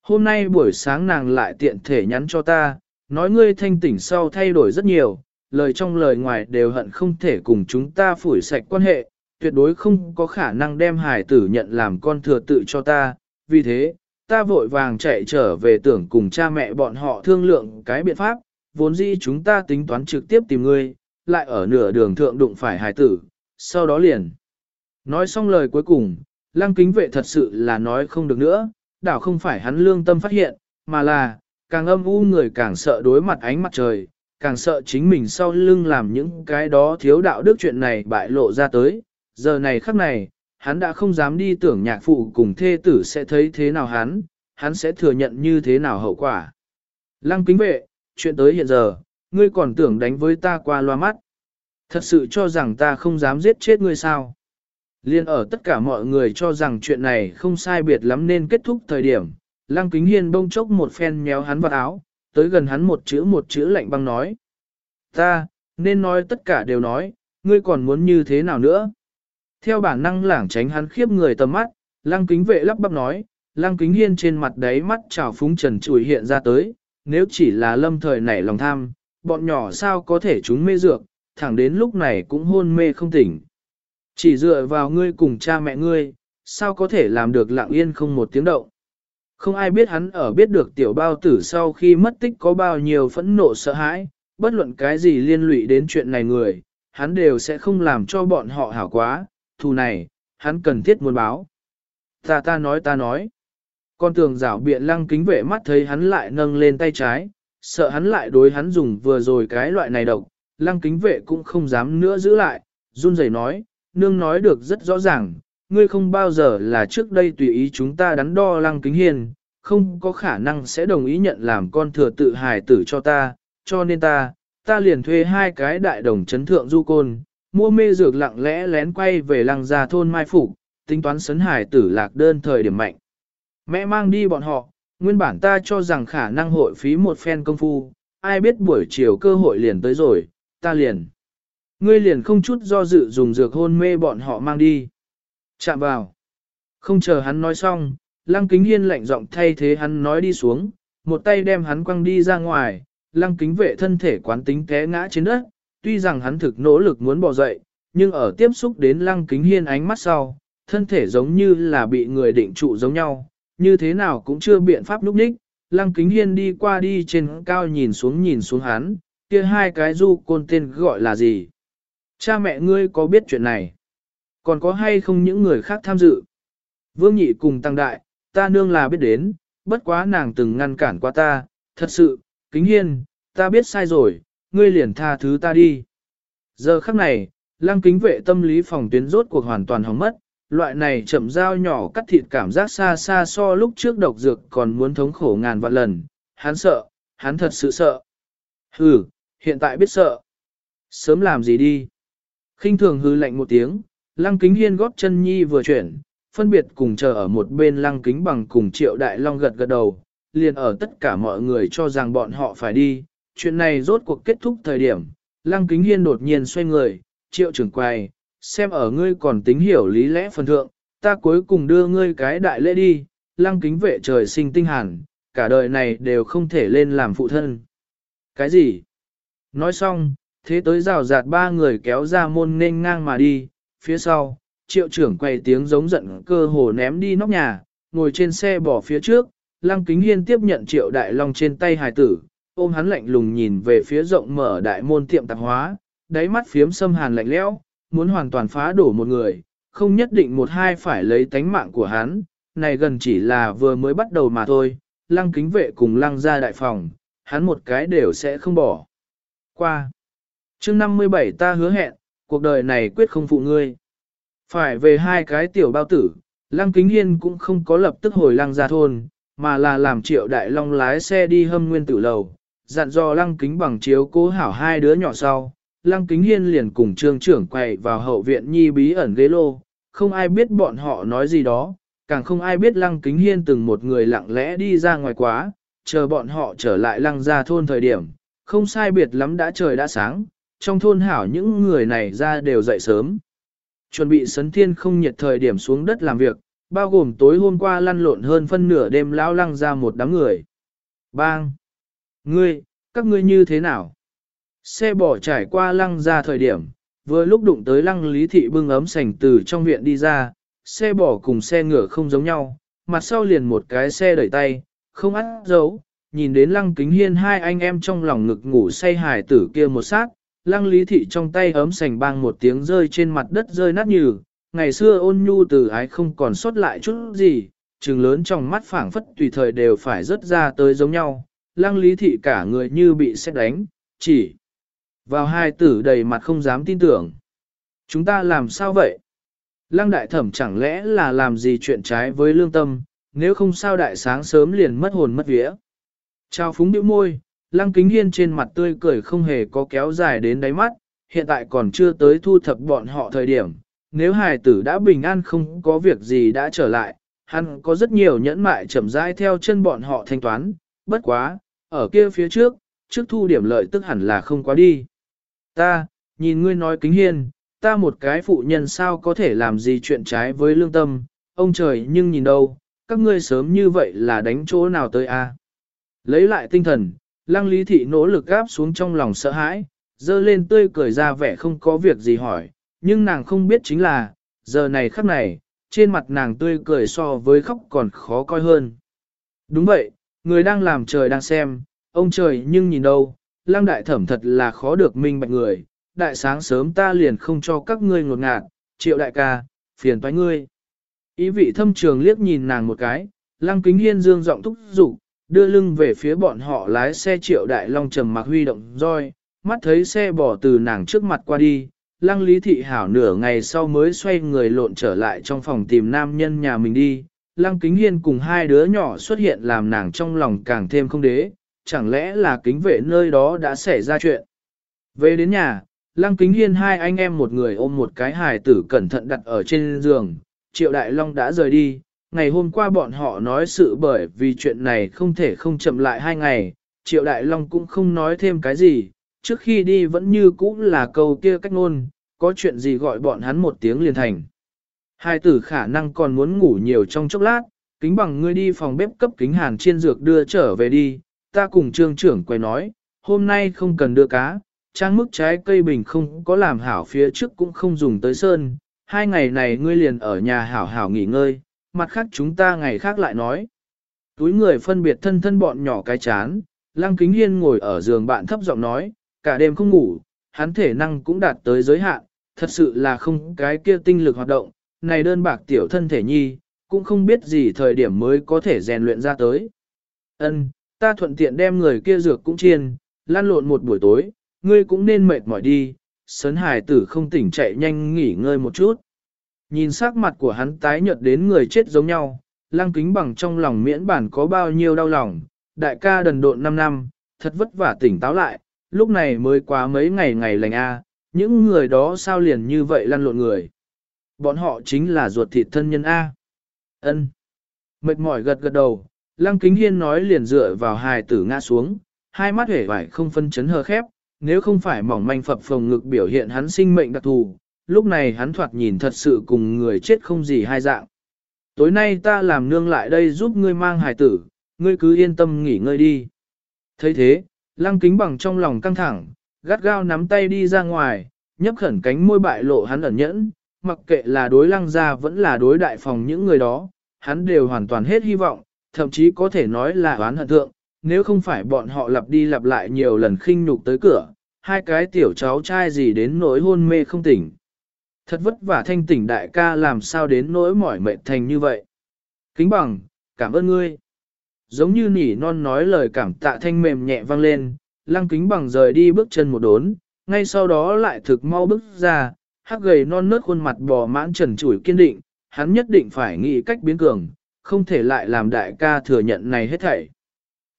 Hôm nay buổi sáng nàng lại tiện thể nhắn cho ta, nói ngươi thanh tỉnh sau thay đổi rất nhiều, lời trong lời ngoài đều hận không thể cùng chúng ta phủi sạch quan hệ, tuyệt đối không có khả năng đem hải tử nhận làm con thừa tự cho ta, vì thế, ta vội vàng chạy trở về tưởng cùng cha mẹ bọn họ thương lượng cái biện pháp, vốn dĩ chúng ta tính toán trực tiếp tìm ngươi, lại ở nửa đường thượng đụng phải hải tử, sau đó liền. Nói xong lời cuối cùng, lăng kính vệ thật sự là nói không được nữa, đảo không phải hắn lương tâm phát hiện, mà là, càng âm u người càng sợ đối mặt ánh mặt trời, càng sợ chính mình sau lưng làm những cái đó thiếu đạo đức chuyện này bại lộ ra tới. Giờ này khắc này, hắn đã không dám đi tưởng nhạc phụ cùng thê tử sẽ thấy thế nào hắn, hắn sẽ thừa nhận như thế nào hậu quả. Lăng kính vệ, chuyện tới hiện giờ, ngươi còn tưởng đánh với ta qua loa mắt. Thật sự cho rằng ta không dám giết chết ngươi sao. Liên ở tất cả mọi người cho rằng chuyện này không sai biệt lắm nên kết thúc thời điểm, Lăng Kính Hiên bông chốc một phen méo hắn vào áo, tới gần hắn một chữ một chữ lạnh băng nói. Ta, nên nói tất cả đều nói, ngươi còn muốn như thế nào nữa? Theo bản năng lảng tránh hắn khiếp người tầm mắt, Lăng Kính vệ lắp bắp nói, Lăng Kính Hiên trên mặt đáy mắt trào phúng trần trùi hiện ra tới, nếu chỉ là lâm thời nảy lòng tham, bọn nhỏ sao có thể chúng mê dược, thẳng đến lúc này cũng hôn mê không tỉnh. Chỉ dựa vào ngươi cùng cha mẹ ngươi, sao có thể làm được lặng yên không một tiếng động. Không ai biết hắn ở biết được tiểu bao tử sau khi mất tích có bao nhiêu phẫn nộ sợ hãi, bất luận cái gì liên lụy đến chuyện này người, hắn đều sẽ không làm cho bọn họ hảo quá, thù này, hắn cần thiết muốn báo. Ta ta nói ta nói. Con tường rảo biện lăng kính vệ mắt thấy hắn lại nâng lên tay trái, sợ hắn lại đối hắn dùng vừa rồi cái loại này độc, lăng kính vệ cũng không dám nữa giữ lại, run rẩy nói, nương nói được rất rõ ràng, ngươi không bao giờ là trước đây tùy ý chúng ta đắn đo lăng kính hiền, không có khả năng sẽ đồng ý nhận làm con thừa tự hài tử cho ta, cho nên ta, ta liền thuê hai cái đại đồng chấn thượng du côn, mua mê dược lặng lẽ lén quay về lăng gia thôn mai phục, tính toán sấn hải tử lạc đơn thời điểm mạnh. Mẹ mang đi bọn họ, nguyên bản ta cho rằng khả năng hội phí một phen công phu, ai biết buổi chiều cơ hội liền tới rồi, ta liền. Ngươi liền không chút do dự dùng dược hôn mê bọn họ mang đi. Chạm vào. Không chờ hắn nói xong, lăng kính hiên lạnh giọng thay thế hắn nói đi xuống, một tay đem hắn quăng đi ra ngoài, lăng kính vệ thân thể quán tính té ngã trên đất, tuy rằng hắn thực nỗ lực muốn bỏ dậy, nhưng ở tiếp xúc đến lăng kính hiên ánh mắt sau, thân thể giống như là bị người định trụ giống nhau, như thế nào cũng chưa biện pháp lúc đích. Lăng kính hiên đi qua đi trên cao nhìn xuống nhìn xuống hắn, kia hai cái du côn tên gọi là gì? Cha mẹ ngươi có biết chuyện này? Còn có hay không những người khác tham dự? Vương nhị cùng tăng đại, ta nương là biết đến, bất quá nàng từng ngăn cản qua ta, thật sự, kính hiên, ta biết sai rồi, ngươi liền tha thứ ta đi. Giờ khắc này, lăng kính vệ tâm lý phòng tuyến rốt cuộc hoàn toàn hỏng mất, loại này chậm dao nhỏ cắt thịt cảm giác xa xa so lúc trước độc dược còn muốn thống khổ ngàn vạn lần, hắn sợ, hắn thật sự sợ. Hừ, hiện tại biết sợ. Sớm làm gì đi. khinh thường hư lạnh một tiếng, lăng kính hiên góp chân nhi vừa chuyển, phân biệt cùng chờ ở một bên lăng kính bằng cùng triệu đại long gật gật đầu, liền ở tất cả mọi người cho rằng bọn họ phải đi, chuyện này rốt cuộc kết thúc thời điểm, lăng kính hiên đột nhiên xoay người, triệu trưởng quay, xem ở ngươi còn tính hiểu lý lẽ phần thượng, ta cuối cùng đưa ngươi cái đại lễ đi, lăng kính vệ trời sinh tinh hàn, cả đời này đều không thể lên làm phụ thân. Cái gì? Nói xong, thế tới rào rạt ba người kéo ra môn nên ngang mà đi, phía sau, triệu trưởng quay tiếng giống giận cơ hồ ném đi nóc nhà, ngồi trên xe bỏ phía trước, lăng kính hiên tiếp nhận triệu đại long trên tay hài tử, ôm hắn lạnh lùng nhìn về phía rộng mở đại môn tiệm tạp hóa, đáy mắt phiếm xâm hàn lạnh lẽo, muốn hoàn toàn phá đổ một người, không nhất định một hai phải lấy tánh mạng của hắn, này gần chỉ là vừa mới bắt đầu mà thôi, lăng kính vệ cùng lăng ra đại phòng, hắn một cái đều sẽ không bỏ. Qua. chương 57 ta hứa hẹn, cuộc đời này quyết không phụ ngươi. Phải về hai cái tiểu bao tử, lăng kính hiên cũng không có lập tức hồi lăng ra thôn, mà là làm triệu đại long lái xe đi hâm nguyên tử lầu, dặn dò lăng kính bằng chiếu cố hảo hai đứa nhỏ sau. Lăng kính hiên liền cùng trương trưởng quay vào hậu viện nhi bí ẩn ghế lô, không ai biết bọn họ nói gì đó, càng không ai biết lăng kính hiên từng một người lặng lẽ đi ra ngoài quá, chờ bọn họ trở lại lăng ra thôn thời điểm, không sai biệt lắm đã trời đã sáng, trong thôn hảo những người này ra đều dậy sớm. Chuẩn bị sấn thiên không nhiệt thời điểm xuống đất làm việc, bao gồm tối hôm qua lăn lộn hơn phân nửa đêm lão lăng ra một đám người. Bang! Ngươi, các ngươi như thế nào? Xe bỏ trải qua lăng ra thời điểm, vừa lúc đụng tới lăng lý thị bưng ấm sành từ trong viện đi ra, xe bỏ cùng xe ngựa không giống nhau, mặt sau liền một cái xe đẩy tay, không ắt dấu, nhìn đến lăng kính hiên hai anh em trong lòng ngực ngủ say hài tử kia một sát, lăng lý thị trong tay ấm sành bang một tiếng rơi trên mặt đất rơi nát nhừ, ngày xưa ôn nhu từ ái không còn sót lại chút gì, trừng lớn trong mắt phảng phất tùy thời đều phải rớt ra tới giống nhau, lăng lý thị cả người như bị xét đánh, chỉ vào hai tử đầy mặt không dám tin tưởng. Chúng ta làm sao vậy? Lăng đại thẩm chẳng lẽ là làm gì chuyện trái với lương tâm, nếu không sao đại sáng sớm liền mất hồn mất vía. Trao phúng điệu môi, lăng kính hiên trên mặt tươi cười không hề có kéo dài đến đáy mắt, hiện tại còn chưa tới thu thập bọn họ thời điểm. Nếu hài tử đã bình an không có việc gì đã trở lại, hắn có rất nhiều nhẫn mại chậm rãi theo chân bọn họ thanh toán, bất quá, ở kia phía trước, trước thu điểm lợi tức hẳn là không quá đi. Ta, nhìn ngươi nói kính hiên, ta một cái phụ nhân sao có thể làm gì chuyện trái với lương tâm, ông trời nhưng nhìn đâu, các ngươi sớm như vậy là đánh chỗ nào tới a? Lấy lại tinh thần, lăng lý thị nỗ lực gáp xuống trong lòng sợ hãi, dơ lên tươi cười ra vẻ không có việc gì hỏi, nhưng nàng không biết chính là, giờ này khắc này, trên mặt nàng tươi cười so với khóc còn khó coi hơn. Đúng vậy, người đang làm trời đang xem, ông trời nhưng nhìn đâu, lăng đại thẩm thật là khó được minh bạch người, đại sáng sớm ta liền không cho các ngươi ngột ngạt, triệu đại ca, phiền toái ngươi. Ý vị thâm trường liếc nhìn nàng một cái, lăng kính hiên dương giọng thúc giục, đưa lưng về phía bọn họ lái xe triệu đại long trầm mặc huy động roi, mắt thấy xe bỏ từ nàng trước mặt qua đi, lăng lý thị hảo nửa ngày sau mới xoay người lộn trở lại trong phòng tìm nam nhân nhà mình đi, lăng kính hiên cùng hai đứa nhỏ xuất hiện làm nàng trong lòng càng thêm không đế, chẳng lẽ là kính vệ nơi đó đã xảy ra chuyện. Về đến nhà, lăng kính hiên hai anh em một người ôm một cái hài tử cẩn thận đặt ở trên giường, triệu đại long đã rời đi, ngày hôm qua bọn họ nói sự bởi vì chuyện này không thể không chậm lại hai ngày, triệu đại long cũng không nói thêm cái gì, trước khi đi vẫn như cũ là câu kia cách ngôn, có chuyện gì gọi bọn hắn một tiếng liền thành. Hai tử khả năng còn muốn ngủ nhiều trong chốc lát, kính bằng ngươi đi phòng bếp cấp kính hàn chiên dược đưa trở về đi, ta cùng trương trưởng quay nói, hôm nay không cần đưa cá, trang mức trái cây bình không có làm hảo phía trước cũng không dùng tới sơn, hai ngày này ngươi liền ở nhà hảo hảo nghỉ ngơi, mặt khác chúng ta ngày khác lại nói. Túi người phân biệt thân thân bọn nhỏ cái chán, Lăng Kính Hiên ngồi ở giường bạn thấp giọng nói, cả đêm không ngủ, hắn thể năng cũng đạt tới giới hạn, thật sự là không cái kia tinh lực hoạt động, này đơn bạc tiểu thân thể nhi, cũng không biết gì thời điểm mới có thể rèn luyện ra tới. Ân, ta thuận tiện đem người kia dược cũng chiên, lan lộn một buổi tối, ngươi cũng nên mệt mỏi đi, sấn hải tử không tỉnh chạy nhanh nghỉ ngơi một chút. Nhìn sắc mặt của hắn tái nhợt đến người chết giống nhau, Lang kính bằng trong lòng miễn bản có bao nhiêu đau lòng, đại ca đần độn 5 năm, thật vất vả tỉnh táo lại, lúc này mới quá mấy ngày ngày lành a, những người đó sao liền như vậy lăn lộn người. Bọn họ chính là ruột thịt thân nhân A. ân Mệt mỏi gật gật đầu, lăng kính hiên nói liền dựa vào hài tử ngã xuống, hai mắt hể vải không phân chấn hờ khép, nếu không phải mỏng manh phập phồng ngực biểu hiện hắn sinh mệnh đặc thù, lúc này hắn thoạt nhìn thật sự cùng người chết không gì hai dạng. Tối nay ta làm nương lại đây giúp ngươi mang hài tử, ngươi cứ yên tâm nghỉ ngơi đi. thấy thế, Lăng kính bằng trong lòng căng thẳng, gắt gao nắm tay đi ra ngoài, nhấp khẩn cánh môi bại lộ hắn ẩn nhẫn, mặc kệ là đối lăng gia vẫn là đối đại phòng những người đó, hắn đều hoàn toàn hết hy vọng, thậm chí có thể nói là oán hận thượng, nếu không phải bọn họ lặp đi lặp lại nhiều lần khinh nhục tới cửa, hai cái tiểu cháu trai gì đến nỗi hôn mê không tỉnh. Thật vất vả thanh tỉnh đại ca làm sao đến nỗi mỏi mệt thành như vậy. Kính bằng, cảm ơn ngươi. Giống như nỉ non nói lời cảm tạ thanh mềm nhẹ vang lên, lăng kính bằng rời đi bước chân một đốn, ngay sau đó lại thực mau bước ra, hắc gầy non nớt khuôn mặt bò mãn trần trụi kiên định, hắn nhất định phải nghĩ cách biến cường, không thể lại làm đại ca thừa nhận này hết thảy.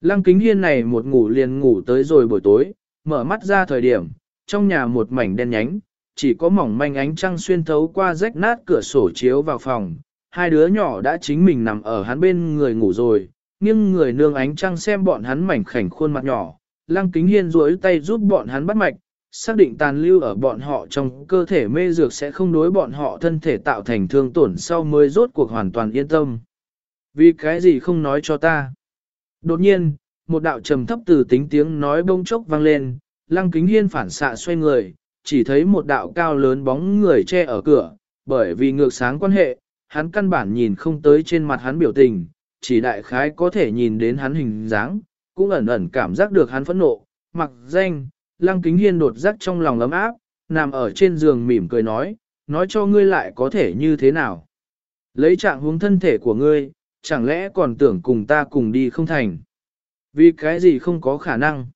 Lăng kính hiên này một ngủ liền ngủ tới rồi buổi tối, mở mắt ra thời điểm, trong nhà một mảnh đen nhánh, chỉ có mỏng manh ánh trăng xuyên thấu qua rách nát cửa sổ chiếu vào phòng, hai đứa nhỏ đã chính mình nằm ở hắn bên người ngủ rồi, nhưng người nương ánh trăng xem bọn hắn mảnh khảnh khuôn mặt nhỏ, lăng kính hiên duỗi tay giúp bọn hắn bắt mạch, xác định tàn lưu ở bọn họ trong cơ thể mê dược sẽ không đối bọn họ thân thể tạo thành thương tổn sau mới rốt cuộc hoàn toàn yên tâm. Vì cái gì không nói cho ta? Đột nhiên, một đạo trầm thấp từ tính tiếng nói bông chốc vang lên, lăng kính hiên phản xạ xoay người, chỉ thấy một đạo cao lớn bóng người che ở cửa, bởi vì ngược sáng quan hệ, hắn căn bản nhìn không tới trên mặt hắn biểu tình, chỉ đại khái có thể nhìn đến hắn hình dáng, cũng ẩn ẩn cảm giác được hắn phẫn nộ, mặc danh, lăng kính hiên đột giác trong lòng ấm áp, nằm ở trên giường mỉm cười nói, nói cho ngươi lại có thể như thế nào. Lấy trạng hướng thân thể của ngươi, chẳng lẽ còn tưởng cùng ta cùng đi không thành. Vì cái gì không có khả năng.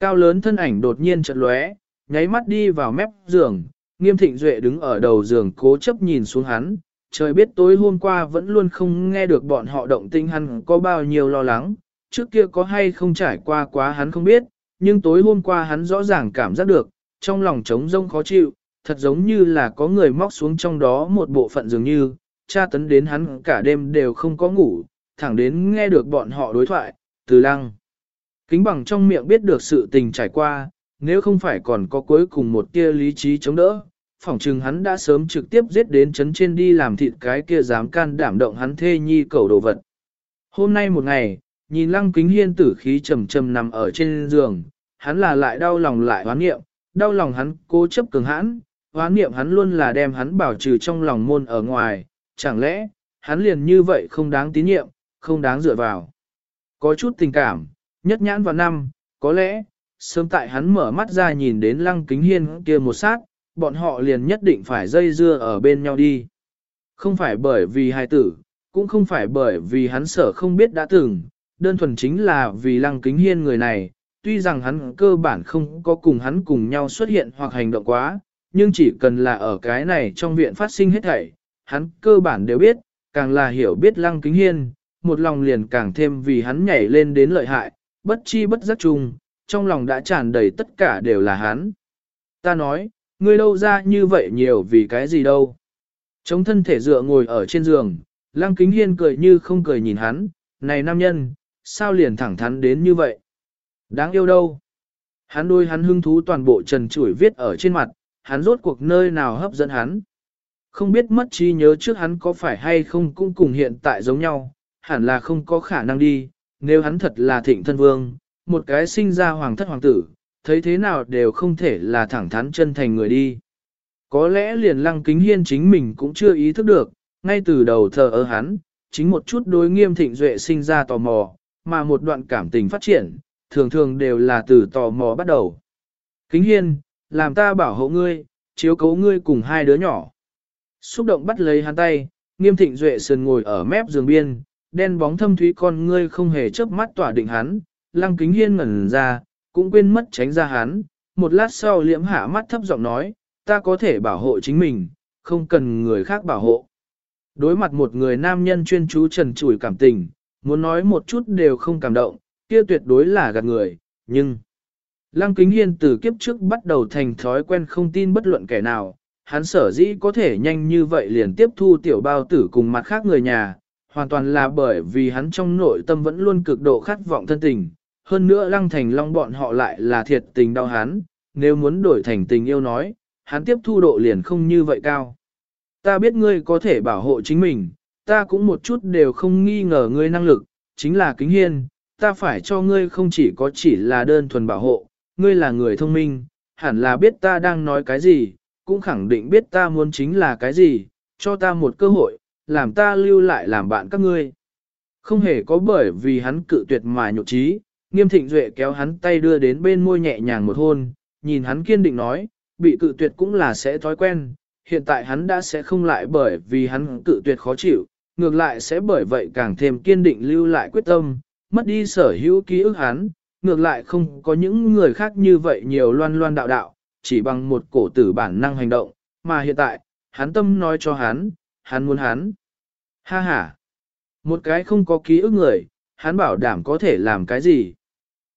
Cao lớn thân ảnh đột nhiên chợt lóe, nháy mắt đi vào mép giường, nghiêm thịnh duệ đứng ở đầu giường cố chấp nhìn xuống hắn, trời biết tối hôm qua vẫn luôn không nghe được bọn họ động tinh hắn có bao nhiêu lo lắng, trước kia có hay không trải qua quá hắn không biết, nhưng tối hôm qua hắn rõ ràng cảm giác được, trong lòng trống rông khó chịu, thật giống như là có người móc xuống trong đó một bộ phận dường như, tra tấn đến hắn cả đêm đều không có ngủ, thẳng đến nghe được bọn họ đối thoại, từ lăng. Kính bằng trong miệng biết được sự tình trải qua, nếu không phải còn có cuối cùng một tia lý trí chống đỡ, phỏng chừng hắn đã sớm trực tiếp giết đến chấn trên đi làm thịt cái kia dám can đảm động hắn thê nhi cầu đồ vật. Hôm nay một ngày, nhìn lăng kính hiên tử khí trầm trầm nằm ở trên giường, hắn là lại đau lòng lại hoán nghiệm, đau lòng hắn cố chấp cường hãn, hoán nghiệm hắn luôn là đem hắn bảo trừ trong lòng môn ở ngoài, chẳng lẽ, hắn liền như vậy không đáng tín nhiệm, không đáng dựa vào. Có chút tình cảm, nhất nhãn vào năm, có lẽ, sớm tại hắn mở mắt ra nhìn đến lăng kính hiên kia một sát, bọn họ liền nhất định phải dây dưa ở bên nhau đi. Không phải bởi vì hài tử, cũng không phải bởi vì hắn sở không biết đã từng, đơn thuần chính là vì lăng kính hiên người này, tuy rằng hắn cơ bản không có cùng hắn cùng nhau xuất hiện hoặc hành động quá, nhưng chỉ cần là ở cái này trong viện phát sinh hết thảy, hắn cơ bản đều biết, càng là hiểu biết lăng kính hiên, một lòng liền càng thêm vì hắn nhảy lên đến lợi hại, bất chi bất giác chung, trong lòng đã tràn đầy tất cả đều là hắn. Ta nói, ngươi đâu ra như vậy nhiều vì cái gì đâu. Chống thân thể dựa ngồi ở trên giường, lăng kính hiên cười như không cười nhìn hắn, này nam nhân, sao liền thẳng thắn đến như vậy? Đáng yêu đâu? Hắn đôi hắn hưng thú toàn bộ trần chủi viết ở trên mặt, hắn rốt cuộc nơi nào hấp dẫn hắn. Không biết mất trí nhớ trước hắn có phải hay không cũng cùng hiện tại giống nhau, hẳn là không có khả năng đi, nếu hắn thật là thịnh thân vương, một cái sinh ra hoàng thất hoàng tử, thấy thế nào đều không thể là thẳng thắn chân thành người đi. Có lẽ liền lăng kính hiên chính mình cũng chưa ý thức được, ngay từ đầu thờ ơ hắn, chính một chút đối nghiêm thịnh duệ sinh ra tò mò, mà một đoạn cảm tình phát triển, thường thường đều là từ tò mò bắt đầu. Kính hiên, làm ta bảo hộ ngươi, chiếu cố ngươi cùng hai đứa nhỏ. Xúc động bắt lấy hắn tay, nghiêm thịnh duệ sườn ngồi ở mép giường biên, đen bóng thâm thúy con ngươi không hề chớp mắt tỏa định hắn, lăng kính hiên ngẩn ra, cũng quên mất tránh ra hắn, một lát sau liễm hạ mắt thấp giọng nói, ta có thể bảo hộ chính mình, không cần người khác bảo hộ. Đối mặt một người nam nhân chuyên chú trần trùi cảm tình, muốn nói một chút đều không cảm động, kia tuyệt đối là gạt người, nhưng... Lăng Kính Hiên từ kiếp trước bắt đầu thành thói quen không tin bất luận kẻ nào, hắn sở dĩ có thể nhanh như vậy liền tiếp thu tiểu bao tử cùng mặt khác người nhà, hoàn toàn là bởi vì hắn trong nội tâm vẫn luôn cực độ khát vọng thân tình, hơn nữa Lăng Thành Long bọn họ lại là thiệt tình đau hắn, nếu muốn đổi thành tình yêu nói, hắn tiếp thu độ liền không như vậy cao. Ta biết ngươi có thể bảo hộ chính mình, ta cũng một chút đều không nghi ngờ ngươi năng lực, chính là kính hiên, ta phải cho ngươi không chỉ có chỉ là đơn thuần bảo hộ, ngươi là người thông minh, hẳn là biết ta đang nói cái gì, cũng khẳng định biết ta muốn chính là cái gì, cho ta một cơ hội, làm ta lưu lại làm bạn các ngươi. Không hề có bởi vì hắn cự tuyệt mà nhụt trí, nghiêm thịnh duệ kéo hắn tay đưa đến bên môi nhẹ nhàng một hôn, nhìn hắn kiên định nói, bị cự tuyệt cũng là sẽ thói quen, hiện tại hắn đã sẽ không lại bởi vì hắn cự tuyệt khó chịu, ngược lại sẽ bởi vậy càng thêm kiên định lưu lại quyết tâm, mất đi sở hữu ký ức hắn, ngược lại không có những người khác như vậy nhiều loan loan đạo đạo, chỉ bằng một cổ tử bản năng hành động, mà hiện tại, hắn tâm nói cho hắn, hắn muốn hắn. Ha ha! Một cái không có ký ức người, hắn bảo đảm có thể làm cái gì.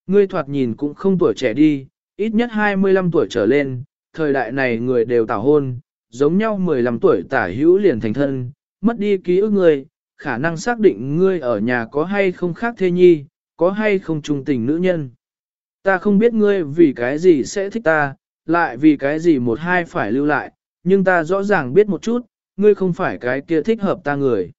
Ngươi thoạt nhìn cũng không tuổi trẻ đi, ít nhất 25 tuổi trở lên, thời đại này người đều tảo hôn, giống nhau 15 tuổi tả hữu liền thành thân, mất đi ký ức người, khả năng xác định ngươi ở nhà có hay không khác thê nhi, có hay không trung tình nữ nhân. Ta không biết ngươi vì cái gì sẽ thích ta, lại vì cái gì một hai phải lưu lại, nhưng ta rõ ràng biết một chút, ngươi không phải cái kia thích hợp ta người.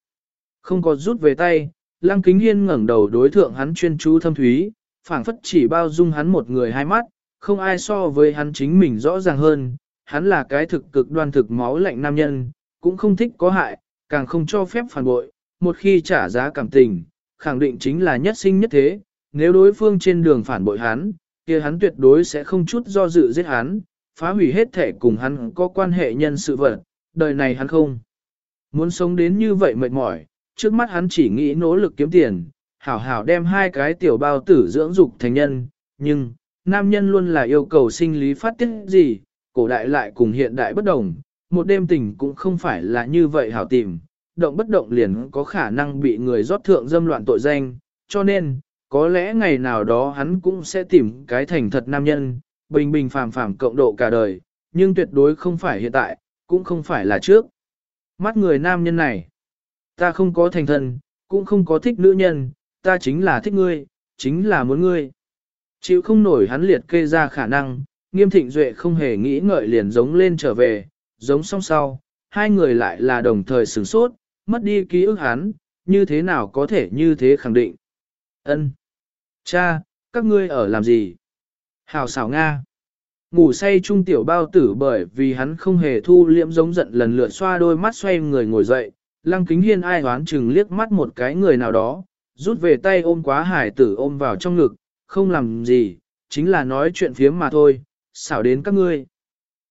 Không có rút về tay, Lăng Kính Hiên ngẩng đầu đối thượng hắn chuyên chú thâm thúy, phảng phất chỉ bao dung hắn một người hai mắt, không ai so với hắn chính mình rõ ràng hơn, hắn là cái thực cực đoan thực máu lạnh nam nhân, cũng không thích có hại, càng không cho phép phản bội, một khi trả giá cảm tình, khẳng định chính là nhất sinh nhất thế, nếu đối phương trên đường phản bội hắn, kia hắn tuyệt đối sẽ không chút do dự giết hắn, phá hủy hết thể cùng hắn có quan hệ nhân sự vật, đời này hắn không. Muốn sống đến như vậy mệt mỏi, trước mắt hắn chỉ nghĩ nỗ lực kiếm tiền, hảo hảo đem hai cái tiểu bao tử dưỡng dục thành nhân, nhưng, nam nhân luôn là yêu cầu sinh lý phát tiết gì, cổ đại lại cùng hiện đại bất đồng, một đêm tình cũng không phải là như vậy hảo tìm, động bất động liền có khả năng bị người rót thượng dâm loạn tội danh, cho nên, có lẽ ngày nào đó hắn cũng sẽ tìm cái thành thật nam nhân, bình bình phàm phàm cộng độ cả đời, nhưng tuyệt đối không phải hiện tại, cũng không phải là trước. Mắt người nam nhân này, ta không có thành thần cũng không có thích nữ nhân, ta chính là thích ngươi, chính là muốn ngươi. Chịu không nổi hắn liệt kê ra khả năng, nghiêm thịnh duệ không hề nghĩ ngợi liền giống lên trở về, giống song sau, hai người lại là đồng thời sửng sốt, mất đi ký ức hắn, như thế nào có thể như thế khẳng định. Ân, Cha, các ngươi ở làm gì? Hào xảo Nga. Ngủ say trung tiểu bao tử bởi vì hắn không hề thu liễm giống giận lần lượt xoa đôi mắt xoay người ngồi dậy, lăng kính hiên ai hoán chừng liếc mắt một cái người nào đó, rút về tay ôm quá hải tử ôm vào trong ngực, không làm gì, chính là nói chuyện phiếm mà thôi, xảo đến các ngươi.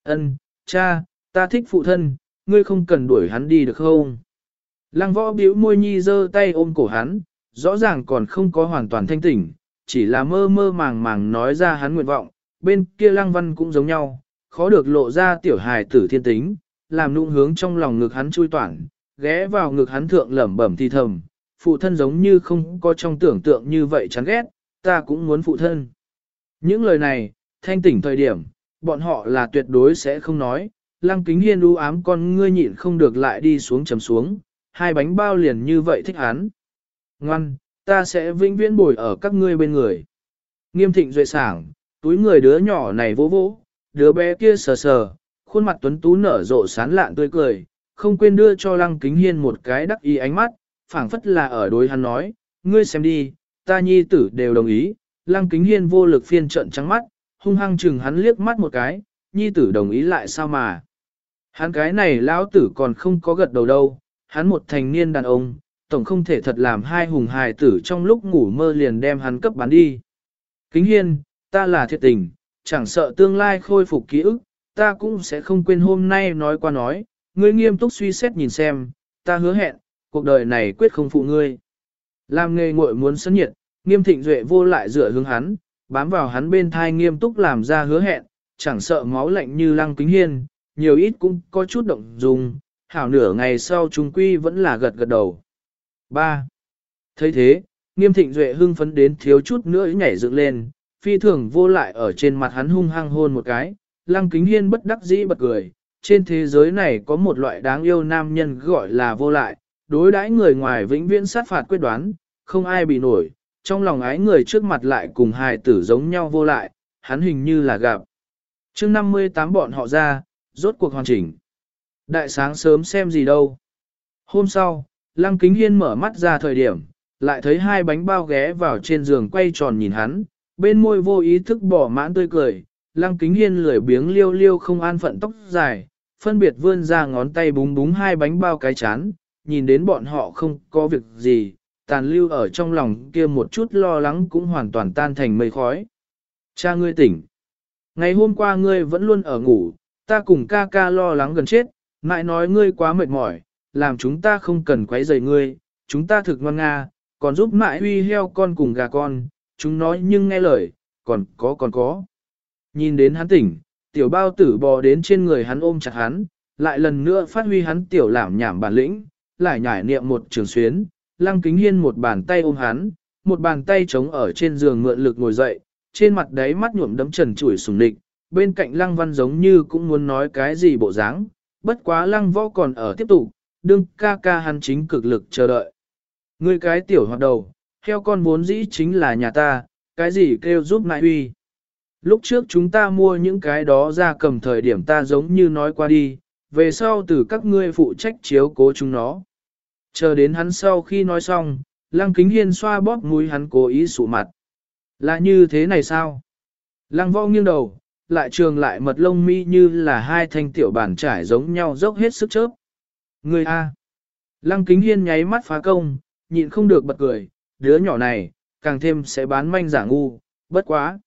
Ân, cha, ta thích phụ thân, ngươi không cần đuổi hắn đi được không? Lăng võ biểu môi nhi giơ tay ôm cổ hắn, rõ ràng còn không có hoàn toàn thanh tỉnh, chỉ là mơ mơ màng màng nói ra hắn nguyện vọng, bên kia lăng văn cũng giống nhau, khó được lộ ra tiểu hài tử thiên tính, làm nụng hướng trong lòng ngực hắn chui toản, ghé vào ngực hắn thượng lẩm bẩm thi thầm, phụ thân giống như không có trong tưởng tượng như vậy chán ghét, ta cũng muốn phụ thân. Những lời này, thanh tỉnh thời điểm, bọn họ là tuyệt đối sẽ không nói, lăng kính hiên u ám con ngươi nhịn không được lại đi xuống chầm xuống, hai bánh bao liền như vậy thích hắn. Ngoan, ta sẽ vĩnh viễn bồi ở các ngươi bên người. Nghiêm thịnh duệ sảng, túi người đứa nhỏ này vỗ vỗ, đứa bé kia sờ sờ, khuôn mặt tuấn tú nở rộ sán lạn tươi cười, không quên đưa cho lăng kính hiên một cái đắc ý ánh mắt, phảng phất là ở đối hắn nói, ngươi xem đi, ta nhi tử đều đồng ý, lăng kính hiên vô lực phiên trận trắng mắt, hung hăng chừng hắn liếc mắt một cái, nhi tử đồng ý lại sao mà. Hắn cái này lão tử còn không có gật đầu đâu, hắn một thành niên đàn ông, tổng không thể thật làm hai hùng hài tử trong lúc ngủ mơ liền đem hắn cấp bán đi. Kính hiên, ta là thiệt tình, chẳng sợ tương lai khôi phục ký ức, ta cũng sẽ không quên hôm nay nói qua nói, ngươi nghiêm túc suy xét nhìn xem, ta hứa hẹn, cuộc đời này quyết không phụ ngươi. Làm nghề nguội muốn sân nhiệt, nghiêm thịnh duệ vô lại dựa hướng hắn, bám vào hắn bên thai nghiêm túc làm ra hứa hẹn, chẳng sợ máu lạnh như lăng kính hiên, nhiều ít cũng có chút động dung, hảo nửa ngày sau chúng quy vẫn là gật gật đầu. 3. thấy thế, nghiêm thịnh duệ hưng phấn đến thiếu chút nữa nhảy dựng lên, phi thường vô lại ở trên mặt hắn hung hăng hôn một cái, lăng kính hiên bất đắc dĩ bật cười. Trên thế giới này có một loại đáng yêu nam nhân gọi là vô lại, đối đãi người ngoài vĩnh viễn sát phạt quyết đoán, không ai bị nổi, trong lòng ái người trước mặt lại cùng hài tử giống nhau vô lại, hắn hình như là gặp. chương 58 bọn họ ra, rốt cuộc hoàn chỉnh. Đại sáng sớm xem gì đâu. Hôm sau, Lăng Kính Hiên mở mắt ra thời điểm, lại thấy hai bánh bao ghé vào trên giường quay tròn nhìn hắn, bên môi vô ý thức bỏ mãn tươi cười, lăng kính hiên lười biếng liêu liêu không an phận tóc dài, phân biệt vươn ra ngón tay búng búng hai bánh bao cái chán, nhìn đến bọn họ không có việc gì, tàn lưu ở trong lòng kia một chút lo lắng cũng hoàn toàn tan thành mây khói. Cha ngươi tỉnh. Ngày hôm qua ngươi vẫn luôn ở ngủ, ta cùng ca ca lo lắng gần chết, mãi nói ngươi quá mệt mỏi, làm chúng ta không cần quấy rầy ngươi, chúng ta thực ngoan nga, còn giúp mãi huy heo con cùng gà con, chúng nói nhưng nghe lời, còn có còn có. Nhìn đến hắn tỉnh, tiểu bao tử bò đến trên người hắn ôm chặt hắn, lại lần nữa phát huy hắn tiểu làm nhảm bản lĩnh, lại nhải niệm một trường xuyến, lăng kính hiên một bàn tay ôm hắn, một bàn tay chống ở trên giường mượn lực ngồi dậy, trên mặt đáy mắt nhuộm đấm trần chủi sùng địch, bên cạnh lăng văn giống như cũng muốn nói cái gì bộ dáng, bất quá lăng võ còn ở tiếp tục, đương ca ca hắn chính cực lực chờ đợi. Ngươi cái tiểu hoạt đầu, theo con vốn dĩ chính là nhà ta, cái gì kêu giúp nại huy. Lúc trước chúng ta mua những cái đó ra cầm thời điểm ta giống như nói qua đi, về sau từ các ngươi phụ trách chiếu cố chúng nó. Chờ đến hắn sau khi nói xong, lăng kính hiên xoa bóp mũi hắn cố ý sụ mặt. Là như thế này sao? Lăng võ nghiêng đầu, lại trường lại mật lông mi như là hai thanh tiểu bản trải giống nhau dốc hết sức chớp. Người A. Lăng kính hiên nháy mắt phá công, nhịn không được bật cười, đứa nhỏ này, càng thêm sẽ bán manh giả ngu, bất quá.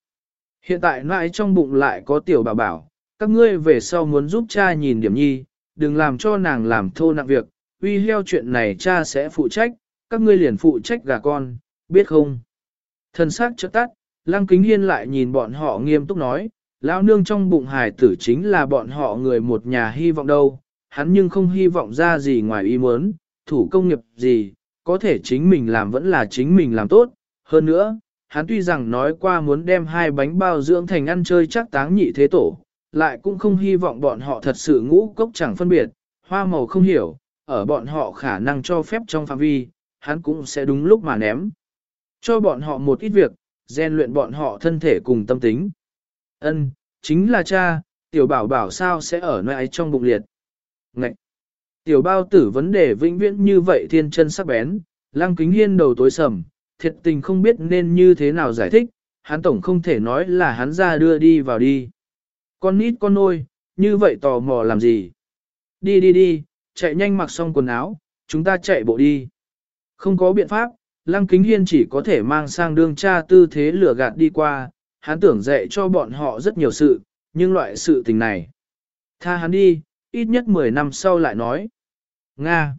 Hiện tại nãi trong bụng lại có tiểu bảo bảo, các ngươi về sau muốn giúp cha nhìn điểm nhi, đừng làm cho nàng làm thô nặng việc, uy heo chuyện này cha sẽ phụ trách, các ngươi liền phụ trách gà con, biết không? Thần sắc chợt tắt, lăng kính hiên lại nhìn bọn họ nghiêm túc nói, lão nương trong bụng hài tử chính là bọn họ người một nhà hy vọng đâu, hắn nhưng không hy vọng ra gì ngoài ý muốn, thủ công nghiệp gì, có thể chính mình làm vẫn là chính mình làm tốt, hơn nữa, hắn tuy rằng nói qua muốn đem hai bánh bao dưỡng thành ăn chơi chắc táng nhị thế tổ, lại cũng không hy vọng bọn họ thật sự ngũ cốc chẳng phân biệt, hoa màu không hiểu, ở bọn họ khả năng cho phép trong phạm vi, hắn cũng sẽ đúng lúc mà ném. Cho bọn họ một ít việc, rèn luyện bọn họ thân thể cùng tâm tính. Ân, chính là cha, tiểu bảo bảo sao sẽ ở nơi ấy trong bụng liệt. Ngậy! Tiểu bao tử vấn đề vĩnh viễn như vậy thiên chân sắc bén, lăng kính hiên đầu tối sầm, thiệt tình không biết nên như thế nào giải thích, hắn tổng không thể nói là hắn ra đưa đi vào đi. Con nít con nôi, như vậy tò mò làm gì? Đi đi đi, chạy nhanh mặc xong quần áo, chúng ta chạy bộ đi. Không có biện pháp, Lăng Kính Hiên chỉ có thể mang sang đương cha tư thế lửa gạt đi qua, hắn tưởng dạy cho bọn họ rất nhiều sự, nhưng loại sự tình này. Tha hắn đi, ít nhất 10 năm sau lại nói. Nga.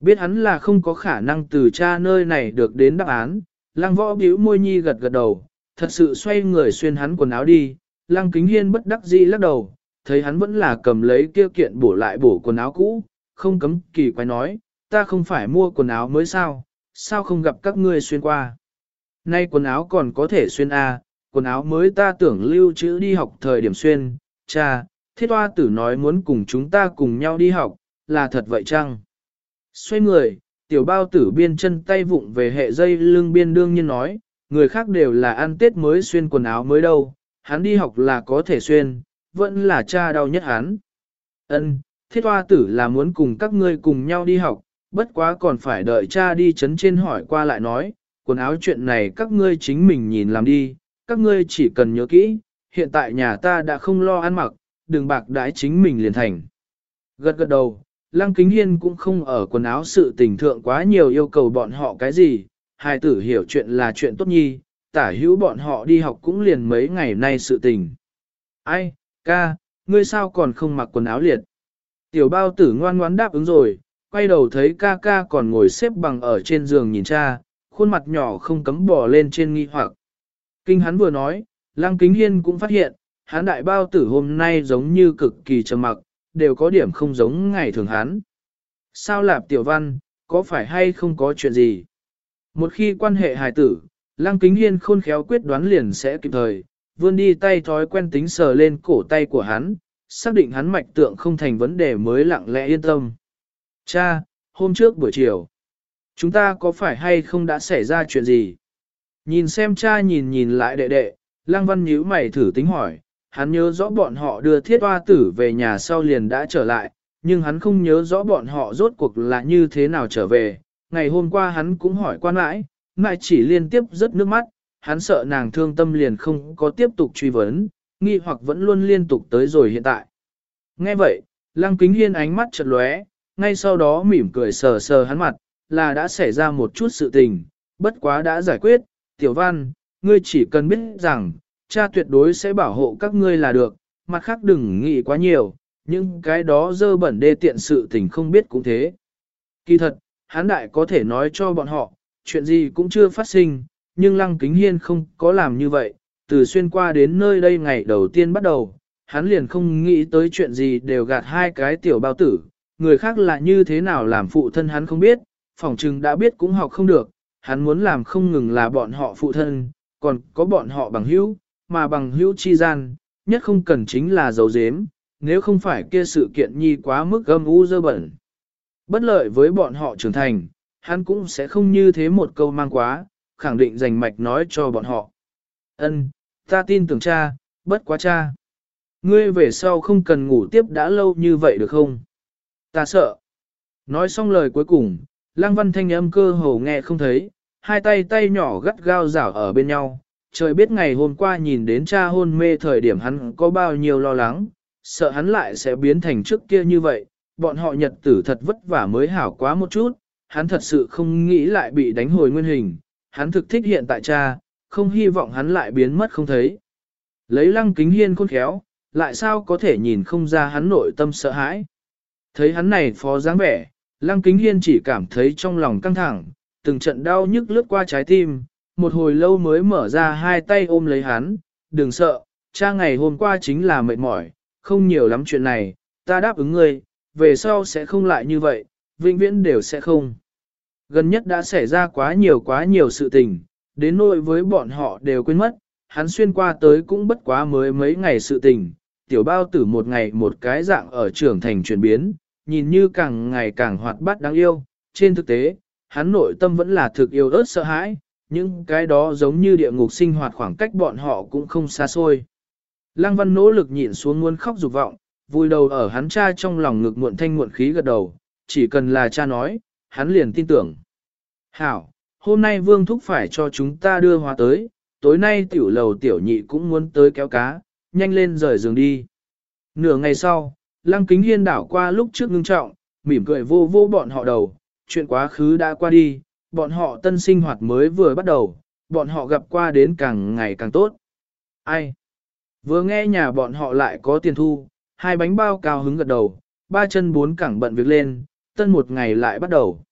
Biết hắn là không có khả năng từ cha nơi này được đến đáp án, lăng võ bĩu môi nhi gật gật đầu, thật sự xoay người xuyên hắn quần áo đi, lăng kính hiên bất đắc dĩ lắc đầu, thấy hắn vẫn là cầm lấy kia kiện bổ lại bổ quần áo cũ, không cấm kỳ quái nói, ta không phải mua quần áo mới sao, sao không gặp các ngươi xuyên qua. Nay quần áo còn có thể xuyên à, quần áo mới ta tưởng lưu trữ đi học thời điểm xuyên, cha, thiết hoa tử nói muốn cùng chúng ta cùng nhau đi học, là thật vậy chăng? Xoay người, tiểu bao tử biên chân tay vụng về hệ dây lưng biên đương nhiên nói, người khác đều là ăn tết mới xuyên quần áo mới đâu, hắn đi học là có thể xuyên, vẫn là cha đau nhất hắn. Ân, thiết hoa tử là muốn cùng các ngươi cùng nhau đi học, bất quá còn phải đợi cha đi chấn trên hỏi qua lại nói, quần áo chuyện này các ngươi chính mình nhìn làm đi, các ngươi chỉ cần nhớ kỹ, hiện tại nhà ta đã không lo ăn mặc, đừng bạc đãi chính mình liền thành. Gật gật đầu, Lăng Kính Hiên cũng không ở quần áo sự tình thượng quá nhiều yêu cầu bọn họ cái gì, hai tử hiểu chuyện là chuyện tốt nhi, tả hữu bọn họ đi học cũng liền mấy ngày nay sự tình. Ai, ca, ngươi sao còn không mặc quần áo liệt? Tiểu bao tử ngoan ngoãn đáp ứng rồi, quay đầu thấy ca ca còn ngồi xếp bằng ở trên giường nhìn cha, khuôn mặt nhỏ không cấm bỏ lên trên nghi hoặc. Kinh hắn vừa nói, Lăng Kính Hiên cũng phát hiện, hắn đại bao tử hôm nay giống như cực kỳ trầm mặc, đều có điểm không giống ngày thường hắn. Sao lạp tiểu văn, có phải hay không có chuyện gì? Một khi quan hệ hài tử, Lăng Kính Hiên khôn khéo quyết đoán liền sẽ kịp thời, vươn đi tay thói quen tính sờ lên cổ tay của hắn, xác định hắn mạch tượng không thành vấn đề mới lặng lẽ yên tâm. Cha, hôm trước buổi chiều, chúng ta có phải hay không đã xảy ra chuyện gì? Nhìn xem cha nhìn nhìn lại đệ đệ, Lăng Văn nhíu mày thử tính hỏi, hắn nhớ rõ bọn họ đưa thiết hoa tử về nhà sau liền đã trở lại, nhưng hắn không nhớ rõ bọn họ rốt cuộc là như thế nào trở về, ngày hôm qua hắn cũng hỏi quan mãi, mãi chỉ liên tiếp rớt nước mắt, hắn sợ nàng thương tâm liền không có tiếp tục truy vấn, nghi hoặc vẫn luôn liên tục tới rồi hiện tại. Nghe vậy, lăng kính hiên ánh mắt chật lóe, ngay sau đó mỉm cười sờ sờ hắn mặt, là đã xảy ra một chút sự tình, bất quá đã giải quyết, tiểu văn, ngươi chỉ cần biết rằng, cha tuyệt đối sẽ bảo hộ các ngươi là được, mặt khác đừng nghĩ quá nhiều, nhưng cái đó dơ bẩn đê tiện sự tình không biết cũng thế. Kỳ thật, Hán đại có thể nói cho bọn họ, chuyện gì cũng chưa phát sinh, nhưng Lăng Kính Hiên không có làm như vậy, từ xuyên qua đến nơi đây ngày đầu tiên bắt đầu, hắn liền không nghĩ tới chuyện gì đều gạt hai cái tiểu bao tử, người khác là như thế nào làm phụ thân hắn không biết, phỏng chừng đã biết cũng học không được, hắn muốn làm không ngừng là bọn họ phụ thân, còn có bọn họ bằng hữu, mà bằng hữu chi gian, nhất không cần chính là dấu dếm, nếu không phải kia sự kiện nhi quá mức gâm u dơ bẩn. Bất lợi với bọn họ trưởng thành, hắn cũng sẽ không như thế một câu mang quá, khẳng định dành mạch nói cho bọn họ. Ân, ta tin tưởng cha, bất quá cha. Ngươi về sau không cần ngủ tiếp đã lâu như vậy được không? Ta sợ. Nói xong lời cuối cùng, Lăng Văn thanh âm cơ hồ nghe không thấy, hai tay tay nhỏ gắt gao rảo ở bên nhau. Trời biết ngày hôm qua nhìn đến cha hôn mê thời điểm hắn có bao nhiêu lo lắng, sợ hắn lại sẽ biến thành trước kia như vậy, bọn họ nhật tử thật vất vả mới hảo quá một chút, hắn thật sự không nghĩ lại bị đánh hồi nguyên hình, hắn thực thích hiện tại cha, không hy vọng hắn lại biến mất không thấy. Lấy lăng kính hiên khôn khéo, lại sao có thể nhìn không ra hắn nội tâm sợ hãi. Thấy hắn này phó dáng vẻ, lăng kính hiên chỉ cảm thấy trong lòng căng thẳng, từng trận đau nhức lướt qua trái tim, một hồi lâu mới mở ra hai tay ôm lấy hắn, đừng sợ, cha ngày hôm qua chính là mệt mỏi, không nhiều lắm chuyện này, ta đáp ứng ngươi, về sau sẽ không lại như vậy, vĩnh viễn đều sẽ không. Gần nhất đã xảy ra quá nhiều quá nhiều sự tình, đến nỗi với bọn họ đều quên mất, hắn xuyên qua tới cũng bất quá mới mấy ngày sự tình, tiểu bao tử một ngày một cái dạng ở trưởng thành chuyển biến, nhìn như càng ngày càng hoạt bát đáng yêu, trên thực tế, hắn nội tâm vẫn là thực yêu ớt sợ hãi, những cái đó giống như địa ngục sinh hoạt khoảng cách bọn họ cũng không xa xôi. Lăng văn nỗ lực nhịn xuống muốn khóc dục vọng, vui đầu ở hắn cha trong lòng ngực muộn thanh muộn khí gật đầu, chỉ cần là cha nói, hắn liền tin tưởng. Hảo, hôm nay vương thúc phải cho chúng ta đưa hóa tới, tối nay tiểu lầu tiểu nhị cũng muốn tới kéo cá, nhanh lên rời giường đi. Nửa ngày sau, lăng kính hiên đảo qua lúc trước ngưng trọng, mỉm cười vô vô bọn họ đầu, chuyện quá khứ đã qua đi, bọn họ tân sinh hoạt mới vừa bắt đầu, bọn họ gặp qua đến càng ngày càng tốt. Ai? Vừa nghe nhà bọn họ lại có tiền thu, hai bánh bao cao hứng gật đầu, ba chân bốn cẳng bận việc lên, tân một ngày lại bắt đầu.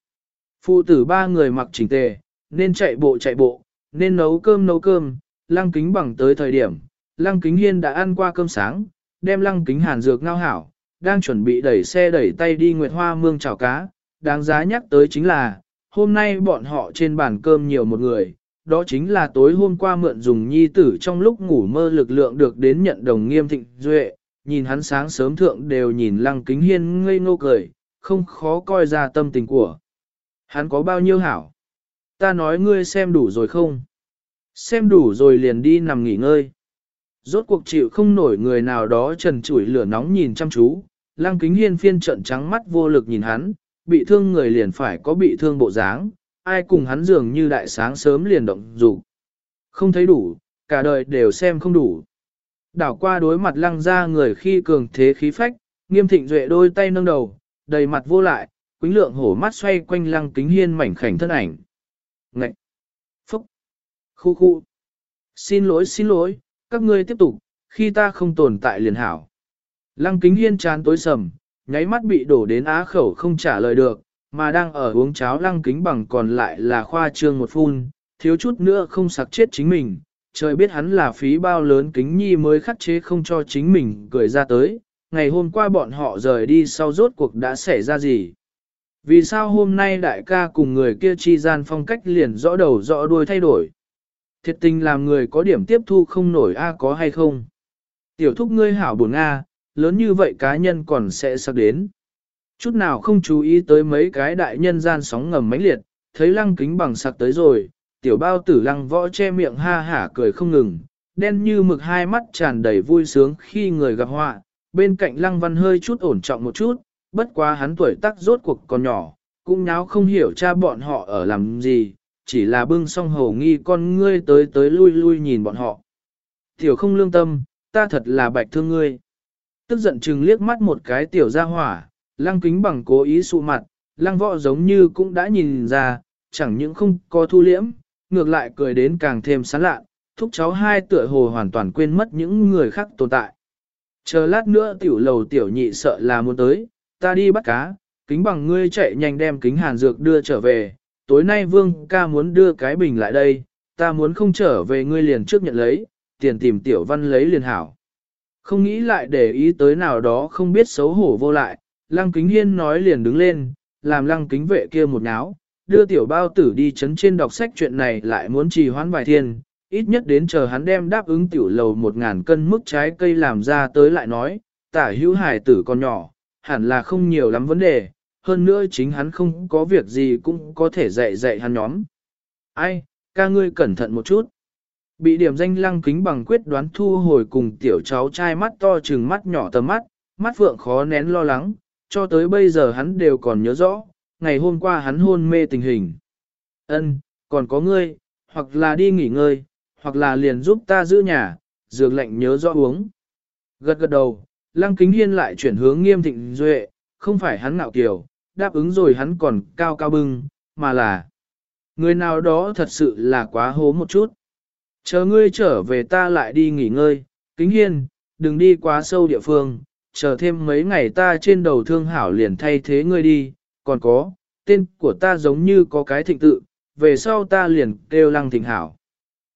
Phụ tử ba người mặc chỉnh tề, nên chạy bộ chạy bộ, nên nấu cơm nấu cơm, lăng kính bằng tới thời điểm, lăng kính hiên đã ăn qua cơm sáng, đem lăng kính hàn dược ngao hảo, đang chuẩn bị đẩy xe đẩy tay đi Nguyệt Hoa Mương chào cá, đáng giá nhắc tới chính là, hôm nay bọn họ trên bàn cơm nhiều một người, đó chính là tối hôm qua mượn dùng nhi tử trong lúc ngủ mơ lực lượng được đến nhận đồng nghiêm thịnh duệ, nhìn hắn sáng sớm thượng đều nhìn lăng kính hiên ngây ngô cười, không khó coi ra tâm tình của. Hắn có bao nhiêu hảo? Ta nói ngươi xem đủ rồi không? Xem đủ rồi liền đi nằm nghỉ ngơi. Rốt cuộc chịu không nổi người nào đó trần chủi lửa nóng nhìn chăm chú, lăng kính hiên phiên trận trắng mắt vô lực nhìn hắn, bị thương người liền phải có bị thương bộ dáng, ai cùng hắn dường như đại sáng sớm liền động dục Không thấy đủ, cả đời đều xem không đủ. Đảo qua đối mặt lăng ra người khi cường thế khí phách, nghiêm thịnh duệ đôi tay nâng đầu, đầy mặt vô lại, quính lượng hổ mắt xoay quanh lăng kính hiên mảnh khảnh thân ảnh. Ngậy! Phúc! Khu khu! Xin lỗi xin lỗi, các ngươi tiếp tục, khi ta không tồn tại liền hảo. Lăng kính hiên chán tối sầm, nháy mắt bị đổ đến á khẩu không trả lời được, mà đang ở uống cháo lăng kính bằng còn lại là khoa trương một phun, thiếu chút nữa không sặc chết chính mình, trời biết hắn là phí bao lớn kính nhi mới khắc chế không cho chính mình cười ra tới, ngày hôm qua bọn họ rời đi sau rốt cuộc đã xảy ra gì. Vì sao hôm nay đại ca cùng người kia chi gian phong cách liền rõ đầu rõ đuôi thay đổi? Thiệt tình làm người có điểm tiếp thu không nổi a có hay không? Tiểu thúc ngươi hảo buồn a, lớn như vậy cá nhân còn sẽ sắc đến. Chút nào không chú ý tới mấy cái đại nhân gian sóng ngầm mãnh liệt, thấy lăng kính bằng sạc tới rồi, tiểu bao tử lăng võ che miệng ha hả cười không ngừng, đen như mực hai mắt tràn đầy vui sướng khi người gặp họa, bên cạnh lăng văn hơi chút ổn trọng một chút, bất quá hắn tuổi tác rốt cuộc còn nhỏ, cũng nháo không hiểu cha bọn họ ở làm gì, chỉ là bưng song hầu nghi con ngươi tới tới lui lui nhìn bọn họ. Tiểu không lương tâm, ta thật là bạch thương ngươi. Tức giận chừng liếc mắt một cái tiểu ra hỏa, lăng kính bằng cố ý sụ mặt, lăng võ giống như cũng đã nhìn ra, chẳng những không có thu liễm, ngược lại cười đến càng thêm sán lạ, thúc cháu hai tựa hồ hoàn toàn quên mất những người khác tồn tại. Chờ lát nữa tiểu lầu tiểu nhị sợ là muốn tới, ta đi bắt cá, kính bằng ngươi chạy nhanh đem kính hàn dược đưa trở về, tối nay vương ca muốn đưa cái bình lại đây, ta muốn không trở về ngươi liền trước nhận lấy, tiền tìm tiểu văn lấy liền hảo. Không nghĩ lại để ý tới nào đó không biết xấu hổ vô lại, lăng kính hiên nói liền đứng lên, làm lăng kính vệ kia một náo, đưa tiểu bao tử đi chấn trên đọc sách chuyện này lại muốn trì hoãn vài thiên, ít nhất đến chờ hắn đem đáp ứng tiểu lầu một ngàn cân mức trái cây làm ra tới lại nói, tả hữu hải tử còn nhỏ, hẳn là không nhiều lắm vấn đề, hơn nữa chính hắn không có việc gì cũng có thể dạy dạy hắn nhóm. Ai, ca ngươi cẩn thận một chút. Bị điểm danh lăng kính bằng quyết đoán thu hồi cùng tiểu cháu trai mắt to trừng mắt nhỏ tầm mắt, mắt phượng khó nén lo lắng, cho tới bây giờ hắn đều còn nhớ rõ, ngày hôm qua hắn hôn mê tình hình. Ân, còn có ngươi, hoặc là đi nghỉ ngơi, hoặc là liền giúp ta giữ nhà, dược lệnh nhớ rõ uống. Gật gật đầu, lăng kính hiên lại chuyển hướng nghiêm thịnh duệ, không phải hắn ngạo kiểu, đáp ứng rồi hắn còn cao cao bưng, mà là người nào đó thật sự là quá hố một chút. Chờ ngươi trở về ta lại đi nghỉ ngơi, kính hiên, đừng đi quá sâu địa phương, chờ thêm mấy ngày ta trên đầu thương hảo liền thay thế ngươi đi, còn có, tên của ta giống như có cái thịnh tự, về sau ta liền kêu lăng thịnh hảo.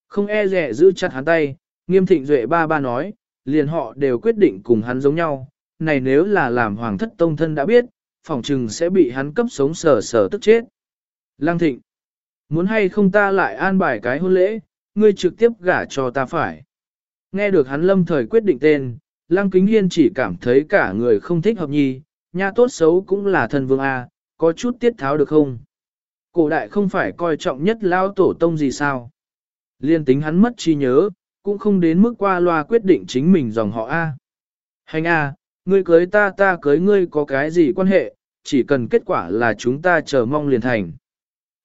Không e rẻ giữ chặt hắn tay, nghiêm thịnh duệ ba ba nói, liền họ đều quyết định cùng hắn giống nhau, này nếu là làm hoàng thất tông thân đã biết, phỏng chừng sẽ bị hắn cấp sống sờ sờ tức chết. Lăng thịnh, muốn hay không ta lại an bài cái hôn lễ, ngươi trực tiếp gả cho ta phải. Nghe được hắn lâm thời quyết định tên, Lăng Kính Hiên chỉ cảm thấy cả người không thích hợp nhi, nha tốt xấu cũng là thần vương A, có chút tiết tháo được không? Cổ đại không phải coi trọng nhất lao tổ tông gì sao? Liên tính hắn mất chi nhớ, cũng không đến mức qua loa quyết định chính mình dòng họ A. Hành A, ngươi cưới ta ta cưới ngươi có cái gì quan hệ, chỉ cần kết quả là chúng ta chờ mong liền thành.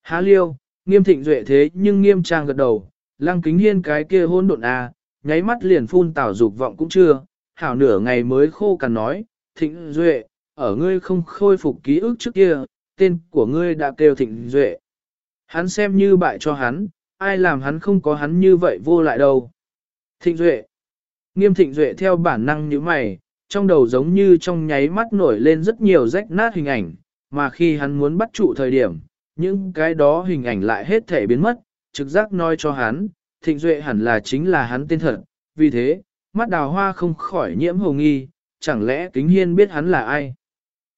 Há liêu, nghiêm thịnh duệ thế nhưng nghiêm trang gật đầu, lăng kính hiên cái kia hôn độn A, nháy mắt liền phun tảo dục vọng cũng chưa, hảo nửa ngày mới khô cằn nói, thịnh duệ, ở ngươi không khôi phục ký ức trước kia, tên của ngươi đã kêu thịnh duệ. Hắn xem như bại cho hắn, ai làm hắn không có hắn như vậy vô lại đâu. Thịnh duệ. Nghiêm thịnh duệ theo bản năng như mày, trong đầu giống như trong nháy mắt nổi lên rất nhiều rách nát hình ảnh, mà khi hắn muốn bắt trụ thời điểm, những cái đó hình ảnh lại hết thể biến mất, trực giác nói cho hắn, thịnh duệ hẳn là chính là hắn tên thật, vì thế, mắt đào hoa không khỏi nhiễm hồ nghi, chẳng lẽ kính hiên biết hắn là ai.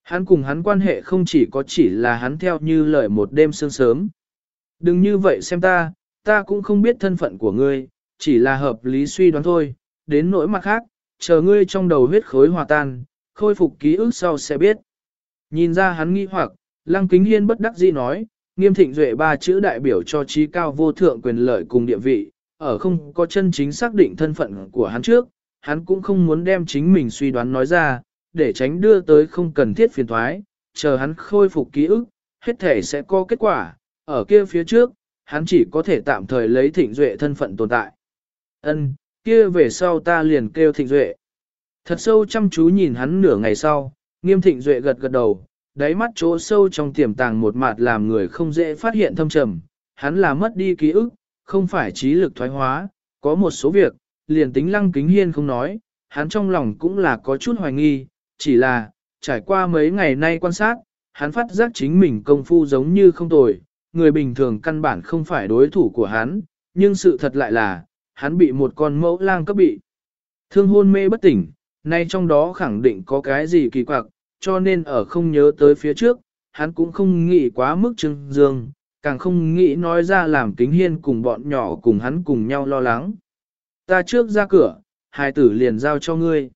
Hắn cùng hắn quan hệ không chỉ có chỉ là hắn theo như lời một đêm sương sớm. Đừng như vậy xem ta, ta cũng không biết thân phận của ngươi, chỉ là hợp lý suy đoán thôi, đến nỗi mặt khác, chờ ngươi trong đầu huyết khối hòa tan, khôi phục ký ức sau sẽ biết. Nhìn ra hắn nghi hoặc, Lăng Kính Hiên bất đắc dĩ nói, nghiêm thịnh duệ ba chữ đại biểu cho trí cao vô thượng quyền lợi cùng địa vị, ở không có chân chính xác định thân phận của hắn trước, hắn cũng không muốn đem chính mình suy đoán nói ra, để tránh đưa tới không cần thiết phiền thoái, chờ hắn khôi phục ký ức, hết thể sẽ có kết quả, ở kia phía trước, hắn chỉ có thể tạm thời lấy thịnh duệ thân phận tồn tại. Ân, kia về sau ta liền kêu thịnh duệ. Thật sâu chăm chú nhìn hắn nửa ngày sau, nghiêm thịnh duệ gật gật đầu, đáy mắt chỗ sâu trong tiềm tàng một mặt làm người không dễ phát hiện thâm trầm, hắn là mất đi ký ức, không phải trí lực thoái hóa, có một số việc, liền tính lăng kính hiên không nói, hắn trong lòng cũng là có chút hoài nghi, chỉ là, trải qua mấy ngày nay quan sát, hắn phát giác chính mình công phu giống như không tồi, người bình thường căn bản không phải đối thủ của hắn, nhưng sự thật lại là, hắn bị một con mẫu lang cấp bị. Thương hôn mê bất tỉnh, nay trong đó khẳng định có cái gì kỳ quặc, cho nên ở không nhớ tới phía trước, hắn cũng không nghĩ quá mức trưng dương, càng không nghĩ nói ra làm kính hiên cùng bọn nhỏ cùng hắn cùng nhau lo lắng. Ta trước ra cửa, hai tử liền giao cho ngươi.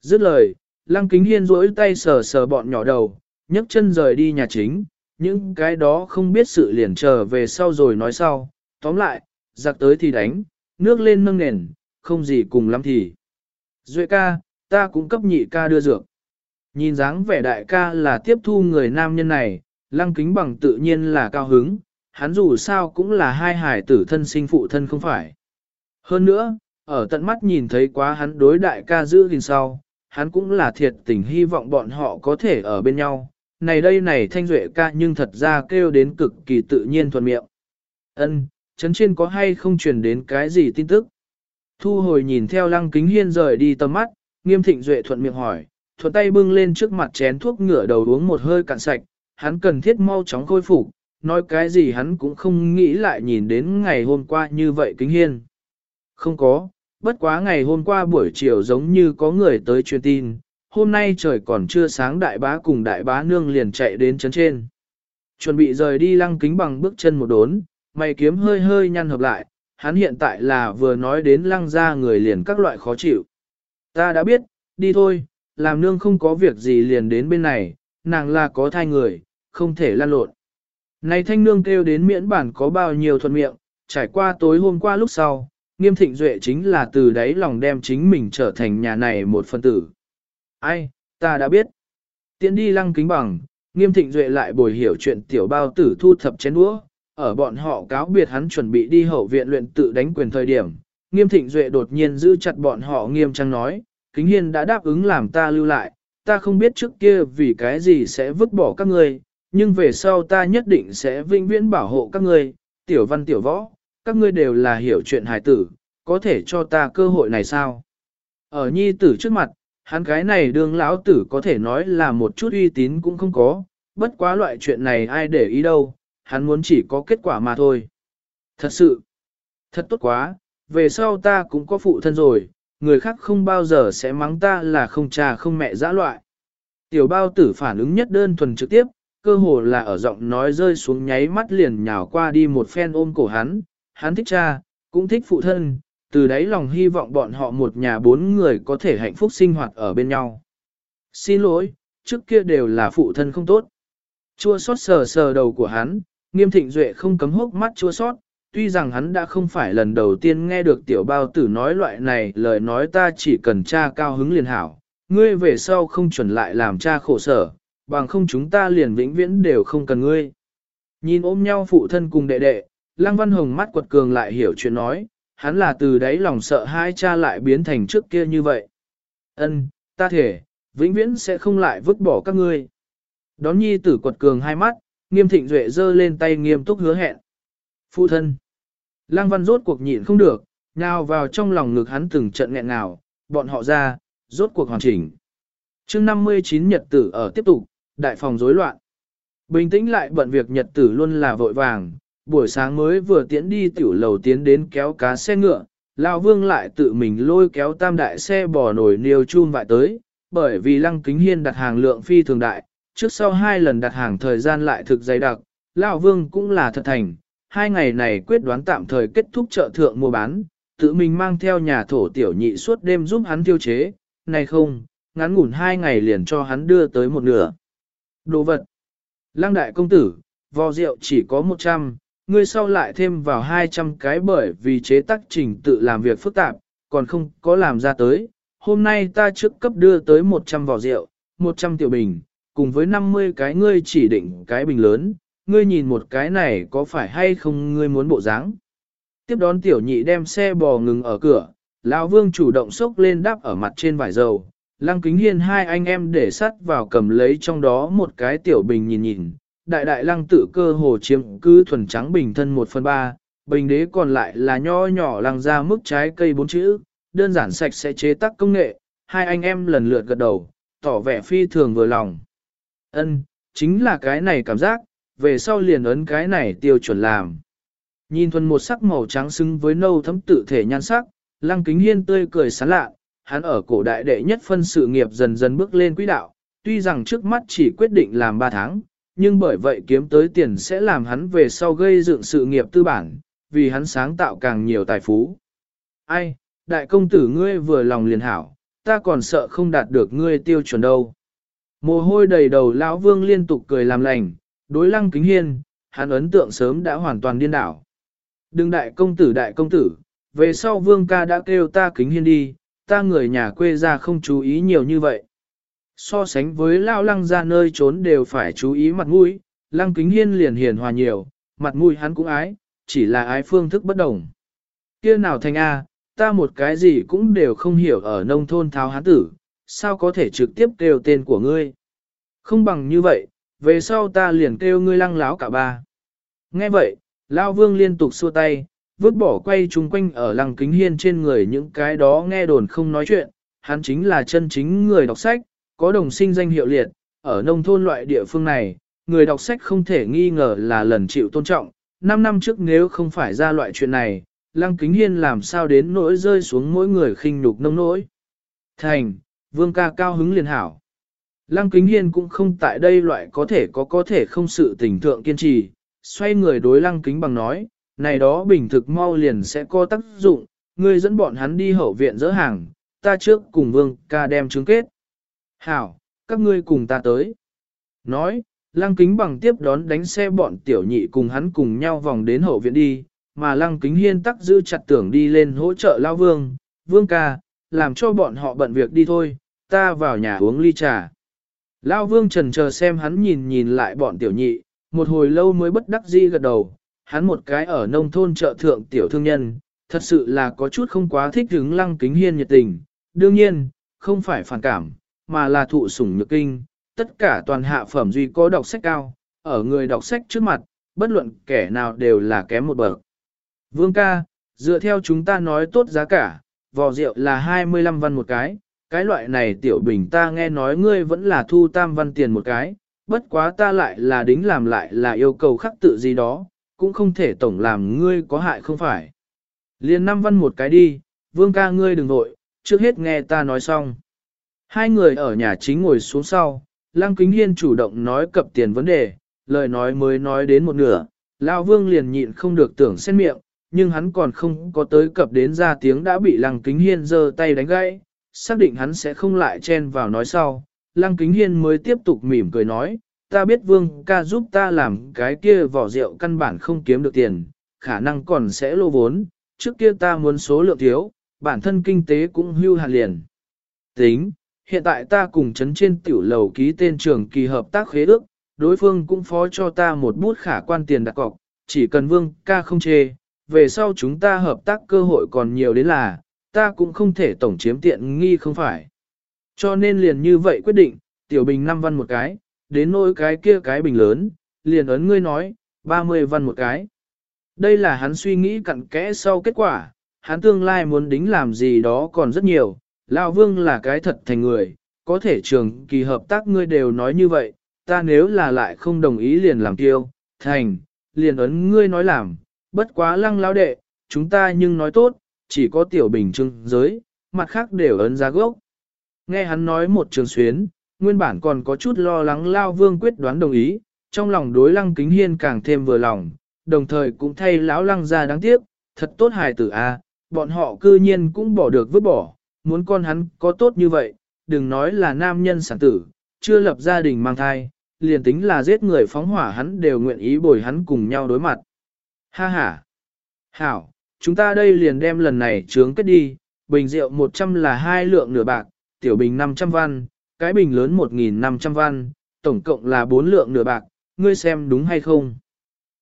Dứt lời, lăng kính hiên rỗi tay sờ sờ bọn nhỏ đầu, nhấc chân rời đi nhà chính, những cái đó không biết sự liền trở về sau rồi nói sau, tóm lại, giặc tới thì đánh, nước lên nâng nền, không gì cùng lắm thì. Duệ ca, ta cũng cấp nhị ca đưa dược. Nhìn dáng vẻ đại ca là tiếp thu người nam nhân này, lăng kính bằng tự nhiên là cao hứng, hắn dù sao cũng là hai hải tử thân sinh phụ thân không phải. Hơn nữa, ở tận mắt nhìn thấy quá hắn đối đại ca giữ gìn sau, hắn cũng là thiệt tình hy vọng bọn họ có thể ở bên nhau. Này đây này thanh duệ ca nhưng thật ra kêu đến cực kỳ tự nhiên thuận miệng. Ân, chấn trên có hay không truyền đến cái gì tin tức? Thu hồi nhìn theo lăng kính hiên rời đi tầm mắt, nghiêm thịnh duệ thuận miệng hỏi, thuận tay bưng lên trước mặt chén thuốc ngửa đầu uống một hơi cạn sạch, hắn cần thiết mau chóng khôi phục, nói cái gì hắn cũng không nghĩ lại nhìn đến ngày hôm qua như vậy kính hiên. Không có, bất quá ngày hôm qua buổi chiều giống như có người tới truyền tin, hôm nay trời còn chưa sáng đại bá cùng đại bá nương liền chạy đến chấn trên. Chuẩn bị rời đi lăng kính bằng bước chân một đốn, mày kiếm hơi hơi nhăn hợp lại, hắn hiện tại là vừa nói đến lăng ra người liền các loại khó chịu. Ta đã biết, đi thôi, làm nương không có việc gì liền đến bên này, nàng là có thai người, không thể lan lộn. Này thanh nương kêu đến miễn bản có bao nhiêu thuận miệng, trải qua tối hôm qua lúc sau, nghiêm thịnh duệ chính là từ đấy lòng đem chính mình trở thành nhà này một phân tử. Ai, ta đã biết. Tiến đi lăng kính bằng, nghiêm thịnh duệ lại bồi hiểu chuyện tiểu bao tử thu thập chén đũa, ở bọn họ cáo biệt hắn chuẩn bị đi hậu viện luyện tự đánh quyền thời điểm. Nghiêm thịnh duệ đột nhiên giữ chặt bọn họ nghiêm trang nói, kính hiên đã đáp ứng làm ta lưu lại, ta không biết trước kia vì cái gì sẽ vứt bỏ các ngươi, nhưng về sau ta nhất định sẽ vinh viễn bảo hộ các ngươi, tiểu văn tiểu võ, các ngươi đều là hiểu chuyện hài tử, có thể cho ta cơ hội này sao? Ở nhi tử trước mặt, hắn cái này đương lão tử có thể nói là một chút uy tín cũng không có, bất quá loại chuyện này ai để ý đâu, hắn muốn chỉ có kết quả mà thôi. Thật sự, thật tốt quá, về sau ta cũng có phụ thân rồi, người khác không bao giờ sẽ mắng ta là không cha không mẹ dã loại. Tiểu bao tử phản ứng nhất đơn thuần trực tiếp, cơ hồ là ở giọng nói rơi xuống nháy mắt liền nhào qua đi một phen ôm cổ hắn, hắn thích cha, cũng thích phụ thân, từ đấy lòng hy vọng bọn họ một nhà bốn người có thể hạnh phúc sinh hoạt ở bên nhau. Xin lỗi, trước kia đều là phụ thân không tốt. Chua xót sờ sờ đầu của hắn, nghiêm thịnh duệ không cấm hốc mắt chua xót, tuy rằng hắn đã không phải lần đầu tiên nghe được tiểu bao tử nói loại này lời nói ta chỉ cần cha cao hứng liền hảo, ngươi về sau không chuẩn lại làm cha khổ sở, bằng không chúng ta liền vĩnh viễn đều không cần ngươi. Nhìn ôm nhau phụ thân cùng đệ đệ, Lăng Văn Hồng mắt quật cường lại hiểu chuyện nói, hắn là từ đấy lòng sợ hai cha lại biến thành trước kia như vậy. Ân, ta thể, vĩnh viễn sẽ không lại vứt bỏ các ngươi. Đón nhi tử quật cường hai mắt, nghiêm thịnh duệ giơ lên tay nghiêm túc hứa hẹn. Phụ thân. Lăng Văn rốt cuộc nhịn không được, nào vào trong lòng ngực hắn từng trận nghẹn nào, bọn họ ra, rốt cuộc hoàn chỉnh. chương 59 nhật tử ở tiếp tục, đại phòng rối loạn. Bình tĩnh lại bận việc nhật tử luôn là vội vàng, buổi sáng mới vừa tiễn đi tiểu lầu tiến đến kéo cá xe ngựa, Lão Vương lại tự mình lôi kéo tam đại xe bò nổi niêu chun vại tới, bởi vì Lăng Kính Hiên đặt hàng lượng phi thường đại, trước sau hai lần đặt hàng thời gian lại thực dày đặc, Lão Vương cũng là thật thành, hai ngày này quyết đoán tạm thời kết thúc chợ thượng mua bán, tự mình mang theo nhà thổ tiểu nhị suốt đêm giúp hắn tiêu chế, này không, ngắn ngủn hai ngày liền cho hắn đưa tới một nửa. Đồ vật Lăng đại công tử, vò rượu chỉ có 100, ngươi sau lại thêm vào 200 cái bởi vì chế tác trình tự làm việc phức tạp, còn không có làm ra tới. Hôm nay ta trước cấp đưa tới 100 vò rượu, 100 tiểu bình, cùng với 50 cái ngươi chỉ định cái bình lớn, ngươi nhìn một cái này có phải hay không ngươi muốn bộ dáng. Tiếp đón tiểu nhị đem xe bò ngừng ở cửa, lão vương chủ động xốc lên đắp ở mặt trên vải dầu. Lăng kính hiên hai anh em để sắt vào cầm lấy trong đó một cái tiểu bình nhìn nhìn, đại đại lăng tự cơ hồ chiếm cứ thuần trắng bình thân một phần ba, bình đế còn lại là nho nhỏ lăng ra mức trái cây bốn chữ, đơn giản sạch sẽ chế tác công nghệ, hai anh em lần lượt gật đầu, tỏ vẻ phi thường vừa lòng. Ân, chính là cái này cảm giác, về sau liền ấn cái này tiêu chuẩn làm. Nhìn thuần một sắc màu trắng xứng với nâu thấm tự thể nhan sắc, lăng kính hiên tươi cười sán lạ, hắn ở cổ đại đệ nhất phân sự nghiệp dần dần bước lên quỹ đạo, tuy rằng trước mắt chỉ quyết định làm 3 tháng, nhưng bởi vậy kiếm tới tiền sẽ làm hắn về sau gây dựng sự nghiệp tư bản, vì hắn sáng tạo càng nhiều tài phú. Ai, đại công tử ngươi vừa lòng liền hảo, ta còn sợ không đạt được ngươi tiêu chuẩn đâu. Mồ hôi đầy đầu lão vương liên tục cười làm lành, đối lăng kính hiên, hắn ấn tượng sớm đã hoàn toàn điên đảo. Đừng đại công tử đại công tử, về sau vương ca đã kêu ta kính hiên đi, ta người nhà quê ra không chú ý nhiều như vậy. So sánh với lao lăng ra nơi trốn đều phải chú ý mặt mũi, lăng kính hiên liền hiền hòa nhiều, mặt mũi hắn cũng ái, chỉ là ái phương thức bất đồng. Kia nào thành A, ta một cái gì cũng đều không hiểu ở nông thôn tháo hán tử, sao có thể trực tiếp kêu tên của ngươi. Không bằng như vậy, về sau ta liền kêu ngươi lăng láo cả ba. Nghe vậy, Lao Vương liên tục xua tay, vứt bỏ quay chung quanh ở lăng kính hiên trên người những cái đó nghe đồn không nói chuyện, hắn chính là chân chính người đọc sách, có đồng sinh danh hiệu liệt, ở nông thôn loại địa phương này, người đọc sách không thể nghi ngờ là lần chịu tôn trọng, 5 năm trước nếu không phải ra loại chuyện này, lăng kính hiên làm sao đến nỗi rơi xuống mỗi người khinh nhục nông nỗi. Thành, vương ca cao hứng liền hảo. Lăng kính hiên cũng không tại đây loại có thể có có thể không sự tình thượng kiên trì, xoay người đối lăng kính bằng nói, này đó bình thực mau liền sẽ có tác dụng, ngươi dẫn bọn hắn đi hậu viện dỡ hàng, ta trước cùng vương ca đem chứng kết. Hảo, các ngươi cùng ta tới. Nói, lăng kính bằng tiếp đón đánh xe bọn tiểu nhị cùng hắn cùng nhau vòng đến hậu viện đi, mà lăng kính hiên tắc giữ chặt tưởng đi lên hỗ trợ lao vương, vương ca, làm cho bọn họ bận việc đi thôi, ta vào nhà uống ly trà. Lao vương trần chờ xem hắn nhìn nhìn lại bọn tiểu nhị, một hồi lâu mới bất đắc dĩ gật đầu, hắn một cái ở nông thôn chợ thượng tiểu thương nhân, thật sự là có chút không quá thích hứng lăng kính hiên nhiệt tình, đương nhiên, không phải phản cảm, mà là thụ sủng nhược kinh, tất cả toàn hạ phẩm duy có đọc sách cao, ở người đọc sách trước mặt, bất luận kẻ nào đều là kém một bậc. Vương ca, dựa theo chúng ta nói tốt giá cả, vò rượu là 25 văn một cái, cái loại này tiểu bình ta nghe nói ngươi vẫn là thu tam văn tiền một cái, bất quá ta lại là đính làm lại là yêu cầu khắc tự gì đó, cũng không thể tổng làm ngươi có hại không phải. Liên năm văn một cái đi, vương ca ngươi đừng vội, trước hết nghe ta nói xong. Hai người ở nhà chính ngồi xuống sau, Lăng Kính Hiên chủ động nói cập tiền vấn đề, lời nói mới nói đến một nửa, Lão Vương liền nhịn không được tưởng xét miệng, nhưng hắn còn không có tới cập đến ra tiếng đã bị Lăng Kính Hiên giơ tay đánh gãy, xác định hắn sẽ không lại chen vào nói sau. Lăng Kính Hiên mới tiếp tục mỉm cười nói, ta biết Vương ca giúp ta làm cái kia vỏ rượu căn bản không kiếm được tiền, khả năng còn sẽ lô vốn, trước kia ta muốn số lượng thiếu, bản thân kinh tế cũng hưu hạt liền. Tính, hiện tại ta cùng chấn trên tiểu lầu ký tên trường kỳ hợp tác khế ước, đối phương cũng phó cho ta một bút khả quan tiền đặt cọc, chỉ cần vương ca không chê, về sau chúng ta hợp tác cơ hội còn nhiều đến là, ta cũng không thể tổng chiếm tiện nghi không phải. Cho nên liền như vậy quyết định, tiểu bình 5 văn một cái, đến nỗi cái kia cái bình lớn, liền ấn ngươi nói, 30 văn một cái. Đây là hắn suy nghĩ cặn kẽ sau kết quả, hắn tương lai muốn đính làm gì đó còn rất nhiều, Lão Vương là cái thật thành người, có thể trường kỳ hợp tác ngươi đều nói như vậy, ta nếu là lại không đồng ý liền làm tiêu, thành, liền ấn ngươi nói làm, bất quá lăng lão đệ, chúng ta nhưng nói tốt, chỉ có tiểu bình trưng giới, mặt khác đều ấn giá gốc. Nghe hắn nói một trường xuyến, nguyên bản còn có chút lo lắng Lao Vương quyết đoán đồng ý, trong lòng đối lăng kính hiên càng thêm vừa lòng, đồng thời cũng thay lão lăng ra đáng tiếc, thật tốt hài tử a, bọn họ cư nhiên cũng bỏ được vứt bỏ, muốn con hắn có tốt như vậy, đừng nói là nam nhân sản tử, chưa lập gia đình mang thai, liền tính là giết người phóng hỏa hắn đều nguyện ý bồi hắn cùng nhau đối mặt. Ha ha! Hảo, chúng ta đây liền đem lần này trướng kết đi, bình rượu 100 là hai lượng nửa bạc, tiểu bình 500 văn, cái bình lớn 1.500 văn, tổng cộng là 4 lượng nửa bạc, ngươi xem đúng hay không?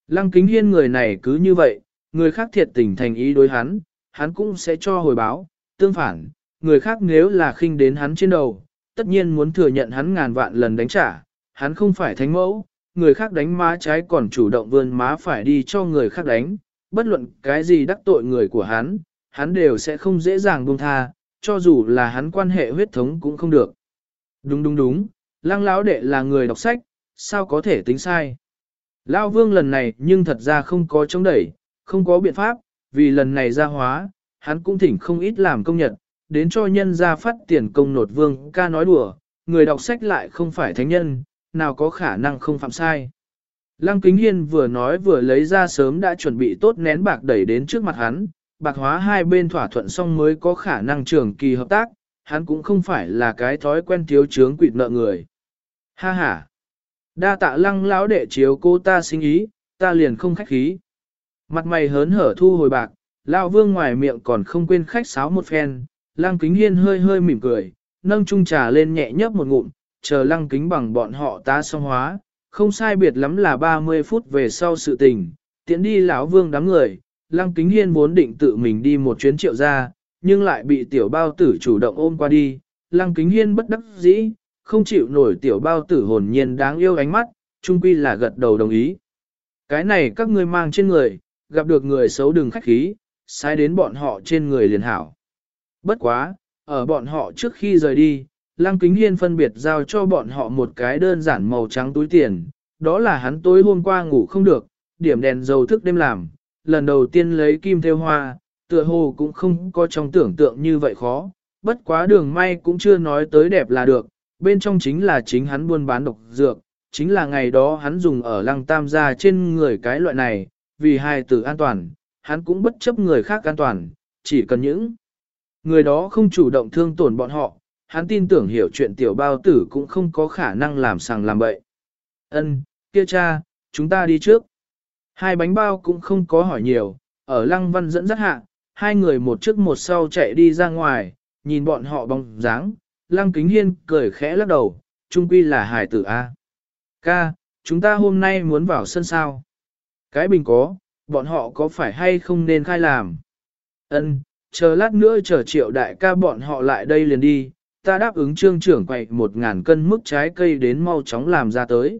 Lăng kính hiên người này cứ như vậy, người khác thiệt tình thành ý đối hắn, hắn cũng sẽ cho hồi báo, tương phản, người khác nếu là khinh đến hắn trên đầu, tất nhiên muốn thừa nhận hắn ngàn vạn lần đánh trả, hắn không phải thánh mẫu, người khác đánh má trái còn chủ động vươn má phải đi cho người khác đánh, bất luận cái gì đắc tội người của hắn, hắn đều sẽ không dễ dàng buông tha, cho dù là hắn quan hệ huyết thống cũng không được. Đúng đúng đúng, lăng lão đệ là người đọc sách, sao có thể tính sai. Lão vương lần này nhưng thật ra không có chống đẩy, không có biện pháp, vì lần này ra hóa, hắn cũng thỉnh không ít làm công nhật, đến cho nhân ra phát tiền công nột vương ca nói đùa, người đọc sách lại không phải thánh nhân, nào có khả năng không phạm sai. Lăng Kính Hiên vừa nói vừa lấy ra sớm đã chuẩn bị tốt nén bạc đẩy đến trước mặt hắn, bạc hóa hai bên thỏa thuận xong mới có khả năng trường kỳ hợp tác, hắn cũng không phải là cái thói quen thiếu chướng quỵt nợ người. Ha ha! Đa tạ lăng lão đệ chiếu cô ta sinh ý, ta liền không khách khí. Mặt mày hớn hở thu hồi bạc, lão vương ngoài miệng còn không quên khách sáo một phen, lăng kính hiên hơi hơi mỉm cười, nâng chung trà lên nhẹ nhấp một ngụm, chờ lăng kính bằng bọn họ ta xong hóa, không sai biệt lắm là 30 phút về sau sự tình, tiễn đi lão vương đám người, lăng kính hiên vốn định tự mình đi một chuyến triệu ra, nhưng lại bị tiểu bao tử chủ động ôm qua đi, lăng kính hiên bất đắc dĩ, không chịu nổi tiểu bao tử hồn nhiên đáng yêu ánh mắt, trung quy là gật đầu đồng ý. Cái này các ngươi mang trên người, gặp được người xấu đừng khách khí, sai đến bọn họ trên người liền hảo. Bất quá, ở bọn họ trước khi rời đi, Lăng Kính Hiên phân biệt giao cho bọn họ một cái đơn giản màu trắng túi tiền, đó là hắn tối hôm qua ngủ không được, điểm đèn dầu thức đêm làm, lần đầu tiên lấy kim theo hoa, tựa hồ cũng không có trong tưởng tượng như vậy khó, bất quá đường may cũng chưa nói tới đẹp là được, bên trong chính là chính hắn buôn bán độc dược, chính là ngày đó hắn dùng ở lăng tam gia trên người cái loại này, vì hai tử an toàn, hắn cũng bất chấp người khác an toàn, chỉ cần những người đó không chủ động thương tổn bọn họ, hắn tin tưởng hiểu chuyện tiểu bao tử cũng không có khả năng làm sàng làm bậy. Ân, kia cha, chúng ta đi trước. Hai bánh bao cũng không có hỏi nhiều, ở lăng văn dẫn dắt hạ, hai người một trước một sau chạy đi ra ngoài, nhìn bọn họ bóng dáng, lăng kính hiên cười khẽ lắc đầu, trung quy là hải tử A. Ca, chúng ta hôm nay muốn vào sân sao? Cái bình có, bọn họ có phải hay không nên khai làm? Ân, chờ lát nữa chờ triệu đại ca bọn họ lại đây liền đi, ta đáp ứng trương trưởng quậy một ngàn cân mức trái cây đến mau chóng làm ra tới.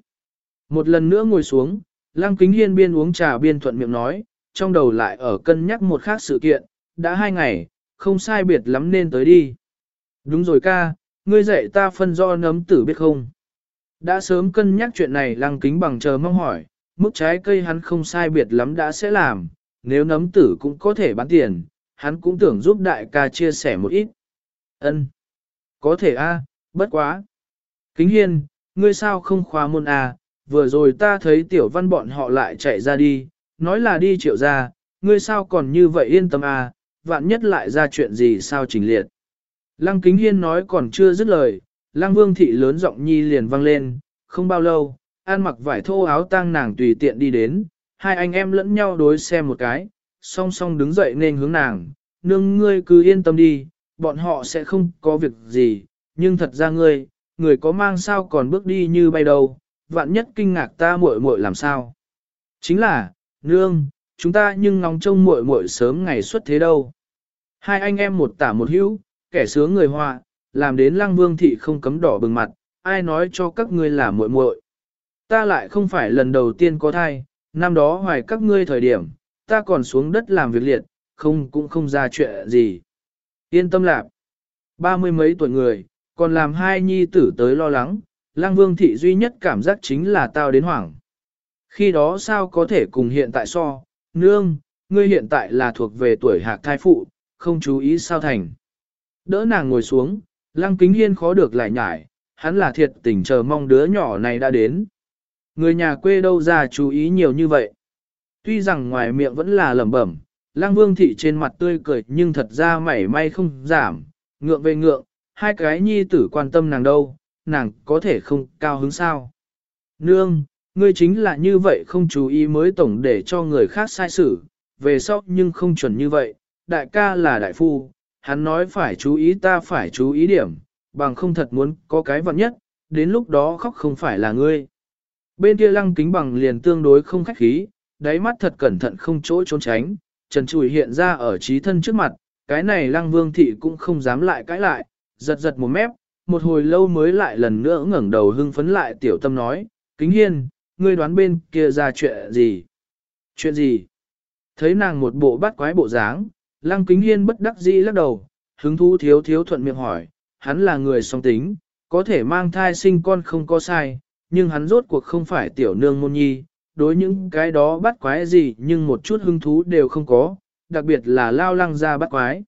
Một lần nữa ngồi xuống, lăng kính hiên biên uống trà biên thuận miệng nói, trong đầu lại ở cân nhắc một khác sự kiện, đã hai ngày, không sai biệt lắm nên tới đi. Đúng rồi ca, ngươi dạy ta phân do nấm tử biết không? Đã sớm cân nhắc chuyện này lăng kính bằng chờ mong hỏi, mức trái cây hắn không sai biệt lắm đã sẽ làm, nếu nấm tử cũng có thể bán tiền, hắn cũng tưởng giúp đại ca chia sẻ một ít. Ân, có thể a, bất quá. Kính hiên, ngươi sao không khóa môn a? vừa rồi ta thấy tiểu văn bọn họ lại chạy ra đi, nói là đi triệu ra, ngươi sao còn như vậy yên tâm a? vạn nhất lại ra chuyện gì sao trình liệt. Lăng kính hiên nói còn chưa dứt lời, lăng vương thị lớn giọng nhi liền vang lên, không bao lâu, an mặc vải thô áo tang nàng tùy tiện đi đến, hai anh em lẫn nhau đối xem một cái, song song đứng dậy nên hướng nàng, nương ngươi cứ yên tâm đi, bọn họ sẽ không có việc gì, nhưng thật ra ngươi, người có mang sao còn bước đi như bay đâu. vạn nhất kinh ngạc ta muội muội làm sao. Chính là, nương, chúng ta nhưng ngóng trông muội muội sớm ngày xuất thế đâu. Hai anh em một tả một hữu, kẻ sướng người họa, làm đến lăng vương thị không cấm đỏ bừng mặt, ai nói cho các ngươi là muội muội. Ta lại không phải lần đầu tiên có thai, năm đó hoài các ngươi thời điểm, ta còn xuống đất làm việc liệt, không cũng không ra chuyện gì. Yên tâm lạc. Ba mươi mấy tuổi người, còn làm hai nhi tử tới lo lắng, lang vương thị duy nhất cảm giác chính là tao đến hoảng. Khi đó sao có thể cùng hiện tại so, nương, ngươi hiện tại là thuộc về tuổi hạc thai phụ, không chú ý sao thành. Đỡ nàng ngồi xuống, lăng kính hiên khó được lại nhải, hắn là thiệt tình chờ mong đứa nhỏ này đã đến. Người nhà quê đâu ra chú ý nhiều như vậy. Tuy rằng ngoài miệng vẫn là lẩm bẩm, lang vương thị trên mặt tươi cười nhưng thật ra mảy may không giảm, ngượng về ngượng, hai cái nhi tử quan tâm nàng đâu, nàng có thể không cao hứng sao. Nương, ngươi chính là như vậy không chú ý mới tổng để cho người khác sai xử, về sau nhưng không chuẩn như vậy, đại ca là đại phu, hắn nói phải chú ý ta phải chú ý điểm, bằng không thật muốn có cái vật nhất, đến lúc đó khóc không phải là ngươi. Bên kia lăng kính bằng liền tương đối không khách khí, đáy mắt thật cẩn thận không chỗ trốn tránh, trần Trùi hiện ra ở trí thân trước mặt, cái này lăng vương thị cũng không dám lại cãi lại, giật giật một mép, một hồi lâu mới lại lần nữa ngẩng đầu hưng phấn lại tiểu tâm nói, kính hiên, ngươi đoán bên kia ra chuyện gì? Chuyện gì? Thấy nàng một bộ bắt quái bộ dáng, lăng kính hiên bất đắc dĩ lắc đầu, hứng thú thiếu thiếu thuận miệng hỏi, hắn là người song tính, có thể mang thai sinh con không có sai, nhưng hắn rốt cuộc không phải tiểu nương môn nhi, đối những cái đó bắt quái gì nhưng một chút hứng thú đều không có, đặc biệt là lao lăng ra bắt quái.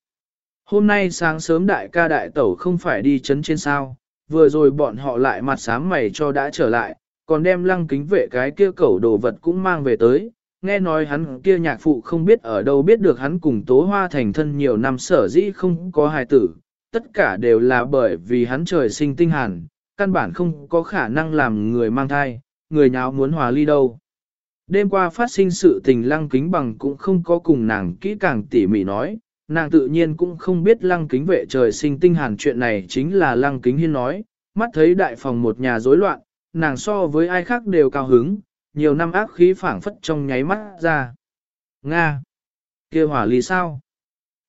Hôm nay sáng sớm đại ca đại tẩu không phải đi chấn trên sao, vừa rồi bọn họ lại mặt sám mày cho đã trở lại, còn đem lăng kính vệ cái kia cẩu đồ vật cũng mang về tới. Nghe nói hắn kia nhạc phụ không biết ở đâu biết được hắn cùng tố hoa thành thân nhiều năm sở dĩ không có hài tử, tất cả đều là bởi vì hắn trời sinh tinh hàn, căn bản không có khả năng làm người mang thai, người nháo muốn hòa ly đâu. Đêm qua phát sinh sự tình lăng kính bằng cũng không có cùng nàng kỹ càng tỉ mỉ nói, nàng tự nhiên cũng không biết lăng kính vệ trời sinh tinh hàn chuyện này chính là lăng kính hiên nói, mắt thấy đại phòng một nhà rối loạn, nàng so với ai khác đều cao hứng, nhiều năm ác khí phảng phất trong nháy mắt ra. Nga! kia hỏa lý sao?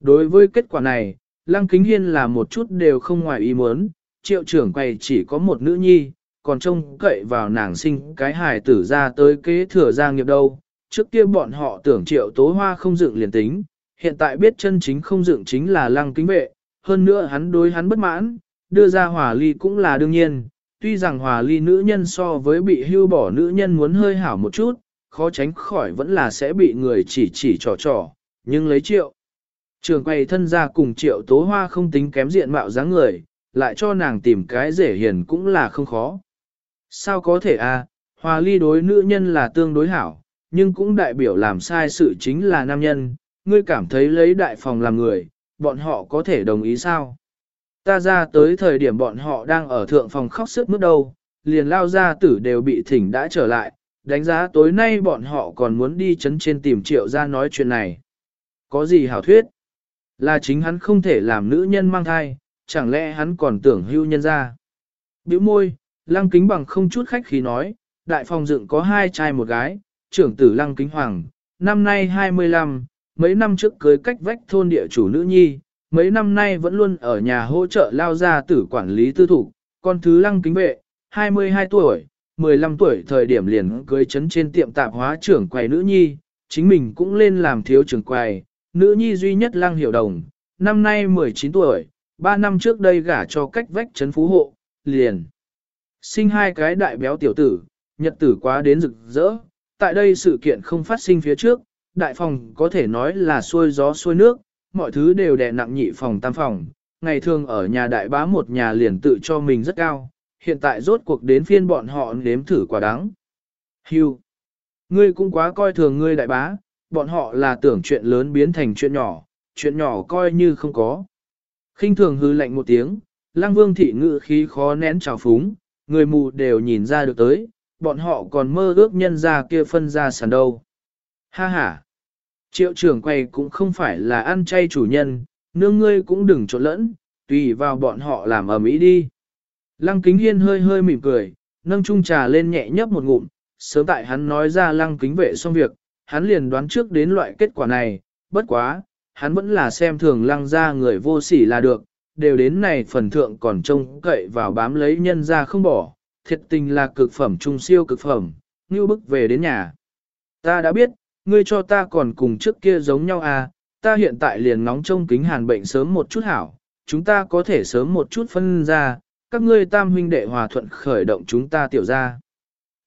Đối với kết quả này, Lăng Kính Hiên là một chút đều không ngoài ý muốn, triệu trưởng quầy chỉ có một nữ nhi, còn trông cậy vào nàng sinh cái hài tử ra tới kế thừa gia nghiệp đâu. Trước kia bọn họ tưởng triệu tố hoa không dựng liền tính, hiện tại biết chân chính không dựng chính là lăng kính vệ, hơn nữa hắn đối hắn bất mãn, đưa ra hòa ly cũng là đương nhiên, tuy rằng hòa ly nữ nhân so với bị hưu bỏ nữ nhân muốn hơi hảo một chút, khó tránh khỏi vẫn là sẽ bị người chỉ chỉ trò trò, nhưng lấy triệu. Trường quay thân ra cùng triệu tố hoa không tính kém diện mạo dáng người, lại cho nàng tìm cái rể hiền cũng là không khó. Sao có thể à, hòa ly đối nữ nhân là tương đối hảo, nhưng cũng đại biểu làm sai sự chính là nam nhân, ngươi cảm thấy lấy đại phòng làm người, bọn họ có thể đồng ý sao? Ta ra tới thời điểm bọn họ đang ở thượng phòng khóc sức mức đâu, liền lao ra tử đều bị thỉnh đã trở lại, đánh giá tối nay bọn họ còn muốn đi chấn trên tìm triệu ra nói chuyện này. Có gì hảo thuyết? Là chính hắn không thể làm nữ nhân mang thai, chẳng lẽ hắn còn tưởng hưu nhân ra? Biểu môi, lăng kính bằng không chút khách khí nói, đại phòng dựng có hai trai một gái, trưởng tử lăng kính hoàng, năm nay 25, mấy năm trước cưới cách vách thôn địa chủ nữ nhi, mấy năm nay vẫn luôn ở nhà hỗ trợ lao ra tử quản lý tư thủ, con thứ lăng kính vệ, 22 tuổi, 15 tuổi thời điểm liền cưới chấn trên tiệm tạp hóa trưởng quầy nữ nhi, chính mình cũng lên làm thiếu trưởng quầy, nữ nhi duy nhất lăng hiểu đồng, năm nay 19 tuổi, 3 năm trước đây gả cho cách vách chấn phú hộ, liền. Sinh hai cái đại béo tiểu tử, nhật tử quá đến rực rỡ, tại đây sự kiện không phát sinh phía trước, đại phòng có thể nói là xuôi gió xuôi nước, mọi thứ đều đè nặng nhị phòng tam phòng, ngày thường ở nhà đại bá một nhà liền tự cho mình rất cao, hiện tại rốt cuộc đến phiên bọn họ nếm thử quả đắng. Hưu, ngươi cũng quá coi thường ngươi đại bá, bọn họ là tưởng chuyện lớn biến thành chuyện nhỏ, chuyện nhỏ coi như không có. khinh thường hư lạnh một tiếng, lang vương thị ngự khí khó nén trào phúng, người mù đều nhìn ra được tới, bọn họ còn mơ ước nhân ra kia phân ra sàn đâu. Ha ha! Triệu trưởng quay cũng không phải là ăn chay chủ nhân, nương ngươi cũng đừng trộn lẫn, tùy vào bọn họ làm ở mỹ đi. Lăng kính hiên hơi hơi mỉm cười, nâng chung trà lên nhẹ nhấp một ngụm, sớm tại hắn nói ra lăng kính vệ xong việc, hắn liền đoán trước đến loại kết quả này, bất quá, hắn vẫn là xem thường lăng ra người vô sỉ là được, đều đến này phần thượng còn trông cậy vào bám lấy nhân ra không bỏ, thiệt tình là cực phẩm trung siêu cực phẩm, như bức về đến nhà. Ta đã biết, ngươi cho ta còn cùng trước kia giống nhau à, ta hiện tại liền ngóng trông kính hàn bệnh sớm một chút hảo, chúng ta có thể sớm một chút phân ra, các ngươi tam huynh đệ hòa thuận khởi động chúng ta tiểu ra.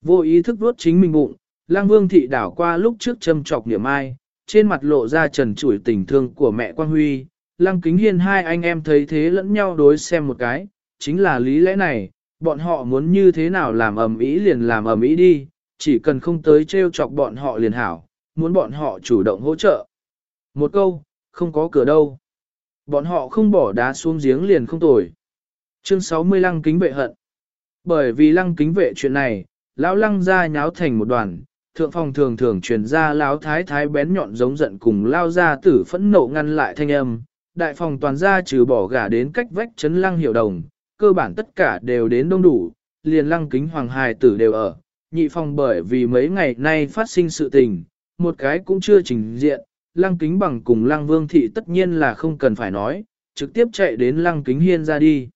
Vô ý thức vuốt chính mình bụng, lang vương thị đảo qua lúc trước châm trọc niệm ai, trên mặt lộ ra trần trụi tình thương của mẹ Quang Huy, lăng kính hiên hai anh em thấy thế lẫn nhau đối xem một cái, chính là lý lẽ này, bọn họ muốn như thế nào làm ầm ý liền làm ầm ý đi, chỉ cần không tới trêu chọc bọn họ liền hảo, muốn bọn họ chủ động hỗ trợ. Một câu, không có cửa đâu. Bọn họ không bỏ đá xuống giếng liền không tồi. Chương 60 lăng kính vệ hận. Bởi vì lăng kính vệ chuyện này, lão lăng ra nháo thành một đoàn, thượng phòng thường thường truyền ra lão thái thái bén nhọn giống giận cùng lao ra tử phẫn nộ ngăn lại thanh âm. Đại phòng toàn gia trừ bỏ gả đến cách vách chấn lăng hiệu đồng, cơ bản tất cả đều đến đông đủ, liền lăng kính hoàng hài tử đều ở. Nhị phòng bởi vì mấy ngày nay phát sinh sự tình, một cái cũng chưa trình diện, lăng kính bằng cùng lăng vương thị tất nhiên là không cần phải nói, trực tiếp chạy đến lăng kính hiên ra đi.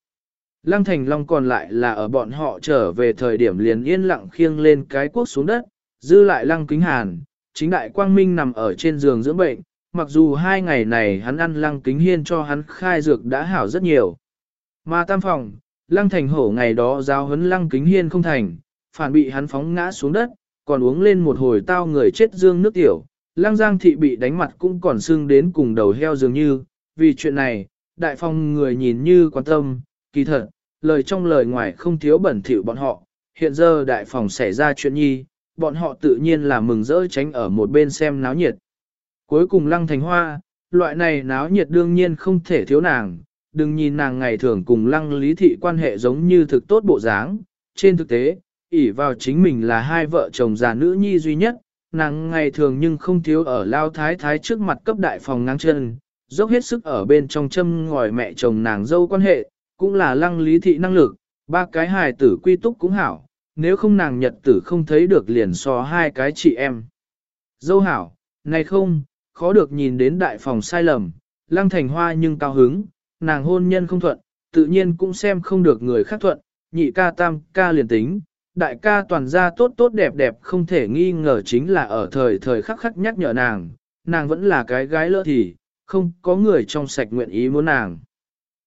Lăng thành long còn lại là ở bọn họ trở về thời điểm liền yên lặng khiêng lên cái quốc xuống đất, dư lại lăng kính hàn, chính đại quang minh nằm ở trên giường dưỡng bệnh, mặc dù hai ngày này hắn ăn lăng kính hiên cho hắn khai dược đã hảo rất nhiều. Mà tam phòng, lăng thành hổ ngày đó giao hấn lăng kính hiên không thành, phản bị hắn phóng ngã xuống đất, còn uống lên một hồi tao người chết dương nước tiểu, lăng giang thị bị đánh mặt cũng còn sưng đến cùng đầu heo dường như, vì chuyện này, đại phong người nhìn như quan tâm, kỳ thật, lời trong lời ngoài không thiếu bẩn thỉu bọn họ, hiện giờ đại phòng xảy ra chuyện nhi, bọn họ tự nhiên là mừng rỡ tránh ở một bên xem náo nhiệt. Cuối cùng lăng thành hoa, loại này náo nhiệt đương nhiên không thể thiếu nàng, đừng nhìn nàng ngày thường cùng lăng lý thị quan hệ giống như thực tốt bộ dáng, trên thực tế, ỷ vào chính mình là hai vợ chồng già nữ nhi duy nhất, nàng ngày thường nhưng không thiếu ở lao thái thái trước mặt cấp đại phòng ngang chân, dốc hết sức ở bên trong châm ngòi mẹ chồng nàng dâu quan hệ, cũng là lăng lý thị năng lực, ba cái hài tử quy túc cũng hảo, nếu không nàng nhật tử không thấy được liền so hai cái chị em. Dâu hảo, này không, khó được nhìn đến đại phòng sai lầm, lăng thành hoa nhưng cao hứng, nàng hôn nhân không thuận, tự nhiên cũng xem không được người khác thuận, nhị ca tam ca liền tính, đại ca toàn gia tốt tốt đẹp đẹp không thể nghi ngờ chính là ở thời thời khắc khắc nhắc nhở nàng, nàng vẫn là cái gái lỡ thì, không có người trong sạch nguyện ý muốn nàng.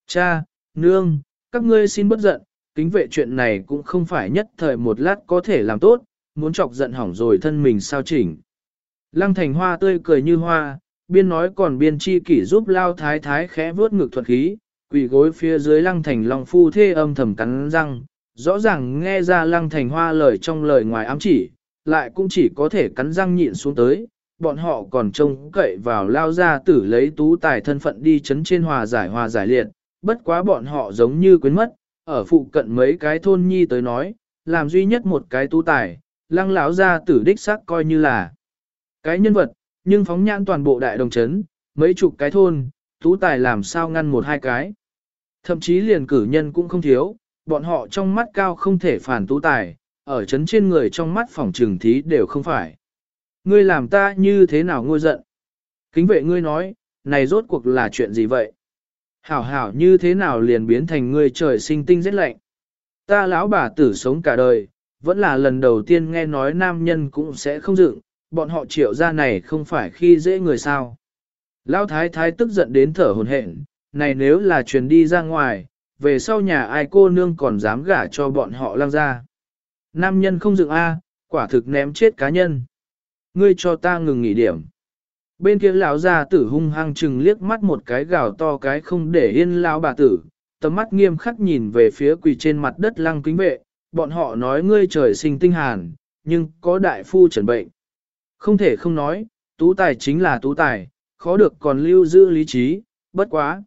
Cha, nương, các ngươi xin bất giận, kính vệ chuyện này cũng không phải nhất thời một lát có thể làm tốt, muốn chọc giận hỏng rồi thân mình sao chỉnh. Lăng thành hoa tươi cười như hoa, biên nói còn biên chi kỷ giúp lao thái thái khẽ vớt ngực thuật khí, quỳ gối phía dưới lăng thành long phu thê âm thầm cắn răng, rõ ràng nghe ra lăng thành hoa lời trong lời ngoài ám chỉ, lại cũng chỉ có thể cắn răng nhịn xuống tới, bọn họ còn trông cậy vào lao ra tử lấy tú tài thân phận đi chấn trên hòa giải hòa giải liệt, bất quá bọn họ giống như quên mất, ở phụ cận mấy cái thôn nhi tới nói, làm duy nhất một cái tú tài, lăng lão ra tử đích xác coi như là cái nhân vật, nhưng phóng nhãn toàn bộ đại đồng chấn, mấy chục cái thôn, tú tài làm sao ngăn một hai cái. Thậm chí liền cử nhân cũng không thiếu, bọn họ trong mắt cao không thể phản tú tài, ở chấn trên người trong mắt phòng trường thí đều không phải. Ngươi làm ta như thế nào ngôi giận? Kính vệ ngươi nói, này rốt cuộc là chuyện gì vậy? Hảo hảo như thế nào liền biến thành ngươi trời sinh tinh rất lạnh? Ta lão bà tử sống cả đời, vẫn là lần đầu tiên nghe nói nam nhân cũng sẽ không dựng, bọn họ triệu ra này không phải khi dễ người sao. Lão thái thái tức giận đến thở hồn hển, này nếu là truyền đi ra ngoài, về sau nhà ai cô nương còn dám gả cho bọn họ lăng ra. Nam nhân không dựng A, quả thực ném chết cá nhân. Ngươi cho ta ngừng nghỉ điểm. Bên kia lão gia tử hung hăng chừng liếc mắt một cái gào to cái không để yên lão bà tử, tầm mắt nghiêm khắc nhìn về phía quỳ trên mặt đất lăng kính vệ, bọn họ nói ngươi trời sinh tinh hàn, nhưng có đại phu trần bệnh. Không thể không nói, tú tài chính là tú tài, khó được còn lưu giữ lý trí, bất quá.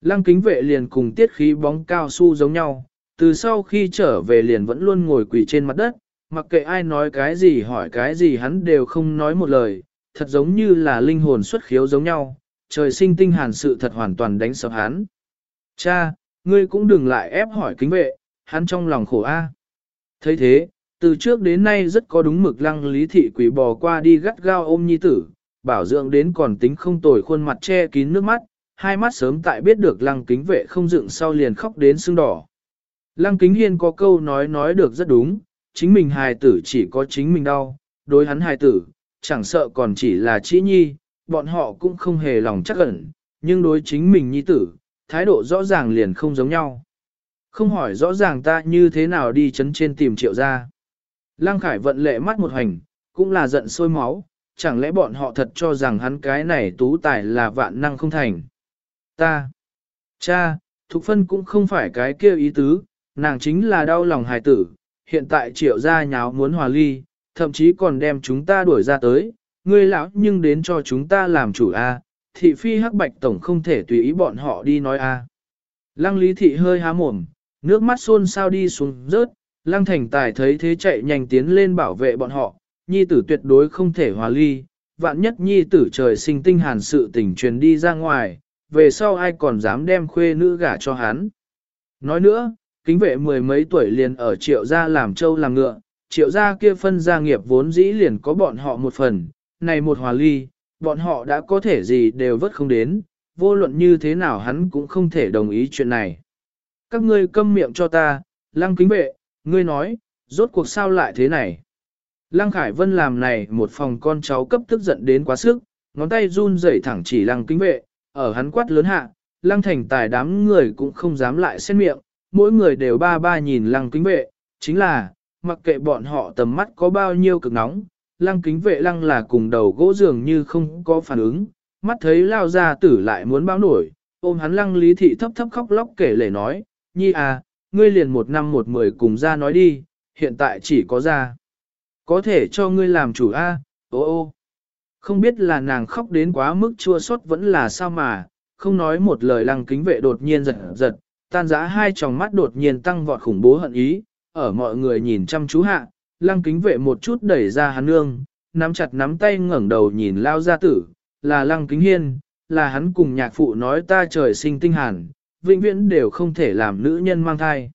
Lăng kính vệ liền cùng tiết khí bóng cao su giống nhau, từ sau khi trở về liền vẫn luôn ngồi quỳ trên mặt đất, mặc kệ ai nói cái gì hỏi cái gì hắn đều không nói một lời, thật giống như là linh hồn xuất khiếu giống nhau, trời sinh tinh hàn sự thật hoàn toàn đánh sập hắn. Cha, ngươi cũng đừng lại ép hỏi kính vệ, hắn trong lòng khổ a. thấy thế, từ trước đến nay rất có đúng mực lăng lý thị quỷ bò qua đi gắt gao ôm nhi tử, bảo dưỡng đến còn tính không tồi khuôn mặt che kín nước mắt, hai mắt sớm tại biết được lăng kính vệ không dựng sau liền khóc đến sưng đỏ. Lăng kính hiên có câu nói nói được rất đúng, chính mình hài tử chỉ có chính mình đau, đối hắn hài tử, chẳng sợ còn chỉ là chỉ nhi, bọn họ cũng không hề lòng chắc ẩn, nhưng đối chính mình nhi tử, thái độ rõ ràng liền không giống nhau. Không hỏi rõ ràng ta như thế nào đi chấn trên tìm triệu ra. Lăng Khải vận lệ mắt một hành, cũng là giận sôi máu, chẳng lẽ bọn họ thật cho rằng hắn cái này tú tài là vạn năng không thành. Ta, cha, Thục Phân cũng không phải cái kia ý tứ, nàng chính là đau lòng hài tử, hiện tại triệu gia nháo muốn hòa ly, thậm chí còn đem chúng ta đuổi ra tới, ngươi lão nhưng đến cho chúng ta làm chủ a, thị phi hắc bạch tổng không thể tùy ý bọn họ đi nói a. Lăng lý thị hơi há mồm, nước mắt xôn sao đi xuống rớt, lăng thành tài thấy thế chạy nhanh tiến lên bảo vệ bọn họ, nhi tử tuyệt đối không thể hòa ly, vạn nhất nhi tử trời sinh tinh hàn sự tình truyền đi ra ngoài, về sau ai còn dám đem khuê nữ gả cho hắn. Nói nữa, kính vệ mười mấy tuổi liền ở triệu gia làm trâu làm ngựa, triệu gia kia phân gia nghiệp vốn dĩ liền có bọn họ một phần, này một hòa ly, bọn họ đã có thể gì đều vất không đến, vô luận như thế nào hắn cũng không thể đồng ý chuyện này. Các ngươi câm miệng cho ta, lăng kính vệ, ngươi nói, rốt cuộc sao lại thế này. Lăng Khải Vân làm này một phòng con cháu cấp tức giận đến quá sức, ngón tay run rẩy thẳng chỉ lăng kính vệ, ở hắn quát lớn hạ, lăng thành tài đám người cũng không dám lại xét miệng, mỗi người đều ba ba nhìn lăng kính vệ, chính là, mặc kệ bọn họ tầm mắt có bao nhiêu cực nóng, lăng kính vệ lăng là cùng đầu gỗ dường như không có phản ứng, mắt thấy lao ra tử lại muốn báo nổi, ôm hắn lăng lý thị thấp thấp khóc lóc kể lể nói, nhi à, ngươi liền một năm một mười cùng ra nói đi, hiện tại chỉ có ra. Có thể cho ngươi làm chủ a, à, ô ô. Không biết là nàng khóc đến quá mức chua xót vẫn là sao mà, không nói một lời lăng kính vệ đột nhiên giật giật, tan giã hai tròng mắt đột nhiên tăng vọt khủng bố hận ý, ở mọi người nhìn chăm chú hạ, lăng kính vệ một chút đẩy ra hắn nương, nắm chặt nắm tay ngẩng đầu nhìn lao gia tử, là lăng kính hiên, là hắn cùng nhạc phụ nói ta trời sinh tinh hàn, vĩnh viễn đều không thể làm nữ nhân mang thai.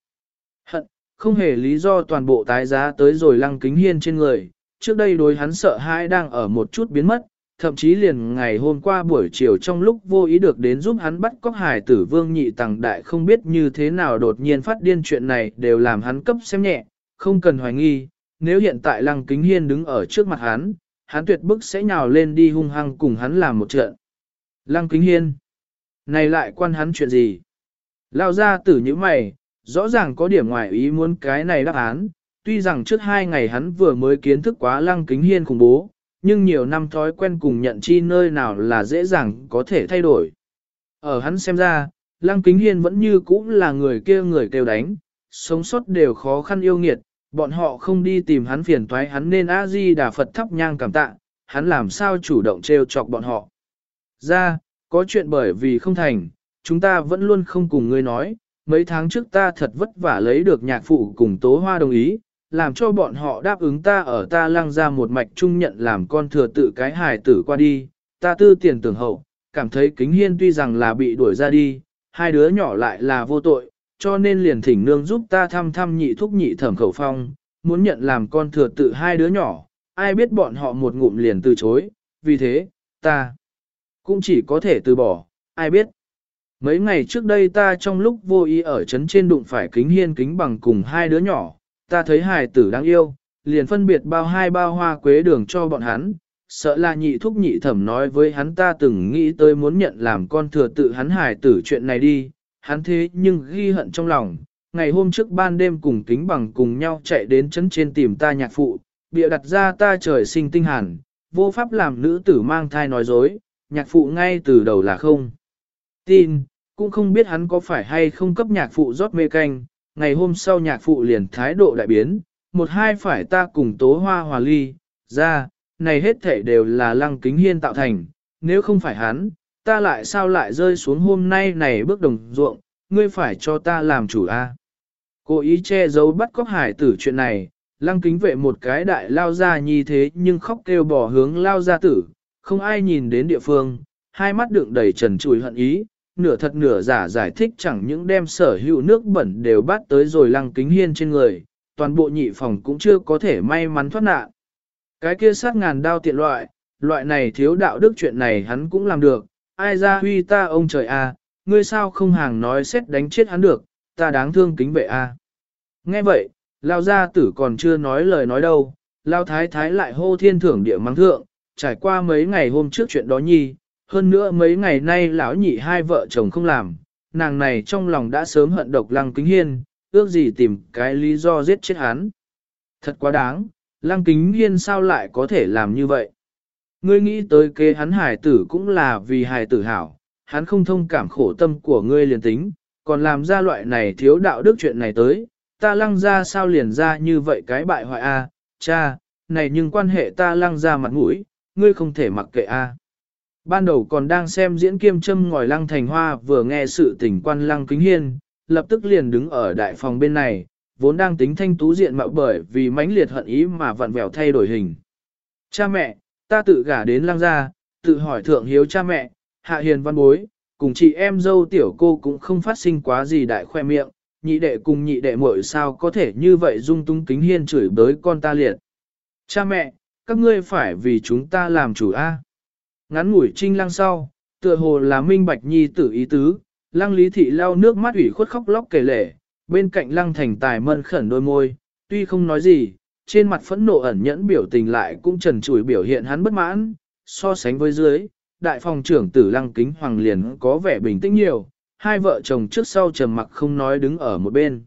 Hận, Không hề lý do toàn bộ tái giá tới rồi lăng kính hiên trên người, trước đây đối hắn sợ hãi đang ở một chút biến mất, thậm chí liền ngày hôm qua buổi chiều trong lúc vô ý được đến giúp hắn bắt cóc hải tử vương nhị tàng đại không biết như thế nào đột nhiên phát điên chuyện này đều làm hắn cấp xem nhẹ, không cần hoài nghi, nếu hiện tại lăng kính hiên đứng ở trước mặt hắn, hắn tuyệt bức sẽ nhào lên đi hung hăng cùng hắn làm một trận. Lăng kính hiên, này lại quan hắn chuyện gì? Lao ra tử như mày, rõ ràng có điểm ngoài ý muốn cái này đáp án, tuy rằng trước hai ngày hắn vừa mới kiến thức quá lăng kính hiên khủng bố, nhưng nhiều năm thói quen cùng nhận chi nơi nào là dễ dàng có thể thay đổi. Ở hắn xem ra, lăng kính hiên vẫn như cũ là người kia người kêu đánh, sống sót đều khó khăn yêu nghiệt, bọn họ không đi tìm hắn phiền toái hắn nên A-di đà Phật thắp nhang cảm tạ, hắn làm sao chủ động trêu chọc bọn họ. Ra, có chuyện bởi vì không thành, chúng ta vẫn luôn không cùng ngươi nói, mấy tháng trước ta thật vất vả lấy được nhạc phụ cùng tố hoa đồng ý, làm cho bọn họ đáp ứng ta ở ta lăng ra một mạch trung nhận làm con thừa tự cái hài tử qua đi, ta tư tiền tưởng hậu, cảm thấy kính hiên tuy rằng là bị đuổi ra đi, hai đứa nhỏ lại là vô tội, cho nên liền thỉnh nương giúp ta thăm thăm nhị thúc nhị thẩm khẩu phong, muốn nhận làm con thừa tự hai đứa nhỏ, ai biết bọn họ một ngụm liền từ chối, vì thế, ta cũng chỉ có thể từ bỏ, ai biết. Mấy ngày trước đây ta trong lúc vô ý ở trấn trên đụng phải kính hiên kính bằng cùng hai đứa nhỏ, ta thấy hài tử đáng yêu, liền phân biệt bao hai bao hoa quế đường cho bọn hắn, sợ là nhị thúc nhị thẩm nói với hắn ta từng nghĩ tới muốn nhận làm con thừa tự hắn hài tử chuyện này đi, hắn thế nhưng ghi hận trong lòng, ngày hôm trước ban đêm cùng kính bằng cùng nhau chạy đến trấn trên tìm ta nhạc phụ, bịa đặt ra ta trời sinh tinh hàn, vô pháp làm nữ tử mang thai nói dối, nhạc phụ ngay từ đầu là không. Tin, cũng không biết hắn có phải hay không cấp nhạc phụ rót mê canh, ngày hôm sau nhạc phụ liền thái độ đại biến, một hai phải ta cùng tố hoa hòa ly, ra, này hết thể đều là lăng kính hiên tạo thành, nếu không phải hắn, ta lại sao lại rơi xuống hôm nay này bước đồng ruộng, ngươi phải cho ta làm chủ a. À? Cố ý che giấu bắt cóc hải tử chuyện này, lăng kính vệ một cái đại lao ra như thế nhưng khóc kêu bỏ hướng lao ra tử, không ai nhìn đến địa phương, hai mắt đựng đầy trần trùi hận ý, nửa thật nửa giả giải thích chẳng những đem sở hữu nước bẩn đều bắt tới rồi lăng kính hiên trên người, toàn bộ nhị phòng cũng chưa có thể may mắn thoát nạn. Cái kia sát ngàn đao tiện loại, loại này thiếu đạo đức chuyện này hắn cũng làm được, ai ra huy ta ông trời a, ngươi sao không hàng nói xét đánh chết hắn được, ta đáng thương kính vệ a. Nghe vậy, lao gia tử còn chưa nói lời nói đâu, lao thái thái lại hô thiên thưởng địa mắng thượng, trải qua mấy ngày hôm trước chuyện đó nhi, hơn nữa mấy ngày nay lão nhị hai vợ chồng không làm, nàng này trong lòng đã sớm hận độc lăng kính hiên, ước gì tìm cái lý do giết chết hắn. Thật quá đáng, lăng kính hiên sao lại có thể làm như vậy? Ngươi nghĩ tới kế hắn hài tử cũng là vì hài tử hảo, hắn không thông cảm khổ tâm của ngươi liền tính, còn làm ra loại này thiếu đạo đức chuyện này tới, ta lăng ra sao liền ra như vậy cái bại hoại a, cha, này nhưng quan hệ ta lăng ra mặt mũi, ngươi không thể mặc kệ a. Ban đầu còn đang xem diễn kiêm châm ngòi lăng thành hoa vừa nghe sự tình quan lăng kính hiên, lập tức liền đứng ở đại phòng bên này, vốn đang tính thanh tú diện mạo bởi vì mãnh liệt hận ý mà vặn vẹo thay đổi hình. Cha mẹ, ta tự gả đến lăng gia, tự hỏi thượng hiếu cha mẹ, hạ hiền văn bối, cùng chị em dâu tiểu cô cũng không phát sinh quá gì đại khoe miệng, nhị đệ cùng nhị đệ muội sao có thể như vậy dung tung kính hiên chửi bới con ta liệt. Cha mẹ, các ngươi phải vì chúng ta làm chủ a. Ngắn ngủi trinh lăng sau, tựa hồ là minh bạch nhi tử ý tứ, lăng lý thị lau nước mắt ủy khuất khóc lóc kể lể, bên cạnh lăng thành tài mân khẩn đôi môi, tuy không nói gì, trên mặt phẫn nộ ẩn nhẫn biểu tình lại cũng trần trụi biểu hiện hắn bất mãn, so sánh với dưới, đại phòng trưởng tử lăng kính hoàng liền có vẻ bình tĩnh nhiều, hai vợ chồng trước sau trầm mặc không nói đứng ở một bên.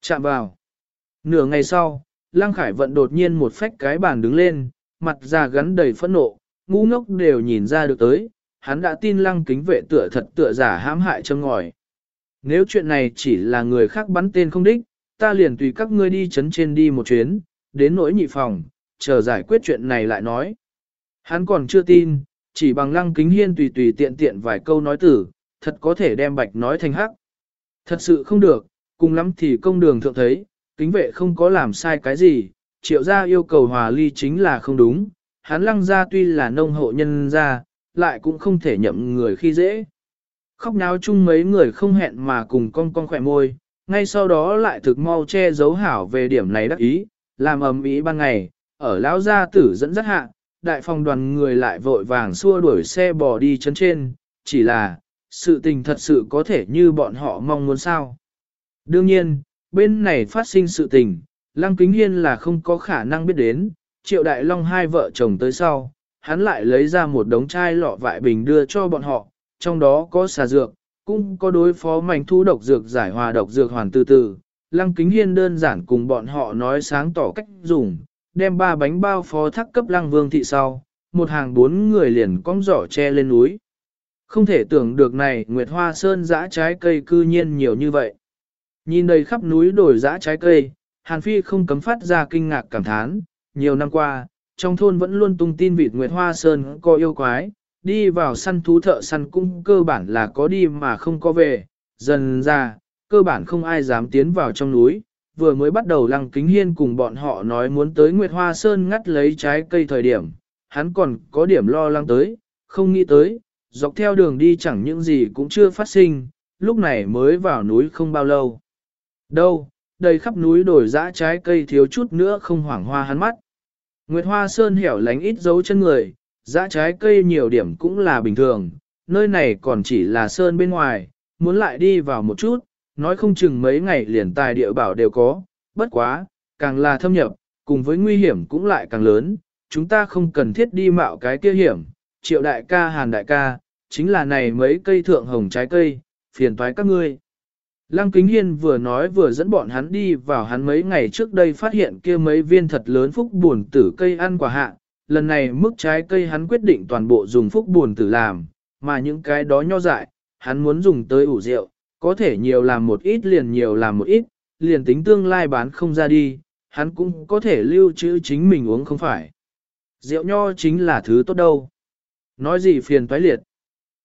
Chạm vào. Nửa ngày sau, lăng khải vận đột nhiên một phách cái bàn đứng lên, mặt già gắn đầy phẫn nộ, ngu ngốc đều nhìn ra được tới, hắn đã tin lăng kính vệ tựa thật tựa giả hãm hại châm ngòi. Nếu chuyện này chỉ là người khác bắn tên không đích, ta liền tùy các ngươi đi chấn trên đi một chuyến, đến nỗi nhị phòng, chờ giải quyết chuyện này lại nói. Hắn còn chưa tin, chỉ bằng lăng kính hiên tùy tùy tiện tiện vài câu nói tử, thật có thể đem bạch nói thành hắc. Thật sự không được, cùng lắm thì công đường thượng thấy, kính vệ không có làm sai cái gì, triệu gia yêu cầu hòa ly chính là không đúng, hắn lăng ra tuy là nông hộ nhân ra, lại cũng không thể nhậm người khi dễ. Khóc náo chung mấy người không hẹn mà cùng con con khỏe môi, Ngay sau đó lại thực mau che giấu hảo về điểm này đắc ý, làm ầm ý ban ngày, ở lão gia tử dẫn dắt hạ, đại phòng đoàn người lại vội vàng xua đuổi xe bò đi chân trên, chỉ là, sự tình thật sự có thể như bọn họ mong muốn sao. Đương nhiên, bên này phát sinh sự tình, Lăng Kính Hiên là không có khả năng biết đến, Triệu Đại Long hai vợ chồng tới sau, hắn lại lấy ra một đống chai lọ vại bình đưa cho bọn họ, trong đó có xà dược, cũng có đối phó mảnh thu độc dược giải hòa độc dược hoàn từ từ. Lăng Kính Hiên đơn giản cùng bọn họ nói sáng tỏ cách dùng, đem ba bánh bao phó thác cấp Lăng Vương thị sau, một hàng bốn người liền cong giỏ che lên núi. Không thể tưởng được này Nguyệt Hoa Sơn dã trái cây cư nhiên nhiều như vậy. Nhìn đầy khắp núi đồi dã trái cây, Hàn Phi không cấm phát ra kinh ngạc cảm thán, nhiều năm qua, trong thôn vẫn luôn tung tin vịt Nguyệt Hoa Sơn có yêu quái, đi vào săn thú thợ săn cung cơ bản là có đi mà không có về, dần ra, cơ bản không ai dám tiến vào trong núi. Vừa mới bắt đầu Lăng Kính Hiên cùng bọn họ nói muốn tới Nguyệt Hoa Sơn ngắt lấy trái cây thời điểm, hắn còn có điểm lo lắng tới, không nghĩ tới, dọc theo đường đi chẳng những gì cũng chưa phát sinh, lúc này mới vào núi không bao lâu. Đâu, đầy khắp núi đồi dã trái cây thiếu chút nữa không hoảng hoa hắn mắt. Nguyệt Hoa Sơn hẻo lánh ít dấu chân người, dã trái cây nhiều điểm cũng là bình thường, nơi này còn chỉ là Sơn bên ngoài, muốn lại đi vào một chút, nói không chừng mấy ngày liền tài địa bảo đều có, bất quá, càng là thâm nhập, cùng với nguy hiểm cũng lại càng lớn, chúng ta không cần thiết đi mạo cái kia hiểm, triệu đại ca hàn đại ca, chính là này mấy cây thượng hồng trái cây, phiền toái các ngươi. Lăng Kính Hiên vừa nói vừa dẫn bọn hắn đi vào hắn mấy ngày trước đây phát hiện kia mấy viên thật lớn phúc buồn tử cây ăn quả hạ. Lần này mức trái cây hắn quyết định toàn bộ dùng phúc buồn tử làm, mà những cái đó nho dại, hắn muốn dùng tới ủ rượu, có thể nhiều làm một ít liền nhiều làm một ít, liền tính tương lai bán không ra đi, hắn cũng có thể lưu trữ chính mình uống không phải. Rượu nho chính là thứ tốt đâu. Nói gì phiền toái liệt.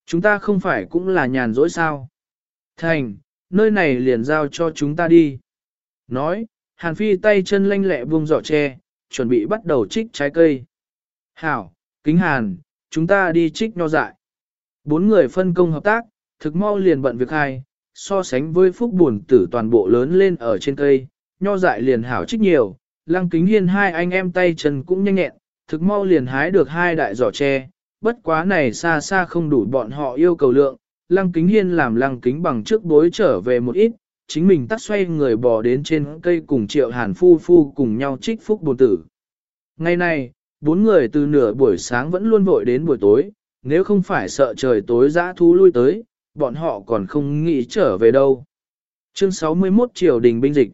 Chúng ta không phải cũng là nhàn rỗi sao. Thành, nơi này liền giao cho chúng ta đi. Nói, Hàn Phi tay chân lanh lẹ buông giỏ tre, chuẩn bị bắt đầu trích trái cây. Hảo, kính Hàn, chúng ta đi trích nho dại. Bốn người phân công hợp tác, thực mau liền bận việc hai, so sánh với phúc buồn tử toàn bộ lớn lên ở trên cây, nho dại liền hảo trích nhiều, lăng kính hiên hai anh em tay chân cũng nhanh nhẹn, thực mau liền hái được hai đại giỏ tre, bất quá này xa xa không đủ bọn họ yêu cầu lượng, lăng kính hiên làm lăng kính bằng trước bối trở về một ít, chính mình tắt xoay người bò đến trên cây cùng triệu hàn phu phu cùng nhau trích phúc bồn tử. Ngày này, bốn người từ nửa buổi sáng vẫn luôn vội đến buổi tối, nếu không phải sợ trời tối dã thú lui tới, bọn họ còn không nghĩ trở về đâu. Chương 61 Triều Đình Binh Dịch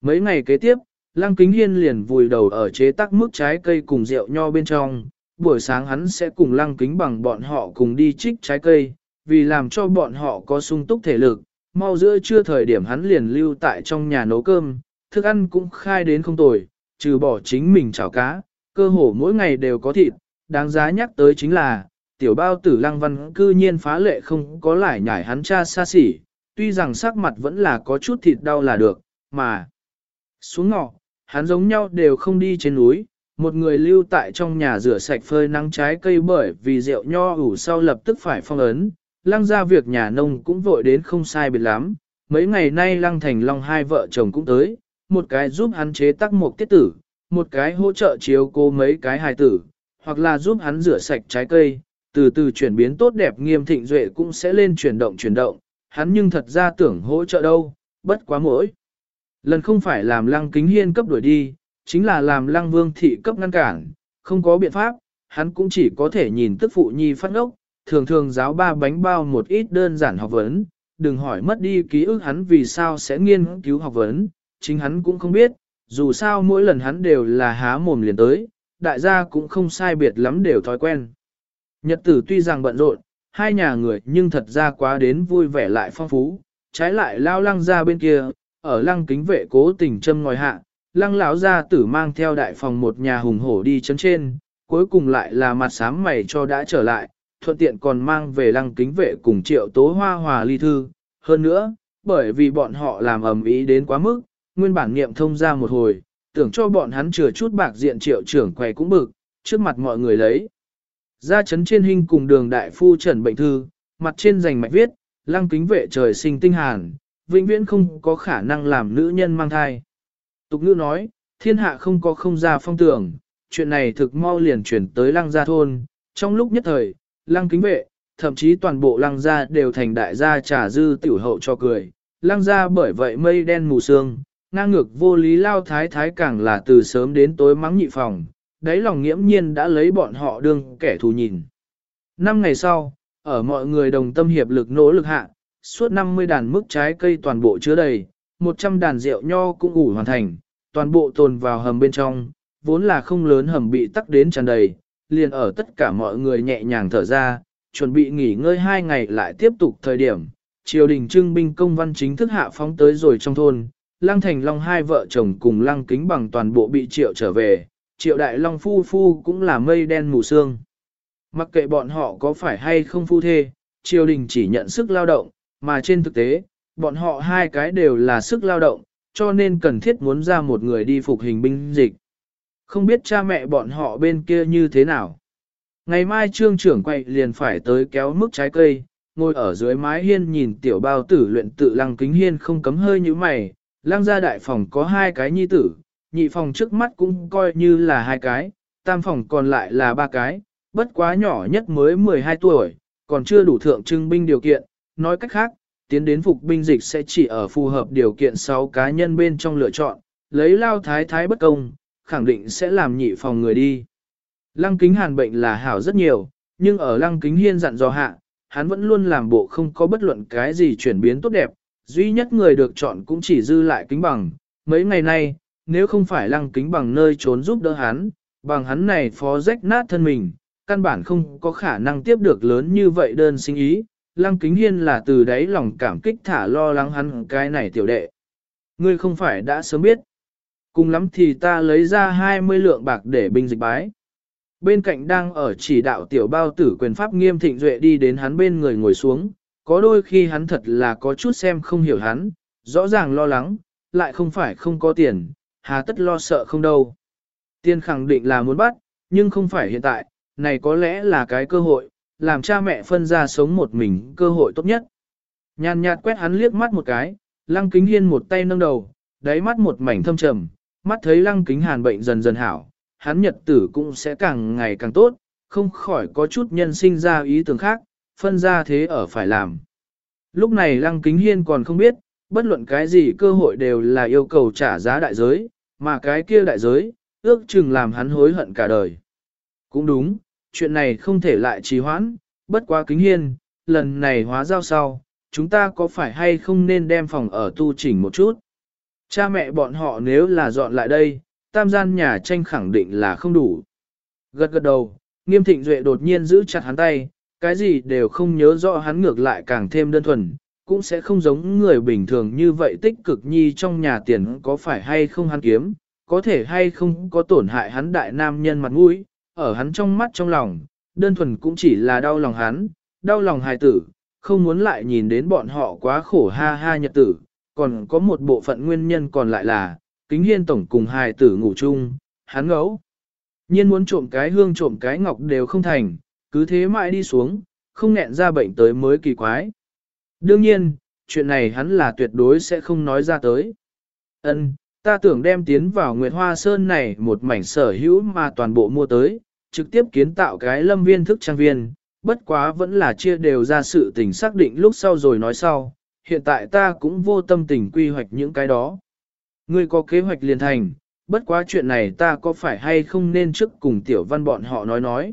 Mấy ngày kế tiếp, Lăng Kính Hiên liền vùi đầu ở chế tác mức trái cây cùng rượu nho bên trong, buổi sáng hắn sẽ cùng Lăng Kính bằng bọn họ cùng đi trích trái cây, vì làm cho bọn họ có sung túc thể lực, mau giữa trưa thời điểm hắn liền lưu tại trong nhà nấu cơm, thức ăn cũng khai đến không tồi, trừ bỏ chính mình chảo cá, cơ hồ mỗi ngày đều có thịt, đáng giá nhắc tới chính là, tiểu bao tử lăng văn cư nhiên phá lệ không có lại nhảy hắn cha xa xỉ, tuy rằng sắc mặt vẫn là có chút thịt đau là được, mà xuống ngọ, hắn giống nhau đều không đi trên núi, một người lưu tại trong nhà rửa sạch phơi nắng trái cây bởi vì rượu nho ủ sau lập tức phải phong ấn, lăng ra việc nhà nông cũng vội đến không sai biệt lắm. Mấy ngày nay lăng thành long hai vợ chồng cũng tới, một cái giúp hắn chế tác một tiết tử, một cái hỗ trợ chiếu cô mấy cái hài tử, hoặc là giúp hắn rửa sạch trái cây, từ từ chuyển biến tốt đẹp nghiêm thịnh duệ cũng sẽ lên chuyển động chuyển động, hắn nhưng thật ra tưởng hỗ trợ đâu, bất quá mỗi. Lần không phải làm lăng kính hiên cấp đuổi đi, chính là làm lăng vương thị cấp ngăn cản, không có biện pháp, hắn cũng chỉ có thể nhìn tức phụ nhi phát ngốc, thường thường giáo ba bánh bao một ít đơn giản học vấn, đừng hỏi mất đi ký ức hắn vì sao sẽ nghiên cứu học vấn, chính hắn cũng không biết, dù sao mỗi lần hắn đều là há mồm liền tới, đại gia cũng không sai biệt lắm đều thói quen. Nhật tử tuy rằng bận rộn, hai nhà người nhưng thật ra quá đến vui vẻ lại phong phú, trái lại lao lăng ra bên kia, ở lăng kính vệ cố tình châm ngòi hạ, lăng lão gia tử mang theo đại phòng một nhà hùng hổ đi chấn trên, cuối cùng lại là mặt sám mày cho đã trở lại, thuận tiện còn mang về lăng kính vệ cùng triệu tố hoa hòa ly thư. Hơn nữa, bởi vì bọn họ làm ầm ý đến quá mức, nguyên bản nghiệm thông ra một hồi, tưởng cho bọn hắn chừa chút bạc diện triệu trưởng quầy cũng bực, trước mặt mọi người lấy. Ra chấn trên hình cùng đường đại phu trần bệnh thư, mặt trên giành mạch viết, lăng kính vệ trời sinh tinh hàn, vĩnh viễn không có khả năng làm nữ nhân mang thai. Tục ngữ nói, thiên hạ không có không gia phong tưởng, chuyện này thực mau liền chuyển tới lăng gia thôn, trong lúc nhất thời, lăng kính vệ, thậm chí toàn bộ lăng gia đều thành đại gia trà dư tiểu hậu cho cười, lăng gia bởi vậy mây đen mù sương, ngang ngược vô lý lao thái thái càng là từ sớm đến tối mắng nhị phòng, đáy lòng nghiễm nhiên đã lấy bọn họ đương kẻ thù nhìn. Năm ngày sau, ở mọi người đồng tâm hiệp lực nỗ lực hạ, suốt 50 đàn mức trái cây toàn bộ chứa đầy, 100 đàn rượu nho cũng ủ hoàn thành, toàn bộ tồn vào hầm bên trong, vốn là không lớn hầm bị tắc đến tràn đầy, liền ở tất cả mọi người nhẹ nhàng thở ra, chuẩn bị nghỉ ngơi hai ngày lại tiếp tục thời điểm. Triều đình trưng binh công văn chính thức hạ phóng tới rồi trong thôn, Lăng Thành Long hai vợ chồng cùng Lăng Kính bằng toàn bộ bị triệu trở về, triệu đại Long phu phu cũng là mây đen mù sương. Mặc kệ bọn họ có phải hay không phu thê, triều đình chỉ nhận sức lao động, mà trên thực tế, bọn họ hai cái đều là sức lao động, cho nên cần thiết muốn ra một người đi phục hình binh dịch. Không biết cha mẹ bọn họ bên kia như thế nào. Ngày mai trương trưởng quay liền phải tới kéo mức trái cây, ngồi ở dưới mái hiên nhìn tiểu bao tử luyện tự lăng kính hiên không cấm hơi như mày, lăng gia đại phòng có hai cái nhi tử, nhị phòng trước mắt cũng coi như là hai cái, tam phòng còn lại là ba cái, bất quá nhỏ nhất mới 12 tuổi, còn chưa đủ thượng trưng binh điều kiện, nói cách khác, tiến đến phục binh dịch sẽ chỉ ở phù hợp điều kiện 6 cá nhân bên trong lựa chọn, lấy lao thái thái bất công, khẳng định sẽ làm nhị phòng người đi. Lăng kính hàn bệnh là hảo rất nhiều, nhưng ở lăng kính hiên dặn dò hạ, hắn vẫn luôn làm bộ không có bất luận cái gì chuyển biến tốt đẹp, duy nhất người được chọn cũng chỉ dư lại kính bằng. Mấy ngày nay, nếu không phải lăng kính bằng nơi trốn giúp đỡ hắn, bằng hắn này phó rách nát thân mình, căn bản không có khả năng tiếp được lớn như vậy đơn sinh ý. Lăng kính hiên là từ đấy lòng cảm kích thả lo lắng hắn cái này tiểu đệ. Ngươi không phải đã sớm biết. Cùng lắm thì ta lấy ra 20 lượng bạc để binh dịch bái. Bên cạnh đang ở chỉ đạo tiểu bao tử quyền pháp nghiêm thịnh duệ đi đến hắn bên người ngồi xuống, có đôi khi hắn thật là có chút xem không hiểu hắn, rõ ràng lo lắng, lại không phải không có tiền, hà tất lo sợ không đâu. Tiên khẳng định là muốn bắt, nhưng không phải hiện tại, này có lẽ là cái cơ hội, làm cha mẹ phân ra sống một mình cơ hội tốt nhất. Nhàn nhạt quét hắn liếc mắt một cái, lăng kính hiên một tay nâng đầu, đáy mắt một mảnh thâm trầm, mắt thấy lăng kính hàn bệnh dần dần hảo, hắn nhật tử cũng sẽ càng ngày càng tốt, không khỏi có chút nhân sinh ra ý tưởng khác, phân ra thế ở phải làm. Lúc này lăng kính hiên còn không biết, bất luận cái gì cơ hội đều là yêu cầu trả giá đại giới, mà cái kia đại giới, ước chừng làm hắn hối hận cả đời. Cũng đúng, chuyện này không thể lại trì hoãn, bất quá kính hiên, lần này hóa giao sau, chúng ta có phải hay không nên đem phòng ở tu chỉnh một chút? Cha mẹ bọn họ nếu là dọn lại đây, tam gian nhà tranh khẳng định là không đủ. Gật gật đầu, nghiêm thịnh duệ đột nhiên giữ chặt hắn tay, cái gì đều không nhớ rõ hắn ngược lại càng thêm đơn thuần, cũng sẽ không giống người bình thường như vậy tích cực nhi trong nhà tiền có phải hay không hắn kiếm, có thể hay không có tổn hại hắn đại nam nhân mặt mũi, ở hắn trong mắt trong lòng, đơn thuần cũng chỉ là đau lòng hắn, đau lòng hài tử, không muốn lại nhìn đến bọn họ quá khổ ha ha nhật tử, còn có một bộ phận nguyên nhân còn lại là, kính hiên tổng cùng hài tử ngủ chung, hắn ngấu. Nhiên muốn trộm cái hương trộm cái ngọc đều không thành, cứ thế mãi đi xuống, không nghẹn ra bệnh tới mới kỳ quái. Đương nhiên, chuyện này hắn là tuyệt đối sẽ không nói ra tới. Ân, ta tưởng đem tiến vào Nguyệt Hoa Sơn này một mảnh sở hữu mà toàn bộ mua tới, trực tiếp kiến tạo cái lâm viên thức trang viên, bất quá vẫn là chia đều ra sự tình xác định lúc sau rồi nói sau, hiện tại ta cũng vô tâm tình quy hoạch những cái đó. Ngươi có kế hoạch liền thành, bất quá chuyện này ta có phải hay không nên trước cùng tiểu văn bọn họ nói nói.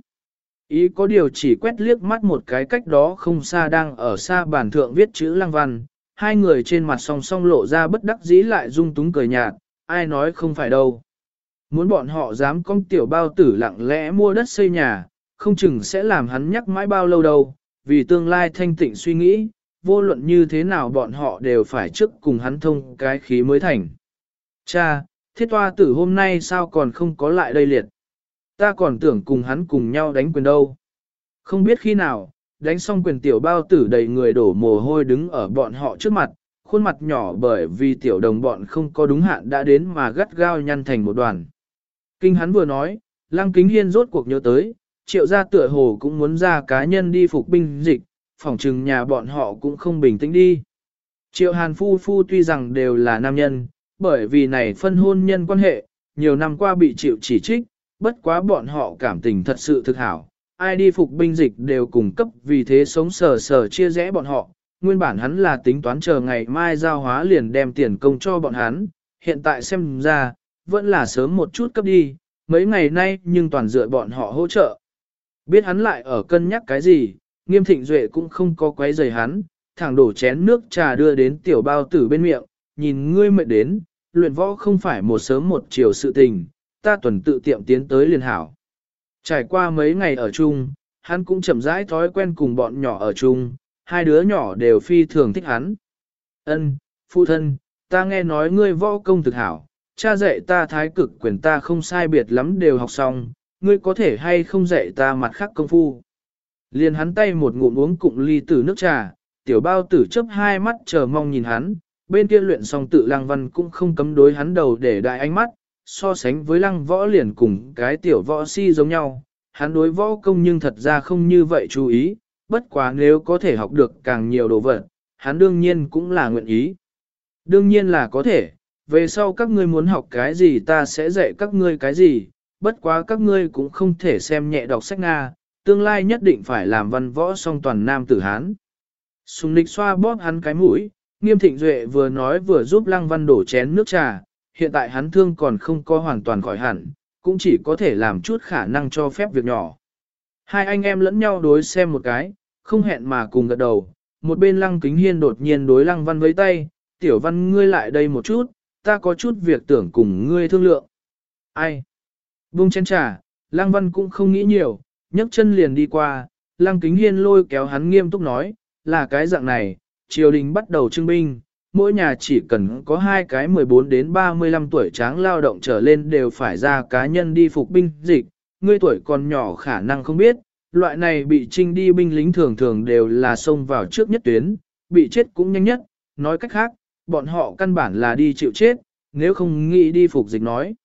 Ý có điều chỉ quét liếc mắt một cái cách đó không xa đang ở xa bàn thượng viết chữ lăng văn, hai người trên mặt song song lộ ra bất đắc dĩ lại dung túng cười nhạt, ai nói không phải đâu. Muốn bọn họ dám con tiểu bao tử lặng lẽ mua đất xây nhà, không chừng sẽ làm hắn nhắc mãi bao lâu đâu, vì tương lai thanh tịnh suy nghĩ, vô luận như thế nào bọn họ đều phải trước cùng hắn thông cái khí mới thành. Cha, thiết toa tử hôm nay sao còn không có lại đây liệt? Ta còn tưởng cùng hắn cùng nhau đánh quyền đâu. Không biết khi nào, đánh xong quyền tiểu bao tử đầy người đổ mồ hôi đứng ở bọn họ trước mặt, khuôn mặt nhỏ bởi vì tiểu đồng bọn không có đúng hạn đã đến mà gắt gao nhăn thành một đoàn. Kinh hắn vừa nói, lăng kính hiên rốt cuộc nhớ tới, triệu gia tựa hồ cũng muốn ra cá nhân đi phục binh dịch, phòng trừng nhà bọn họ cũng không bình tĩnh đi. Triệu hàn phu phu tuy rằng đều là nam nhân, bởi vì này phân hôn nhân quan hệ, nhiều năm qua bị chịu chỉ trích, bất quá bọn họ cảm tình thật sự thực hảo. Ai đi phục binh dịch đều cùng cấp vì thế sống sờ sờ chia rẽ bọn họ, nguyên bản hắn là tính toán chờ ngày mai giao hóa liền đem tiền công cho bọn hắn, hiện tại xem ra, vẫn là sớm một chút cấp đi, mấy ngày nay nhưng toàn dựa bọn họ hỗ trợ. Biết hắn lại ở cân nhắc cái gì, nghiêm thịnh duệ cũng không có quấy rầy hắn, thẳng đổ chén nước trà đưa đến tiểu bao tử bên miệng, nhìn ngươi mệt đến, luyện võ không phải một sớm một chiều sự tình, ta tuần tự tiệm tiến tới liền hảo. Trải qua mấy ngày ở chung, hắn cũng chậm rãi thói quen cùng bọn nhỏ ở chung, hai đứa nhỏ đều phi thường thích hắn. Ân, phụ thân, ta nghe nói ngươi võ công thực hảo, cha dạy ta thái cực quyền ta không sai biệt lắm đều học xong, ngươi có thể hay không dạy ta mặt khác công phu. Liền hắn tay một ngụm uống cụng ly tử nước trà, tiểu bao tử chấp hai mắt chờ mong nhìn hắn, bên kia luyện xong tự lăng văn cũng không cấm đối hắn đầu để đại ánh mắt, so sánh với lăng võ liền cùng cái tiểu võ si giống nhau, hắn đối võ công nhưng thật ra không như vậy chú ý, bất quá nếu có thể học được càng nhiều đồ vật, hắn đương nhiên cũng là nguyện ý. Đương nhiên là có thể, về sau các ngươi muốn học cái gì ta sẽ dạy các ngươi cái gì, bất quá các ngươi cũng không thể xem nhẹ đọc sách Nga, tương lai nhất định phải làm văn võ song toàn nam tử Hán. Sùng nịch xoa bóp hắn cái mũi, nghiêm thịnh duệ vừa nói vừa giúp lăng văn đổ chén nước trà, hiện tại hắn thương còn không có hoàn toàn khỏi hẳn, cũng chỉ có thể làm chút khả năng cho phép việc nhỏ. Hai anh em lẫn nhau đối xem một cái, không hẹn mà cùng gật đầu, một bên lăng kính hiên đột nhiên đối lăng văn với tay, tiểu văn ngươi lại đây một chút, ta có chút việc tưởng cùng ngươi thương lượng. Ai? Bung chén trà, lăng văn cũng không nghĩ nhiều, nhấc chân liền đi qua, lăng kính hiên lôi kéo hắn nghiêm túc nói, là cái dạng này, triều đình bắt đầu trưng binh, mỗi nhà chỉ cần có hai cái 14 đến 35 tuổi tráng lao động trở lên đều phải ra cá nhân đi phục binh dịch, ngươi tuổi còn nhỏ khả năng không biết, loại này bị trinh đi binh lính thường thường đều là xông vào trước nhất tuyến, bị chết cũng nhanh nhất, nói cách khác, bọn họ căn bản là đi chịu chết, nếu không nghĩ đi phục dịch nói.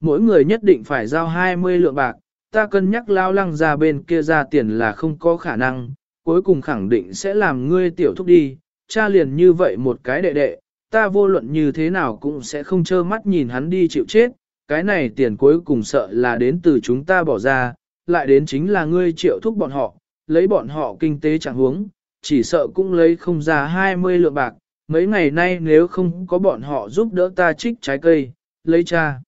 Mỗi người nhất định phải giao 20 lượng bạc, ta cân nhắc lao lăng ra bên kia ra tiền là không có khả năng, cuối cùng khẳng định sẽ làm ngươi tiểu thúc đi, cha liền như vậy một cái đệ đệ, ta vô luận như thế nào cũng sẽ không trơ mắt nhìn hắn đi chịu chết, cái này tiền cuối cùng sợ là đến từ chúng ta bỏ ra, lại đến chính là ngươi triệu thúc bọn họ, lấy bọn họ kinh tế chẳng huống, chỉ sợ cũng lấy không ra 20 lượng bạc, mấy ngày nay nếu không có bọn họ giúp đỡ ta trích trái cây, lấy cha.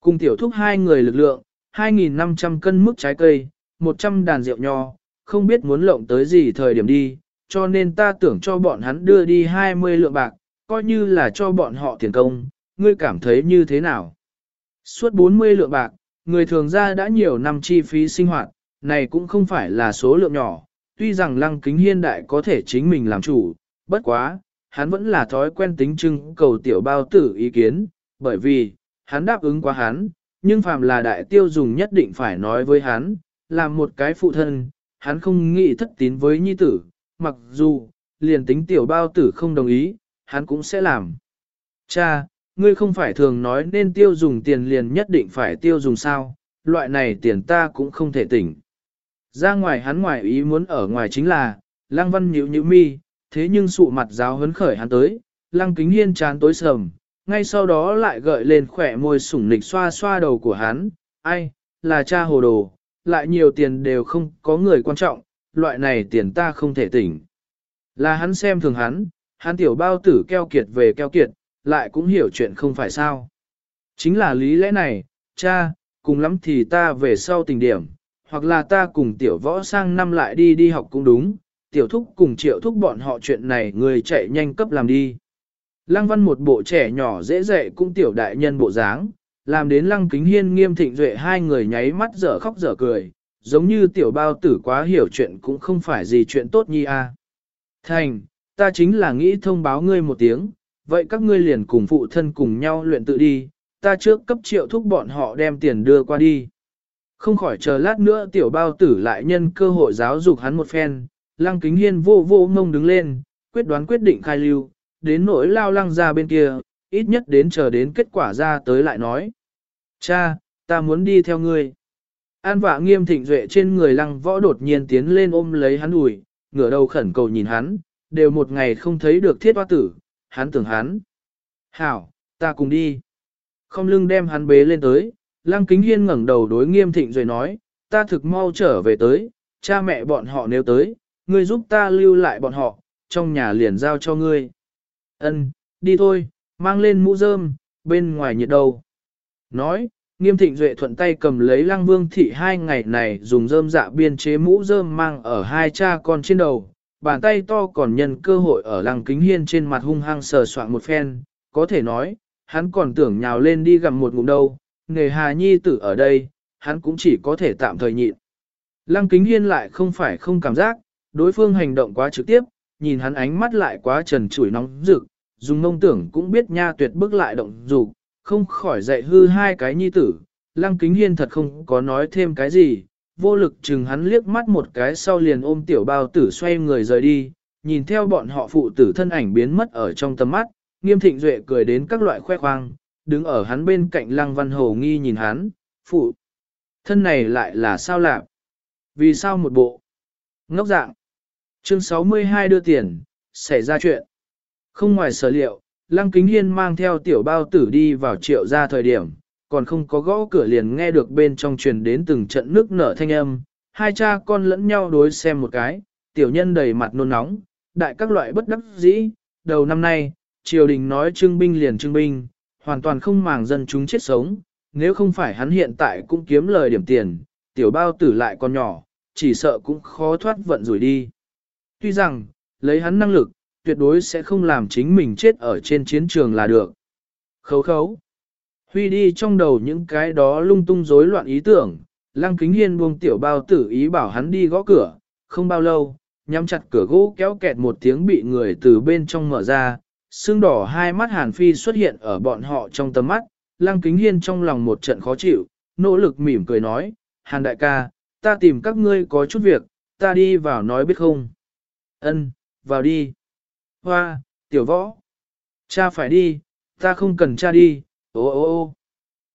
Cùng tiểu thúc hai người lực lượng, 2.500 cân mức trái cây, 100 đàn rượu nho, không biết muốn lộng tới gì thời điểm đi, cho nên ta tưởng cho bọn hắn đưa đi 20 lượng bạc, coi như là cho bọn họ tiền công, ngươi cảm thấy như thế nào? Suốt 40 lượng bạc, người thường ra đã nhiều năm chi phí sinh hoạt, này cũng không phải là số lượng nhỏ, tuy rằng lăng kính hiên đại có thể chính mình làm chủ, bất quá, hắn vẫn là thói quen tính trưng cầu tiểu bao tử ý kiến, bởi vì, hắn đáp ứng quá hắn, nhưng phàm là đại tiêu dùng nhất định phải nói với hắn, làm một cái phụ thân, hắn không nghĩ thất tín với nhi tử, mặc dù, liền tính tiểu bao tử không đồng ý, hắn cũng sẽ làm. Cha, ngươi không phải thường nói nên tiêu dùng tiền liền nhất định phải tiêu dùng sao, loại này tiền ta cũng không thể tỉnh. Ra ngoài hắn ngoài ý muốn ở ngoài chính là, lăng văn nhíu nhíu mi, thế nhưng sụ mặt giáo hấn khởi hắn tới, lăng kính hiên chán tối sầm, ngay sau đó lại gợi lên khỏe môi sủng nịch xoa xoa đầu của hắn, ai, là cha hồ đồ, lại nhiều tiền đều không có người quan trọng, loại này tiền ta không thể tỉnh. Là hắn xem thường hắn, hắn tiểu bao tử keo kiệt về keo kiệt, lại cũng hiểu chuyện không phải sao. Chính là lý lẽ này, cha, cùng lắm thì ta về sau tình điểm, hoặc là ta cùng tiểu võ sang năm lại đi đi học cũng đúng, tiểu thúc cùng triệu thúc bọn họ chuyện này người chạy nhanh cấp làm đi. Lăng văn một bộ trẻ nhỏ dễ dạy cũng tiểu đại nhân bộ dáng, làm đến lăng kính hiên nghiêm thịnh duệ hai người nháy mắt dở khóc dở cười, giống như tiểu bao tử quá hiểu chuyện cũng không phải gì chuyện tốt nhi a. Thành, ta chính là nghĩ thông báo ngươi một tiếng, vậy các ngươi liền cùng phụ thân cùng nhau luyện tự đi, ta trước cấp triệu thúc bọn họ đem tiền đưa qua đi. Không khỏi chờ lát nữa tiểu bao tử lại nhân cơ hội giáo dục hắn một phen, lăng kính hiên vô vô ngông đứng lên, quyết đoán quyết định khai lưu, đến nỗi lao lăng ra bên kia, ít nhất đến chờ đến kết quả ra tới lại nói. Cha, ta muốn đi theo ngươi. An vạ nghiêm thịnh duệ trên người lăng võ đột nhiên tiến lên ôm lấy hắn ủi, ngửa đầu khẩn cầu nhìn hắn, đều một ngày không thấy được thiết hoa tử, hắn tưởng hắn. Hảo, ta cùng đi. Không lưng đem hắn bế lên tới, lăng kính hiên ngẩng đầu đối nghiêm thịnh duệ nói, ta thực mau trở về tới, cha mẹ bọn họ nếu tới, ngươi giúp ta lưu lại bọn họ, trong nhà liền giao cho ngươi. Ân, đi thôi, mang lên mũ rơm, bên ngoài nhiệt đầu. Nói, nghiêm thịnh duệ thuận tay cầm lấy lăng vương thị hai ngày này dùng rơm dạ biên chế mũ rơm mang ở hai cha con trên đầu, bàn tay to còn nhân cơ hội ở lăng kính hiên trên mặt hung hăng sờ soạn một phen, có thể nói, hắn còn tưởng nhào lên đi gặm một ngụm đâu, nghề hà nhi tử ở đây, hắn cũng chỉ có thể tạm thời nhịn. Lăng kính hiên lại không phải không cảm giác, đối phương hành động quá trực tiếp, nhìn hắn ánh mắt lại quá trần trụi nóng rực, dùng mông tưởng cũng biết nha tuyệt bức lại động dục, không khỏi dạy hư hai cái nhi tử. Lăng kính hiên thật không có nói thêm cái gì, vô lực chừng hắn liếc mắt một cái sau liền ôm tiểu bao tử xoay người rời đi, nhìn theo bọn họ phụ tử thân ảnh biến mất ở trong tầm mắt, nghiêm thịnh duệ cười đến các loại khoe khoang, đứng ở hắn bên cạnh lăng văn hồ nghi nhìn hắn, phụ. Thân này lại là sao lạc? Vì sao một bộ? Ngốc dạng. Chương 62 đưa tiền, xảy ra chuyện. Không ngoài sở liệu, Lăng Kính Hiên mang theo tiểu bao tử đi vào triệu ra thời điểm, còn không có gõ cửa liền nghe được bên trong truyền đến từng trận nước nở thanh âm, hai cha con lẫn nhau đối xem một cái, tiểu nhân đầy mặt nôn nóng, đại các loại bất đắc dĩ, đầu năm nay, triều đình nói trưng binh liền trưng binh, hoàn toàn không màng dân chúng chết sống, nếu không phải hắn hiện tại cũng kiếm lời điểm tiền, tiểu bao tử lại còn nhỏ, chỉ sợ cũng khó thoát vận rủi đi. Tuy rằng, lấy hắn năng lực, tuyệt đối sẽ không làm chính mình chết ở trên chiến trường là được. Khấu khấu. Huy đi trong đầu những cái đó lung tung rối loạn ý tưởng, lăng kính hiên buông tiểu bao tử ý bảo hắn đi gõ cửa, không bao lâu, nhắm chặt cửa gỗ kéo kẹt một tiếng bị người từ bên trong mở ra, xương đỏ hai mắt hàn phi xuất hiện ở bọn họ trong tầm mắt, lăng kính hiên trong lòng một trận khó chịu, nỗ lực mỉm cười nói, hàn đại ca, ta tìm các ngươi có chút việc, ta đi vào nói biết không. Ân, vào đi. Hoa, tiểu võ. Cha phải đi, ta không cần cha đi, ô ô ô.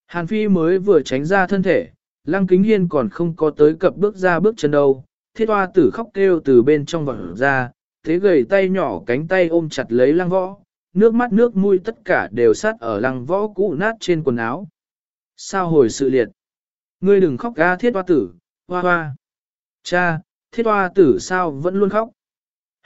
Hàn Phi mới vừa tránh ra thân thể, Lăng Kính Hiên còn không có tới cập bước ra bước chân đâu. Thiết hoa tử khóc kêu từ bên trong vỏ ra, thế gầy tay nhỏ cánh tay ôm chặt lấy lăng võ, nước mắt nước mũi tất cả đều sát ở lăng võ cũ nát trên quần áo. Sao hồi sự liệt? Ngươi đừng khóc ga thiết hoa tử, hoa hoa. Cha, thiết hoa tử sao vẫn luôn khóc?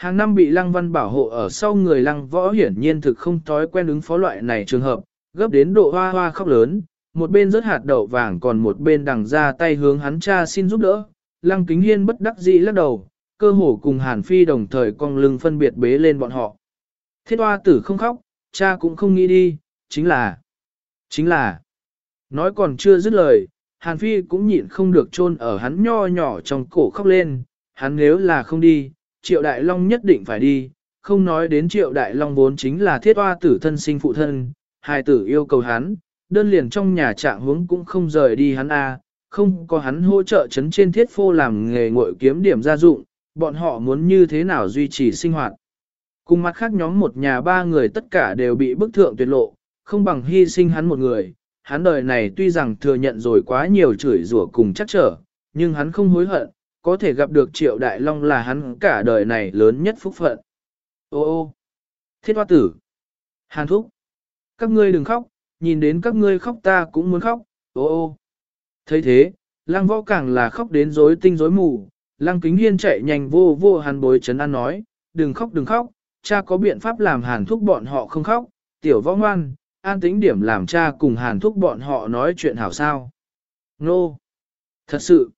Hàng năm bị lăng văn bảo hộ ở sau người lăng võ hiển nhiên thực không thói quen ứng phó loại này trường hợp, gấp đến độ hoa hoa khóc lớn, một bên rớt hạt đậu vàng còn một bên đằng ra tay hướng hắn cha xin giúp đỡ. Lăng kính hiên bất đắc dĩ lắc đầu, cơ hồ cùng hàn phi đồng thời cong lưng phân biệt bế lên bọn họ. Thiết hoa tử không khóc, cha cũng không nghĩ đi, chính là, chính là, nói còn chưa dứt lời, hàn phi cũng nhịn không được chôn ở hắn nho nhỏ trong cổ khóc lên, hắn nếu là không đi, triệu đại long nhất định phải đi, không nói đến triệu đại long vốn chính là thiết hoa tử thân sinh phụ thân, hài tử yêu cầu hắn, đơn liền trong nhà trạng hướng cũng không rời đi hắn a, không có hắn hỗ trợ chấn trên thiết phô làm nghề ngội kiếm điểm gia dụng, bọn họ muốn như thế nào duy trì sinh hoạt. Cùng mặt khác nhóm một nhà ba người tất cả đều bị bức thượng tuyệt lộ, không bằng hy sinh hắn một người. Hắn đời này tuy rằng thừa nhận rồi quá nhiều chửi rủa cùng chắc trở, nhưng hắn không hối hận, có thể gặp được triệu đại long là hắn cả đời này lớn nhất phúc phận. Ô ô, thiết hoa tử, hàn thúc, các ngươi đừng khóc, nhìn đến các ngươi khóc ta cũng muốn khóc, ô ô. thấy thế, lang võ càng là khóc đến rối tinh rối mù, lang kính hiên chạy nhanh vô vô hàn bối chấn an nói, đừng khóc đừng khóc, cha có biện pháp làm hàn thúc bọn họ không khóc, tiểu võ ngoan, an tính điểm làm cha cùng hàn thúc bọn họ nói chuyện hảo sao. Nô! No. Thật sự!